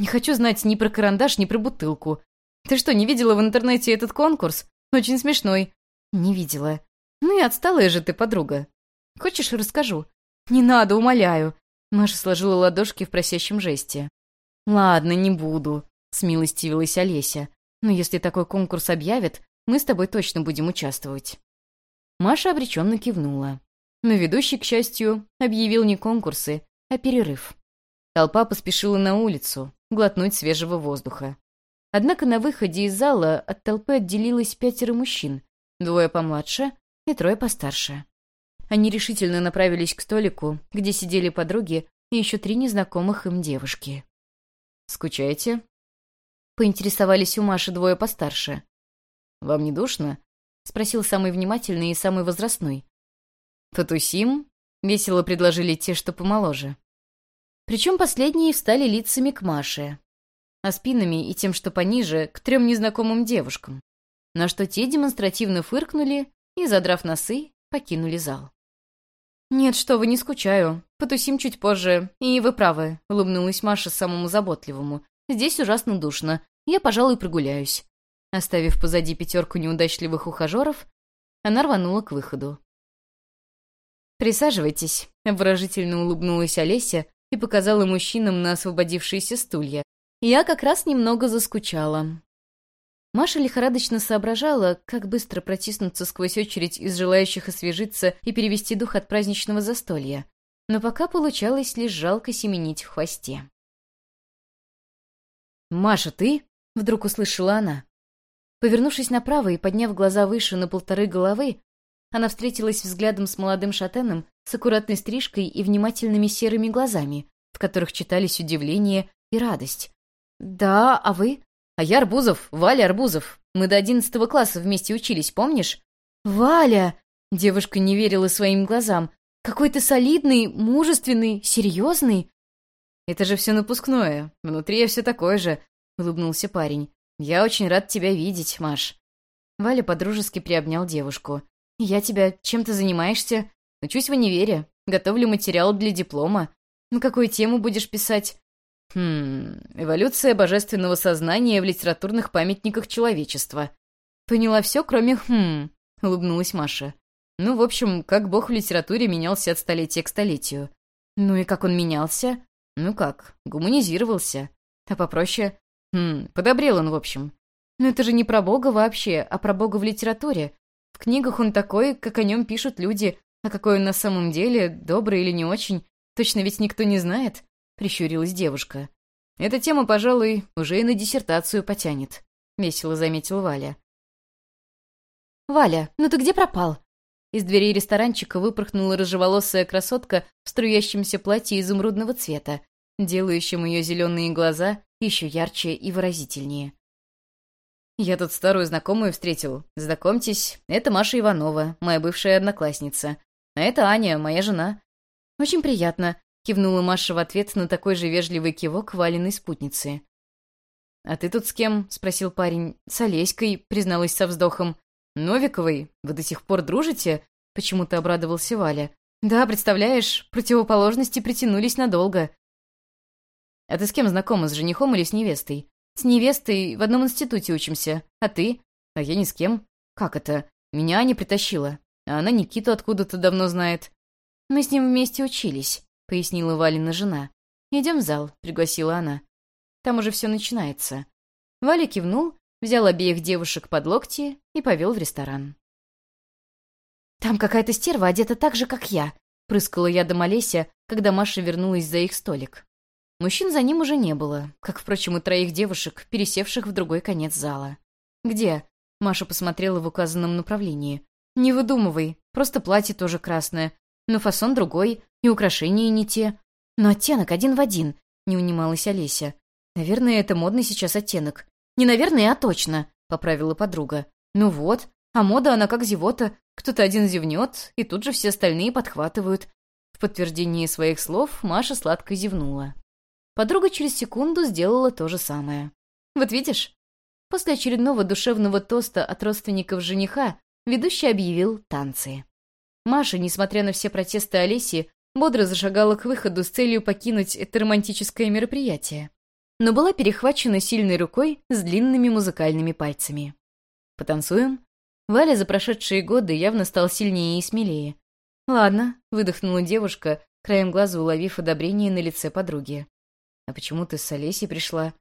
Не хочу знать ни про карандаш, ни про бутылку. Ты что, не видела в интернете этот конкурс? Очень смешной. «Не видела». «Ну и отсталая же ты, подруга. Хочешь, расскажу?» «Не надо, умоляю». Маша сложила ладошки в просящем жесте. «Ладно, не буду», — смилостивилась Олеся. «Но если такой конкурс объявят, мы с тобой точно будем участвовать». Маша обреченно кивнула. Но ведущий, к счастью, объявил не конкурсы, а перерыв. Толпа поспешила на улицу, глотнуть свежего воздуха. Однако на выходе из зала от толпы отделилось пятеро мужчин, Двое помладше и трое постарше. Они решительно направились к столику, где сидели подруги и еще три незнакомых им девушки. «Скучаете?» Поинтересовались у Маши двое постарше. «Вам не душно?» — спросил самый внимательный и самый возрастной. «Потусим?» — весело предложили те, что помоложе. Причем последние встали лицами к Маше, а спинами и тем, что пониже, к трем незнакомым девушкам на что те демонстративно фыркнули и, задрав носы, покинули зал. «Нет, что вы, не скучаю. Потусим чуть позже. И вы правы», — улыбнулась Маша самому заботливому. «Здесь ужасно душно. Я, пожалуй, прогуляюсь». Оставив позади пятерку неудачливых ухажеров, она рванула к выходу. «Присаживайтесь», — обворожительно улыбнулась Олеся и показала мужчинам на освободившиеся стулья. «Я как раз немного заскучала. Маша лихорадочно соображала, как быстро протиснуться сквозь очередь из желающих освежиться и перевести дух от праздничного застолья. Но пока получалось лишь жалко семенить в хвосте. «Маша, ты?» — вдруг услышала она. Повернувшись направо и подняв глаза выше на полторы головы, она встретилась взглядом с молодым шатеном с аккуратной стрижкой и внимательными серыми глазами, в которых читались удивление и радость. «Да, а вы?» А я Арбузов, Валя Арбузов. Мы до одиннадцатого класса вместе учились, помнишь?» «Валя!» Девушка не верила своим глазам. «Какой ты солидный, мужественный, серьезный!» «Это же все напускное. Внутри я все такой же», — улыбнулся парень. «Я очень рад тебя видеть, Маш». Валя подружески приобнял девушку. «Я тебя... Чем ты занимаешься?» «Учусь в универе. Готовлю материал для диплома. На какую тему будешь писать?» Хм, эволюция божественного сознания в литературных памятниках человечества. Поняла все, кроме «хм», — улыбнулась Маша. Ну, в общем, как бог в литературе менялся от столетия к столетию. Ну и как он менялся? Ну как, гуманизировался. А попроще? Хм, подобрел он, в общем. Но это же не про бога вообще, а про бога в литературе. В книгах он такой, как о нем пишут люди, а какой он на самом деле, добрый или не очень, точно ведь никто не знает прищурилась девушка. «Эта тема, пожалуй, уже и на диссертацию потянет», — весело заметил Валя. «Валя, ну ты где пропал?» Из дверей ресторанчика выпорхнула рыжеволосая красотка в струящемся платье изумрудного цвета, делающем ее зеленые глаза еще ярче и выразительнее. «Я тут старую знакомую встретил. Знакомьтесь, это Маша Иванова, моя бывшая одноклассница. А это Аня, моя жена». «Очень приятно», — кивнула Маша в ответ на такой же вежливый кивок Валиной спутницы. «А ты тут с кем?» — спросил парень. «С Олеськой», — призналась со вздохом. «Новиковой? Вы до сих пор дружите?» — почему-то обрадовался Валя. «Да, представляешь, противоположности притянулись надолго». «А ты с кем знакома, с женихом или с невестой?» «С невестой в одном институте учимся. А ты?» «А я ни с кем». «Как это? Меня не притащила. А она Никиту откуда-то давно знает». «Мы с ним вместе учились», — пояснила Валина жена. «Идем в зал», — пригласила она. Там уже все начинается. Валя кивнул, взял обеих девушек под локти и повел в ресторан. «Там какая-то стерва одета так же, как я», — прыскала я до Олеся, когда Маша вернулась за их столик. Мужчин за ним уже не было, как, впрочем, и троих девушек, пересевших в другой конец зала. «Где?» — Маша посмотрела в указанном направлении. «Не выдумывай, просто платье тоже красное, но фасон другой, и украшения не те. Но оттенок один в один», — не унималась Олеся. «Наверное, это модный сейчас оттенок». «Не наверное, а точно», — поправила подруга. «Ну вот, а мода она как зевота. Кто-то один зевнет, и тут же все остальные подхватывают». В подтверждении своих слов Маша сладко зевнула. Подруга через секунду сделала то же самое. «Вот видишь?» После очередного душевного тоста от родственников жениха ведущий объявил танцы. Маша, несмотря на все протесты Олеси, бодро зашагала к выходу с целью покинуть это романтическое мероприятие но была перехвачена сильной рукой с длинными музыкальными пальцами. «Потанцуем?» Валя за прошедшие годы явно стал сильнее и смелее. «Ладно», — выдохнула девушка, краем глаза уловив одобрение на лице подруги. «А почему ты с Олесей пришла?»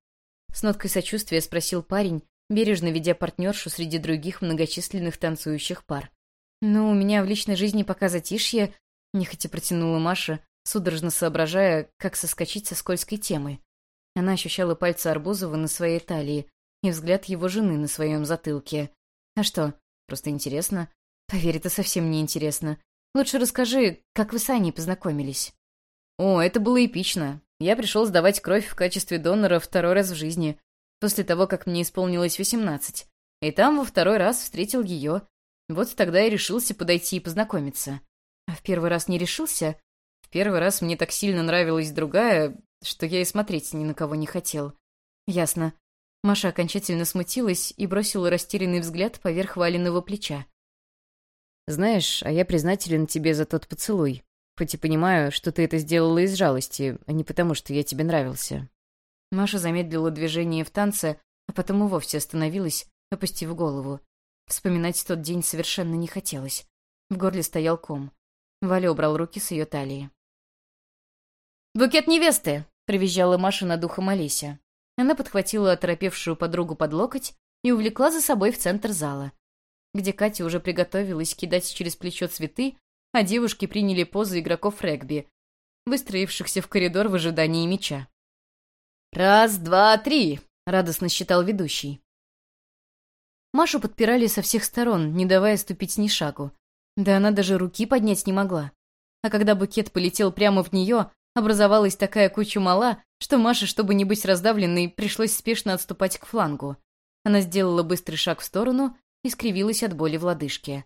С ноткой сочувствия спросил парень, бережно ведя партнершу среди других многочисленных танцующих пар. «Ну, у меня в личной жизни пока затишье», — нехотя протянула Маша, судорожно соображая, как соскочить со скользкой темы. Она ощущала пальцы Арбузова на своей талии и взгляд его жены на своем затылке. «А что, просто интересно?» «Поверь, это совсем не интересно. Лучше расскажи, как вы с Аней познакомились». «О, это было эпично. Я пришел сдавать кровь в качестве донора второй раз в жизни, после того, как мне исполнилось восемнадцать. И там во второй раз встретил ее. Вот тогда я решился подойти и познакомиться. А в первый раз не решился? В первый раз мне так сильно нравилась другая, что я и смотреть ни на кого не хотел. Ясно. Маша окончательно смутилась и бросила растерянный взгляд поверх валенного плеча. «Знаешь, а я признателен тебе за тот поцелуй. Хоть и понимаю, что ты это сделала из жалости, а не потому, что я тебе нравился». Маша замедлила движение в танце, а потом и вовсе остановилась, опустив голову. Вспоминать тот день совершенно не хотелось. В горле стоял ком. Валя убрал руки с ее талии. «Букет невесты!» — привизжала Маша над ухом Олеся. Она подхватила оторопевшую подругу под локоть и увлекла за собой в центр зала, где Катя уже приготовилась кидать через плечо цветы, а девушки приняли позу игроков регби, выстроившихся в коридор в ожидании мяча. «Раз, два, три!» — радостно считал ведущий. Машу подпирали со всех сторон, не давая ступить ни шагу. Да она даже руки поднять не могла. А когда букет полетел прямо в нее, Образовалась такая куча мала, что Маше, чтобы не быть раздавленной, пришлось спешно отступать к флангу. Она сделала быстрый шаг в сторону и скривилась от боли в лодыжке.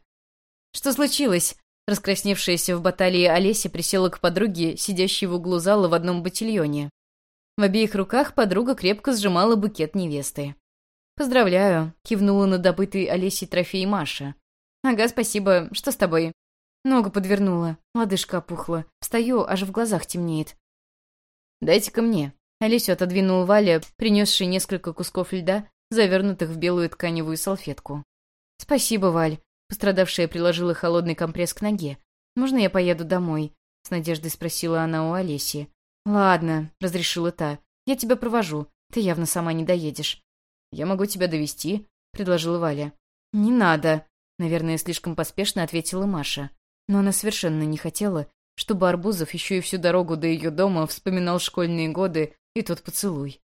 «Что случилось?» Раскрасневшаяся в баталии Олеся присела к подруге, сидящей в углу зала в одном ботильоне. В обеих руках подруга крепко сжимала букет невесты. «Поздравляю», — кивнула на добытый Олесей трофей Маша. «Ага, спасибо. Что с тобой?» Ногу подвернула, лодыжка опухла. Встаю, аж в глазах темнеет. «Дайте-ка мне». Олесю отодвинул Валя, принесший несколько кусков льда, завернутых в белую тканевую салфетку. «Спасибо, Валь». Пострадавшая приложила холодный компресс к ноге. «Можно я поеду домой?» — с надеждой спросила она у Олеси. «Ладно», — разрешила та. «Я тебя провожу. Ты явно сама не доедешь». «Я могу тебя довести, предложила Валя. «Не надо», — наверное, слишком поспешно ответила Маша но она совершенно не хотела, чтобы Арбузов еще и всю дорогу до ее дома вспоминал школьные годы и тот поцелуй.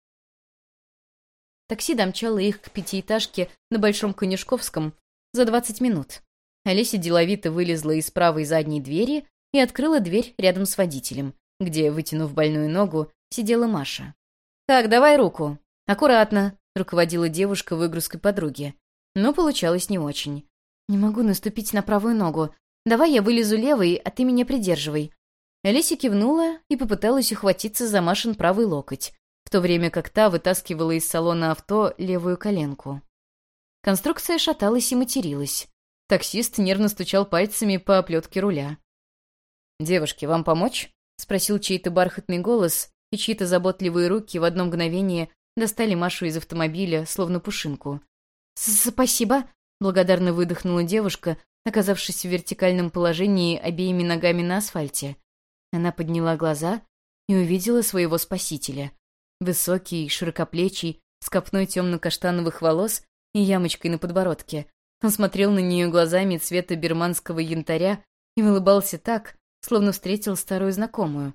Такси домчало их к пятиэтажке на Большом Конюшковском за двадцать минут. Олеся деловито вылезла из правой задней двери и открыла дверь рядом с водителем, где, вытянув больную ногу, сидела Маша. «Так, давай руку. Аккуратно», руководила девушка выгрузкой подруги. Но получалось не очень. «Не могу наступить на правую ногу. Давай я вылезу левой, а ты меня придерживай». Олеся кивнула и попыталась ухватиться за Машин правый локоть, в то время как та вытаскивала из салона авто левую коленку. Конструкция шаталась и материлась. Таксист нервно стучал пальцами по оплетке руля. «Девушки, вам помочь?» — спросил чей-то бархатный голос, и чьи-то заботливые руки в одно мгновение достали Машу из автомобиля, словно пушинку. «Спасибо», — благодарно выдохнула девушка, оказавшись в вертикальном положении обеими ногами на асфальте. Она подняла глаза и увидела своего спасителя. Высокий, широкоплечий, с копной темно-каштановых волос и ямочкой на подбородке. Он смотрел на нее глазами цвета бирманского янтаря и улыбался так, словно встретил старую знакомую.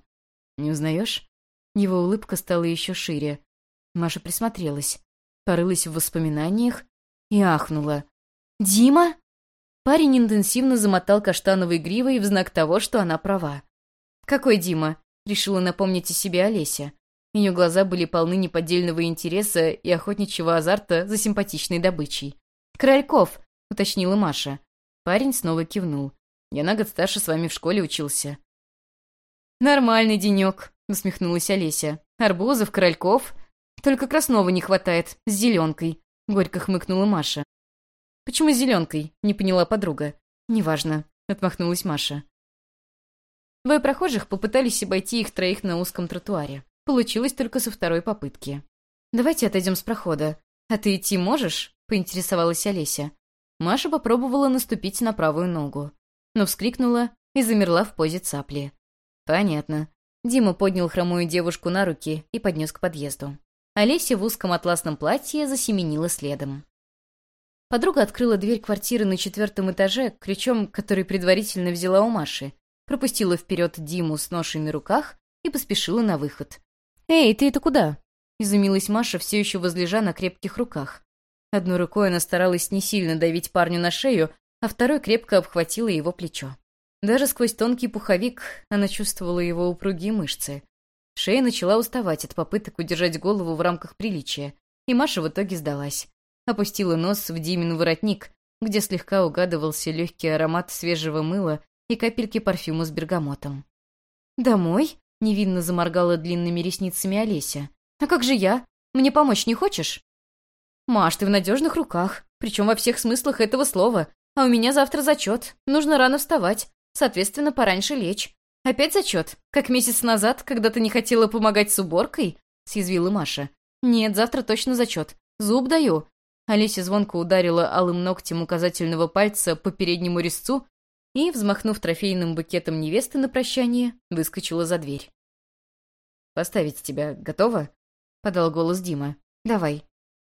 «Не узнаешь?» Его улыбка стала еще шире. Маша присмотрелась, порылась в воспоминаниях и ахнула. «Дима?» Парень интенсивно замотал каштановой гривой в знак того, что она права. «Какой Дима?» — решила напомнить о себе Олеся. Ее глаза были полны неподдельного интереса и охотничьего азарта за симпатичной добычей. «Корольков!» — уточнила Маша. Парень снова кивнул. «Я на год старше с вами в школе учился». «Нормальный денек», — усмехнулась Олеся. «Арбузов, корольков. Только Краснова не хватает, с зеленкой», — горько хмыкнула Маша. «Почему с зеленкой?» — не поняла подруга. «Неважно», — отмахнулась Маша. Двое прохожих попытались обойти их троих на узком тротуаре. Получилось только со второй попытки. «Давайте отойдем с прохода. А ты идти можешь?» — поинтересовалась Олеся. Маша попробовала наступить на правую ногу, но вскрикнула и замерла в позе цапли. «Понятно». Дима поднял хромую девушку на руки и поднес к подъезду. Олеся в узком атласном платье засеменила следом. Подруга открыла дверь квартиры на четвертом этаже ключом, который предварительно взяла у Маши, пропустила вперед Диму с ношей на руках и поспешила на выход. «Эй, ты это куда?» — изумилась Маша, все еще возлежа на крепких руках. Одной рукой она старалась не сильно давить парню на шею, а второй крепко обхватила его плечо. Даже сквозь тонкий пуховик она чувствовала его упругие мышцы. Шея начала уставать от попыток удержать голову в рамках приличия, и Маша в итоге сдалась. Опустила нос в Димин воротник, где слегка угадывался легкий аромат свежего мыла и капельки парфюма с бергамотом. «Домой?» — невинно заморгала длинными ресницами Олеся. «А как же я? Мне помочь не хочешь?» «Маш, ты в надежных руках, причем во всех смыслах этого слова. А у меня завтра зачет, нужно рано вставать, соответственно, пораньше лечь. Опять зачет, как месяц назад, когда ты не хотела помогать с уборкой?» — съязвила Маша. «Нет, завтра точно зачет. Зуб даю». Олеся звонко ударила алым ногтем указательного пальца по переднему резцу и, взмахнув трофейным букетом невесты на прощание, выскочила за дверь. «Поставить тебя готова?» — подал голос Дима. «Давай».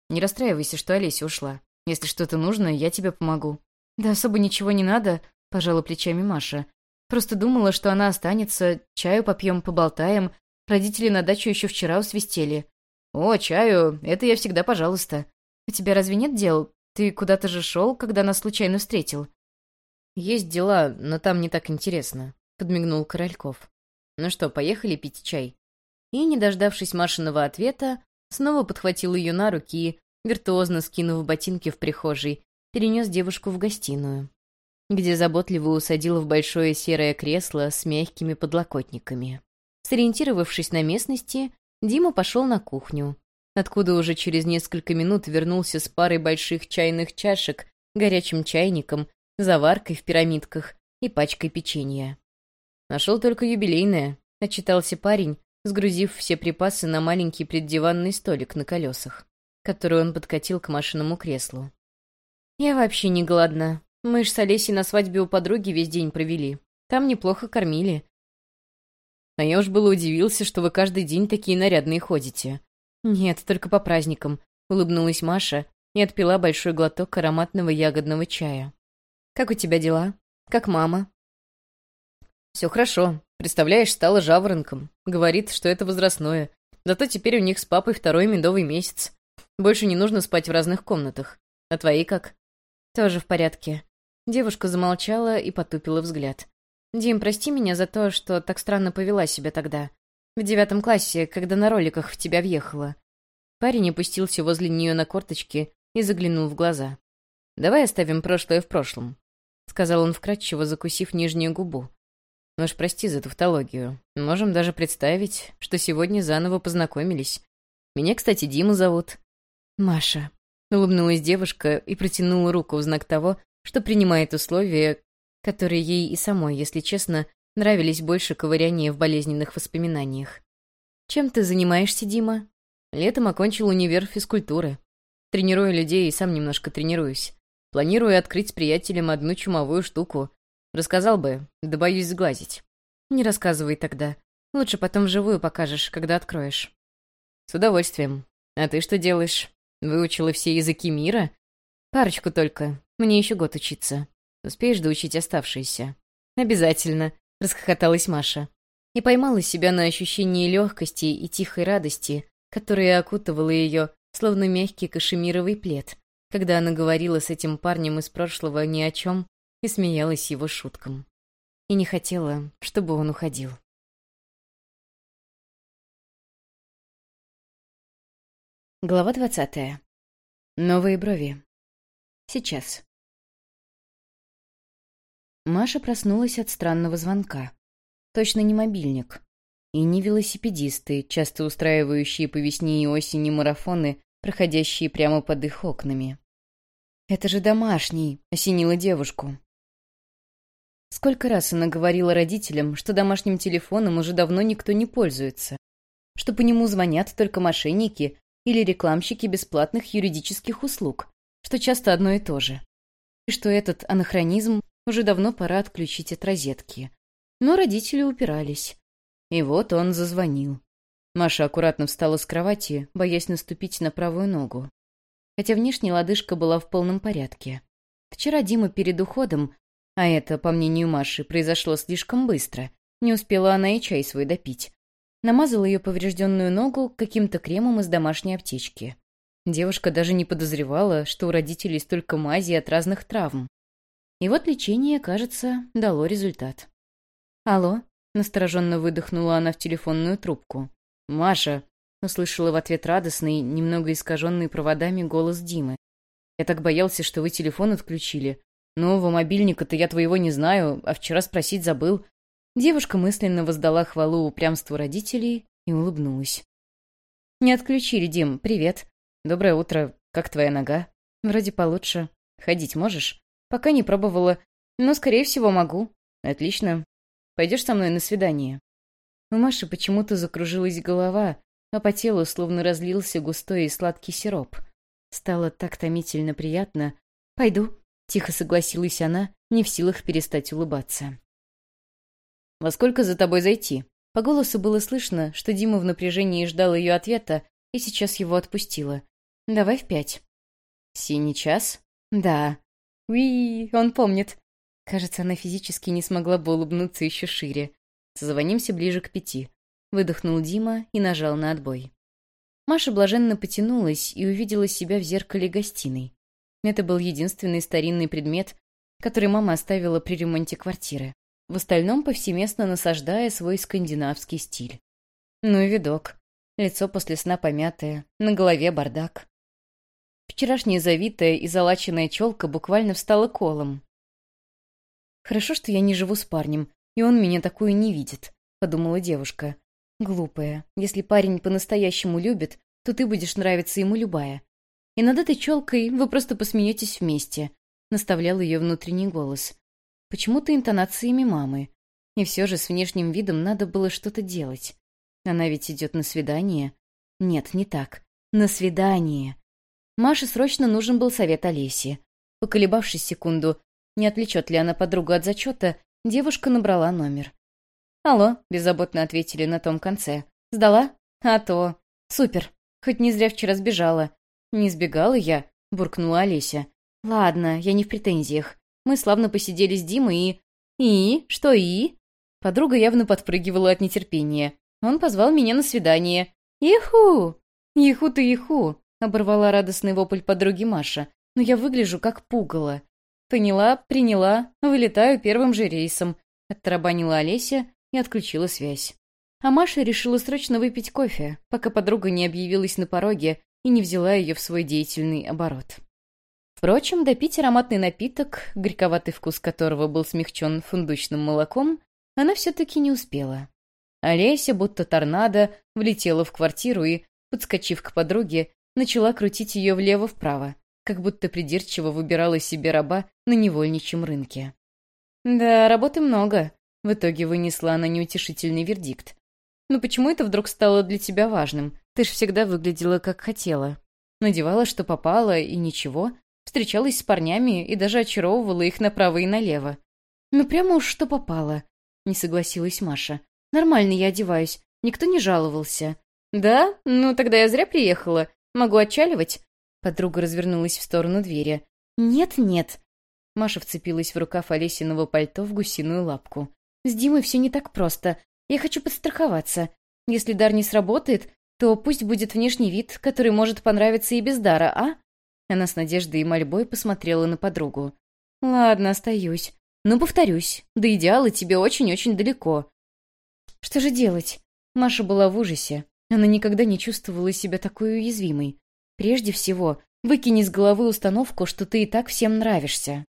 Не расстраивайся, что Олеся ушла. Если что-то нужно, я тебе помогу». «Да особо ничего не надо», — пожала плечами Маша. «Просто думала, что она останется, чаю попьем, поболтаем. Родители на дачу еще вчера усвистели». «О, чаю, это я всегда пожалуйста». «У тебя разве нет дел? Ты куда-то же шел, когда нас случайно встретил?» «Есть дела, но там не так интересно», — подмигнул Корольков. «Ну что, поехали пить чай?» И, не дождавшись Машиного ответа, Снова подхватил ее на руки и, виртуозно скинув ботинки в прихожей, перенес девушку в гостиную, где заботливо усадил в большое серое кресло с мягкими подлокотниками. Сориентировавшись на местности, Дима пошел на кухню, откуда уже через несколько минут вернулся с парой больших чайных чашек, горячим чайником, заваркой в пирамидках и пачкой печенья. «Нашел только юбилейное», — отчитался парень, сгрузив все припасы на маленький преддиванный столик на колесах, который он подкатил к машинному креслу. «Я вообще не голодна. Мы ж с Олесей на свадьбе у подруги весь день провели. Там неплохо кормили». «А я уж было удивился, что вы каждый день такие нарядные ходите». «Нет, только по праздникам», — улыбнулась Маша и отпила большой глоток ароматного ягодного чая. «Как у тебя дела? Как мама?» «Все хорошо. Представляешь, стала жаворонком. Говорит, что это возрастное. Зато теперь у них с папой второй медовый месяц. Больше не нужно спать в разных комнатах. А твои как? Тоже в порядке. Девушка замолчала и потупила взгляд. «Дим, прости меня за то, что так странно повела себя тогда. В девятом классе, когда на роликах в тебя въехала». Парень опустился возле нее на корточки и заглянул в глаза. «Давай оставим прошлое в прошлом», — сказал он вкратчиво, закусив нижнюю губу. «Ну уж прости за тавтологию. Можем даже представить, что сегодня заново познакомились. Меня, кстати, Дима зовут». «Маша», — улыбнулась девушка и протянула руку в знак того, что принимает условия, которые ей и самой, если честно, нравились больше ковыряния в болезненных воспоминаниях. «Чем ты занимаешься, Дима?» «Летом окончил универ физкультуры. Тренирую людей и сам немножко тренируюсь. Планирую открыть с приятелем одну чумовую штуку. Рассказал бы, да боюсь сглазить». «Не рассказывай тогда. Лучше потом вживую покажешь, когда откроешь». «С удовольствием. А ты что делаешь? Выучила все языки мира?» «Парочку только. Мне еще год учиться. Успеешь доучить оставшиеся?» «Обязательно», — расхохоталась Маша. И поймала себя на ощущении легкости и тихой радости, которая окутывала ее, словно мягкий кашемировый плед, когда она говорила с этим парнем из прошлого ни о чем и смеялась его шуткам. И не хотела, чтобы он уходил. Глава двадцатая. Новые брови. Сейчас. Маша проснулась от странного звонка. Точно не мобильник. И не велосипедисты, часто устраивающие по весне и осени марафоны, проходящие прямо под их окнами. «Это же домашний», — осенила девушку. Сколько раз она говорила родителям, что домашним телефоном уже давно никто не пользуется, что по нему звонят только мошенники или рекламщики бесплатных юридических услуг, что часто одно и то же, и что этот анахронизм уже давно пора отключить от розетки. Но родители упирались. И вот он зазвонил. Маша аккуратно встала с кровати, боясь наступить на правую ногу. Хотя внешне лодыжка была в полном порядке. Вчера Дима перед уходом, а это, по мнению Маши, произошло слишком быстро, не успела она и чай свой допить, намазала ее поврежденную ногу каким-то кремом из домашней аптечки. Девушка даже не подозревала, что у родителей столько мази от разных травм. И вот лечение, кажется, дало результат. «Алло?» — настороженно выдохнула она в телефонную трубку. «Маша!» — услышала в ответ радостный, немного искаженный проводами голос Димы. «Я так боялся, что вы телефон отключили. Нового мобильника-то я твоего не знаю, а вчера спросить забыл». Девушка мысленно воздала хвалу упрямству родителей и улыбнулась. «Не отключили, Дим. Привет. Доброе утро. Как твоя нога? Вроде получше. Ходить можешь?» Пока не пробовала, но, скорее всего, могу. Отлично. Пойдешь со мной на свидание? У Маши почему-то закружилась голова, а по телу словно разлился густой и сладкий сироп. Стало так томительно приятно. «Пойду», — тихо согласилась она, не в силах перестать улыбаться. «Во сколько за тобой зайти?» По голосу было слышно, что Дима в напряжении ждал ее ответа и сейчас его отпустила. «Давай в пять». «Синий час?» «Да», Уи, он помнит. Кажется, она физически не смогла бы улыбнуться еще шире. Созвонимся ближе к пяти. Выдохнул Дима и нажал на отбой. Маша блаженно потянулась и увидела себя в зеркале гостиной. Это был единственный старинный предмет, который мама оставила при ремонте квартиры, в остальном повсеместно насаждая свой скандинавский стиль. Ну и видок. Лицо после сна помятое, на голове бардак. Вчерашняя завитая и залаченная челка буквально встала колом. «Хорошо, что я не живу с парнем, и он меня такую не видит», — подумала девушка. «Глупая. Если парень по-настоящему любит, то ты будешь нравиться ему любая. И над этой челкой вы просто посмеетесь вместе», — наставлял ее внутренний голос. Почему-то интонациями мамы. И все же с внешним видом надо было что-то делать. Она ведь идет на свидание. Нет, не так. На свидание. Маше срочно нужен был совет Олеси. Поколебавшись секунду, не отвлечет ли она подругу от зачета, девушка набрала номер. «Алло», — беззаботно ответили на том конце. «Сдала? А то. Супер. Хоть не зря вчера сбежала». «Не сбегала я», — буркнула Олеся. «Ладно, я не в претензиях. Мы славно посидели с Димой и...» «И? Что и?» Подруга явно подпрыгивала от нетерпения. Он позвал меня на свидание. «Иху! Иху ты иху! — оборвала радостный вопль подруги Маша. «Но я выгляжу как пугало». «Поняла, приняла, вылетаю первым же рейсом», — оттарабанила Олеся и отключила связь. А Маша решила срочно выпить кофе, пока подруга не объявилась на пороге и не взяла ее в свой деятельный оборот. Впрочем, допить ароматный напиток, горьковатый вкус которого был смягчен фундучным молоком, она все-таки не успела. Олеся, будто торнадо, влетела в квартиру и, подскочив к подруге, начала крутить ее влево-вправо, как будто придирчиво выбирала себе раба на невольничьем рынке. «Да, работы много», — в итоге вынесла она неутешительный вердикт. «Но почему это вдруг стало для тебя важным? Ты ж всегда выглядела как хотела. Надевала, что попало, и ничего. Встречалась с парнями и даже очаровывала их направо и налево. Ну прямо уж что попало», — не согласилась Маша. «Нормально я одеваюсь, никто не жаловался». «Да? Ну тогда я зря приехала. Могу отчаливать?» Подруга развернулась в сторону двери. «Нет-нет». Маша вцепилась в рукав Олесиного пальто в гусиную лапку. «С Димой все не так просто. Я хочу подстраховаться. Если дар не сработает, то пусть будет внешний вид, который может понравиться и без дара, а?» Она с надеждой и мольбой посмотрела на подругу. «Ладно, остаюсь. Но повторюсь, до идеала тебе очень-очень далеко». «Что же делать?» Маша была в ужасе. Она никогда не чувствовала себя такой уязвимой. Прежде всего, выкини с головы установку, что ты и так всем нравишься.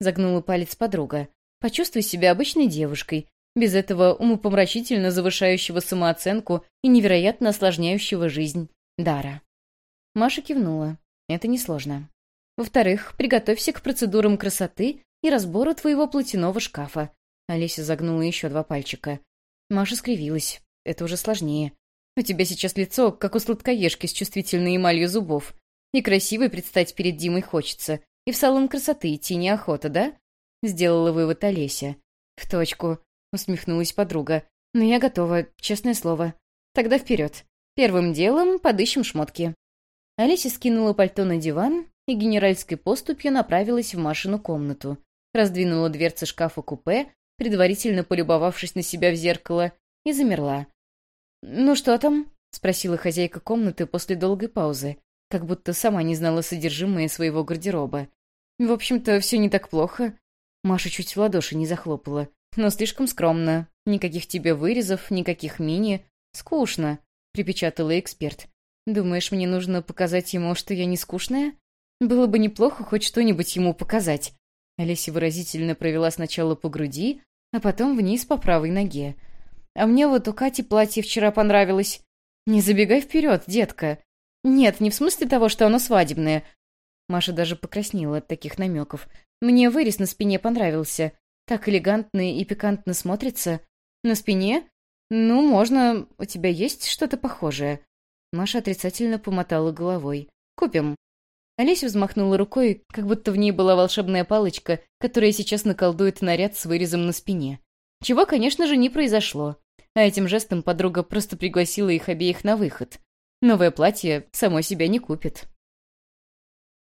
Загнула палец подруга. Почувствуй себя обычной девушкой, без этого умопомрачительно завышающего самооценку и невероятно осложняющего жизнь дара. Маша кивнула. Это несложно. Во-вторых, приготовься к процедурам красоты и разбору твоего платяного шкафа. Олеся загнула еще два пальчика. Маша скривилась. Это уже сложнее. У тебя сейчас лицо, как у сладкоежки с чувствительной эмалью зубов. И красивой предстать перед Димой хочется. И в салон красоты идти неохота, да?» Сделала вывод Олеся. «В точку», — усмехнулась подруга. «Но я готова, честное слово. Тогда вперед. Первым делом подыщем шмотки». Олеся скинула пальто на диван и генеральской поступью направилась в Машину комнату. Раздвинула дверцы шкафа-купе, предварительно полюбовавшись на себя в зеркало, и замерла. «Ну что там?» — спросила хозяйка комнаты после долгой паузы, как будто сама не знала содержимое своего гардероба. «В общем-то, все не так плохо». Маша чуть в ладоши не захлопала. «Но слишком скромно. Никаких тебе вырезов, никаких мини. Скучно», — припечатала эксперт. «Думаешь, мне нужно показать ему, что я не скучная? Было бы неплохо хоть что-нибудь ему показать». Олеся выразительно провела сначала по груди, а потом вниз по правой ноге. А мне вот у Кати платье вчера понравилось. Не забегай вперед, детка. Нет, не в смысле того, что оно свадебное. Маша даже покраснела от таких намеков. Мне вырез на спине понравился. Так элегантно и пикантно смотрится. На спине? Ну, можно. У тебя есть что-то похожее? Маша отрицательно помотала головой. Купим. Олеся взмахнула рукой, как будто в ней была волшебная палочка, которая сейчас наколдует наряд с вырезом на спине. Чего, конечно же, не произошло а этим жестом подруга просто пригласила их обеих на выход. Новое платье само себя не купит.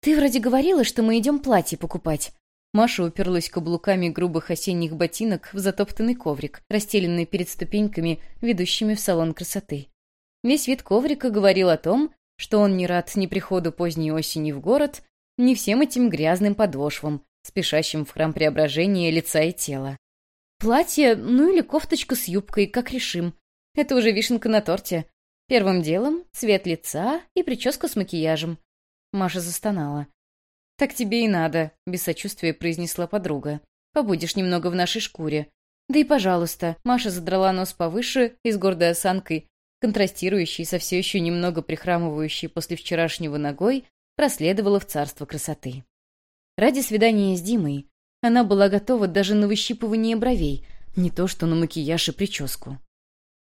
«Ты вроде говорила, что мы идем платье покупать». Маша уперлась каблуками грубых осенних ботинок в затоптанный коврик, расстеленный перед ступеньками, ведущими в салон красоты. Весь вид коврика говорил о том, что он не рад ни приходу поздней осени в город, ни всем этим грязным подошвам, спешащим в храм преображения лица и тела. Платье, ну или кофточка с юбкой, как решим. Это уже вишенка на торте. Первым делом цвет лица и прическа с макияжем. Маша застонала. «Так тебе и надо», — без сочувствия произнесла подруга. «Побудешь немного в нашей шкуре». «Да и пожалуйста», — Маша задрала нос повыше и с гордой осанкой, контрастирующей со все еще немного прихрамывающей после вчерашнего ногой, проследовала в царство красоты. Ради свидания с Димой она была готова даже на выщипывание бровей, не то что на макияж и прическу.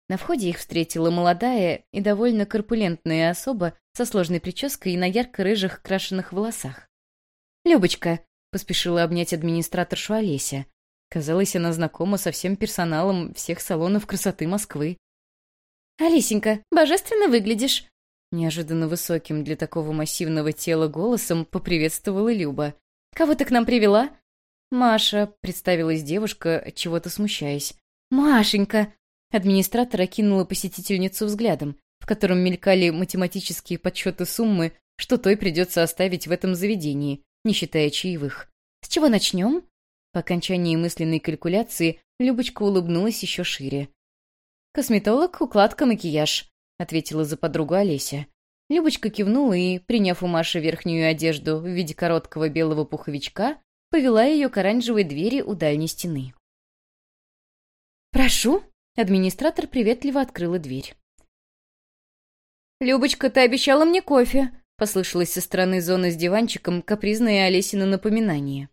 На входе их встретила молодая и довольно корпулентная особа со сложной прической и на ярко-рыжих крашеных волосах. «Любочка», — поспешила обнять администраторшу Олеся. Казалось, она знакома со всем персоналом всех салонов красоты Москвы. «Олесенька, божественно выглядишь!» Неожиданно высоким для такого массивного тела голосом поприветствовала Люба. «Кого ты к нам привела?» «Маша», — представилась девушка, чего-то смущаясь. «Машенька!» Администратор окинула посетительницу взглядом, в котором мелькали математические подсчеты суммы, что той придется оставить в этом заведении, не считая чаевых. «С чего начнем?» По окончании мысленной калькуляции Любочка улыбнулась еще шире. «Косметолог, укладка, макияж», — ответила за подругу Олеся. Любочка кивнула и, приняв у Маши верхнюю одежду в виде короткого белого пуховичка, повела ее к оранжевой двери у дальней стены. «Прошу!» — администратор приветливо открыла дверь. «Любочка, ты обещала мне кофе!» — послышалось со стороны зоны с диванчиком капризное Олесина напоминание.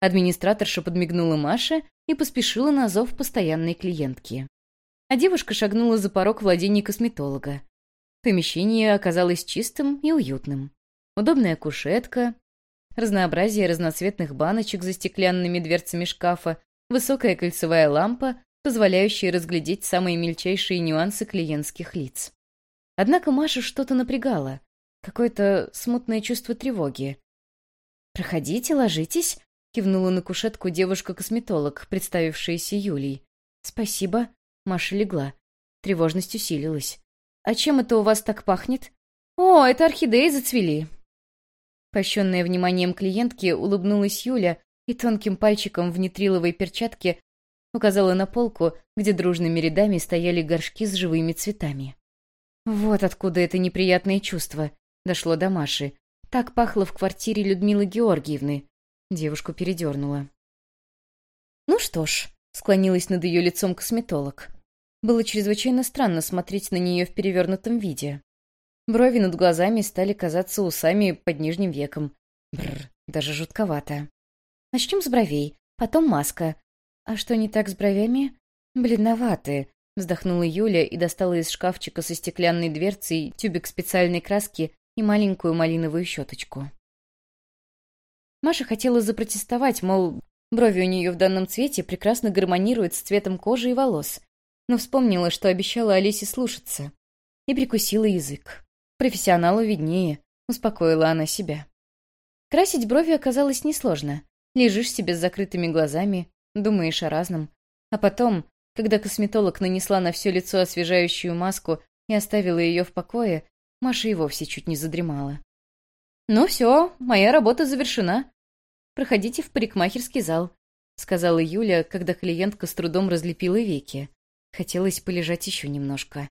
Администраторша подмигнула Маше и поспешила на зов постоянной клиентки. А девушка шагнула за порог владения косметолога. Помещение оказалось чистым и уютным. Удобная кушетка, разнообразие разноцветных баночек за стеклянными дверцами шкафа, высокая кольцевая лампа, позволяющая разглядеть самые мельчайшие нюансы клиентских лиц. Однако Маша что-то напрягало, какое-то смутное чувство тревоги. «Проходите, ложитесь», — кивнула на кушетку девушка-косметолог, представившаяся Юлей. «Спасибо», — Маша легла. Тревожность усилилась. «А чем это у вас так пахнет?» «О, это орхидеи зацвели!» Пощенная вниманием клиентки, улыбнулась Юля и тонким пальчиком в нитриловой перчатке указала на полку, где дружными рядами стояли горшки с живыми цветами. Вот откуда это неприятное чувство дошло до Маши. Так пахло в квартире Людмилы Георгиевны. Девушку передернула. «Ну что ж», — склонилась над ее лицом косметолог. Было чрезвычайно странно смотреть на нее в перевернутом виде. Брови над глазами стали казаться усами под нижним веком. Бррр, даже жутковато. Начнем с бровей, потом маска. А что не так с бровями? Бледноватые. Вздохнула Юля и достала из шкафчика со стеклянной дверцей тюбик специальной краски и маленькую малиновую щеточку. Маша хотела запротестовать, мол, брови у нее в данном цвете прекрасно гармонируют с цветом кожи и волос, но вспомнила, что обещала Олесе слушаться, и прикусила язык. Профессионалу виднее, успокоила она себя. Красить брови оказалось несложно. Лежишь себе с закрытыми глазами, думаешь о разном. А потом, когда косметолог нанесла на все лицо освежающую маску и оставила ее в покое, Маша и вовсе чуть не задремала. «Ну все, моя работа завершена. Проходите в парикмахерский зал», — сказала Юля, когда клиентка с трудом разлепила веки. Хотелось полежать еще немножко.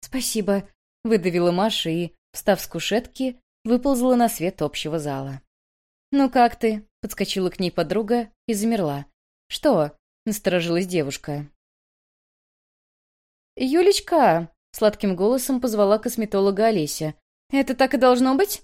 «Спасибо», — выдавила Маша и, встав с кушетки, выползла на свет общего зала. «Ну как ты?» — подскочила к ней подруга и замерла. «Что?» — насторожилась девушка. «Юлечка!» — сладким голосом позвала косметолога Олеся. «Это так и должно быть?»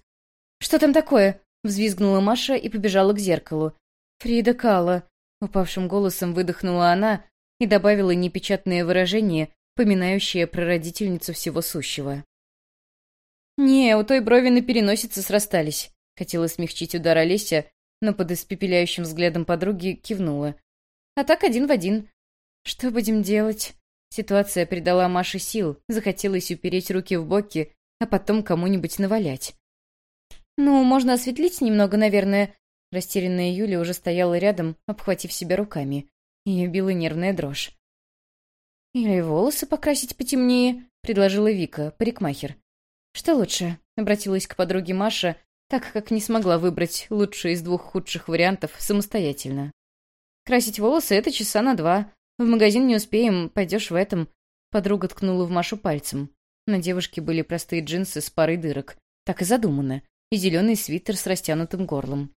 «Что там такое?» — взвизгнула Маша и побежала к зеркалу. «Фрида Кала!» — упавшим голосом выдохнула она и добавила непечатное выражение, поминающее прародительницу всего сущего. «Не, у той брови на переносице срастались», — хотела смягчить удар Олеся, но под испепеляющим взглядом подруги кивнула. «А так один в один. Что будем делать?» Ситуация придала Маше сил, захотелось упереть руки в боки, а потом кому-нибудь навалять. «Ну, можно осветлить немного, наверное». Растерянная Юля уже стояла рядом, обхватив себя руками. Ее била нервная дрожь. «Или волосы покрасить потемнее», — предложила Вика, парикмахер. «Что лучше?» — обратилась к подруге Маша, так как не смогла выбрать лучший из двух худших вариантов самостоятельно. «Красить волосы — это часа на два. В магазин не успеем, пойдешь в этом». Подруга ткнула в Машу пальцем. На девушке были простые джинсы с парой дырок. Так и задумано. И зеленый свитер с растянутым горлом.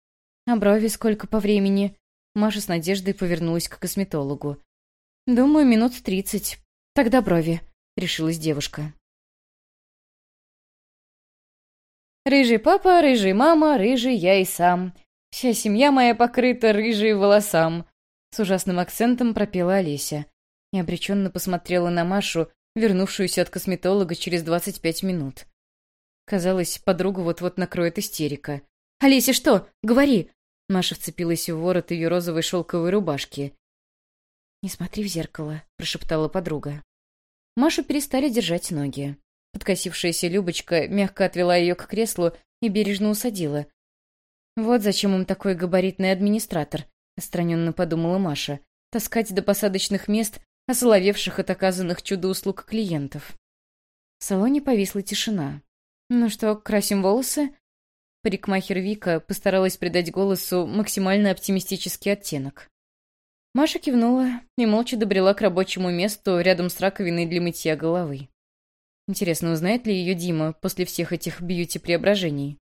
«А брови сколько по времени?» Маша с надеждой повернулась к косметологу. «Думаю, минут тридцать. Тогда брови», — решилась девушка. Рыжий папа, рыжий мама, рыжий я и сам. Вся семья моя покрыта рыжей волосам. С ужасным акцентом пропела Олеся. И обреченно посмотрела на Машу, вернувшуюся от косметолога через двадцать пять минут. Казалось, подругу вот-вот накроет истерика. «Олеся, что? Говори!» Маша вцепилась в ворот ее розовой шелковой рубашки. «Не смотри в зеркало», — прошептала подруга. Машу перестали держать ноги. Подкосившаяся Любочка мягко отвела ее к креслу и бережно усадила. «Вот зачем им такой габаритный администратор», — отстраненно подумала Маша. «Таскать до посадочных мест осоловевших от оказанных чудо-услуг клиентов». В салоне повисла тишина. «Ну что, красим волосы?» Парикмахер Вика постаралась придать голосу максимально оптимистический оттенок. Маша кивнула и молча добрела к рабочему месту рядом с раковиной для мытья головы. Интересно, узнает ли ее Дима после всех этих бьюти-преображений?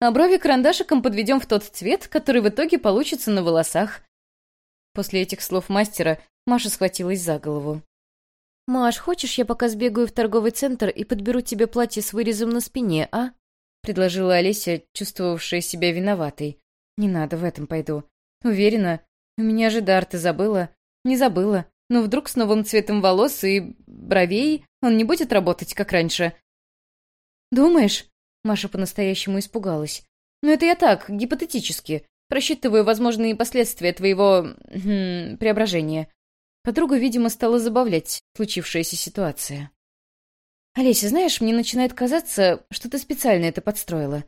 А брови карандашиком подведем в тот цвет, который в итоге получится на волосах. После этих слов мастера Маша схватилась за голову. «Маш, хочешь, я пока сбегаю в торговый центр и подберу тебе платье с вырезом на спине, а?» — предложила Олеся, чувствовавшая себя виноватой. «Не надо, в этом пойду. Уверена, у меня же дар, ты забыла?» «Не забыла. Но вдруг с новым цветом волос и бровей он не будет работать, как раньше?» «Думаешь?» Маша по-настоящему испугалась. «Ну это я так, гипотетически. Просчитываю возможные последствия твоего... Хм, преображения». Подруга, видимо, стала забавлять случившаяся ситуация. «Олеся, знаешь, мне начинает казаться, что ты специально это подстроила.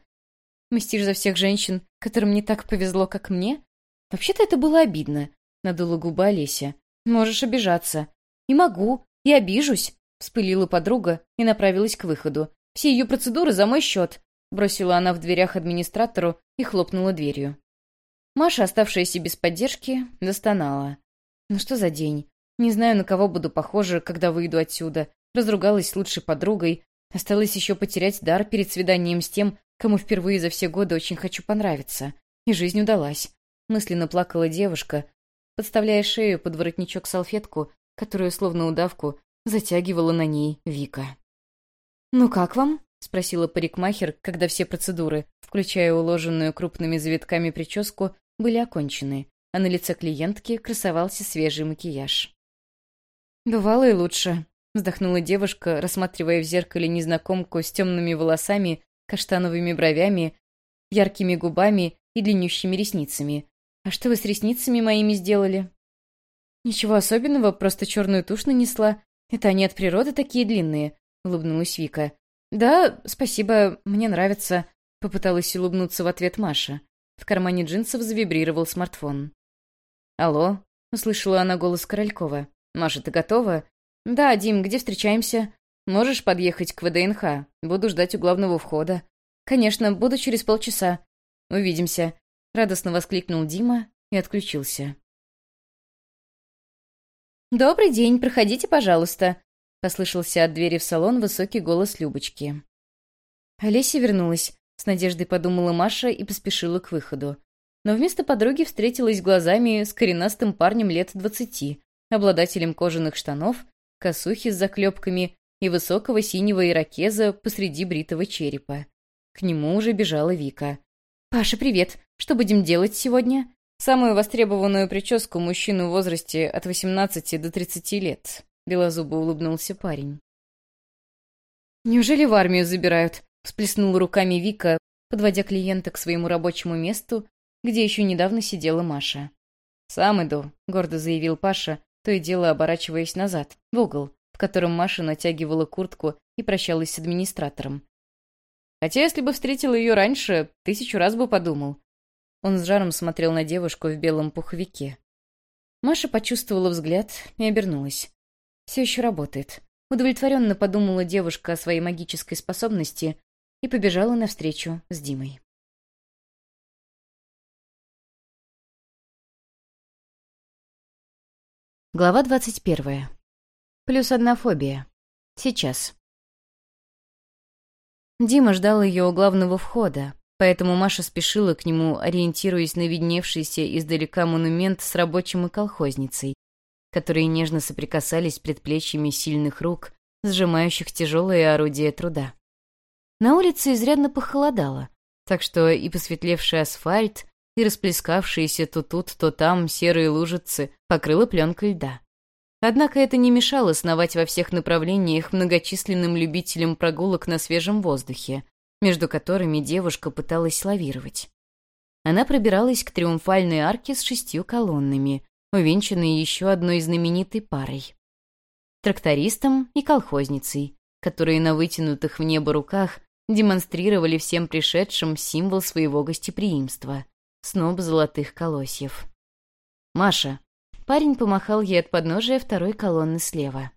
Мстишь за всех женщин, которым не так повезло, как мне? Вообще-то это было обидно», — надула губы Олеся. «Можешь обижаться». «И могу, и обижусь», — вспылила подруга и направилась к выходу. Все ее процедуры за мой счет», — бросила она в дверях администратору и хлопнула дверью. Маша, оставшаяся без поддержки, застонала. «Ну что за день? Не знаю, на кого буду похожа, когда выйду отсюда. Разругалась с лучшей подругой. Осталось еще потерять дар перед свиданием с тем, кому впервые за все годы очень хочу понравиться. И жизнь удалась. Мысленно плакала девушка, подставляя шею под воротничок салфетку, которую, словно удавку, затягивала на ней Вика. «Ну как вам?» — спросила парикмахер, когда все процедуры, включая уложенную крупными завитками прическу, были окончены, а на лице клиентки красовался свежий макияж. «Бывало и лучше», — вздохнула девушка, рассматривая в зеркале незнакомку с темными волосами, каштановыми бровями, яркими губами и длиннющими ресницами. «А что вы с ресницами моими сделали?» «Ничего особенного, просто черную тушь нанесла. Это они от природы такие длинные», — улыбнулась Вика. «Да, спасибо, мне нравится», — попыталась улыбнуться в ответ Маша. В кармане джинсов завибрировал смартфон. «Алло», — услышала она голос Королькова. «Маша, ты готова?» «Да, Дим, где встречаемся?» «Можешь подъехать к ВДНХ? Буду ждать у главного входа». «Конечно, буду через полчаса». «Увидимся», — радостно воскликнул Дима и отключился. «Добрый день, проходите, пожалуйста», — послышался от двери в салон высокий голос Любочки. Олеся вернулась, с надеждой подумала Маша и поспешила к выходу. Но вместо подруги встретилась глазами с коренастым парнем лет двадцати, обладателем кожаных штанов, косухи с заклепками и высокого синего ирокеза посреди бритого черепа. К нему уже бежала Вика. «Паша, привет! Что будем делать сегодня?» Самую востребованную прическу мужчину в возрасте от 18 до 30 лет. Белозубо улыбнулся парень. «Неужели в армию забирают?» — всплеснула руками Вика, подводя клиента к своему рабочему месту, где еще недавно сидела Маша. «Сам иду», — гордо заявил Паша, то и дело оборачиваясь назад, в угол, в котором Маша натягивала куртку и прощалась с администратором. Хотя, если бы встретил ее раньше, тысячу раз бы подумал. Он с жаром смотрел на девушку в белом пуховике. Маша почувствовала взгляд и обернулась все еще работает. Удовлетворенно подумала девушка о своей магической способности и побежала навстречу с Димой. Глава двадцать первая. Плюс одна фобия. Сейчас. Дима ждал ее у главного входа, поэтому Маша спешила к нему, ориентируясь на видневшийся издалека монумент с рабочим и колхозницей, которые нежно соприкасались предплечьями сильных рук, сжимающих тяжелые орудия труда. На улице изрядно похолодало, так что и посветлевший асфальт, и расплескавшиеся то тут, то там серые лужицы покрыла пленкой льда. Однако это не мешало сновать во всех направлениях многочисленным любителям прогулок на свежем воздухе, между которыми девушка пыталась лавировать. Она пробиралась к триумфальной арке с шестью колоннами, увенчанный еще одной знаменитой парой. Трактористом и колхозницей, которые на вытянутых в небо руках демонстрировали всем пришедшим символ своего гостеприимства — сноб золотых колосьев. «Маша!» Парень помахал ей от подножия второй колонны слева.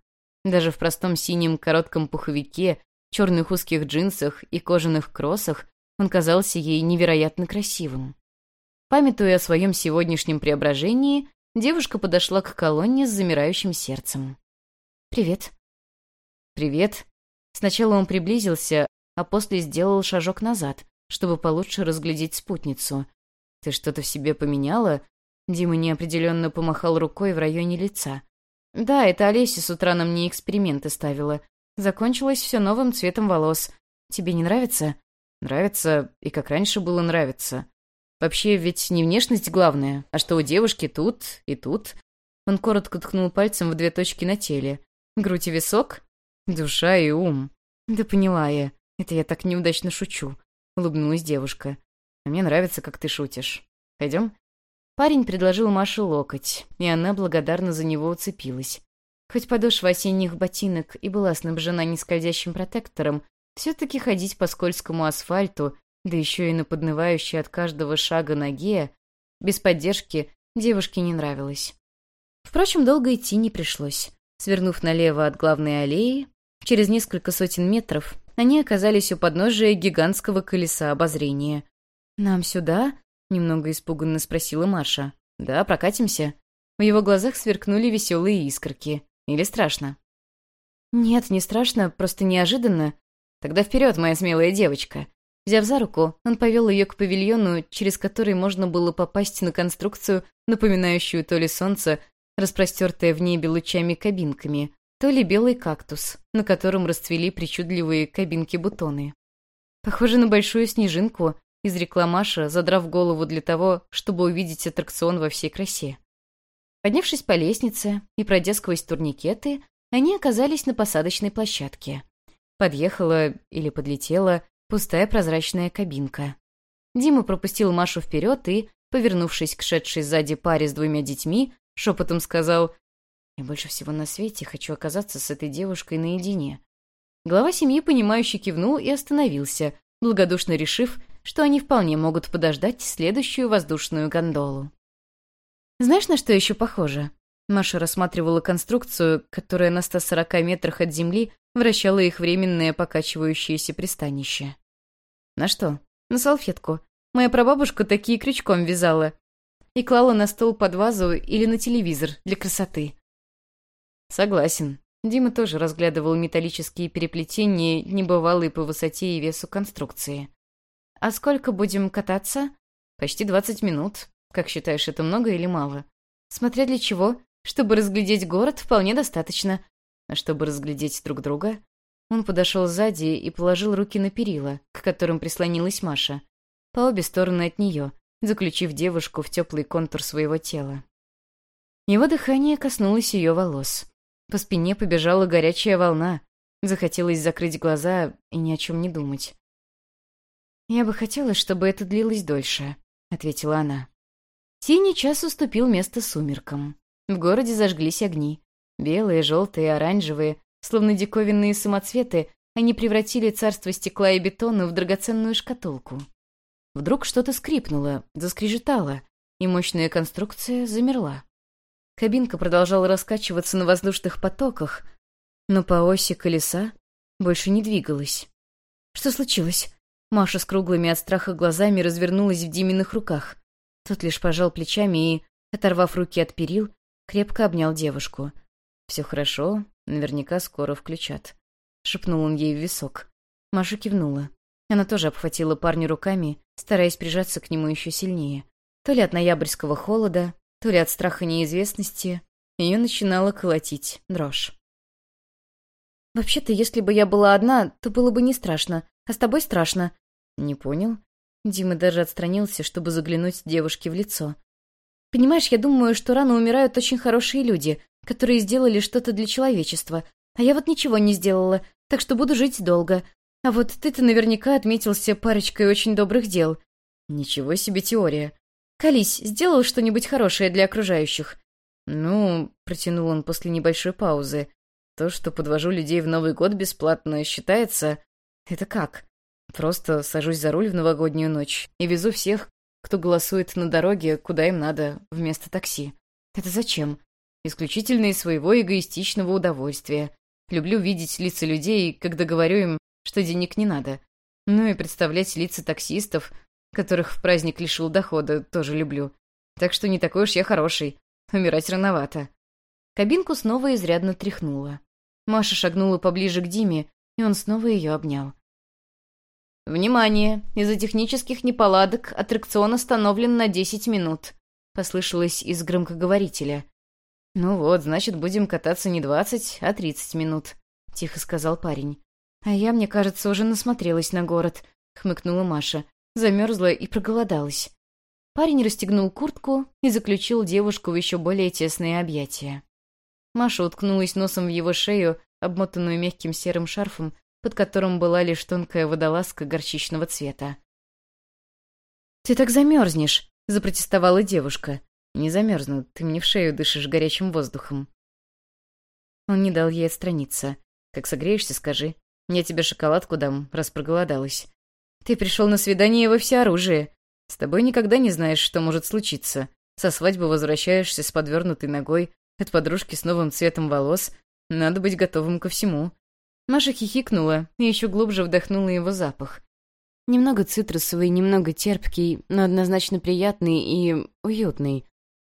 Даже в простом синем коротком пуховике, черных узких джинсах и кожаных кроссах он казался ей невероятно красивым. Памятуя о своем сегодняшнем преображении, Девушка подошла к колонне с замирающим сердцем. «Привет». «Привет». Сначала он приблизился, а после сделал шажок назад, чтобы получше разглядеть спутницу. «Ты что-то в себе поменяла?» Дима неопределенно помахал рукой в районе лица. «Да, это Олеся с утра на мне эксперименты ставила. Закончилось все новым цветом волос. Тебе не нравится?» «Нравится, и как раньше было нравится. Вообще ведь не внешность главная, а что у девушки тут и тут». Он коротко ткнул пальцем в две точки на теле. «Грудь и висок? Душа и ум». «Да поняла я. Это я так неудачно шучу», — улыбнулась девушка. «А мне нравится, как ты шутишь. Пойдем?» Парень предложил Маше локоть, и она благодарно за него уцепилась. Хоть подошва осенних ботинок и была снабжена нескользящим протектором, все-таки ходить по скользкому асфальту, да еще и на поднывающей от каждого шага ноге, без поддержки девушке не нравилось. Впрочем, долго идти не пришлось. Свернув налево от главной аллеи, через несколько сотен метров они оказались у подножия гигантского колеса обозрения. «Нам сюда?» — немного испуганно спросила Маша. «Да, прокатимся». В его глазах сверкнули веселые искорки. Или страшно? «Нет, не страшно, просто неожиданно. Тогда вперед, моя смелая девочка». Взяв за руку, он повел ее к павильону, через который можно было попасть на конструкцию, напоминающую то ли солнце, распростертое в небе лучами кабинками, то ли белый кактус, на котором расцвели причудливые кабинки-бутоны. «Похоже на большую снежинку», — изрекла Маша, задрав голову для того, чтобы увидеть аттракцион во всей красе. Поднявшись по лестнице и пройдя сквозь турникеты, они оказались на посадочной площадке. Подъехала или подлетела пустая прозрачная кабинка. Дима пропустил Машу вперед и, повернувшись к шедшей сзади паре с двумя детьми, шепотом сказал «Я больше всего на свете хочу оказаться с этой девушкой наедине». Глава семьи, понимающе кивнул и остановился, благодушно решив, что они вполне могут подождать следующую воздушную гондолу. Знаешь, на что еще похоже? Маша рассматривала конструкцию, которая на 140 метрах от земли вращала их временное покачивающееся пристанище. На что? На салфетку. Моя прабабушка такие крючком вязала. И клала на стол под вазу или на телевизор для красоты. Согласен. Дима тоже разглядывал металлические переплетения, небывалые по высоте и весу конструкции. «А сколько будем кататься?» «Почти двадцать минут. Как считаешь, это много или мало? Смотря для чего. Чтобы разглядеть город, вполне достаточно. А чтобы разглядеть друг друга... Он подошел сзади и положил руки на перила, к которым прислонилась Маша. По обе стороны от нее, заключив девушку в теплый контур своего тела. Его дыхание коснулось ее волос. По спине побежала горячая волна. Захотелось закрыть глаза и ни о чем не думать. «Я бы хотела, чтобы это длилось дольше», — ответила она. Синий час уступил место сумеркам. В городе зажглись огни. Белые, желтые, оранжевые, словно диковинные самоцветы, они превратили царство стекла и бетона в драгоценную шкатулку. Вдруг что-то скрипнуло, заскрежетало, и мощная конструкция замерла. Кабинка продолжала раскачиваться на воздушных потоках, но по оси колеса больше не двигалась. Что случилось? Маша с круглыми от страха глазами развернулась в Диминых руках. Тот лишь пожал плечами и, оторвав руки от перил, крепко обнял девушку. «Все хорошо, наверняка скоро включат», — шепнул он ей в висок. Маша кивнула. Она тоже обхватила парня руками, стараясь прижаться к нему еще сильнее. То ли от ноябрьского холода, то ли от страха неизвестности, ее начинала колотить дрожь. «Вообще-то, если бы я была одна, то было бы не страшно, а с тобой страшно». «Не понял?» Дима даже отстранился, чтобы заглянуть девушке в лицо. «Понимаешь, я думаю, что рано умирают очень хорошие люди, которые сделали что-то для человечества. А я вот ничего не сделала, так что буду жить долго. А вот ты-то наверняка отметился парочкой очень добрых дел». «Ничего себе теория. Колись, сделал что-нибудь хорошее для окружающих?» «Ну...» — протянул он после небольшой паузы. «То, что подвожу людей в Новый год бесплатно, считается...» «Это как?» Просто сажусь за руль в новогоднюю ночь и везу всех, кто голосует на дороге, куда им надо, вместо такси. Это зачем? Исключительно из своего эгоистичного удовольствия. Люблю видеть лица людей, когда говорю им, что денег не надо. Ну и представлять лица таксистов, которых в праздник лишил дохода, тоже люблю. Так что не такой уж я хороший. Умирать рановато. Кабинку снова изрядно тряхнуло. Маша шагнула поближе к Диме, и он снова ее обнял. «Внимание! Из-за технических неполадок аттракцион остановлен на 10 минут», — послышалось из громкоговорителя. «Ну вот, значит, будем кататься не 20, а 30 минут», — тихо сказал парень. «А я, мне кажется, уже насмотрелась на город», — хмыкнула Маша. Замерзла и проголодалась. Парень расстегнул куртку и заключил девушку в еще более тесные объятия. Маша уткнулась носом в его шею, обмотанную мягким серым шарфом, под которым была лишь тонкая водолазка горчичного цвета. «Ты так замерзнешь!» — запротестовала девушка. «Не замерзну, ты мне в шею дышишь горячим воздухом». Он не дал ей отстраниться. «Как согреешься, скажи. Я тебе шоколадку дам, раз проголодалась. Ты пришел на свидание во всеоружие. С тобой никогда не знаешь, что может случиться. Со свадьбы возвращаешься с подвернутой ногой, от подружки с новым цветом волос. Надо быть готовым ко всему». Маша хихикнула и еще глубже вдохнула его запах. Немного цитрусовый, немного терпкий, но однозначно приятный и уютный.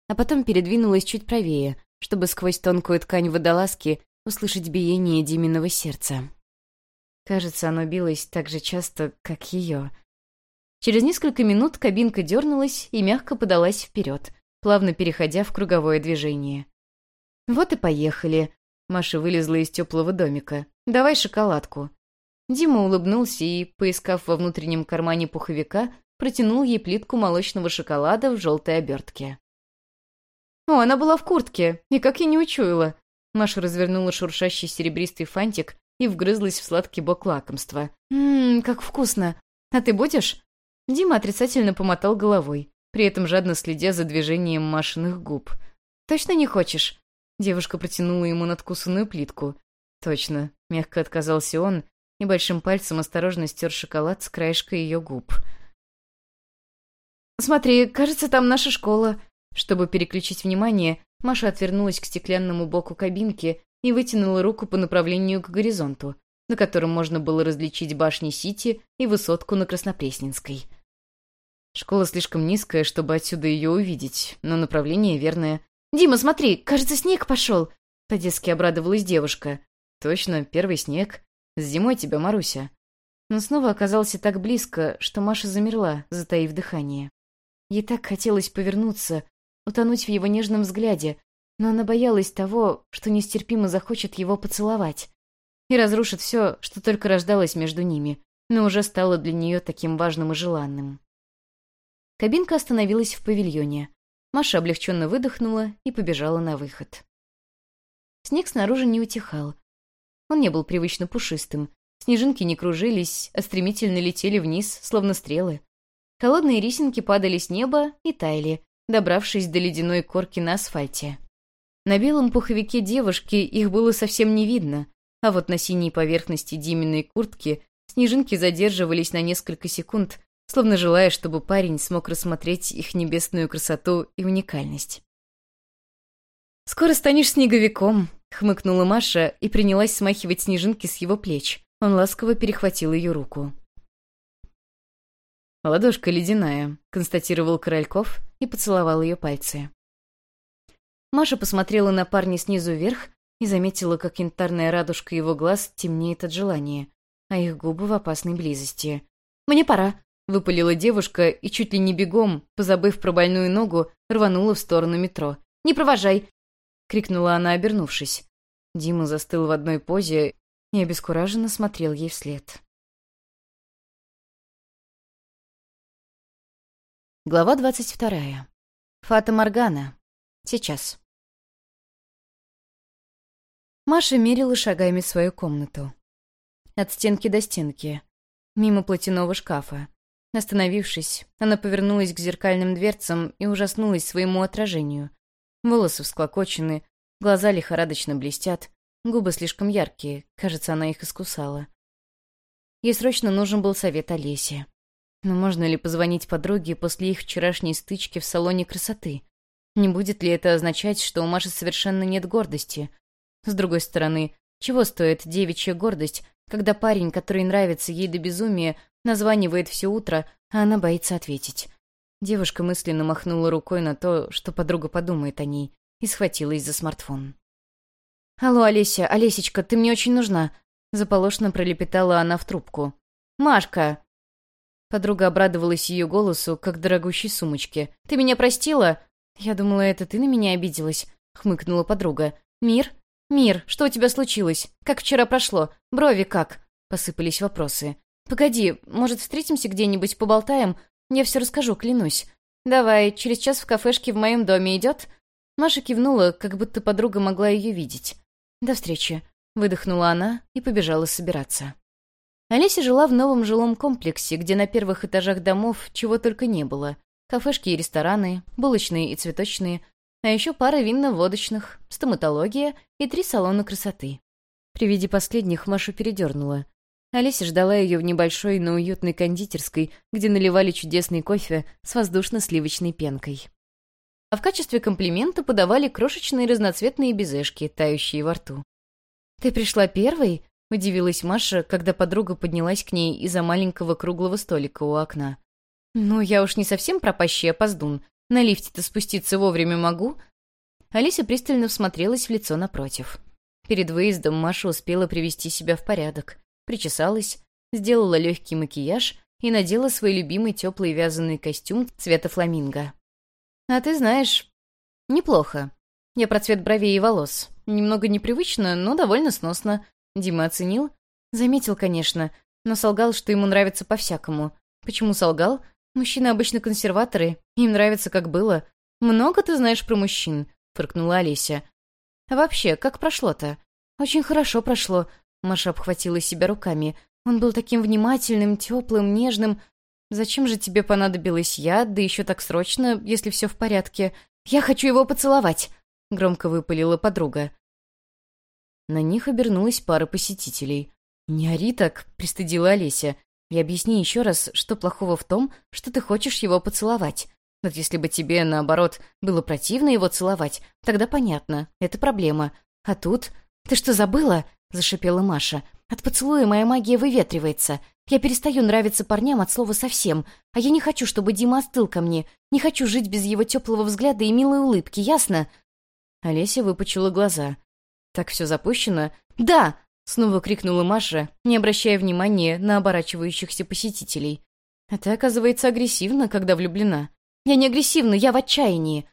А потом передвинулась чуть правее, чтобы сквозь тонкую ткань водолазки услышать биение Диминого сердца. Кажется, оно билось так же часто, как ее. Через несколько минут кабинка дернулась и мягко подалась вперед, плавно переходя в круговое движение. «Вот и поехали», — Маша вылезла из теплого домика. «Давай шоколадку». Дима улыбнулся и, поискав во внутреннем кармане пуховика, протянул ей плитку молочного шоколада в желтой обертке. «О, она была в куртке, и как я не учуяла!» Маша развернула шуршащий серебристый фантик и вгрызлась в сладкий бок лакомства. «Ммм, как вкусно! А ты будешь?» Дима отрицательно помотал головой, при этом жадно следя за движением Машиных губ. «Точно не хочешь?» Девушка протянула ему надкусанную плитку. «Точно», — мягко отказался он и большим пальцем осторожно стер шоколад с краешка ее губ. «Смотри, кажется, там наша школа». Чтобы переключить внимание, Маша отвернулась к стеклянному боку кабинки и вытянула руку по направлению к горизонту, на котором можно было различить башни Сити и высотку на Краснопресненской. Школа слишком низкая, чтобы отсюда ее увидеть, но направление верное. «Дима, смотри, кажется, снег пошел!» По-детски обрадовалась девушка. «Точно, первый снег. С зимой тебя, Маруся». Но снова оказался так близко, что Маша замерла, затаив дыхание. Ей так хотелось повернуться, утонуть в его нежном взгляде, но она боялась того, что нестерпимо захочет его поцеловать и разрушит все, что только рождалось между ними, но уже стало для нее таким важным и желанным. Кабинка остановилась в павильоне. Маша облегченно выдохнула и побежала на выход. Снег снаружи не утихал. Он не был привычно пушистым. Снежинки не кружились, а стремительно летели вниз, словно стрелы. Холодные рисинки падали с неба и таяли, добравшись до ледяной корки на асфальте. На белом пуховике девушки их было совсем не видно, а вот на синей поверхности Диминой куртки снежинки задерживались на несколько секунд, словно желая, чтобы парень смог рассмотреть их небесную красоту и уникальность. «Скоро станешь снеговиком», — хмыкнула Маша и принялась смахивать снежинки с его плеч. Он ласково перехватил ее руку. «Ладошка ледяная», — констатировал Корольков и поцеловал ее пальцы. Маша посмотрела на парня снизу вверх и заметила, как янтарная радужка его глаз темнеет от желания, а их губы в опасной близости. «Мне пора», — выпалила девушка и чуть ли не бегом, позабыв про больную ногу, рванула в сторону метро. «Не провожай!» — крикнула она, обернувшись. Дима застыл в одной позе и обескураженно смотрел ей вслед. Глава двадцать вторая. Фата Моргана. Сейчас. Маша мерила шагами свою комнату. От стенки до стенки, мимо платяного шкафа. Остановившись, она повернулась к зеркальным дверцам и ужаснулась своему отражению. Волосы всклокочены, глаза лихорадочно блестят, губы слишком яркие, кажется, она их искусала. Ей срочно нужен был совет Олесе. Но можно ли позвонить подруге после их вчерашней стычки в салоне красоты? Не будет ли это означать, что у Маши совершенно нет гордости — с другой стороны, чего стоит девичья гордость, когда парень, который нравится ей до безумия, названивает все утро, а она боится ответить? Девушка мысленно махнула рукой на то, что подруга подумает о ней, и схватилась за смартфон. «Алло, Олеся, Олесечка, ты мне очень нужна», — заполошно пролепетала она в трубку. «Машка!» Подруга обрадовалась ее голосу, как дорогущей сумочке. «Ты меня простила?» «Я думала, это ты на меня обиделась», — хмыкнула подруга. «Мир? Мир, что у тебя случилось? Как вчера прошло? Брови как?» Посыпались вопросы. «Погоди, может, встретимся где-нибудь, поболтаем? Я все расскажу, клянусь». «Давай, через час в кафешке в моем доме идет?» Маша кивнула, как будто подруга могла ее видеть. «До встречи», — выдохнула она и побежала собираться. Олеся жила в новом жилом комплексе, где на первых этажах домов чего только не было. Кафешки и рестораны, булочные и цветочные, а еще пара винно-водочных, стоматология и три салона красоты. При виде последних Машу передернула. Олеся ждала ее в небольшой, но уютной кондитерской, где наливали чудесный кофе с воздушно-сливочной пенкой. А в качестве комплимента подавали крошечные разноцветные безешки, тающие во рту. «Ты пришла первой?» — удивилась Маша, когда подруга поднялась к ней из-за маленького круглого столика у окна. «Ну, я уж не совсем пропащий опоздун. На лифте-то спуститься вовремя могу?» Алиса пристально всмотрелась в лицо напротив. Перед выездом Маша успела привести себя в порядок причесалась, сделала легкий макияж и надела свой любимый теплый вязаный костюм цвета фламинго. «А ты знаешь, неплохо. Я про цвет бровей и волос. Немного непривычно, но довольно сносно. Дима оценил. Заметил, конечно, но солгал, что ему нравится по-всякому. Почему солгал? Мужчины обычно консерваторы, им нравится, как было. Много ты знаешь про мужчин?» — фыркнула Олеся. «А вообще, как прошло-то?» «Очень хорошо прошло. Маша обхватила себя руками. «Он был таким внимательным, теплым, нежным. Зачем же тебе понадобилось я, да еще так срочно, если все в порядке? Я хочу его поцеловать!» — громко выпалила подруга. На них обернулась пара посетителей. «Не ори так», — пристыдила Олеся. «И объясни еще раз, что плохого в том, что ты хочешь его поцеловать. Вот если бы тебе, наоборот, было противно его целовать, тогда понятно, это проблема. А тут... Ты что, забыла? Зашипела Маша. «От поцелуя моя магия выветривается. Я перестаю нравиться парням от слова совсем. А я не хочу, чтобы Дима остыл ко мне. Не хочу жить без его теплого взгляда и милой улыбки, ясно?» Олеся выпучила глаза. «Так все запущено?» «Да!» — снова крикнула Маша, не обращая внимания на оборачивающихся посетителей. «А ты, оказывается, агрессивна, когда влюблена». «Я не агрессивна, я в отчаянии».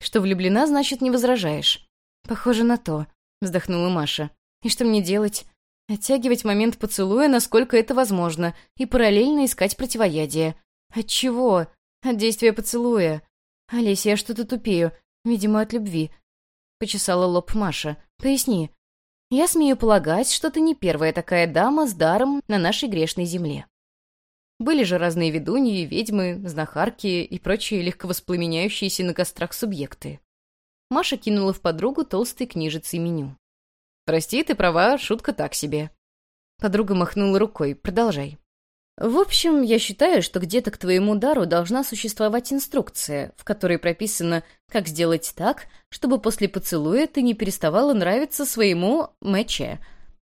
«Что влюблена, значит, не возражаешь». «Похоже на то», — вздохнула Маша. И что мне делать? Оттягивать момент поцелуя, насколько это возможно, и параллельно искать противоядие. От чего? От действия поцелуя. Олеся, я что-то тупею. Видимо, от любви. Почесала лоб Маша. Поясни. Я смею полагать, что ты не первая такая дама с даром на нашей грешной земле. Были же разные ведуньи, ведьмы, знахарки и прочие легковоспламеняющиеся на кострах субъекты. Маша кинула в подругу толстой книжицей меню. «Прости, ты права, шутка так себе». Подруга махнула рукой. «Продолжай». В общем, я считаю, что где-то к твоему дару должна существовать инструкция, в которой прописано, как сделать так, чтобы после поцелуя ты не переставала нравиться своему мэче.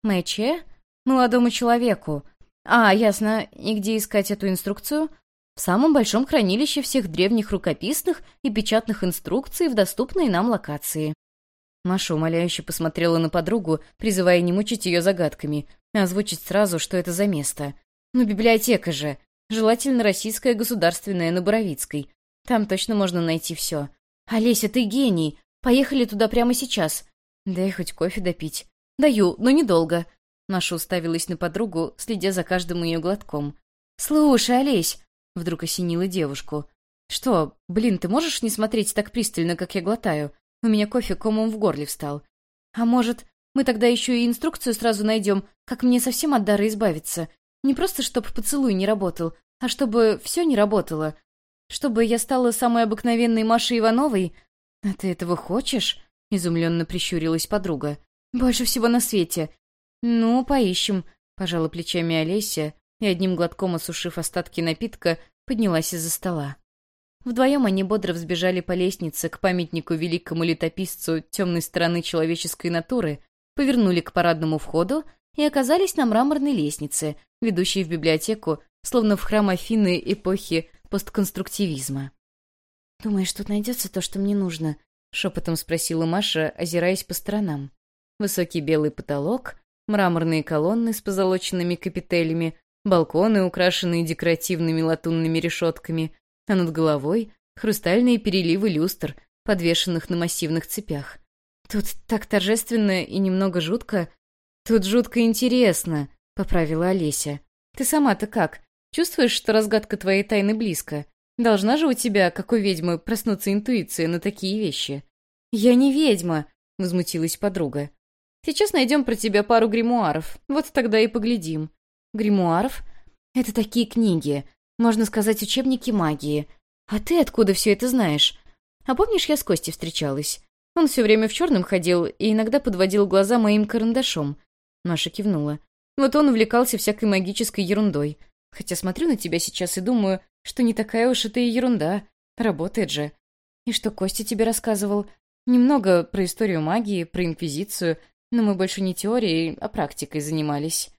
Мэче? Молодому человеку. А, ясно. И где искать эту инструкцию? В самом большом хранилище всех древних рукописных и печатных инструкций в доступной нам локации. Маша умоляюще посмотрела на подругу, призывая не мучить ее загадками, а озвучить сразу, что это за место. «Ну, библиотека же! Желательно российская государственная на Боровицкой. Там точно можно найти все. Олеся, ты гений! Поехали туда прямо сейчас. Дай хоть кофе допить. Даю, но недолго». Маша уставилась на подругу, следя за каждым ее глотком. «Слушай, Олесь!» — вдруг осенила девушку. «Что, блин, ты можешь не смотреть так пристально, как я глотаю? У меня кофе комом в горле встал. А может, мы тогда еще и инструкцию сразу найдем, как мне совсем от дара избавиться? Не просто, чтобы поцелуй не работал, а чтобы все не работало. Чтобы я стала самой обыкновенной Машей Ивановой? А ты этого хочешь? Изумленно прищурилась подруга. Больше всего на свете. Ну, поищем. Пожала плечами Олеся и, одним глотком осушив остатки напитка, поднялась из-за стола. Вдвоем они бодро взбежали по лестнице к памятнику великому летописцу темной стороны человеческой натуры, повернули к парадному входу и оказались на мраморной лестнице, ведущей в библиотеку, словно в храм Афины эпохи постконструктивизма. «Думаешь, тут найдется то, что мне нужно?» — шепотом спросила Маша, озираясь по сторонам. высокий белый потолок, мраморные колонны с позолоченными капителями, балконы, украшенные декоративными латунными решетками, а над головой — хрустальные переливы люстр, подвешенных на массивных цепях. Тут так торжественно и немного жутко. Тут жутко интересно, — поправила Олеся. Ты сама-то как? Чувствуешь, что разгадка твоей тайны близко? Должна же у тебя, как у ведьмы, проснуться интуиция на такие вещи. «Я не ведьма», — возмутилась подруга. «Сейчас найдем про тебя пару гримуаров, вот тогда и поглядим». «Гримуаров? Это такие книги, можно сказать, учебники магии. А ты откуда все это знаешь? А помнишь, я с Костей встречалась? Он все время в черном ходил и иногда подводил глаза моим карандашом». Маша кивнула. «Вот он увлекался всякой магической ерундой. Хотя смотрю на тебя сейчас и думаю, что не такая уж это и ерунда. Работает же. И что Костя тебе рассказывал? Немного про историю магии, про инквизицию, но мы больше не теорией, а практикой занимались.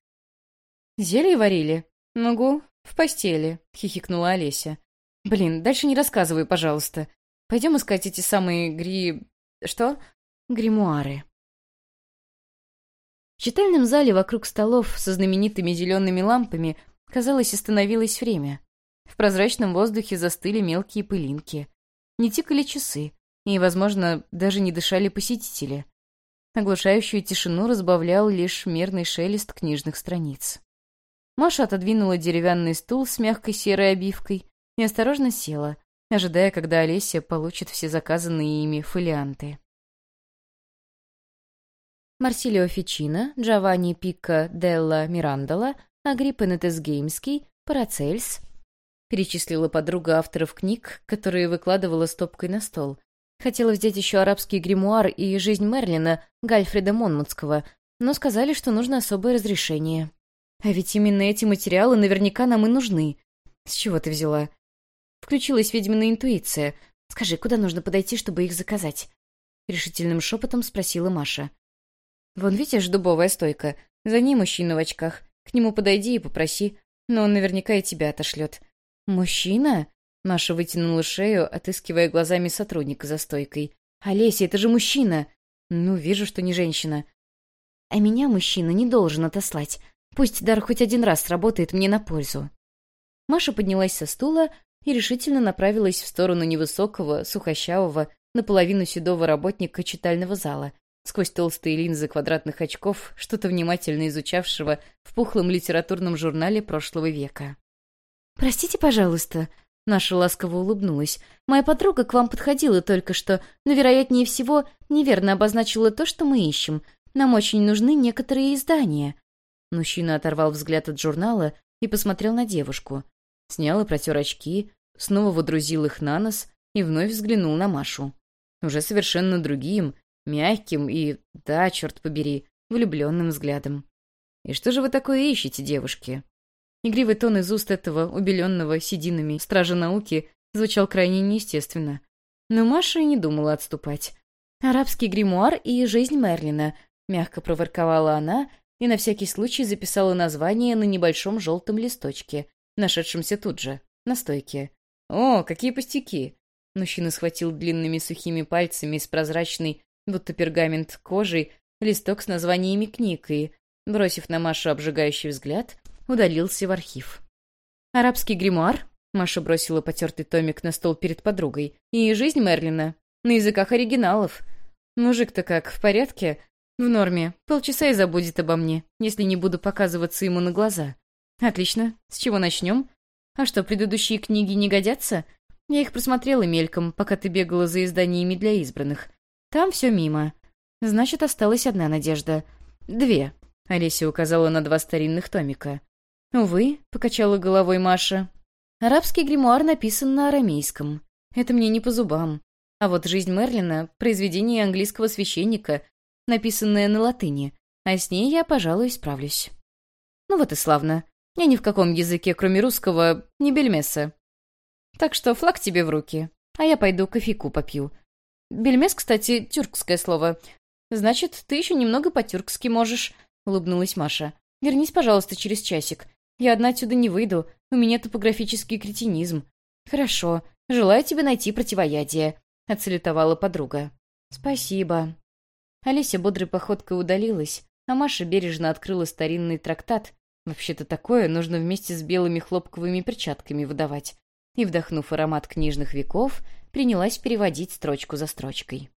«Зелье варили?» «Могу, в постели», — хихикнула Олеся. «Блин, дальше не рассказывай, пожалуйста. Пойдем искать эти самые гри... что? Гримуары». В читальном зале вокруг столов со знаменитыми зелеными лампами, казалось, остановилось время. В прозрачном воздухе застыли мелкие пылинки. Не тикали часы, и, возможно, даже не дышали посетители. Оглушающую тишину разбавлял лишь мерный шелест книжных страниц. Маша отодвинула деревянный стул с мягкой серой обивкой и осторожно села, ожидая, когда Олеся получит все заказанные ими фолианты. Марсилио Фичино, Джованни Пикко Делла Мирандола, Агриппа Нетесгеймский, Парацельс, перечислила подруга авторов книг, которые выкладывала стопкой на стол. Хотела взять еще арабский гримуар и «Жизнь Мерлина» Гальфреда Монмутского, но сказали, что нужно особое разрешение. А ведь именно эти материалы наверняка нам и нужны. С чего ты взяла? Включилась ведьмина интуиция. Скажи, куда нужно подойти, чтобы их заказать? Решительным шепотом спросила Маша. Вон, видишь, дубовая стойка. За ней мужчина в очках. К нему подойди и попроси, но он наверняка и тебя отошлет. «Мужчина?» Маша вытянула шею, отыскивая глазами сотрудника за стойкой. «Олеся, это же мужчина!» «Ну, вижу, что не женщина». «А меня мужчина не должен отослать. Пусть дар хоть один раз сработает мне на пользу». Маша поднялась со стула и решительно направилась в сторону невысокого, сухощавого, наполовину седого работника читального зала, сквозь толстые линзы квадратных очков, что-то внимательно изучавшего в пухлом литературном журнале прошлого века. «Простите, пожалуйста», — Наша ласково улыбнулась. «Моя подруга к вам подходила только что, но, вероятнее всего, неверно обозначила то, что мы ищем. Нам очень нужны некоторые издания». Мужчина оторвал взгляд от журнала и посмотрел на девушку. Снял и протер очки, снова водрузил их на нос и вновь взглянул на Машу. Уже совершенно другим, мягким и, да, черт побери, влюбленным взглядом. «И что же вы такое ищете, девушки?» Игривый тон из уст этого, убеленного сединами стража науки, звучал крайне неестественно. Но Маша и не думала отступать. «Арабский гримуар и жизнь Мерлина», — мягко проворковала она и на всякий случай записала название на небольшом желтом листочке, нашедшемся тут же, на стойке. «О, какие пустяки!» Мужчина схватил длинными сухими пальцами из прозрачной, будто пергамент кожей, листок с названиями книг и, бросив на Машу обжигающий взгляд, удалился в архив. «Арабский гримуар?» — Маша бросила потертый томик на стол перед подругой. «И жизнь Мерлина. На языках оригиналов. Мужик-то как, в порядке?» «В норме. Полчаса и забудет обо мне, если не буду показываться ему на глаза». «Отлично. С чего начнем?» «А что, предыдущие книги не годятся?» «Я их просмотрела мельком, пока ты бегала за изданиями для избранных. Там все мимо. Значит, осталась одна надежда. Две». Олеся указала на два старинных томика. «Увы», — покачала головой Маша. «Арабский гримуар написан на арамейском. Это мне не по зубам. А вот «Жизнь Мерлина» — произведение английского священника, написанное на латыни, а с ней я, пожалуй, справлюсь». «Ну вот и славно. Я ни в каком языке, кроме русского, не бельмеса. Так что флаг тебе в руки, а я пойду кофейку попью. Бельмес, кстати, тюркское слово. Значит, ты еще немного по-тюркски можешь», — улыбнулась Маша. «Вернись, пожалуйста, через часик. Я одна отсюда не выйду, у меня топографический кретинизм. Хорошо, желаю тебе найти противоядие», — отсалютовала подруга. «Спасибо». Олеся бодрой походкой удалилась, а Маша бережно открыла старинный трактат. Вообще-то такое нужно вместе с белыми хлопковыми перчатками выдавать. И, вдохнув аромат книжных веков, принялась переводить строчку за строчкой.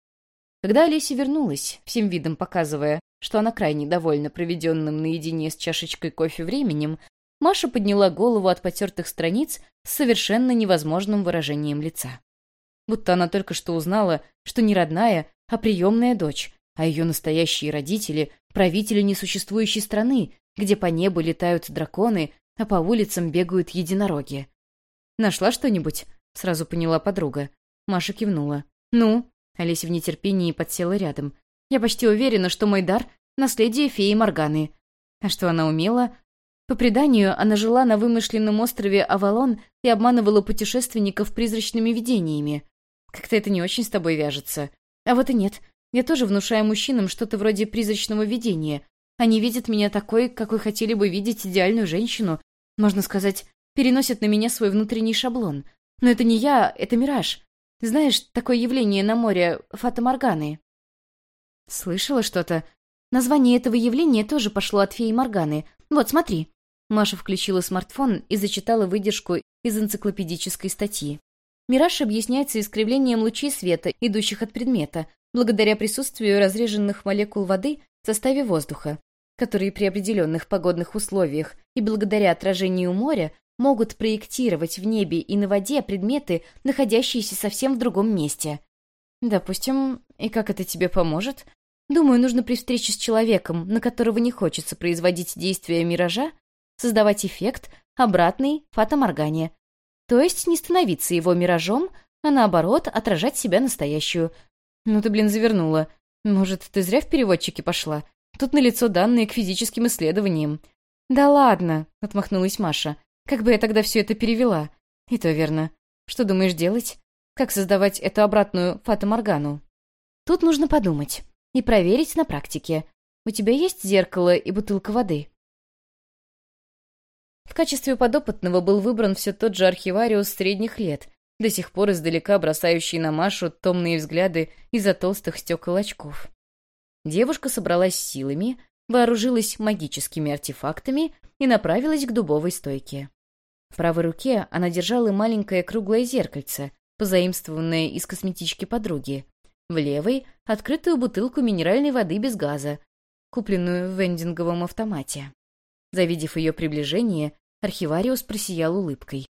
Когда Олеся вернулась, всем видом показывая, что она крайне довольна проведенным наедине с чашечкой кофе временем, Маша подняла голову от потертых страниц с совершенно невозможным выражением лица. Будто она только что узнала, что не родная, а приемная дочь, а ее настоящие родители — правители несуществующей страны, где по небу летают драконы, а по улицам бегают единороги. «Нашла что-нибудь?» — сразу поняла подруга. Маша кивнула. «Ну?» — Олеся в нетерпении подсела рядом. «Я почти уверена, что мой дар — наследие феи Морганы. А что она умела? По преданию, она жила на вымышленном острове Авалон и обманывала путешественников призрачными видениями. Как-то это не очень с тобой вяжется. А вот и нет. Я тоже внушаю мужчинам что-то вроде призрачного видения. Они видят меня такой, какой хотели бы видеть идеальную женщину. Можно сказать, переносят на меня свой внутренний шаблон. Но это не я, это мираж. Знаешь, такое явление на море Фата-Морганы. Слышала что-то? Название этого явления тоже пошло от феи Морганы. Вот, смотри. Маша включила смартфон и зачитала выдержку из энциклопедической статьи. Мираж объясняется искривлением лучей света, идущих от предмета, благодаря присутствию разреженных молекул воды в составе воздуха, которые при определенных погодных условиях и благодаря отражению моря могут проектировать в небе и на воде предметы, находящиеся совсем в другом месте. Допустим, и как это тебе поможет? Думаю, нужно при встрече с человеком, на которого не хочется производить действия миража, создавать эффект, обратный фатоморгане, то есть не становиться его миражом, а наоборот отражать себя настоящую. Ну ты, блин, завернула. Может, ты зря в переводчике пошла? Тут налицо данные к физическим исследованиям. Да ладно, отмахнулась Маша. Как бы я тогда все это перевела? И то верно. Что думаешь делать? Как создавать эту обратную фатоморгану? Тут нужно подумать и проверить на практике. У тебя есть зеркало и бутылка воды? В качестве подопытного был выбран все тот же архивариус средних лет, до сих пор издалека бросающий на Машу томные взгляды из-за толстых стекол очков. Девушка собралась силами, вооружилась магическими артефактами и направилась к дубовой стойке. В правой руке она держала маленькое круглое зеркальце, позаимствованное из косметички подруги. В левой — открытую бутылку минеральной воды без газа, купленную в вендинговом автомате. Завидев ее приближение, архивариус просиял улыбкой.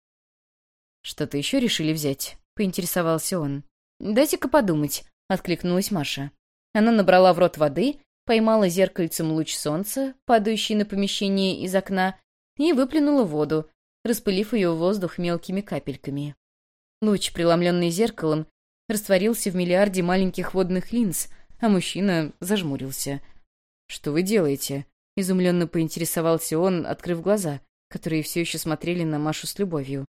«Что-то еще решили взять?» — поинтересовался он. «Дайте-ка подумать», — откликнулась Маша. Она набрала в рот воды, поймала зеркальцем луч солнца, падающий на помещение из окна, и выплюнула воду, распылив ее в воздух мелкими капельками. Луч, преломленный зеркалом, растворился в миллиарде маленьких водных линз, а мужчина зажмурился. «Что вы делаете?» — изумленно поинтересовался он, открыв глаза, которые все еще смотрели на Машу с любовью.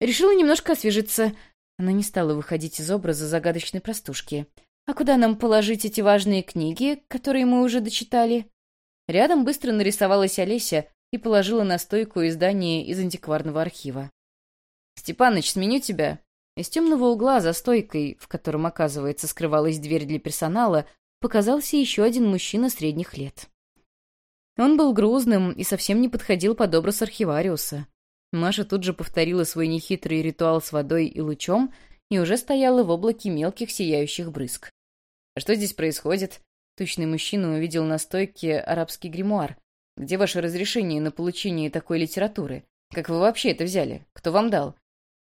«Решила немножко освежиться». Она не стала выходить из образа загадочной простушки. «А куда нам положить эти важные книги, которые мы уже дочитали?» Рядом быстро нарисовалась Олеся и положила на стойку издание из антикварного архива. «Степаныч, сменю тебя». Из темного угла за стойкой, в котором, оказывается, скрывалась дверь для персонала, показался еще один мужчина средних лет. Он был грузным и совсем не подходил под образ архивариуса. Маша тут же повторила свой нехитрый ритуал с водой и лучом и уже стояла в облаке мелких сияющих брызг. «А что здесь происходит?» Тучный мужчина увидел на стойке арабский гримуар. «Где ваше разрешение на получение такой литературы? Как вы вообще это взяли? Кто вам дал?»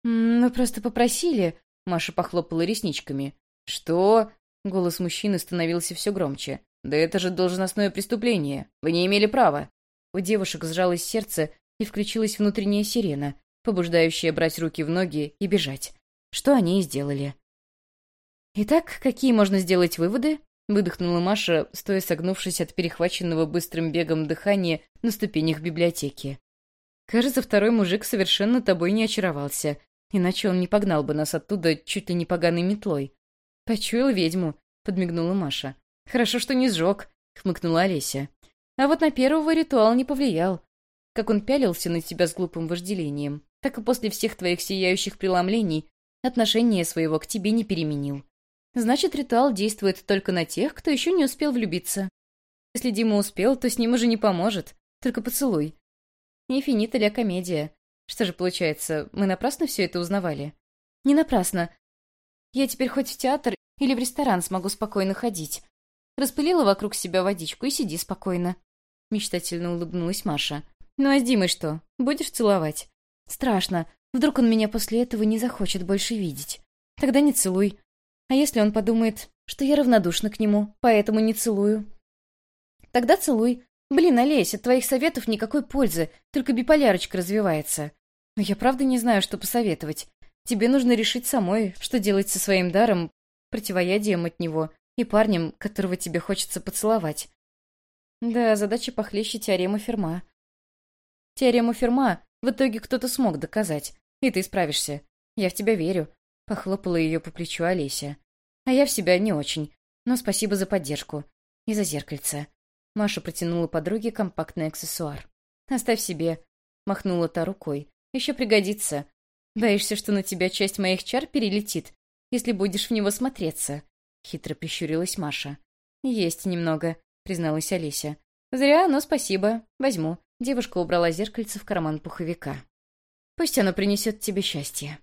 «Мы просто попросили», — Маша похлопала ресничками. «Что?» — голос мужчины становился все громче. «Да это же должностное преступление. Вы не имели права». У девушек сжалось сердце и включилась внутренняя сирена, побуждающая брать руки в ноги и бежать. Что они и сделали. «Итак, какие можно сделать выводы?» — выдохнула Маша, стоя согнувшись от перехваченного быстрым бегом дыхания на ступенях библиотеки. «Кажется, второй мужик совершенно тобой не очаровался, иначе он не погнал бы нас оттуда чуть ли не поганой метлой». «Почуял ведьму», — подмигнула Маша. «Хорошо, что не сжег», — хмыкнула Олеся. «А вот на первого ритуал не повлиял. Как он пялился на тебя с глупым вожделением, так и после всех твоих сияющих преломлений отношение своего к тебе не переменил. Значит, ритуал действует только на тех, кто еще не успел влюбиться. Если Дима успел, то с ним уже не поможет. Только поцелуй. Не финита ля комедия. Что же получается, мы напрасно все это узнавали? Не напрасно. Я теперь хоть в театр или в ресторан смогу спокойно ходить. Распылила вокруг себя водичку и сиди спокойно. Мечтательно улыбнулась Маша. Ну а с Димой что, будешь целовать? Страшно. Вдруг он меня после этого не захочет больше видеть. Тогда не целуй. А если он подумает, что я равнодушна к нему, поэтому не целую? Тогда целуй. Блин, Олесь, от твоих советов никакой пользы, только биполярочка развивается. Но я правда не знаю, что посоветовать. Тебе нужно решить самой, что делать со своим даром, противоядием от него и парнем, которого тебе хочется поцеловать. Да, задача похлеще теоремы Ферма. Теорему Ферма в итоге кто-то смог доказать, и ты справишься. Я в тебя верю. Похлопала ее по плечу Олеся. А я в себя не очень, но спасибо за поддержку. И за зеркальце. Маша протянула подруге компактный аксессуар. «Оставь себе», — махнула та рукой. «Еще пригодится. Боишься, что на тебя часть моих чар перелетит, если будешь в него смотреться?» Хитро прищурилась Маша. «Есть немного», — призналась Олеся. «Зря, но спасибо. Возьму». Девушка убрала зеркальце в карман пуховика. «Пусть оно принесет тебе счастье».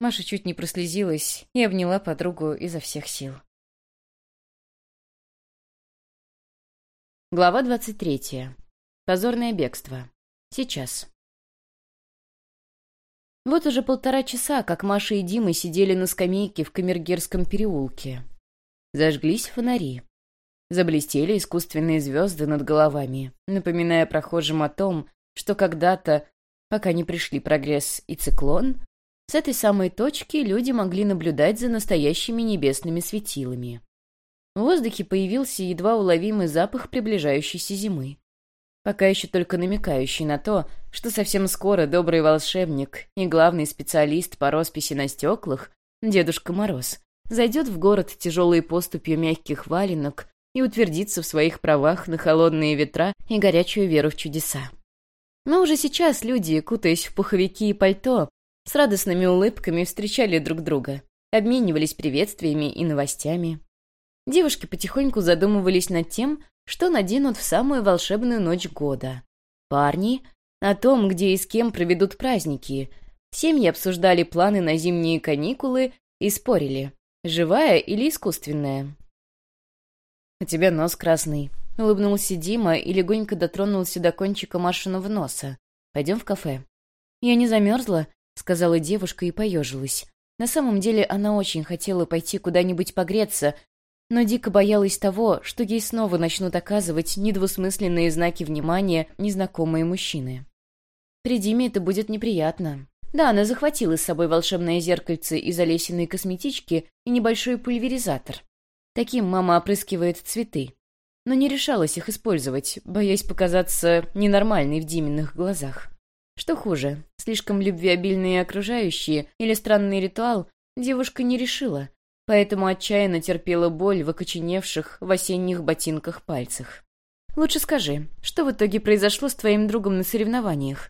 Маша чуть не прослезилась и обняла подругу изо всех сил. Глава двадцать третья. Позорное бегство. Сейчас. Вот уже полтора часа, как Маша и Дима сидели на скамейке в Камергерском переулке. Зажглись фонари. Заблестели искусственные звезды над головами, напоминая прохожим о том, что когда-то, пока не пришли прогресс и циклон, с этой самой точки люди могли наблюдать за настоящими небесными светилами. В воздухе появился едва уловимый запах приближающейся зимы. Пока еще только намекающий на то, что совсем скоро добрый волшебник и главный специалист по росписи на стеклах, Дедушка Мороз, зайдет в город тяжелой поступью мягких валенок и утвердится в своих правах на холодные ветра и горячую веру в чудеса. Но уже сейчас люди, кутаясь в пуховики и пальто, с радостными улыбками встречали друг друга, обменивались приветствиями и новостями. Девушки потихоньку задумывались над тем, что наденут в самую волшебную ночь года. Парни — о том, где и с кем проведут праздники. Семьи обсуждали планы на зимние каникулы и спорили, живая или искусственная. «У тебя нос красный», — улыбнулся Дима и легонько дотронулся до кончика Машиного носа. «Пойдем в кафе». «Я не замерзла», — сказала девушка и поежилась. На самом деле она очень хотела пойти куда-нибудь погреться, но дико боялась того, что ей снова начнут оказывать недвусмысленные знаки внимания незнакомые мужчины. При Диме это будет неприятно. Да, она захватила с собой волшебное зеркальце из Олесиной косметички и небольшой пульверизатор. Таким мама опрыскивает цветы. Но не решалась их использовать, боясь показаться ненормальной в Диминых глазах. Что хуже, слишком любвеобильные окружающие или странный ритуал, девушка не решила, поэтому отчаянно терпела боль в окоченевших в осенних ботинках пальцах. «Лучше скажи, что в итоге произошло с твоим другом на соревнованиях?»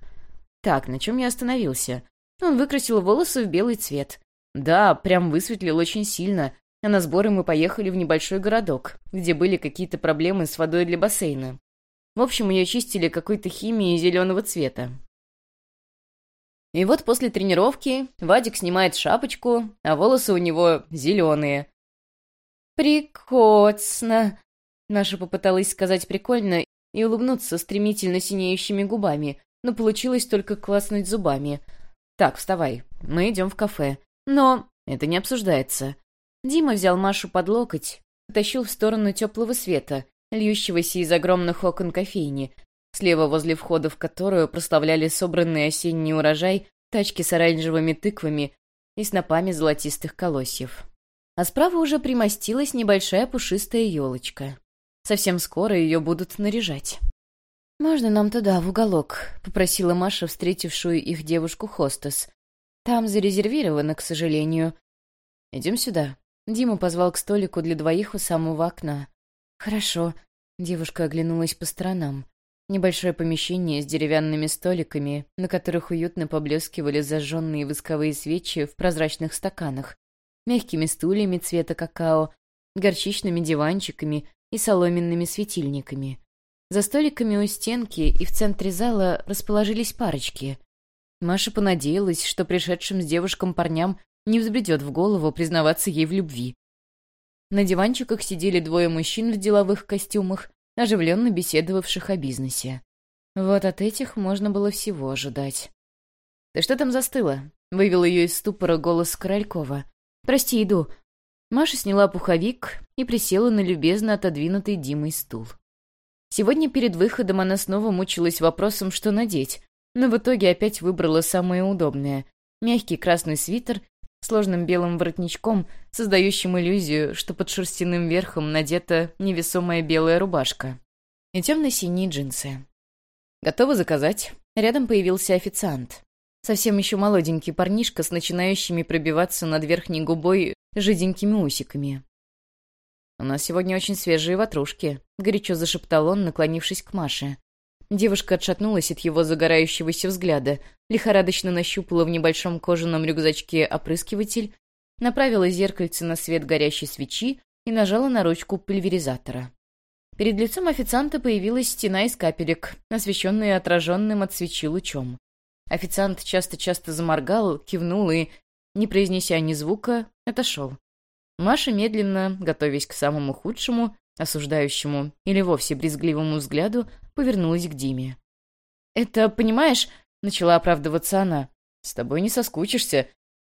«Так, на чем я остановился?» Он выкрасил волосы в белый цвет. «Да, прям высветлил очень сильно, а на сборы мы поехали в небольшой городок, где были какие-то проблемы с водой для бассейна. В общем, ее чистили какой-то химией зеленого цвета. И вот после тренировки Вадик снимает шапочку, а волосы у него зеленые. «Прикоцно!» Наша попыталась сказать прикольно и улыбнуться стремительно синеющими губами, но получилось только класснуть зубами. «Так, вставай, мы идем в кафе». «Но...» «Это не обсуждается». Дима взял Машу под локоть, потащил в сторону теплого света, льющегося из огромных окон кофейни, слева возле входа в которую прославляли собранный осенний урожай тачки с оранжевыми тыквами и снопами золотистых колосьев. А справа уже примостилась небольшая пушистая елочка. Совсем скоро ее будут наряжать. «Можно нам туда, в уголок?» — попросила Маша, встретившую их девушку-хостес. «Там зарезервировано, к сожалению». «Идем сюда». Дима позвал к столику для двоих у самого окна. «Хорошо». Девушка оглянулась по сторонам. Небольшое помещение с деревянными столиками, на которых уютно поблескивали зажженные восковые свечи в прозрачных стаканах. мягкими стульями цвета какао, горчичными диванчиками и соломенными светильниками. За столиками у стенки и в центре зала расположились парочки. Маша понадеялась, что пришедшим с девушкам парням не взбредет в голову признаваться ей в любви. На диванчиках сидели двое мужчин в деловых костюмах, оживленно беседовавших о бизнесе. Вот от этих можно было всего ожидать. «Ты что там застыла?» — вывел ее из ступора голос Королькова. «Прости, иду». Маша сняла пуховик и присела на любезно отодвинутый Димой стул. Сегодня перед выходом она снова мучилась вопросом, что надеть, но в итоге опять выбрала самое удобное — мягкий красный свитер сложным белым воротничком, создающим иллюзию, что под шерстяным верхом надета невесомая белая рубашка. И темно-синие джинсы. «Готова заказать?» Рядом появился официант. Совсем еще молоденький парнишка с начинающими пробиваться над верхней губой жиденькими усиками. «У нас сегодня очень свежие ватрушки», — горячо зашептал он, наклонившись к Маше. Девушка отшатнулась от его загорающегося взгляда, лихорадочно нащупала в небольшом кожаном рюкзачке опрыскиватель, направила зеркальце на свет горящей свечи и нажала на ручку пульверизатора. Перед лицом официанта появилась стена из капелек, освещенная отраженным от свечи лучом. Официант часто-часто заморгал, кивнул и, не произнеся ни звука, отошел. Маша медленно, готовясь к самому худшему, осуждающему или вовсе брезгливому взгляду, повернулась к Диме. «Это, понимаешь...» — начала оправдываться она. «С тобой не соскучишься».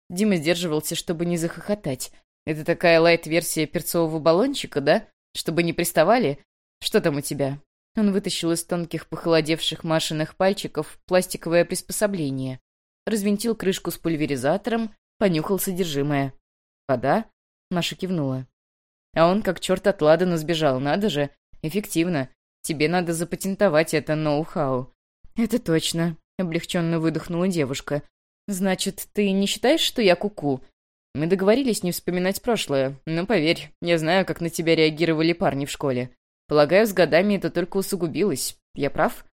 Дима сдерживался, чтобы не захохотать. «Это такая лайт-версия перцового баллончика, да? Чтобы не приставали? Что там у тебя?» Он вытащил из тонких похолодевших Машиных пальчиков пластиковое приспособление. Развинтил крышку с пульверизатором, понюхал содержимое. «Вода?» — Маша кивнула. А он как черт от Ладана сбежал, надо же. Эффективно. Тебе надо запатентовать это ноу-хау». «Это точно», — облегченно выдохнула девушка. «Значит, ты не считаешь, что я куку? -ку? Мы договорились не вспоминать прошлое, но поверь, я знаю, как на тебя реагировали парни в школе. Полагаю, с годами это только усугубилось. Я прав?»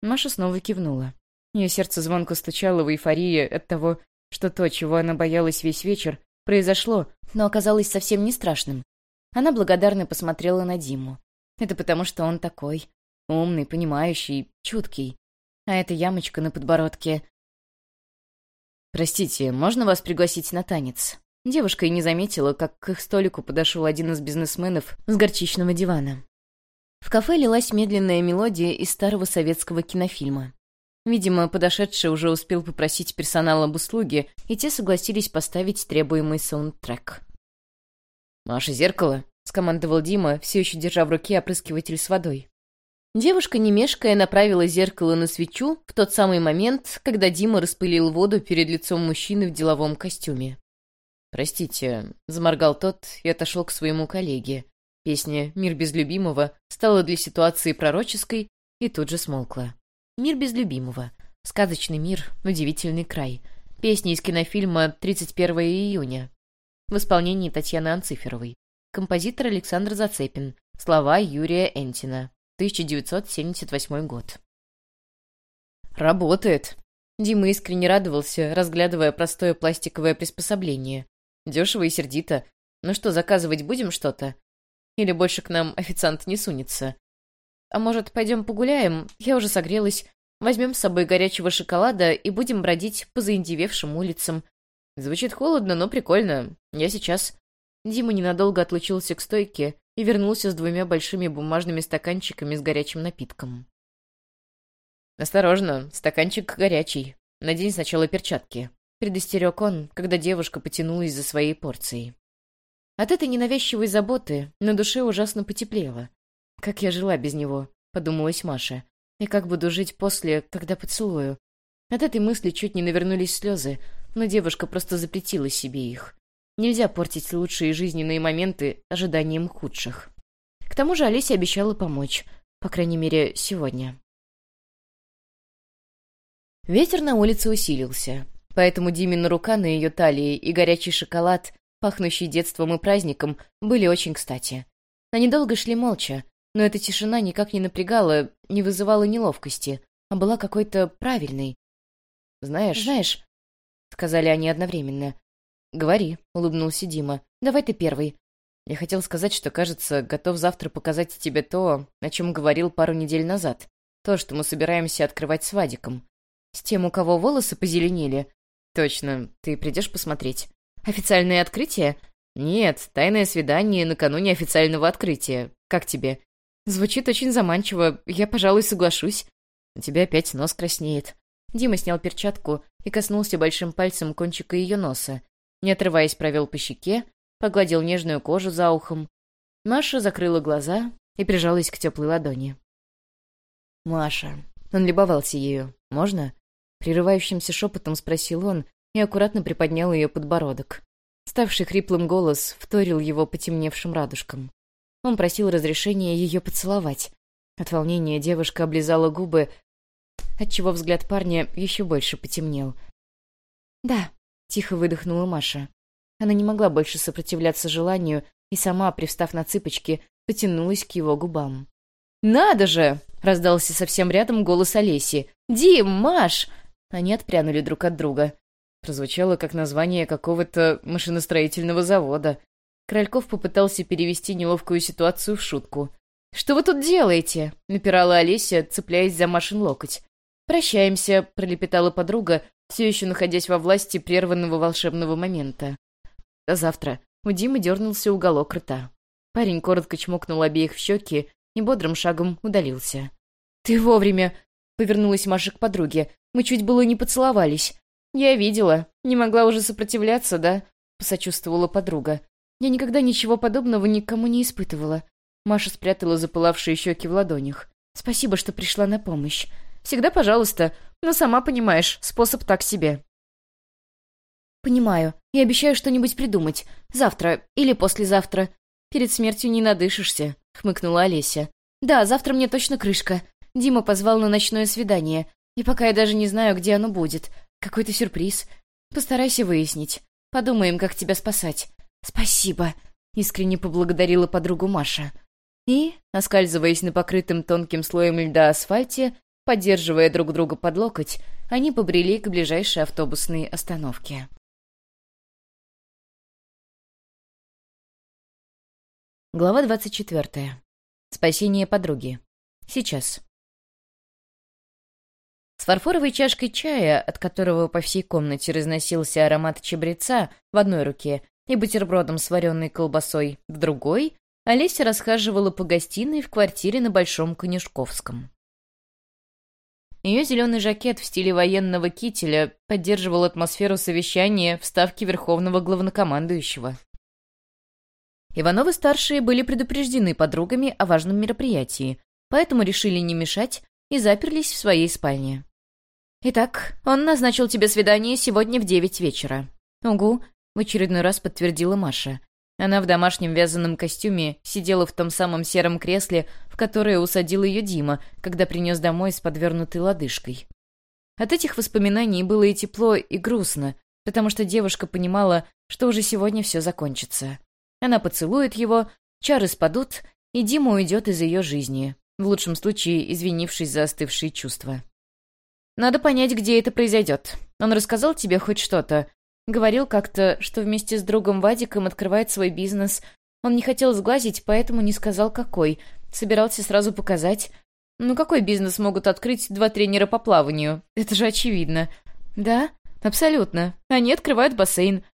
Маша снова кивнула. Ее сердце звонко стучало в эйфории от того, что то, чего она боялась весь вечер, произошло, но оказалось совсем не страшным. Она благодарно посмотрела на Диму. Это потому, что он такой. Умный, понимающий, чуткий. А эта ямочка на подбородке... «Простите, можно вас пригласить на танец?» Девушка и не заметила, как к их столику подошел один из бизнесменов с горчичного дивана. В кафе лилась медленная мелодия из старого советского кинофильма. Видимо, подошедший уже успел попросить персонал об услуге, и те согласились поставить требуемый саундтрек. «Маша, зеркало!» — скомандовал Дима, все еще держа в руке опрыскиватель с водой. Девушка, не мешкая, направила зеркало на свечу в тот самый момент, когда Дима распылил воду перед лицом мужчины в деловом костюме. «Простите», — заморгал тот и отошел к своему коллеге. Песня «Мир без любимого» стала для ситуации пророческой и тут же смолкла. «Мир без любимого». Сказочный мир, удивительный край. Песня из кинофильма «31 июня» в исполнении Татьяны Анциферовой. Композитор Александр Зацепин. Слова Юрия Энтина. 1978 год. «Работает!» Дима искренне радовался, разглядывая простое пластиковое приспособление. Дешево и сердито. Ну что, заказывать будем что-то? Или больше к нам официант не сунется? А может, пойдем погуляем? Я уже согрелась. Возьмем с собой горячего шоколада и будем бродить по заиндевевшим улицам. Звучит холодно, но прикольно. Я сейчас. Дима ненадолго отлучился к стойке и вернулся с двумя большими бумажными стаканчиками с горячим напитком. «Осторожно, стаканчик горячий. Надень сначала перчатки», — предостерег он, когда девушка потянулась за своей порцией. От этой ненавязчивой заботы на душе ужасно потеплело. «Как я жила без него», — подумалась Маша. «И как буду жить после, когда поцелую?» От этой мысли чуть не навернулись слезы, но девушка просто запретила себе их. Нельзя портить лучшие жизненные моменты ожиданием худших. К тому же Олеся обещала помочь, по крайней мере, сегодня. Ветер на улице усилился, поэтому Димина рука на ее талии и горячий шоколад, пахнущий детством и праздником, были очень кстати. Они долго шли молча, но эта тишина никак не напрягала, не вызывала неловкости, а была какой-то правильной. «Знаешь...» «Знаешь...» — сказали они одновременно. говори», — улыбнулся Дима. «Давай ты первый». Я хотел сказать, что, кажется, готов завтра показать тебе то, о чем говорил пару недель назад. То, что мы собираемся открывать с Вадиком. С тем, у кого волосы позеленели. Точно. Ты придешь посмотреть? Официальное открытие? Нет, тайное свидание накануне официального открытия. Как тебе? Звучит очень заманчиво. Я, пожалуй, соглашусь. У тебя опять нос краснеет. Дима снял перчатку и коснулся большим пальцем кончика ее носа. Не отрываясь, провел по щеке, погладил нежную кожу за ухом. Маша закрыла глаза и прижалась к теплой ладони. «Маша». Он любовался ею. «Можно?» Прерывающимся шепотом спросил он и аккуратно приподнял ее подбородок. Ставший хриплым голос вторил его потемневшим радужкам. Он просил разрешения ее поцеловать. От волнения девушка облизала губы, отчего взгляд парня еще больше потемнел. «Да», — тихо выдохнула Маша. Она не могла больше сопротивляться желанию и сама, привстав на цыпочки, потянулась к его губам. «Надо же!» — раздался совсем рядом голос Олеси. «Дим, Маш!» Они отпрянули друг от друга. Прозвучало как название какого-то машиностроительного завода. Крольков попытался перевести неловкую ситуацию в шутку. «Что вы тут делаете?» — напирала Олеся, цепляясь за Машин локоть. «Прощаемся», — пролепетала подруга, все еще находясь во власти прерванного волшебного момента. До завтра. У Димы дернулся уголок рта. Парень коротко чмокнул обеих в щеки и бодрым шагом удалился. «Ты вовремя!» — повернулась Маша к подруге. «Мы чуть было не поцеловались». «Я видела. Не могла уже сопротивляться, да?» — посочувствовала подруга. «Я никогда ничего подобного никому не испытывала». Маша спрятала запылавшие щеки в ладонях. «Спасибо, что пришла на помощь. Всегда пожалуйста, но сама понимаешь, способ так себе». «Понимаю. Я обещаю что-нибудь придумать. Завтра или послезавтра. Перед смертью не надышишься», — хмыкнула Олеся. «Да, завтра мне точно крышка. Дима позвал на ночное свидание. И пока я даже не знаю, где оно будет. Какой-то сюрприз. Постарайся выяснить. Подумаем, как тебя спасать». «Спасибо», — искренне поблагодарила подругу Маша. И, оскальзываясь на покрытым тонким слоем льда асфальте, поддерживая друг друга под локоть, они побрели к ближайшей автобусной остановке. Глава двадцать четвертая. Спасение подруги. Сейчас. С фарфоровой чашкой чая, от которого по всей комнате разносился аромат чабреца в одной руке и бутербродом с вареной колбасой в другой, Олеся расхаживала по гостиной в квартире на Большом Конюшковском. Ее зеленый жакет в стиле военного кителя поддерживал атмосферу совещания в ставке Верховного Главнокомандующего. Ивановы-старшие были предупреждены подругами о важном мероприятии, поэтому решили не мешать и заперлись в своей спальне. «Итак, он назначил тебе свидание сегодня в девять вечера». «Угу», — в очередной раз подтвердила Маша. Она в домашнем вязаном костюме сидела в том самом сером кресле, в которое усадил ее Дима, когда принес домой с подвернутой лодыжкой. От этих воспоминаний было и тепло, и грустно, потому что девушка понимала, что уже сегодня все закончится. Она поцелует его, чары спадут, и Дима уйдет из ее жизни, в лучшем случае извинившись за остывшие чувства. «Надо понять, где это произойдет. Он рассказал тебе хоть что-то?» Говорил как-то, что вместе с другом Вадиком открывает свой бизнес. Он не хотел сглазить, поэтому не сказал, какой. Собирался сразу показать. Ну какой бизнес могут открыть два тренера по плаванию? Это же очевидно. Да, абсолютно. Они открывают бассейн.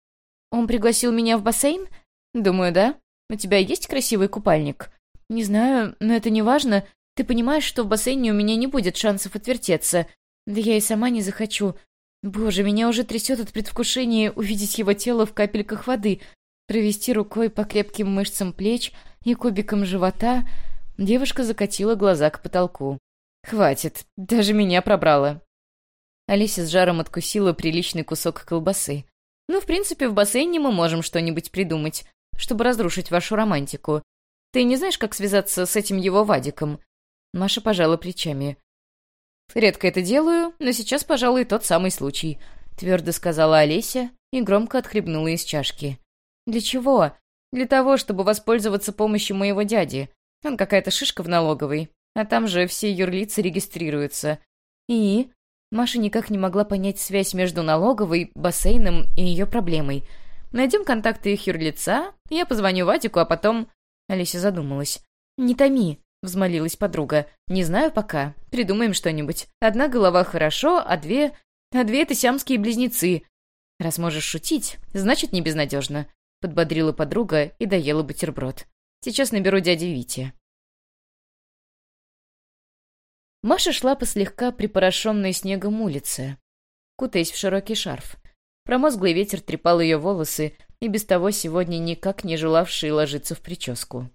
Он пригласил меня в бассейн? Думаю, да. У тебя есть красивый купальник? Не знаю, но это не важно. Ты понимаешь, что в бассейне у меня не будет шансов отвертеться. Да я и сама не захочу. Боже, меня уже трясет от предвкушения увидеть его тело в капельках воды, провести рукой по крепким мышцам плеч и кубикам живота. Девушка закатила глаза к потолку. «Хватит, даже меня пробрало». Алисия с жаром откусила приличный кусок колбасы. «Ну, в принципе, в бассейне мы можем что-нибудь придумать чтобы разрушить вашу романтику. Ты не знаешь, как связаться с этим его Вадиком?» Маша пожала плечами. «Редко это делаю, но сейчас, пожалуй, тот самый случай», — твердо сказала Олеся и громко отхлебнула из чашки. «Для чего? Для того, чтобы воспользоваться помощью моего дяди. Он какая-то шишка в налоговой, а там же все юрлицы регистрируются. И...» Маша никак не могла понять связь между налоговой, бассейном и ее проблемой — Найдем контакты их юрлица, я позвоню Вадику, а потом...» Олеся задумалась. «Не томи», — взмолилась подруга. «Не знаю пока. Придумаем что-нибудь. Одна голова хорошо, а две... А две — это сиамские близнецы. Раз можешь шутить, значит, не безнадежно», — подбодрила подруга и доела бутерброд. «Сейчас наберу дяди Вити». Маша шла по слегка припорошенной снегом улице, кутаясь в широкий шарф. Промозглый ветер трепал ее волосы, и без того сегодня никак не желавшие ложиться в прическу.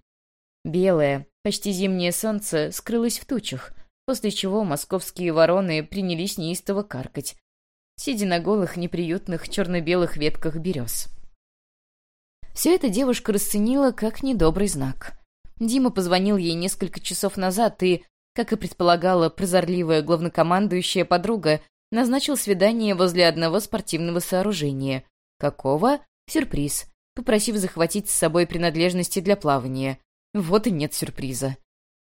Белое, почти зимнее солнце скрылось в тучах, после чего московские вороны принялись неистово каркать, сидя на голых, неприютных, черно-белых ветках берез. Все это девушка расценила как недобрый знак. Дима позвонил ей несколько часов назад и, как и предполагала прозорливая главнокомандующая подруга, назначил свидание возле одного спортивного сооружения. Какого? Сюрприз. Попросив захватить с собой принадлежности для плавания. Вот и нет сюрприза.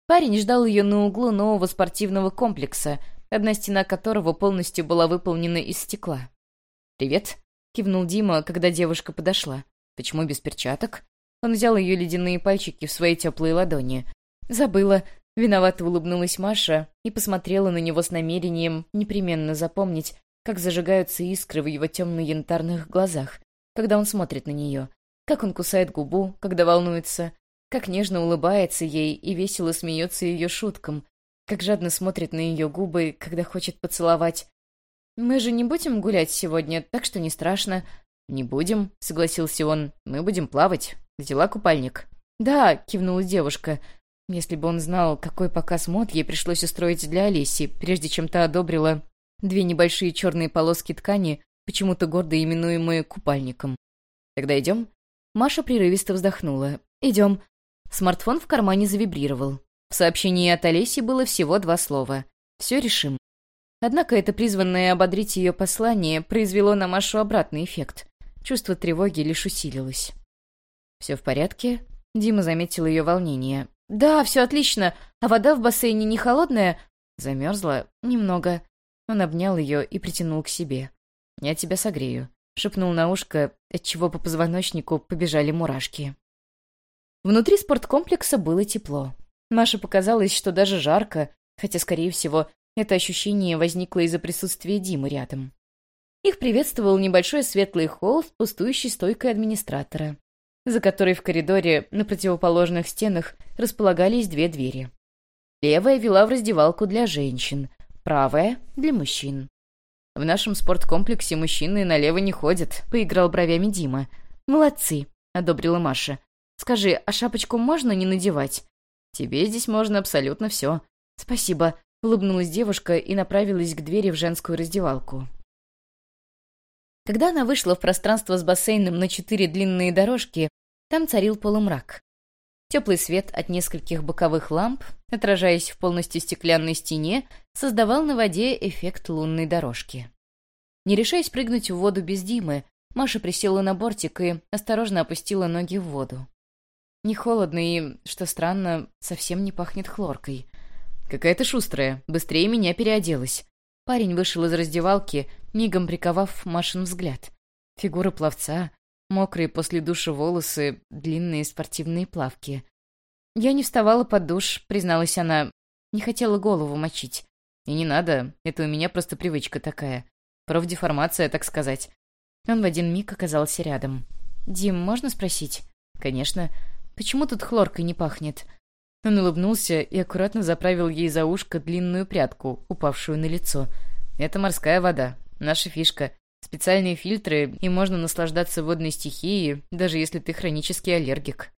Парень ждал ее на углу нового спортивного комплекса, одна стена которого полностью была выполнена из стекла. «Привет», — кивнул Дима, когда девушка подошла. «Почему без перчаток?» Он взял ее ледяные пальчики в свои теплые ладони. «Забыла. Виновато улыбнулась Маша и посмотрела на него с намерением непременно запомнить, как зажигаются искры в его темно-янтарных глазах, когда он смотрит на нее, как он кусает губу, когда волнуется, как нежно улыбается ей и весело смеется ее шуткам, как жадно смотрит на ее губы, когда хочет поцеловать. «Мы же не будем гулять сегодня, так что не страшно». «Не будем», — согласился он. «Мы будем плавать. Взяла купальник». «Да», — кивнула девушка, — если бы он знал, какой показ мод ей пришлось устроить для Олеси, прежде чем та одобрила две небольшие черные полоски ткани, почему-то гордо именуемые купальником. «Тогда идем?» Маша прерывисто вздохнула. «Идем». Смартфон в кармане завибрировал. В сообщении от Олеси было всего два слова. «Все решим». Однако это призванное ободрить ее послание произвело на Машу обратный эффект. Чувство тревоги лишь усилилось. «Все в порядке?» Дима заметил ее волнение. «Да, все отлично. А вода в бассейне не холодная?» Замерзла? Немного. Он обнял ее и притянул к себе. «Я тебя согрею», — шепнул на ушко, отчего по позвоночнику побежали мурашки. Внутри спорткомплекса было тепло. Маше показалось, что даже жарко, хотя, скорее всего, это ощущение возникло из-за присутствия Димы рядом. Их приветствовал небольшой светлый холл с пустующей стойкой администратора за которой в коридоре на противоположных стенах располагались две двери. Левая вела в раздевалку для женщин, правая — для мужчин. «В нашем спорткомплексе мужчины налево не ходят», — поиграл бровями Дима. «Молодцы», — одобрила Маша. «Скажи, а шапочку можно не надевать?» «Тебе здесь можно абсолютно все». «Спасибо», — улыбнулась девушка и направилась к двери в женскую раздевалку. Когда она вышла в пространство с бассейном на четыре длинные дорожки, там царил полумрак. Теплый свет от нескольких боковых ламп, отражаясь в полностью стеклянной стене, создавал на воде эффект лунной дорожки. Не решаясь прыгнуть в воду без Димы, Маша присела на бортик и осторожно опустила ноги в воду. Не холодно и, что странно, совсем не пахнет хлоркой. «Какая то шустрая, быстрее меня переоделась». Парень вышел из раздевалки, мигом приковав Машин взгляд. Фигура пловца, мокрые после душа волосы, длинные спортивные плавки. «Я не вставала под душ», — призналась она. Не хотела голову мочить. «И не надо, это у меня просто привычка такая. Профдеформация, так сказать». Он в один миг оказался рядом. «Дим, можно спросить?» «Конечно. Почему тут хлоркой не пахнет?» Он улыбнулся и аккуратно заправил ей за ушко длинную прядку, упавшую на лицо. «Это морская вода. Наша фишка. Специальные фильтры, и можно наслаждаться водной стихией, даже если ты хронический аллергик.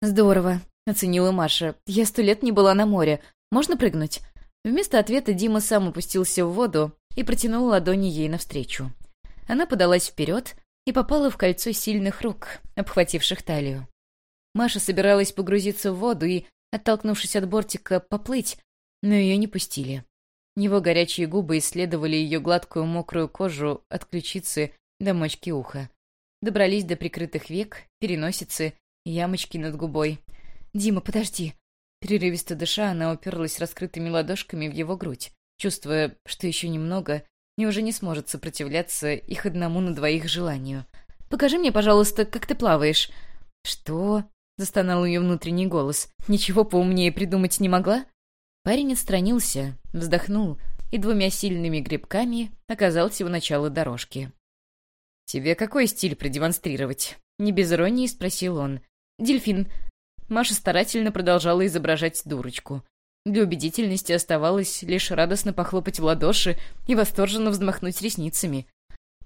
«Здорово», — оценила Маша. «Я сто лет не была на море. Можно прыгнуть?» Вместо ответа Дима сам опустился в воду и протянул ладони ей навстречу. Она подалась вперед и попала в кольцо сильных рук, обхвативших талию. Маша собиралась погрузиться в воду и, оттолкнувшись от бортика, поплыть, но ее не пустили. Его горячие губы исследовали ее гладкую мокрую кожу от ключицы до мочки уха. Добрались до прикрытых век, переносицы, ямочки над губой. «Дима, подожди!» Прерывисто дыша, она уперлась раскрытыми ладошками в его грудь, чувствуя, что еще немного и уже не сможет сопротивляться их одному на двоих желанию. покажи мне, пожалуйста, как ты плаваешь». «Что?» — застонал ее внутренний голос. «Ничего поумнее придумать не могла?» Парень отстранился, вздохнул и двумя сильными грибками оказался у начала дорожки. «Тебе какой стиль продемонстрировать?» — не без иронии спросил он. «Дельфин». Маша старательно продолжала изображать дурочку. Для убедительности оставалось лишь радостно похлопать в ладоши и восторженно взмахнуть ресницами.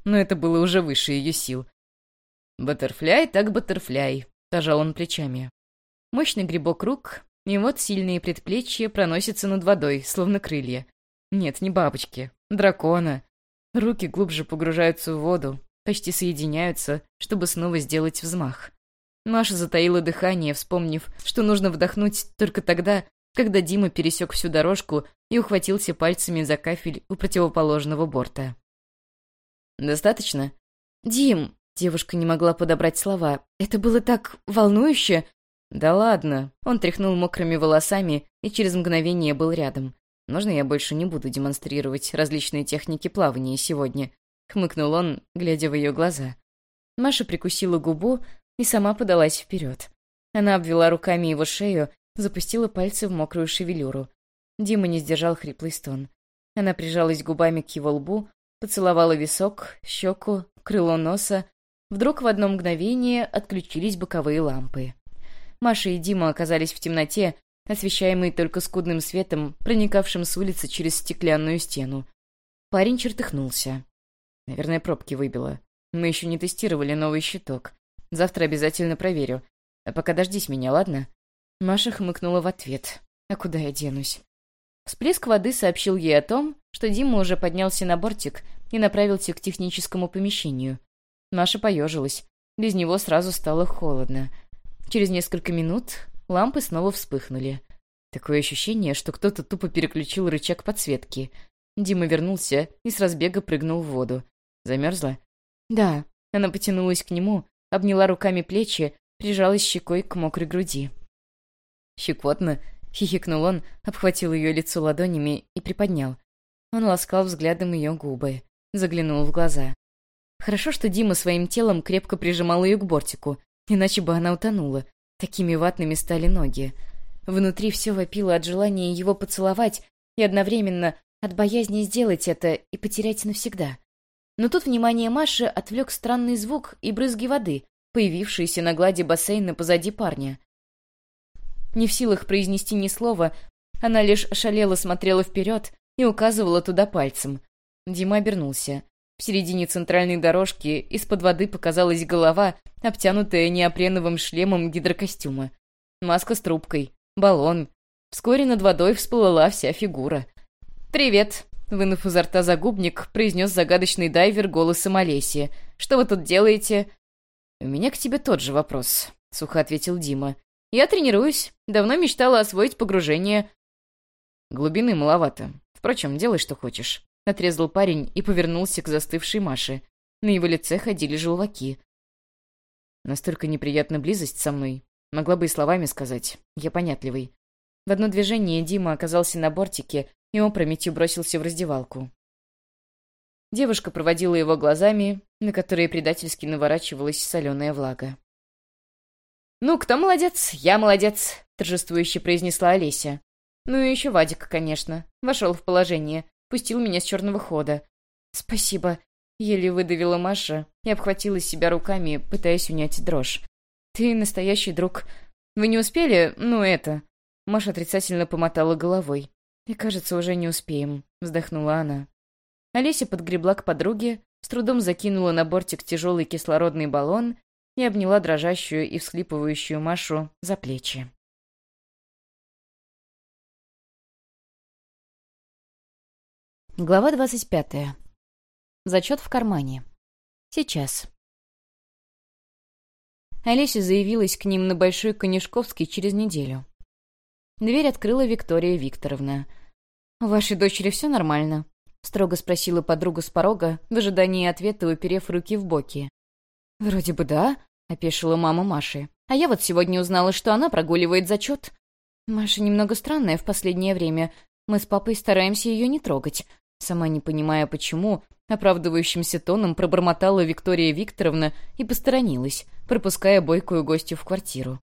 Но это было уже выше ее сил. «Баттерфляй так баттерфляй», — пожал он плечами. Мощный грибок рук, и вот сильные предплечья проносятся над водой, словно крылья. Нет, не бабочки, дракона. Руки глубже погружаются в воду, почти соединяются, чтобы снова сделать взмах. Маша затаила дыхание, вспомнив, что нужно вдохнуть только тогда, когда Дима пересек всю дорожку и ухватился пальцами за кафель у противоположного борта. «Достаточно?» «Дим!» — девушка не могла подобрать слова. «Это было так волнующе!» «Да ладно!» — он тряхнул мокрыми волосами и через мгновение был рядом. «Можно я больше не буду демонстрировать различные техники плавания сегодня?» — хмыкнул он, глядя в ее глаза. Маша прикусила губу и сама подалась вперед. Она обвела руками его шею запустила пальцы в мокрую шевелюру. Дима не сдержал хриплый стон. Она прижалась губами к его лбу, поцеловала висок, щеку, крыло носа. Вдруг в одно мгновение отключились боковые лампы. Маша и Дима оказались в темноте, освещаемой только скудным светом, проникавшим с улицы через стеклянную стену. Парень чертыхнулся. Наверное, пробки выбило. Мы еще не тестировали новый щиток. Завтра обязательно проверю. А пока дождись меня, ладно? Маша хмыкнула в ответ. «А куда я денусь?» Всплеск воды сообщил ей о том, что Дима уже поднялся на бортик и направился к техническому помещению. Маша поежилась. Без него сразу стало холодно. Через несколько минут лампы снова вспыхнули. Такое ощущение, что кто-то тупо переключил рычаг подсветки. Дима вернулся и с разбега прыгнул в воду. Замерзла? Да. Она потянулась к нему, обняла руками плечи, прижалась щекой к мокрой груди. «Щекотно», — хихикнул он, обхватил ее лицо ладонями и приподнял. Он ласкал взглядом ее губы, заглянул в глаза. Хорошо, что Дима своим телом крепко прижимал ее к бортику, иначе бы она утонула. Такими ватными стали ноги. Внутри все вопило от желания его поцеловать и одновременно от боязни сделать это и потерять навсегда. Но тут внимание Маши отвлек странный звук и брызги воды, появившиеся на глади бассейна позади парня. Не в силах произнести ни слова, она лишь шалела смотрела вперед и указывала туда пальцем. Дима обернулся. В середине центральной дорожки из-под воды показалась голова, обтянутая неопреновым шлемом гидрокостюма. Маска с трубкой, баллон. Вскоре над водой всплыла вся фигура. «Привет!» — вынув изо рта загубник, произнес загадочный дайвер голосом Олеси. «Что вы тут делаете?» «У меня к тебе тот же вопрос», — сухо ответил Дима. Я тренируюсь. Давно мечтала освоить погружение. Глубины маловато. Впрочем, делай, что хочешь. Отрезал парень и повернулся к застывшей Маше. На его лице ходили желваки. Настолько неприятна близость со мной. Могла бы и словами сказать. Я понятливый. В одно движение Дима оказался на бортике и опрометью бросился в раздевалку. Девушка проводила его глазами, на которые предательски наворачивалась соленая влага. «Ну, кто молодец? Я молодец», — торжествующе произнесла Олеся. «Ну и еще Вадик, конечно. Вошел в положение. Пустил меня с черного хода». «Спасибо», — еле выдавила Маша и обхватила себя руками, пытаясь унять дрожь. «Ты настоящий друг. Вы не успели? Ну, это...» Маша отрицательно помотала головой. «И, кажется, уже не успеем», — вздохнула она. Олеся подгребла к подруге, с трудом закинула на бортик тяжелый кислородный баллон и обняла дрожащую и всхлипывающую Машу за плечи. Глава двадцать пятая. Зачет в кармане. Сейчас. Олеся заявилась к ним на Большой Конешковский через неделю. Дверь открыла Виктория Викторовна. «У вашей дочери все нормально?» — строго спросила подруга с порога, в ожидании ответа, уперев руки в боки. «Вроде бы да», — опешила мама Маши. «А я вот сегодня узнала, что она прогуливает зачет. Маша немного странная в последнее время. Мы с папой стараемся ее не трогать. Сама не понимая, почему, Оправдывающимся тоном пробормотала Виктория Викторовна и посторонилась, пропуская бойкую гостью в квартиру.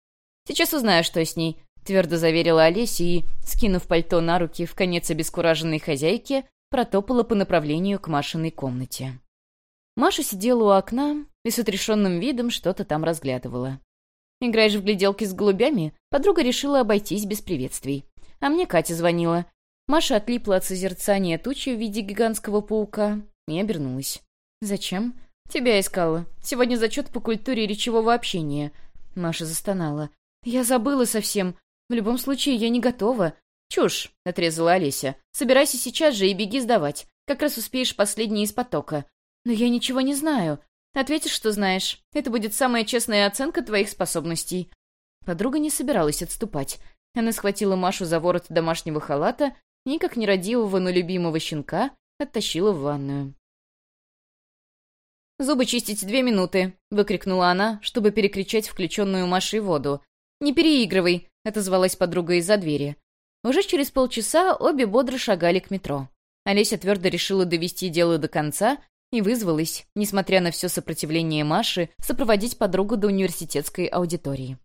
«Сейчас узнаю, что с ней», — твердо заверила Олеся и, скинув пальто на руки в конец обескураженной хозяйки, протопала по направлению к Машиной комнате. Маша сидела у окна и с отрешенным видом что-то там разглядывала. «Играешь в гляделки с голубями?» Подруга решила обойтись без приветствий. А мне Катя звонила. Маша отлипла от созерцания тучи в виде гигантского паука и обернулась. «Зачем?» «Тебя искала. Сегодня зачет по культуре речевого общения». Маша застонала. «Я забыла совсем. В любом случае, я не готова». «Чушь», — отрезала Олеся. «Собирайся сейчас же и беги сдавать. Как раз успеешь последний из потока». «Но я ничего не знаю». «Ответишь, что знаешь. Это будет самая честная оценка твоих способностей». Подруга не собиралась отступать. Она схватила Машу за ворот домашнего халата и, как нерадивого, но любимого щенка, оттащила в ванную. «Зубы чистить две минуты!» — выкрикнула она, чтобы перекричать включенную Машей воду. «Не переигрывай!» — отозвалась подруга из-за двери. Уже через полчаса обе бодро шагали к метро. Олеся твердо решила довести дело до конца и вызвалась, несмотря на все сопротивление Маши, сопроводить подругу до университетской аудитории.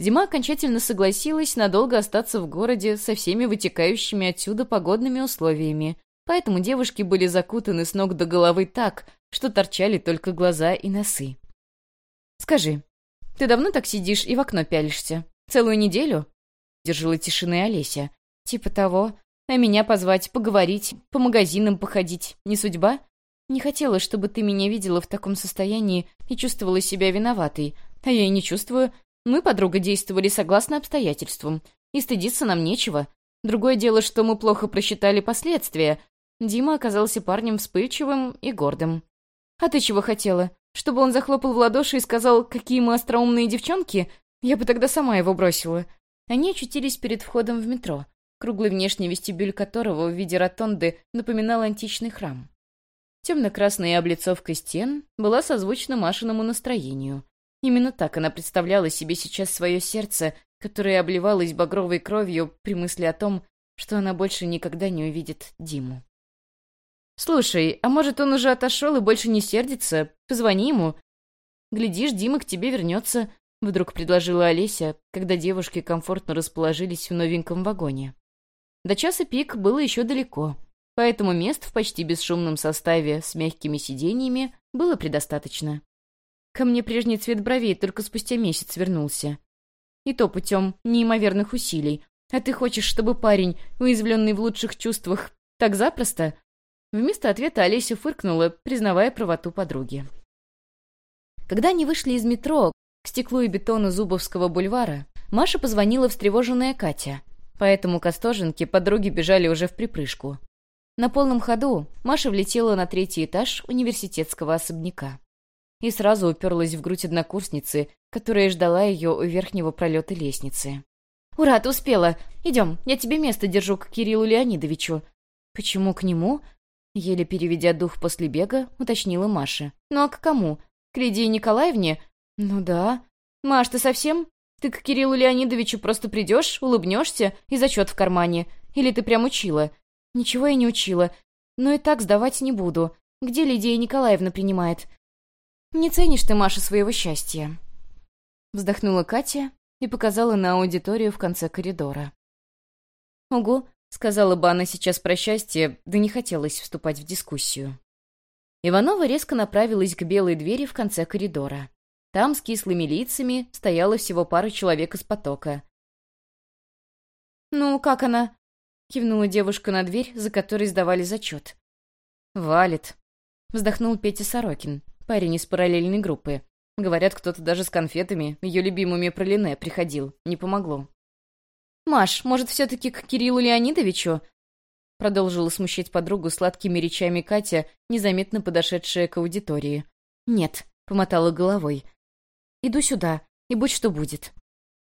Зима окончательно согласилась надолго остаться в городе со всеми вытекающими отсюда погодными условиями, поэтому девушки были закутаны с ног до головы так, что торчали только глаза и носы. «Скажи, ты давно так сидишь и в окно пялишься? Целую неделю?» Держала тишины Олеся. «Типа того. А меня позвать, поговорить, по магазинам походить. Не судьба? Не хотела, чтобы ты меня видела в таком состоянии и чувствовала себя виноватой. А я и не чувствую. Мы, подруга, действовали согласно обстоятельствам. И стыдиться нам нечего. Другое дело, что мы плохо просчитали последствия. Дима оказался парнем вспыльчивым и гордым. «А ты чего хотела? Чтобы он захлопал в ладоши и сказал, какие мы остроумные девчонки? Я бы тогда сама его бросила». Они очутились перед входом в метро, круглый внешний вестибюль которого в виде ротонды напоминал античный храм. Темно-красная облицовка стен была созвучна Машиному настроению. Именно так она представляла себе сейчас свое сердце, которое обливалось багровой кровью при мысли о том, что она больше никогда не увидит Диму. «Слушай, а может, он уже отошел и больше не сердится? Позвони ему. Глядишь, Дима к тебе вернется», — вдруг предложила Олеся, когда девушки комфортно расположились в новеньком вагоне. До часа пик было еще далеко, поэтому мест в почти бесшумном составе с мягкими сиденьями было предостаточно. Ко мне прежний цвет бровей только спустя месяц вернулся. И то путем неимоверных усилий. А ты хочешь, чтобы парень, уязвленный в лучших чувствах, так запросто Вместо ответа Олеся фыркнула, признавая правоту подруги. Когда они вышли из метро к стеклу и бетону Зубовского бульвара, Маша позвонила встревоженная Катя, поэтому к подруги бежали уже в припрыжку. На полном ходу Маша влетела на третий этаж университетского особняка и сразу уперлась в грудь однокурсницы, которая ждала ее у верхнего пролета лестницы. «Ура, ты успела! Идем, я тебе место держу к Кириллу Леонидовичу». «Почему к нему?» Еле переведя дух после бега, уточнила Маша. «Ну а к кому? К Лидии Николаевне?» «Ну да». «Маш, ты совсем? Ты к Кириллу Леонидовичу просто придешь, улыбнешься и зачет в кармане. Или ты прям учила?» «Ничего я не учила. Но и так сдавать не буду. Где Лидия Николаевна принимает?» «Не ценишь ты, Маша, своего счастья». Вздохнула Катя и показала на аудиторию в конце коридора. «Ого, Сказала бы она сейчас про счастье, да не хотелось вступать в дискуссию. Иванова резко направилась к белой двери в конце коридора. Там с кислыми лицами стояла всего пара человек из потока. «Ну, как она?» — кивнула девушка на дверь, за которой сдавали зачет. «Валит», — вздохнул Петя Сорокин, парень из параллельной группы. Говорят, кто-то даже с конфетами, ее любимыми пролине, приходил. Не помогло. «Маш, может, все-таки к Кириллу Леонидовичу?» Продолжила смущать подругу сладкими речами Катя, незаметно подошедшая к аудитории. «Нет», — помотала головой. «Иду сюда, и будь что будет».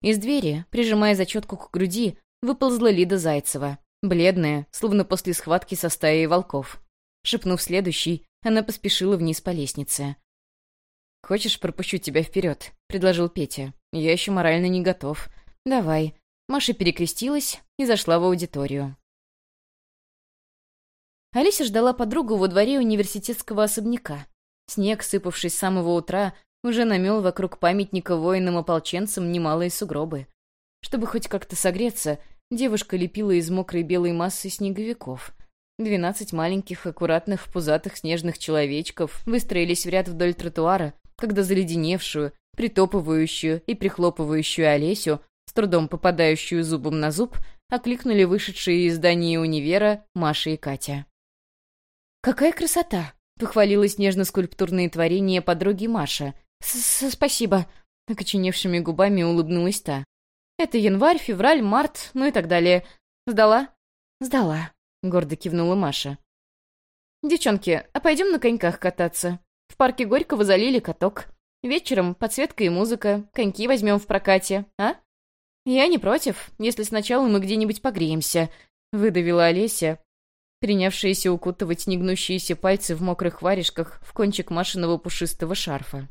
Из двери, прижимая зачетку к груди, выползла Лида Зайцева, бледная, словно после схватки со стаей волков. Шепнув следующий, она поспешила вниз по лестнице. «Хочешь, пропущу тебя вперед?» — предложил Петя. «Я еще морально не готов. Давай, Маша перекрестилась и зашла в аудиторию. Алиса ждала подругу во дворе университетского особняка. Снег, сыпавший с самого утра, уже намел вокруг памятника воинам-ополченцам немалые сугробы. Чтобы хоть как-то согреться, девушка лепила из мокрой белой массы снеговиков. Двенадцать маленьких, аккуратных, пузатых снежных человечков выстроились в ряд вдоль тротуара, когда заледеневшую, притопывающую и прихлопывающую Олесю, с трудом попадающую зубом на зуб, окликнули вышедшие из здания универа Маша и Катя. «Какая красота!» — похвалилось нежно-скульптурное творение подруги Маша. «Спасибо!» — окоченевшими губами улыбнулась та. «Это январь, февраль, март, ну и так далее. Сдала?» «Сдала», — гордо кивнула Маша. «Девчонки, а пойдем на коньках кататься? В парке Горького залили каток. Вечером подсветка и музыка, коньки возьмем в прокате, а?» «Я не против, если сначала мы где-нибудь погреемся», — выдавила Олеся, принявшиеся укутывать негнущиеся пальцы в мокрых варежках в кончик Машиного пушистого шарфа.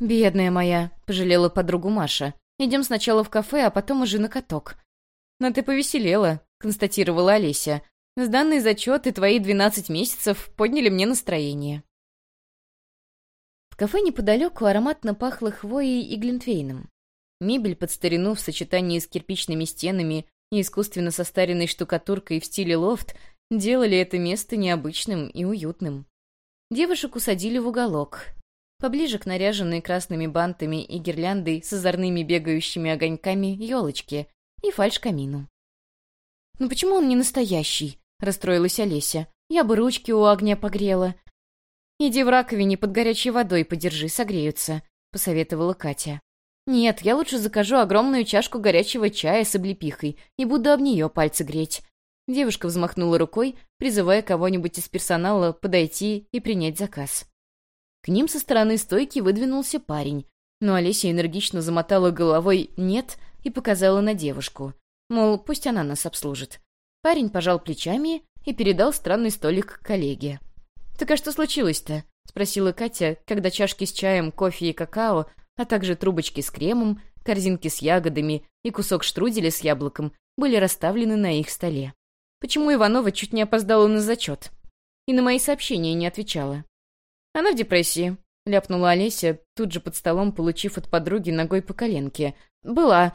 «Бедная моя», — пожалела подругу Маша. «Идем сначала в кафе, а потом уже на каток». «Но ты повеселела», — констатировала Олеся. «Сданный зачет и твои двенадцать месяцев подняли мне настроение». В кафе неподалеку ароматно пахло хвоей и глинтвейном. Мебель под старину в сочетании с кирпичными стенами и искусственно состаренной штукатуркой в стиле лофт делали это место необычным и уютным. Девушек усадили в уголок, поближе к наряженной красными бантами и гирляндой с озорными бегающими огоньками елочки и фальш-камину. «Ну почему он не настоящий?» — расстроилась Олеся. «Я бы ручки у огня погрела». «Иди в раковине под горячей водой подержи, согреются», — посоветовала Катя. «Нет, я лучше закажу огромную чашку горячего чая с облепихой и буду об нее пальцы греть. Девушка взмахнула рукой, призывая кого-нибудь из персонала подойти и принять заказ. К ним со стороны стойки выдвинулся парень, но Олеся энергично замотала головой «нет» и показала на девушку. Мол, пусть она нас обслужит. Парень пожал плечами и передал странный столик коллеге. «Так а что случилось-то?» — спросила Катя, когда чашки с чаем, кофе и какао, а также трубочки с кремом, корзинки с ягодами и кусок штруделя с яблоком были расставлены на их столе. Почему Иванова чуть не опоздала на зачет? И на мои сообщения не отвечала. Она в депрессии, ляпнула Олеся, тут же под столом получив от подруги ногой по коленке. «Была.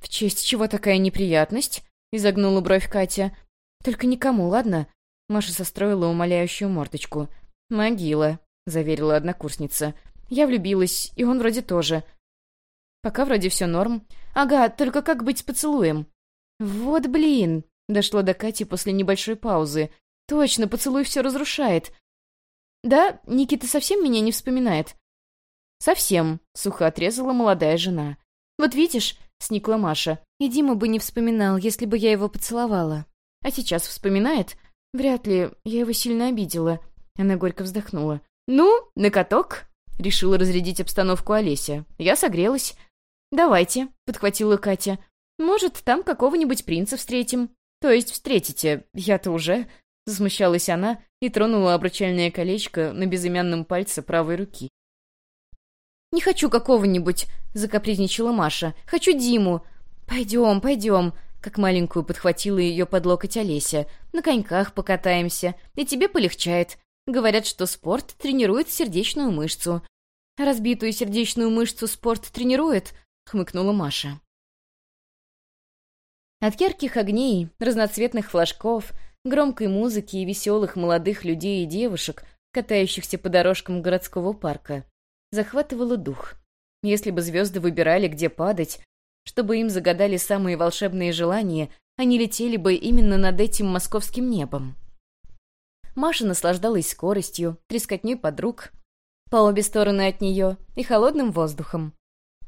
В честь чего такая неприятность?» — изогнула бровь Катя. «Только никому, ладно?» Маша состроила умоляющую мордочку. «Могила», — заверила однокурсница. «Я влюбилась, и он вроде тоже. Пока вроде все норм. Ага, только как быть с поцелуем?» «Вот блин!» Дошло до Кати после небольшой паузы. «Точно, поцелуй все разрушает». «Да, Никита совсем меня не вспоминает?» «Совсем», — сухо отрезала молодая жена. «Вот видишь», — сникла Маша, — «и Дима бы не вспоминал, если бы я его поцеловала. А сейчас вспоминает? Вряд ли, я его сильно обидела». Она горько вздохнула. «Ну, на каток?» — решила разрядить обстановку Олеся. «Я согрелась». «Давайте», — подхватила Катя. «Может, там какого-нибудь принца встретим. «То есть встретите, я-то уже...» Засмущалась она и тронула обручальное колечко на безымянном пальце правой руки. «Не хочу какого-нибудь», — закапризничала Маша. «Хочу Диму». «Пойдем, пойдем», — как маленькую подхватила ее под локоть Олеся. «На коньках покатаемся, и тебе полегчает. Говорят, что спорт тренирует сердечную мышцу». «Разбитую сердечную мышцу спорт тренирует?» — хмыкнула Маша. От ярких огней, разноцветных флажков, громкой музыки и веселых молодых людей и девушек, катающихся по дорожкам городского парка, захватывало дух. Если бы звезды выбирали, где падать, чтобы им загадали самые волшебные желания, они летели бы именно над этим московским небом. Маша наслаждалась скоростью, трескотней подруг, по обе стороны от нее и холодным воздухом,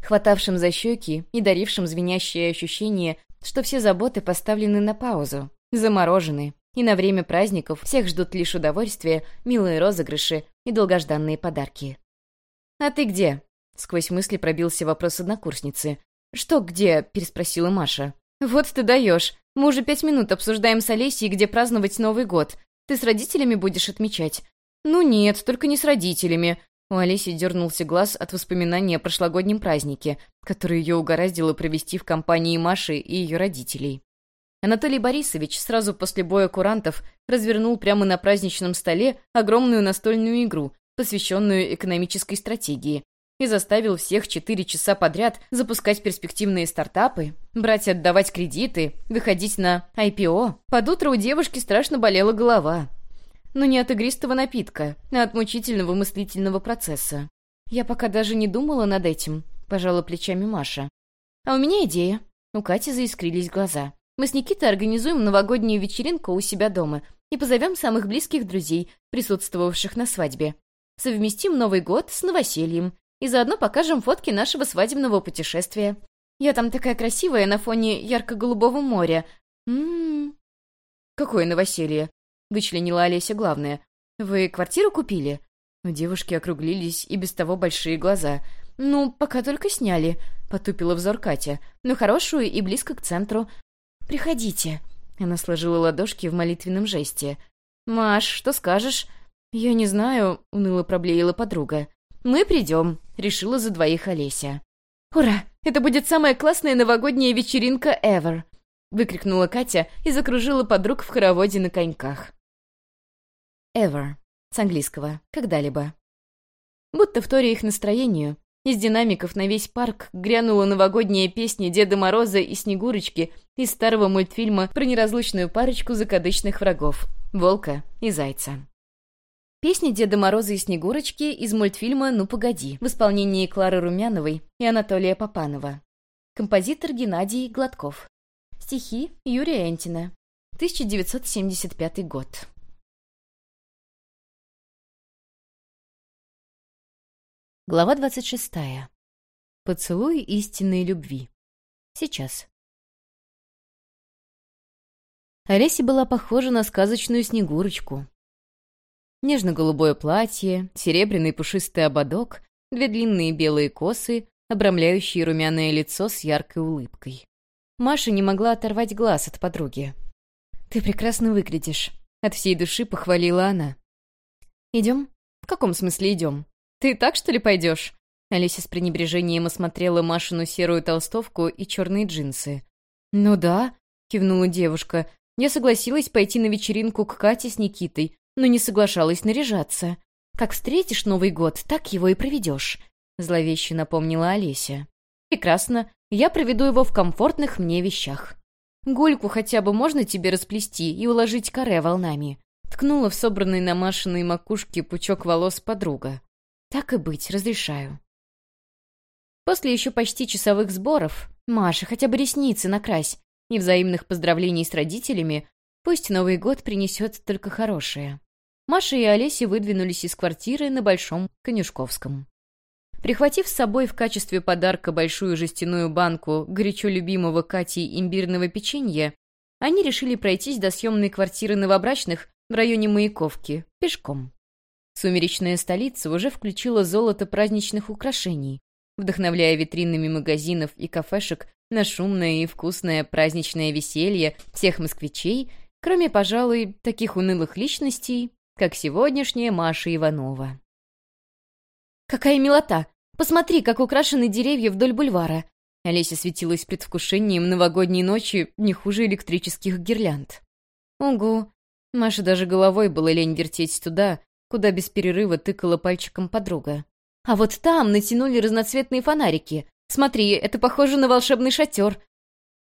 хватавшим за щеки и дарившим звенящее ощущение что все заботы поставлены на паузу, заморожены, и на время праздников всех ждут лишь удовольствия, милые розыгрыши и долгожданные подарки. «А ты где?» — сквозь мысли пробился вопрос однокурсницы. «Что где?» — переспросила Маша. «Вот ты даешь. Мы уже пять минут обсуждаем с Олесей, где праздновать Новый год. Ты с родителями будешь отмечать?» «Ну нет, только не с родителями. У Олеси дернулся глаз от воспоминания о прошлогоднем празднике, который ее угораздило провести в компании Маши и ее родителей. Анатолий Борисович сразу после боя курантов развернул прямо на праздничном столе огромную настольную игру, посвященную экономической стратегии, и заставил всех четыре часа подряд запускать перспективные стартапы, брать и отдавать кредиты, выходить на IPO. Под утро у девушки страшно болела голова. Но не от игристого напитка, а от мучительного мыслительного процесса. Я пока даже не думала над этим, пожала плечами Маша. А у меня идея. У Кати заискрились глаза. Мы с Никитой организуем новогоднюю вечеринку у себя дома и позовем самых близких друзей, присутствовавших на свадьбе. Совместим Новый год с новосельем и заодно покажем фотки нашего свадебного путешествия. Я там такая красивая на фоне ярко-голубого моря. Ммм. Какое новоселье? Вычленила Олеся главное. Вы квартиру купили? У девушки округлились и без того большие глаза. «Ну, пока только сняли», — потупила взор Катя. «Но хорошую и близко к центру. Приходите». Она сложила ладошки в молитвенном жесте. «Маш, что скажешь?» «Я не знаю», — уныло проблеяла подруга. «Мы придем», — решила за двоих Олеся. «Ура! Это будет самая классная новогодняя вечеринка ever!» — выкрикнула Катя и закружила подруг в хороводе на коньках. «Ever» с английского «когда-либо». Будто в торе их настроению, из динамиков на весь парк грянула новогодняя песня Деда Мороза и Снегурочки из старого мультфильма про неразлучную парочку закадычных врагов — Волка и Зайца. Песня Деда Мороза и Снегурочки из мультфильма «Ну, погоди» в исполнении Клары Румяновой и Анатолия Попанова. Композитор Геннадий Гладков. Стихи Юрия Энтина. 1975 год. Глава 26. Поцелуй истинной любви. Сейчас. Олеся была похожа на сказочную Снегурочку. Нежно-голубое платье, серебряный пушистый ободок, две длинные белые косы, обрамляющие румяное лицо с яркой улыбкой. Маша не могла оторвать глаз от подруги. «Ты прекрасно выглядишь», — от всей души похвалила она. «Идем?» «В каком смысле идем?» «Ты так, что ли, пойдешь?» Олеся с пренебрежением осмотрела Машину серую толстовку и черные джинсы. «Ну да», — кивнула девушка. «Я согласилась пойти на вечеринку к Кате с Никитой, но не соглашалась наряжаться. Как встретишь Новый год, так его и проведешь», — зловеще напомнила Олеся. «Прекрасно. Я проведу его в комфортных мне вещах. Гульку хотя бы можно тебе расплести и уложить каре волнами?» Ткнула в собранный на Машиной макушке пучок волос подруга. Так и быть, разрешаю. После еще почти часовых сборов, Маша, хотя бы ресницы накрась, и взаимных поздравлений с родителями, пусть Новый год принесет только хорошее. Маша и Олеся выдвинулись из квартиры на Большом Конюшковском. Прихватив с собой в качестве подарка большую жестяную банку горячо любимого Катей имбирного печенья, они решили пройтись до съемной квартиры новобрачных в районе Маяковки, пешком. Сумеречная столица уже включила золото праздничных украшений, вдохновляя витринами магазинов и кафешек на шумное и вкусное праздничное веселье всех москвичей, кроме, пожалуй, таких унылых личностей, как сегодняшняя Маша Иванова. «Какая милота! Посмотри, как украшены деревья вдоль бульвара!» Олеся светилась предвкушением новогодней ночи не хуже электрических гирлянд. «Угу!» Маша даже головой было лень вертеть туда, куда без перерыва тыкала пальчиком подруга. «А вот там натянули разноцветные фонарики. Смотри, это похоже на волшебный шатер».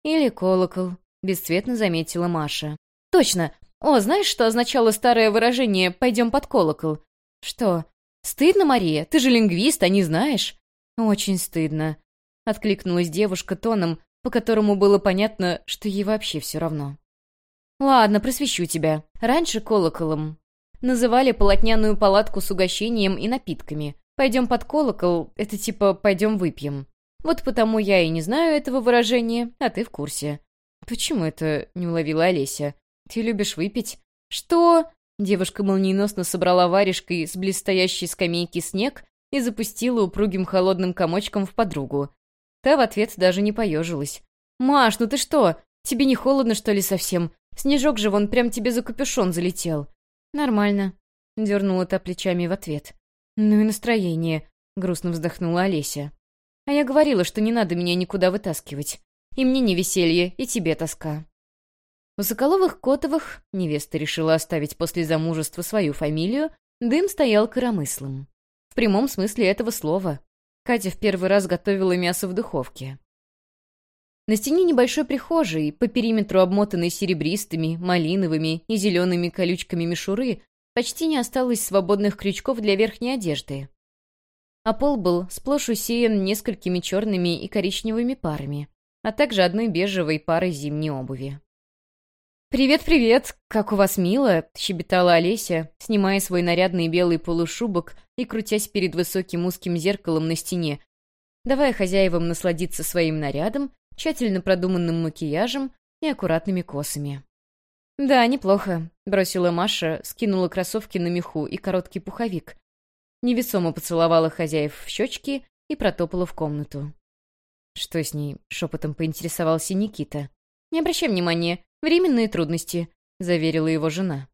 «Или колокол», — бесцветно заметила Маша. «Точно! О, знаешь, что означало старое выражение «пойдем под колокол»?» «Что? Стыдно, Мария? Ты же лингвист, а не знаешь?» «Очень стыдно», — откликнулась девушка тоном, по которому было понятно, что ей вообще все равно. «Ладно, просвещу тебя. Раньше колоколом Называли полотняную палатку с угощением и напитками. «Пойдем под колокол» — это типа «пойдем выпьем». Вот потому я и не знаю этого выражения, а ты в курсе. «Почему это?» — не уловила Олеся. «Ты любишь выпить?» «Что?» Девушка молниеносно собрала варежкой с блестящей скамейки снег и запустила упругим холодным комочком в подругу. Та в ответ даже не поежилась. «Маш, ну ты что? Тебе не холодно, что ли, совсем? Снежок же вон прям тебе за капюшон залетел. «Нормально», — дернула та плечами в ответ. «Ну и настроение», — грустно вздохнула Олеся. «А я говорила, что не надо меня никуда вытаскивать. И мне не веселье, и тебе тоска». У Соколовых-Котовых невеста решила оставить после замужества свою фамилию, дым стоял коромыслом. В прямом смысле этого слова. Катя в первый раз готовила мясо в духовке. На стене небольшой прихожей, по периметру обмотанной серебристыми, малиновыми и зелеными колючками мишуры, почти не осталось свободных крючков для верхней одежды. А пол был сплошь усеян несколькими черными и коричневыми парами, а также одной бежевой парой зимней обуви. «Привет-привет! Как у вас мило!» — щебетала Олеся, снимая свой нарядный белый полушубок и крутясь перед высоким узким зеркалом на стене, давая хозяевам насладиться своим нарядом, тщательно продуманным макияжем и аккуратными косами. «Да, неплохо», — бросила Маша, скинула кроссовки на меху и короткий пуховик. Невесомо поцеловала хозяев в щечки и протопала в комнату. «Что с ней?» — шепотом поинтересовался Никита. «Не обращай внимания, временные трудности», — заверила его жена.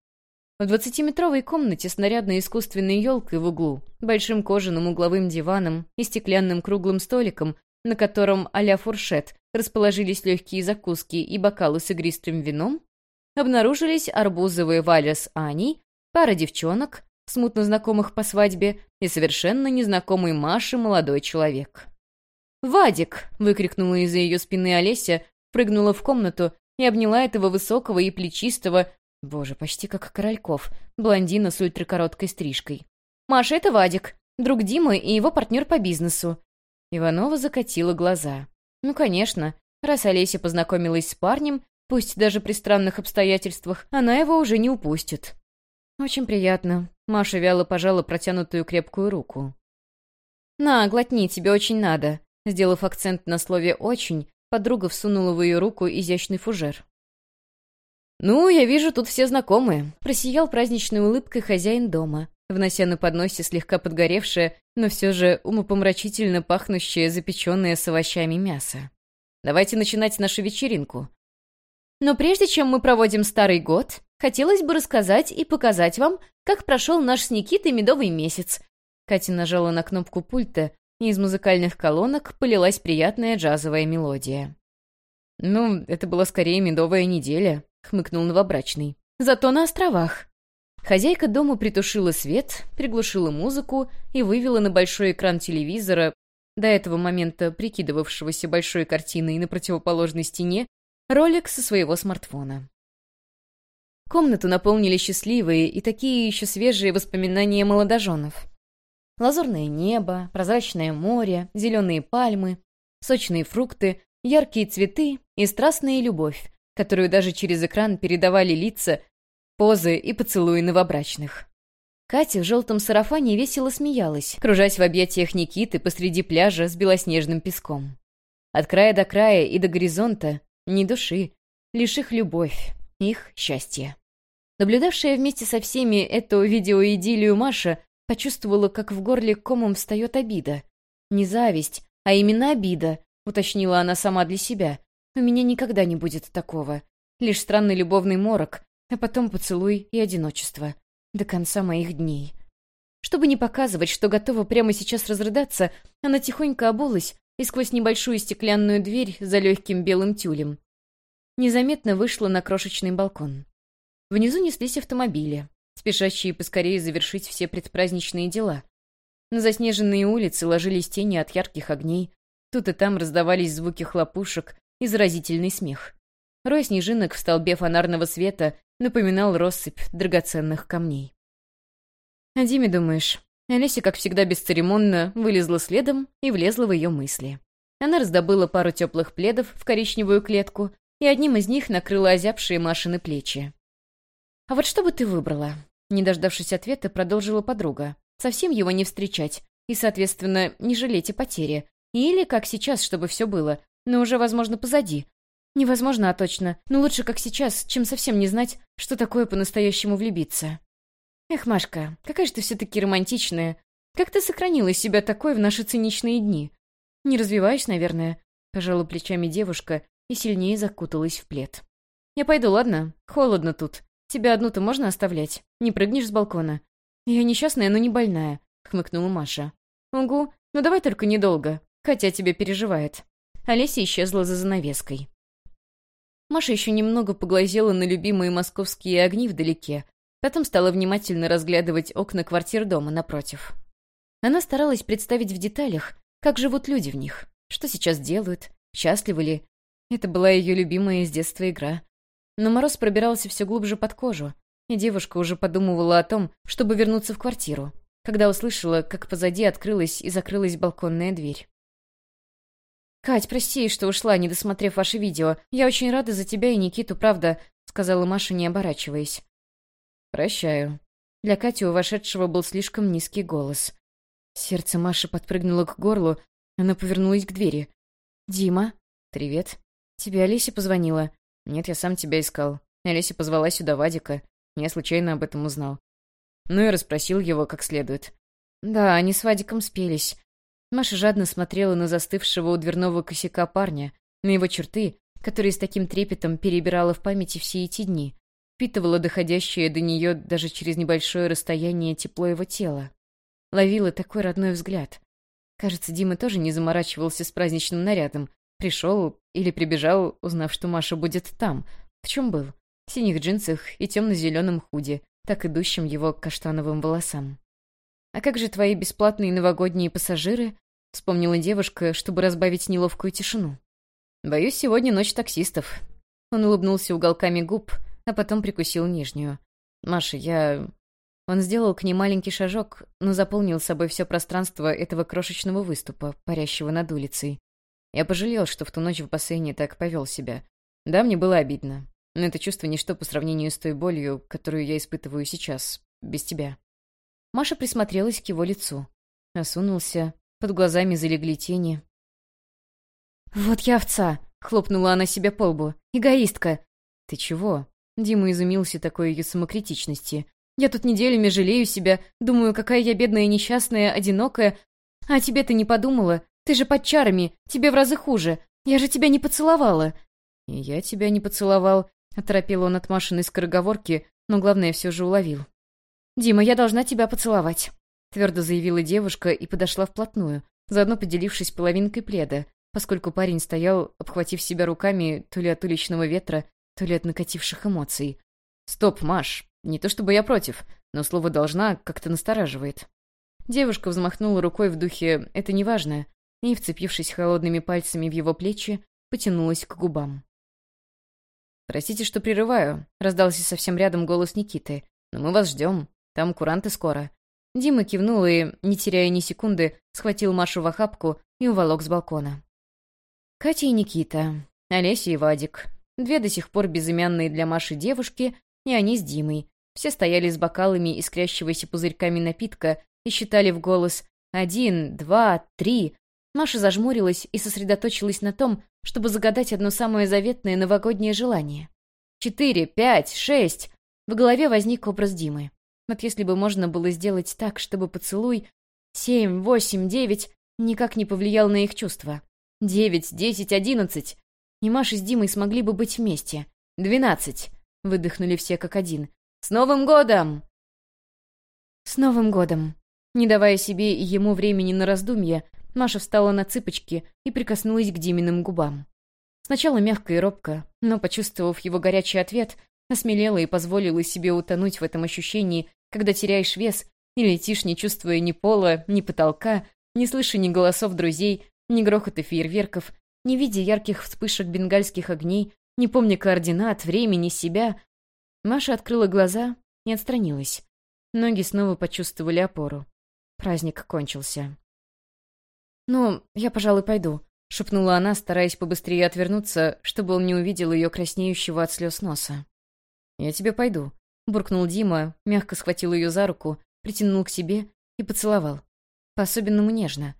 В двадцатиметровой комнате с нарядной искусственной елкой в углу, большим кожаным угловым диваном и стеклянным круглым столиком, на котором а фуршет расположились легкие закуски и бокалы с игристым вином, обнаружились арбузовые Валя с Аней, пара девчонок, смутно знакомых по свадьбе, и совершенно незнакомый Маше молодой человек. «Вадик!» — выкрикнула из-за ее спины Олеся, прыгнула в комнату и обняла этого высокого и плечистого, боже, почти как Корольков, блондина с ультракороткой стрижкой. «Маша, это Вадик, друг Димы и его партнер по бизнесу». Иванова закатила глаза. «Ну, конечно, раз Олеся познакомилась с парнем, пусть даже при странных обстоятельствах, она его уже не упустит». «Очень приятно». Маша вяло пожала протянутую крепкую руку. «На, глотни, тебе очень надо», Сделав акцент на слове «очень», подруга всунула в ее руку изящный фужер. «Ну, я вижу, тут все знакомые», — просиял праздничной улыбкой хозяин дома, внося на подносе слегка подгоревшее, но все же умопомрачительно пахнущее запеченное с овощами мясо. «Давайте начинать нашу вечеринку». Но прежде чем мы проводим Старый год, хотелось бы рассказать и показать вам, как прошел наш с Никитой медовый месяц. Катя нажала на кнопку пульта, и из музыкальных колонок полилась приятная джазовая мелодия. «Ну, это была скорее медовая неделя», — хмыкнул новобрачный. «Зато на островах». Хозяйка дома притушила свет, приглушила музыку и вывела на большой экран телевизора, до этого момента прикидывавшегося большой картиной на противоположной стене, ролик со своего смартфона. Комнату наполнили счастливые и такие еще свежие воспоминания молодоженов. Лазурное небо, прозрачное море, зеленые пальмы, сочные фрукты, яркие цветы и страстная любовь, которую даже через экран передавали лица, позы и поцелуи новобрачных. Катя в желтом сарафане весело смеялась, кружась в объятиях Никиты посреди пляжа с белоснежным песком. От края до края и до горизонта ни души, лишь их любовь, их счастье. Наблюдавшая вместе со всеми эту видеоидилию Маша Почувствовала, как в горле комом встает обида. Не зависть, а именно обида, уточнила она сама для себя. У меня никогда не будет такого. Лишь странный любовный морок, а потом поцелуй и одиночество. До конца моих дней. Чтобы не показывать, что готова прямо сейчас разрыдаться, она тихонько обулась и сквозь небольшую стеклянную дверь за легким белым тюлем незаметно вышла на крошечный балкон. Внизу неслись автомобили спешащие поскорее завершить все предпраздничные дела. На заснеженные улицы ложились тени от ярких огней, тут и там раздавались звуки хлопушек и заразительный смех. Рой снежинок в столбе фонарного света напоминал россыпь драгоценных камней. «О Диме думаешь?» Олеся, как всегда бесцеремонно, вылезла следом и влезла в ее мысли. Она раздобыла пару теплых пледов в коричневую клетку и одним из них накрыла озябшие Машины плечи. «А вот что бы ты выбрала?» Не дождавшись ответа, продолжила подруга. «Совсем его не встречать и, соответственно, не жалеть о потере. Или, как сейчас, чтобы все было, но уже, возможно, позади. Невозможно, а точно. Но лучше, как сейчас, чем совсем не знать, что такое по-настоящему влюбиться». «Эх, Машка, какая же ты все-таки романтичная. Как ты сохранила себя такой в наши циничные дни? Не развиваешь, наверное?» Пожала плечами девушка и сильнее закуталась в плед. «Я пойду, ладно? Холодно тут. Тебя одну-то можно оставлять? Не прыгнешь с балкона?» «Я несчастная, но не больная», — хмыкнула Маша. «Угу, ну давай только недолго. Катя тебе переживает». Олеся исчезла за занавеской. Маша еще немного поглазела на любимые московские огни вдалеке, потом стала внимательно разглядывать окна квартир дома напротив. Она старалась представить в деталях, как живут люди в них, что сейчас делают, счастливы ли. Это была ее любимая с детства игра. Но мороз пробирался все глубже под кожу, и девушка уже подумывала о том, чтобы вернуться в квартиру, когда услышала, как позади открылась и закрылась балконная дверь. «Кать, прости, что ушла, не досмотрев ваше видео. Я очень рада за тебя и Никиту, правда», — сказала Маша, не оборачиваясь. «Прощаю». Для Кати у вошедшего был слишком низкий голос. Сердце Маши подпрыгнуло к горлу, она повернулась к двери. «Дима?» «Привет». «Тебе Олеся позвонила?» «Нет, я сам тебя искал. Олеся позвала сюда Вадика. Я случайно об этом узнал. Ну и расспросил его как следует. Да, они с Вадиком спелись. Маша жадно смотрела на застывшего у дверного косяка парня, на его черты, которые с таким трепетом перебирала в памяти все эти дни, впитывала доходящее до нее даже через небольшое расстояние тепло его тела. Ловила такой родной взгляд. Кажется, Дима тоже не заморачивался с праздничным нарядом. Пришел или прибежал, узнав, что Маша будет там. В чем был? В синих джинсах и темно-зеленом худе, так идущим его каштановым волосам. «А как же твои бесплатные новогодние пассажиры?» — вспомнила девушка, чтобы разбавить неловкую тишину. «Боюсь, сегодня ночь таксистов». Он улыбнулся уголками губ, а потом прикусил нижнюю. «Маша, я...» Он сделал к ней маленький шажок, но заполнил собой все пространство этого крошечного выступа, парящего над улицей. Я пожалел, что в ту ночь в бассейне так повел себя. Да, мне было обидно. Но это чувство ничто по сравнению с той болью, которую я испытываю сейчас, без тебя. Маша присмотрелась к его лицу. Осунулся, под глазами залегли тени. «Вот я овца!» — хлопнула она себя по лбу. «Эгоистка!» «Ты чего?» Дима изумился такой ее самокритичности. «Я тут неделями жалею себя, думаю, какая я бедная, несчастная, одинокая. А тебе ты не подумала? Ты же под чарами, тебе в разы хуже. Я же тебя не поцеловала!» «И я тебя не поцеловал», Оторопел он от Машиной скороговорки, но главное все же уловил. «Дима, я должна тебя поцеловать», — твердо заявила девушка и подошла вплотную, заодно поделившись половинкой пледа, поскольку парень стоял, обхватив себя руками то ли от уличного ветра, то ли от накативших эмоций. «Стоп, Маш, не то чтобы я против, но слово «должна» как-то настораживает». Девушка взмахнула рукой в духе «это неважно» и, вцепившись холодными пальцами в его плечи, потянулась к губам. «Простите, что прерываю», — раздался совсем рядом голос Никиты. «Но мы вас ждем. Там куранты скоро». Дима кивнул и, не теряя ни секунды, схватил Машу в охапку и уволок с балкона. Катя и Никита, Олеся и Вадик. Две до сих пор безымянные для Маши девушки, и они с Димой. Все стояли с бокалами искрящегося пузырьками напитка и считали в голос «один, два, три». Маша зажмурилась и сосредоточилась на том, чтобы загадать одно самое заветное новогоднее желание. Четыре, пять, шесть. В голове возник образ Димы. Вот если бы можно было сделать так, чтобы поцелуй семь, восемь, девять никак не повлиял на их чувства. Девять, десять, одиннадцать. И Маша с Димой смогли бы быть вместе. Двенадцать. Выдохнули все как один. «С Новым годом!» «С Новым годом!» Не давая себе и ему времени на раздумья, Маша встала на цыпочки и прикоснулась к Диминым губам. Сначала мягко и робко, но, почувствовав его горячий ответ, осмелела и позволила себе утонуть в этом ощущении, когда теряешь вес и летишь, не чувствуя ни пола, ни потолка, не слыша ни голосов друзей, ни грохота фейерверков, не видя ярких вспышек бенгальских огней, не помня координат, времени, себя. Маша открыла глаза и отстранилась. Ноги снова почувствовали опору. Праздник кончился. «Ну, я, пожалуй, пойду», — шепнула она, стараясь побыстрее отвернуться, чтобы он не увидел ее краснеющего от слез носа. «Я тебе пойду», — буркнул Дима, мягко схватил ее за руку, притянул к себе и поцеловал. По-особенному нежно.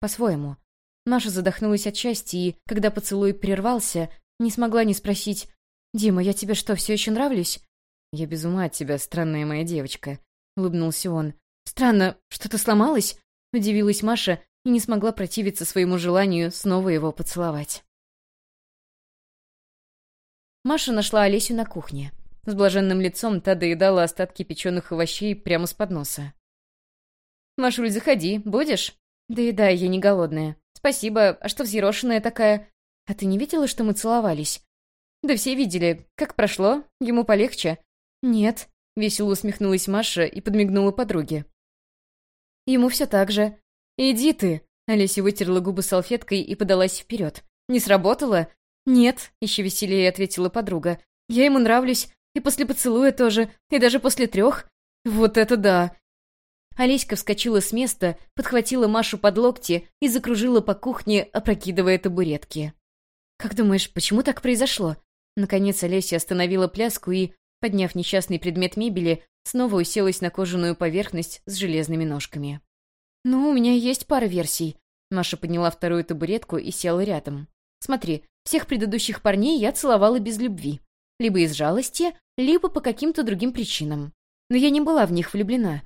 По-своему. Маша задохнулась от счастья и, когда поцелуй прервался, не смогла не спросить «Дима, я тебе что, все еще нравлюсь?» «Я без ума от тебя, странная моя девочка», — улыбнулся он. «Странно, что-то сломалось?» — удивилась Маша, и не смогла противиться своему желанию снова его поцеловать. Маша нашла Олесю на кухне. С блаженным лицом та доедала остатки печеных овощей прямо с подноса. «Машуль, заходи, будешь?» «Доедай, я не голодная. Спасибо, а что взъерошенная такая?» «А ты не видела, что мы целовались?» Да все видели. Как прошло? Ему полегче?» «Нет», — весело усмехнулась Маша и подмигнула подруге. «Ему все так же». «Иди ты!» — Олеся вытерла губы салфеткой и подалась вперед. «Не сработало?» «Нет», — еще веселее ответила подруга. «Я ему нравлюсь. И после поцелуя тоже. И даже после трех. Вот это да!» Олеська вскочила с места, подхватила Машу под локти и закружила по кухне, опрокидывая табуретки. «Как думаешь, почему так произошло?» Наконец Олеся остановила пляску и, подняв несчастный предмет мебели, снова уселась на кожаную поверхность с железными ножками. «Ну, у меня есть пара версий». Маша подняла вторую табуретку и села рядом. «Смотри, всех предыдущих парней я целовала без любви. Либо из жалости, либо по каким-то другим причинам. Но я не была в них влюблена.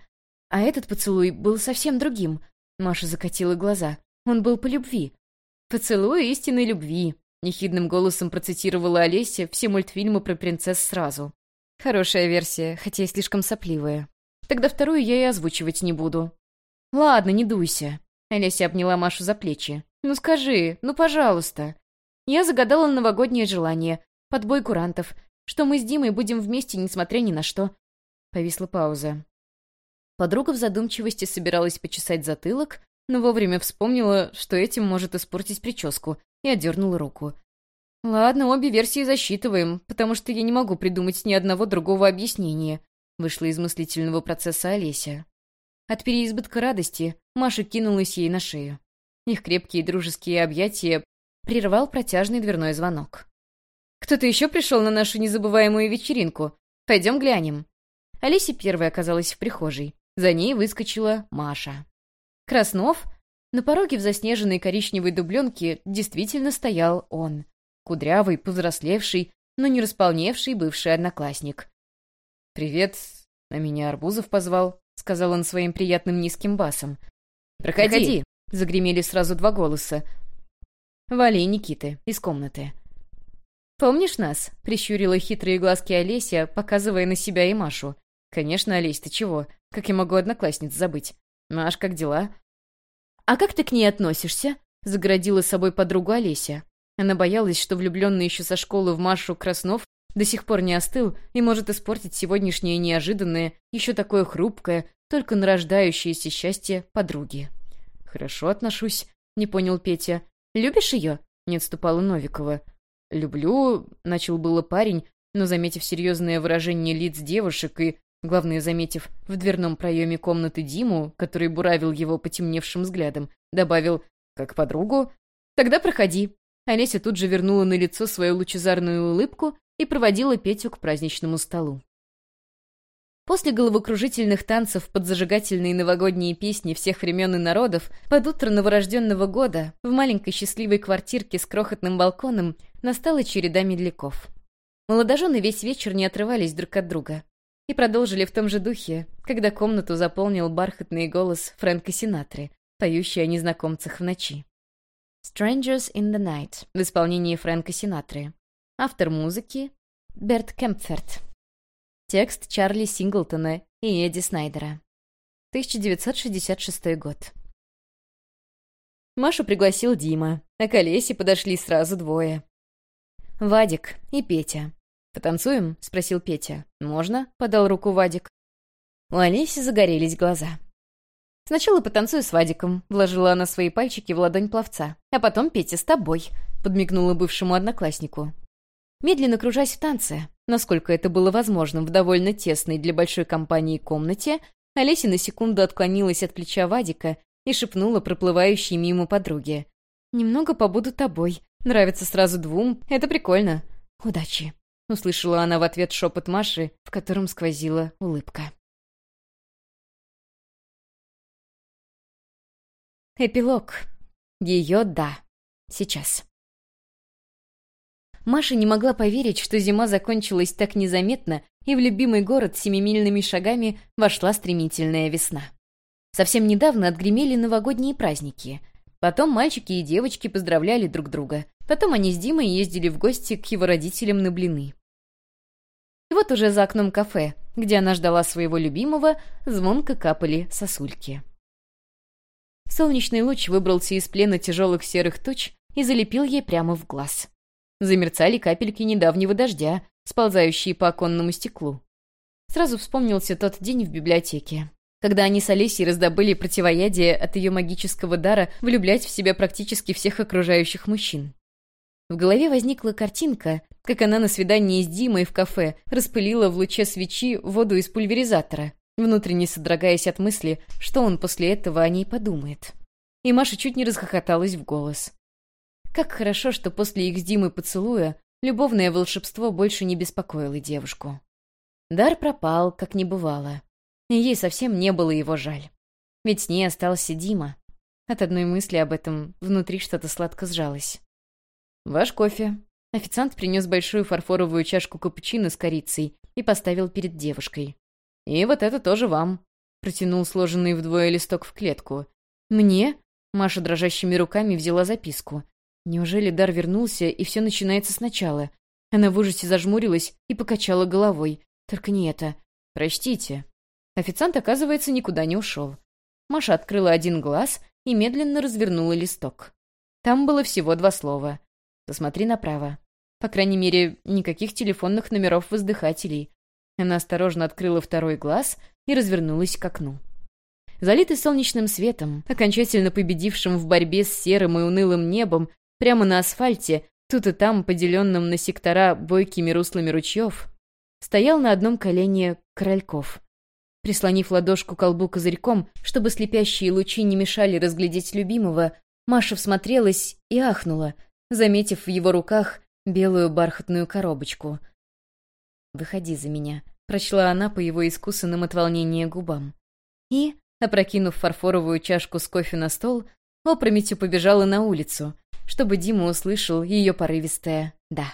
А этот поцелуй был совсем другим. Маша закатила глаза. Он был по любви. «Поцелуй истинной любви», — нехидным голосом процитировала Олеся все мультфильмы про принцесс сразу. Хорошая версия, хотя и слишком сопливая. Тогда вторую я и озвучивать не буду. «Ладно, не дуйся». Олеся обняла Машу за плечи. «Ну скажи, ну пожалуйста». Я загадала новогоднее желание, под бой курантов, что мы с Димой будем вместе, несмотря ни на что. Повисла пауза. Подруга в задумчивости собиралась почесать затылок, но вовремя вспомнила, что этим может испортить прическу, и отдернула руку. «Ладно, обе версии засчитываем, потому что я не могу придумать ни одного другого объяснения», вышла из мыслительного процесса Олеся. От переизбытка радости Маша кинулась ей на шею. Их крепкие дружеские объятия прервал протяжный дверной звонок. «Кто-то еще пришел на нашу незабываемую вечеринку? Пойдем глянем». Олеся первой оказалась в прихожей. За ней выскочила Маша. Краснов на пороге в заснеженной коричневой дубленке действительно стоял он. Кудрявый, повзрослевший, но не располневший бывший одноклассник. «Привет, на меня Арбузов позвал», — сказал он своим приятным низким басом. «Проходи», Проходи — загремели сразу два голоса. Вали и Никиты из комнаты. «Помнишь нас?» — прищурила хитрые глазки Олеся, показывая на себя и Машу. «Конечно, Олесь, ты чего? Как я могу одноклассниц забыть? Маш, как дела?» «А как ты к ней относишься?» — загородила собой подругу Олеся. Она боялась, что влюбленный еще со школы в Машу Краснов до сих пор не остыл и может испортить сегодняшнее неожиданное, еще такое хрупкое, только нарождающееся счастье подруги. «Хорошо отношусь», — не понял Петя. «Любишь ее?» — не отступала Новикова. «Люблю», — начал было парень, но, заметив серьезное выражение лиц девушек и Главное, заметив в дверном проеме комнаты Диму, который буравил его потемневшим взглядом, добавил «как подругу». «Тогда проходи». Олеся тут же вернула на лицо свою лучезарную улыбку и проводила Петю к праздничному столу. После головокружительных танцев под зажигательные новогодние песни всех времен и народов, под утро новорожденного года, в маленькой счастливой квартирке с крохотным балконом, настала череда медляков. Молодожены весь вечер не отрывались друг от друга и продолжили в том же духе, когда комнату заполнил бархатный голос Фрэнка Синатры, поющий о незнакомцах в ночи. «Strangers in the Night» в исполнении Фрэнка Синатры. Автор музыки — Берт Кемпферт. Текст Чарли Синглтона и Эдди Снайдера. 1966 год. Машу пригласил Дима, а к Олесе подошли сразу двое. Вадик и Петя. «Потанцуем?» — спросил Петя. «Можно?» — подал руку Вадик. У Олеси загорелись глаза. «Сначала потанцую с Вадиком», — вложила она свои пальчики в ладонь пловца. «А потом, Петя, с тобой», — подмигнула бывшему однокласснику. Медленно кружась в танце, насколько это было возможным в довольно тесной для большой компании комнате, Олеся на секунду отклонилась от плеча Вадика и шепнула проплывающей мимо подруге. «Немного побуду тобой. Нравится сразу двум. Это прикольно. Удачи». Услышала она в ответ шепот Маши, в котором сквозила улыбка. Эпилог. Ее «да». Сейчас. Маша не могла поверить, что зима закончилась так незаметно, и в любимый город семимильными шагами вошла стремительная весна. Совсем недавно отгремели новогодние праздники. Потом мальчики и девочки поздравляли друг друга. Потом они с Димой ездили в гости к его родителям на блины. И вот уже за окном кафе, где она ждала своего любимого, звонко капали сосульки. Солнечный луч выбрался из плена тяжелых серых туч и залепил ей прямо в глаз. Замерцали капельки недавнего дождя, сползающие по оконному стеклу. Сразу вспомнился тот день в библиотеке, когда они с Олесей раздобыли противоядие от ее магического дара влюблять в себя практически всех окружающих мужчин. В голове возникла картинка, как она на свидании с Димой в кафе распылила в луче свечи воду из пульверизатора, внутренне содрогаясь от мысли, что он после этого о ней подумает. И Маша чуть не расхохоталась в голос. Как хорошо, что после их с Димой поцелуя любовное волшебство больше не беспокоило девушку. Дар пропал, как не бывало. И ей совсем не было его жаль. Ведь с ней остался Дима. От одной мысли об этом внутри что-то сладко сжалось. «Ваш кофе». Официант принес большую фарфоровую чашку капучино с корицей и поставил перед девушкой. «И вот это тоже вам», — протянул сложенный вдвое листок в клетку. «Мне?» — Маша дрожащими руками взяла записку. «Неужели дар вернулся, и все начинается сначала?» Она в ужасе зажмурилась и покачала головой. «Только не это. Прочтите». Официант, оказывается, никуда не ушел. Маша открыла один глаз и медленно развернула листок. Там было всего два слова. Посмотри направо. По крайней мере, никаких телефонных номеров воздыхателей. Она осторожно открыла второй глаз и развернулась к окну. Залитый солнечным светом, окончательно победившим в борьбе с серым и унылым небом, прямо на асфальте, тут и там, поделенном на сектора бойкими руслами ручьев, стоял на одном колене Корольков. Прислонив ладошку к колбу козырьком, чтобы слепящие лучи не мешали разглядеть любимого, Маша всмотрелась и ахнула — заметив в его руках белую бархатную коробочку. «Выходи за меня», — прочла она по его искусанным от волнения губам. И, опрокинув фарфоровую чашку с кофе на стол, опрометью побежала на улицу, чтобы Дима услышал ее порывистое «да».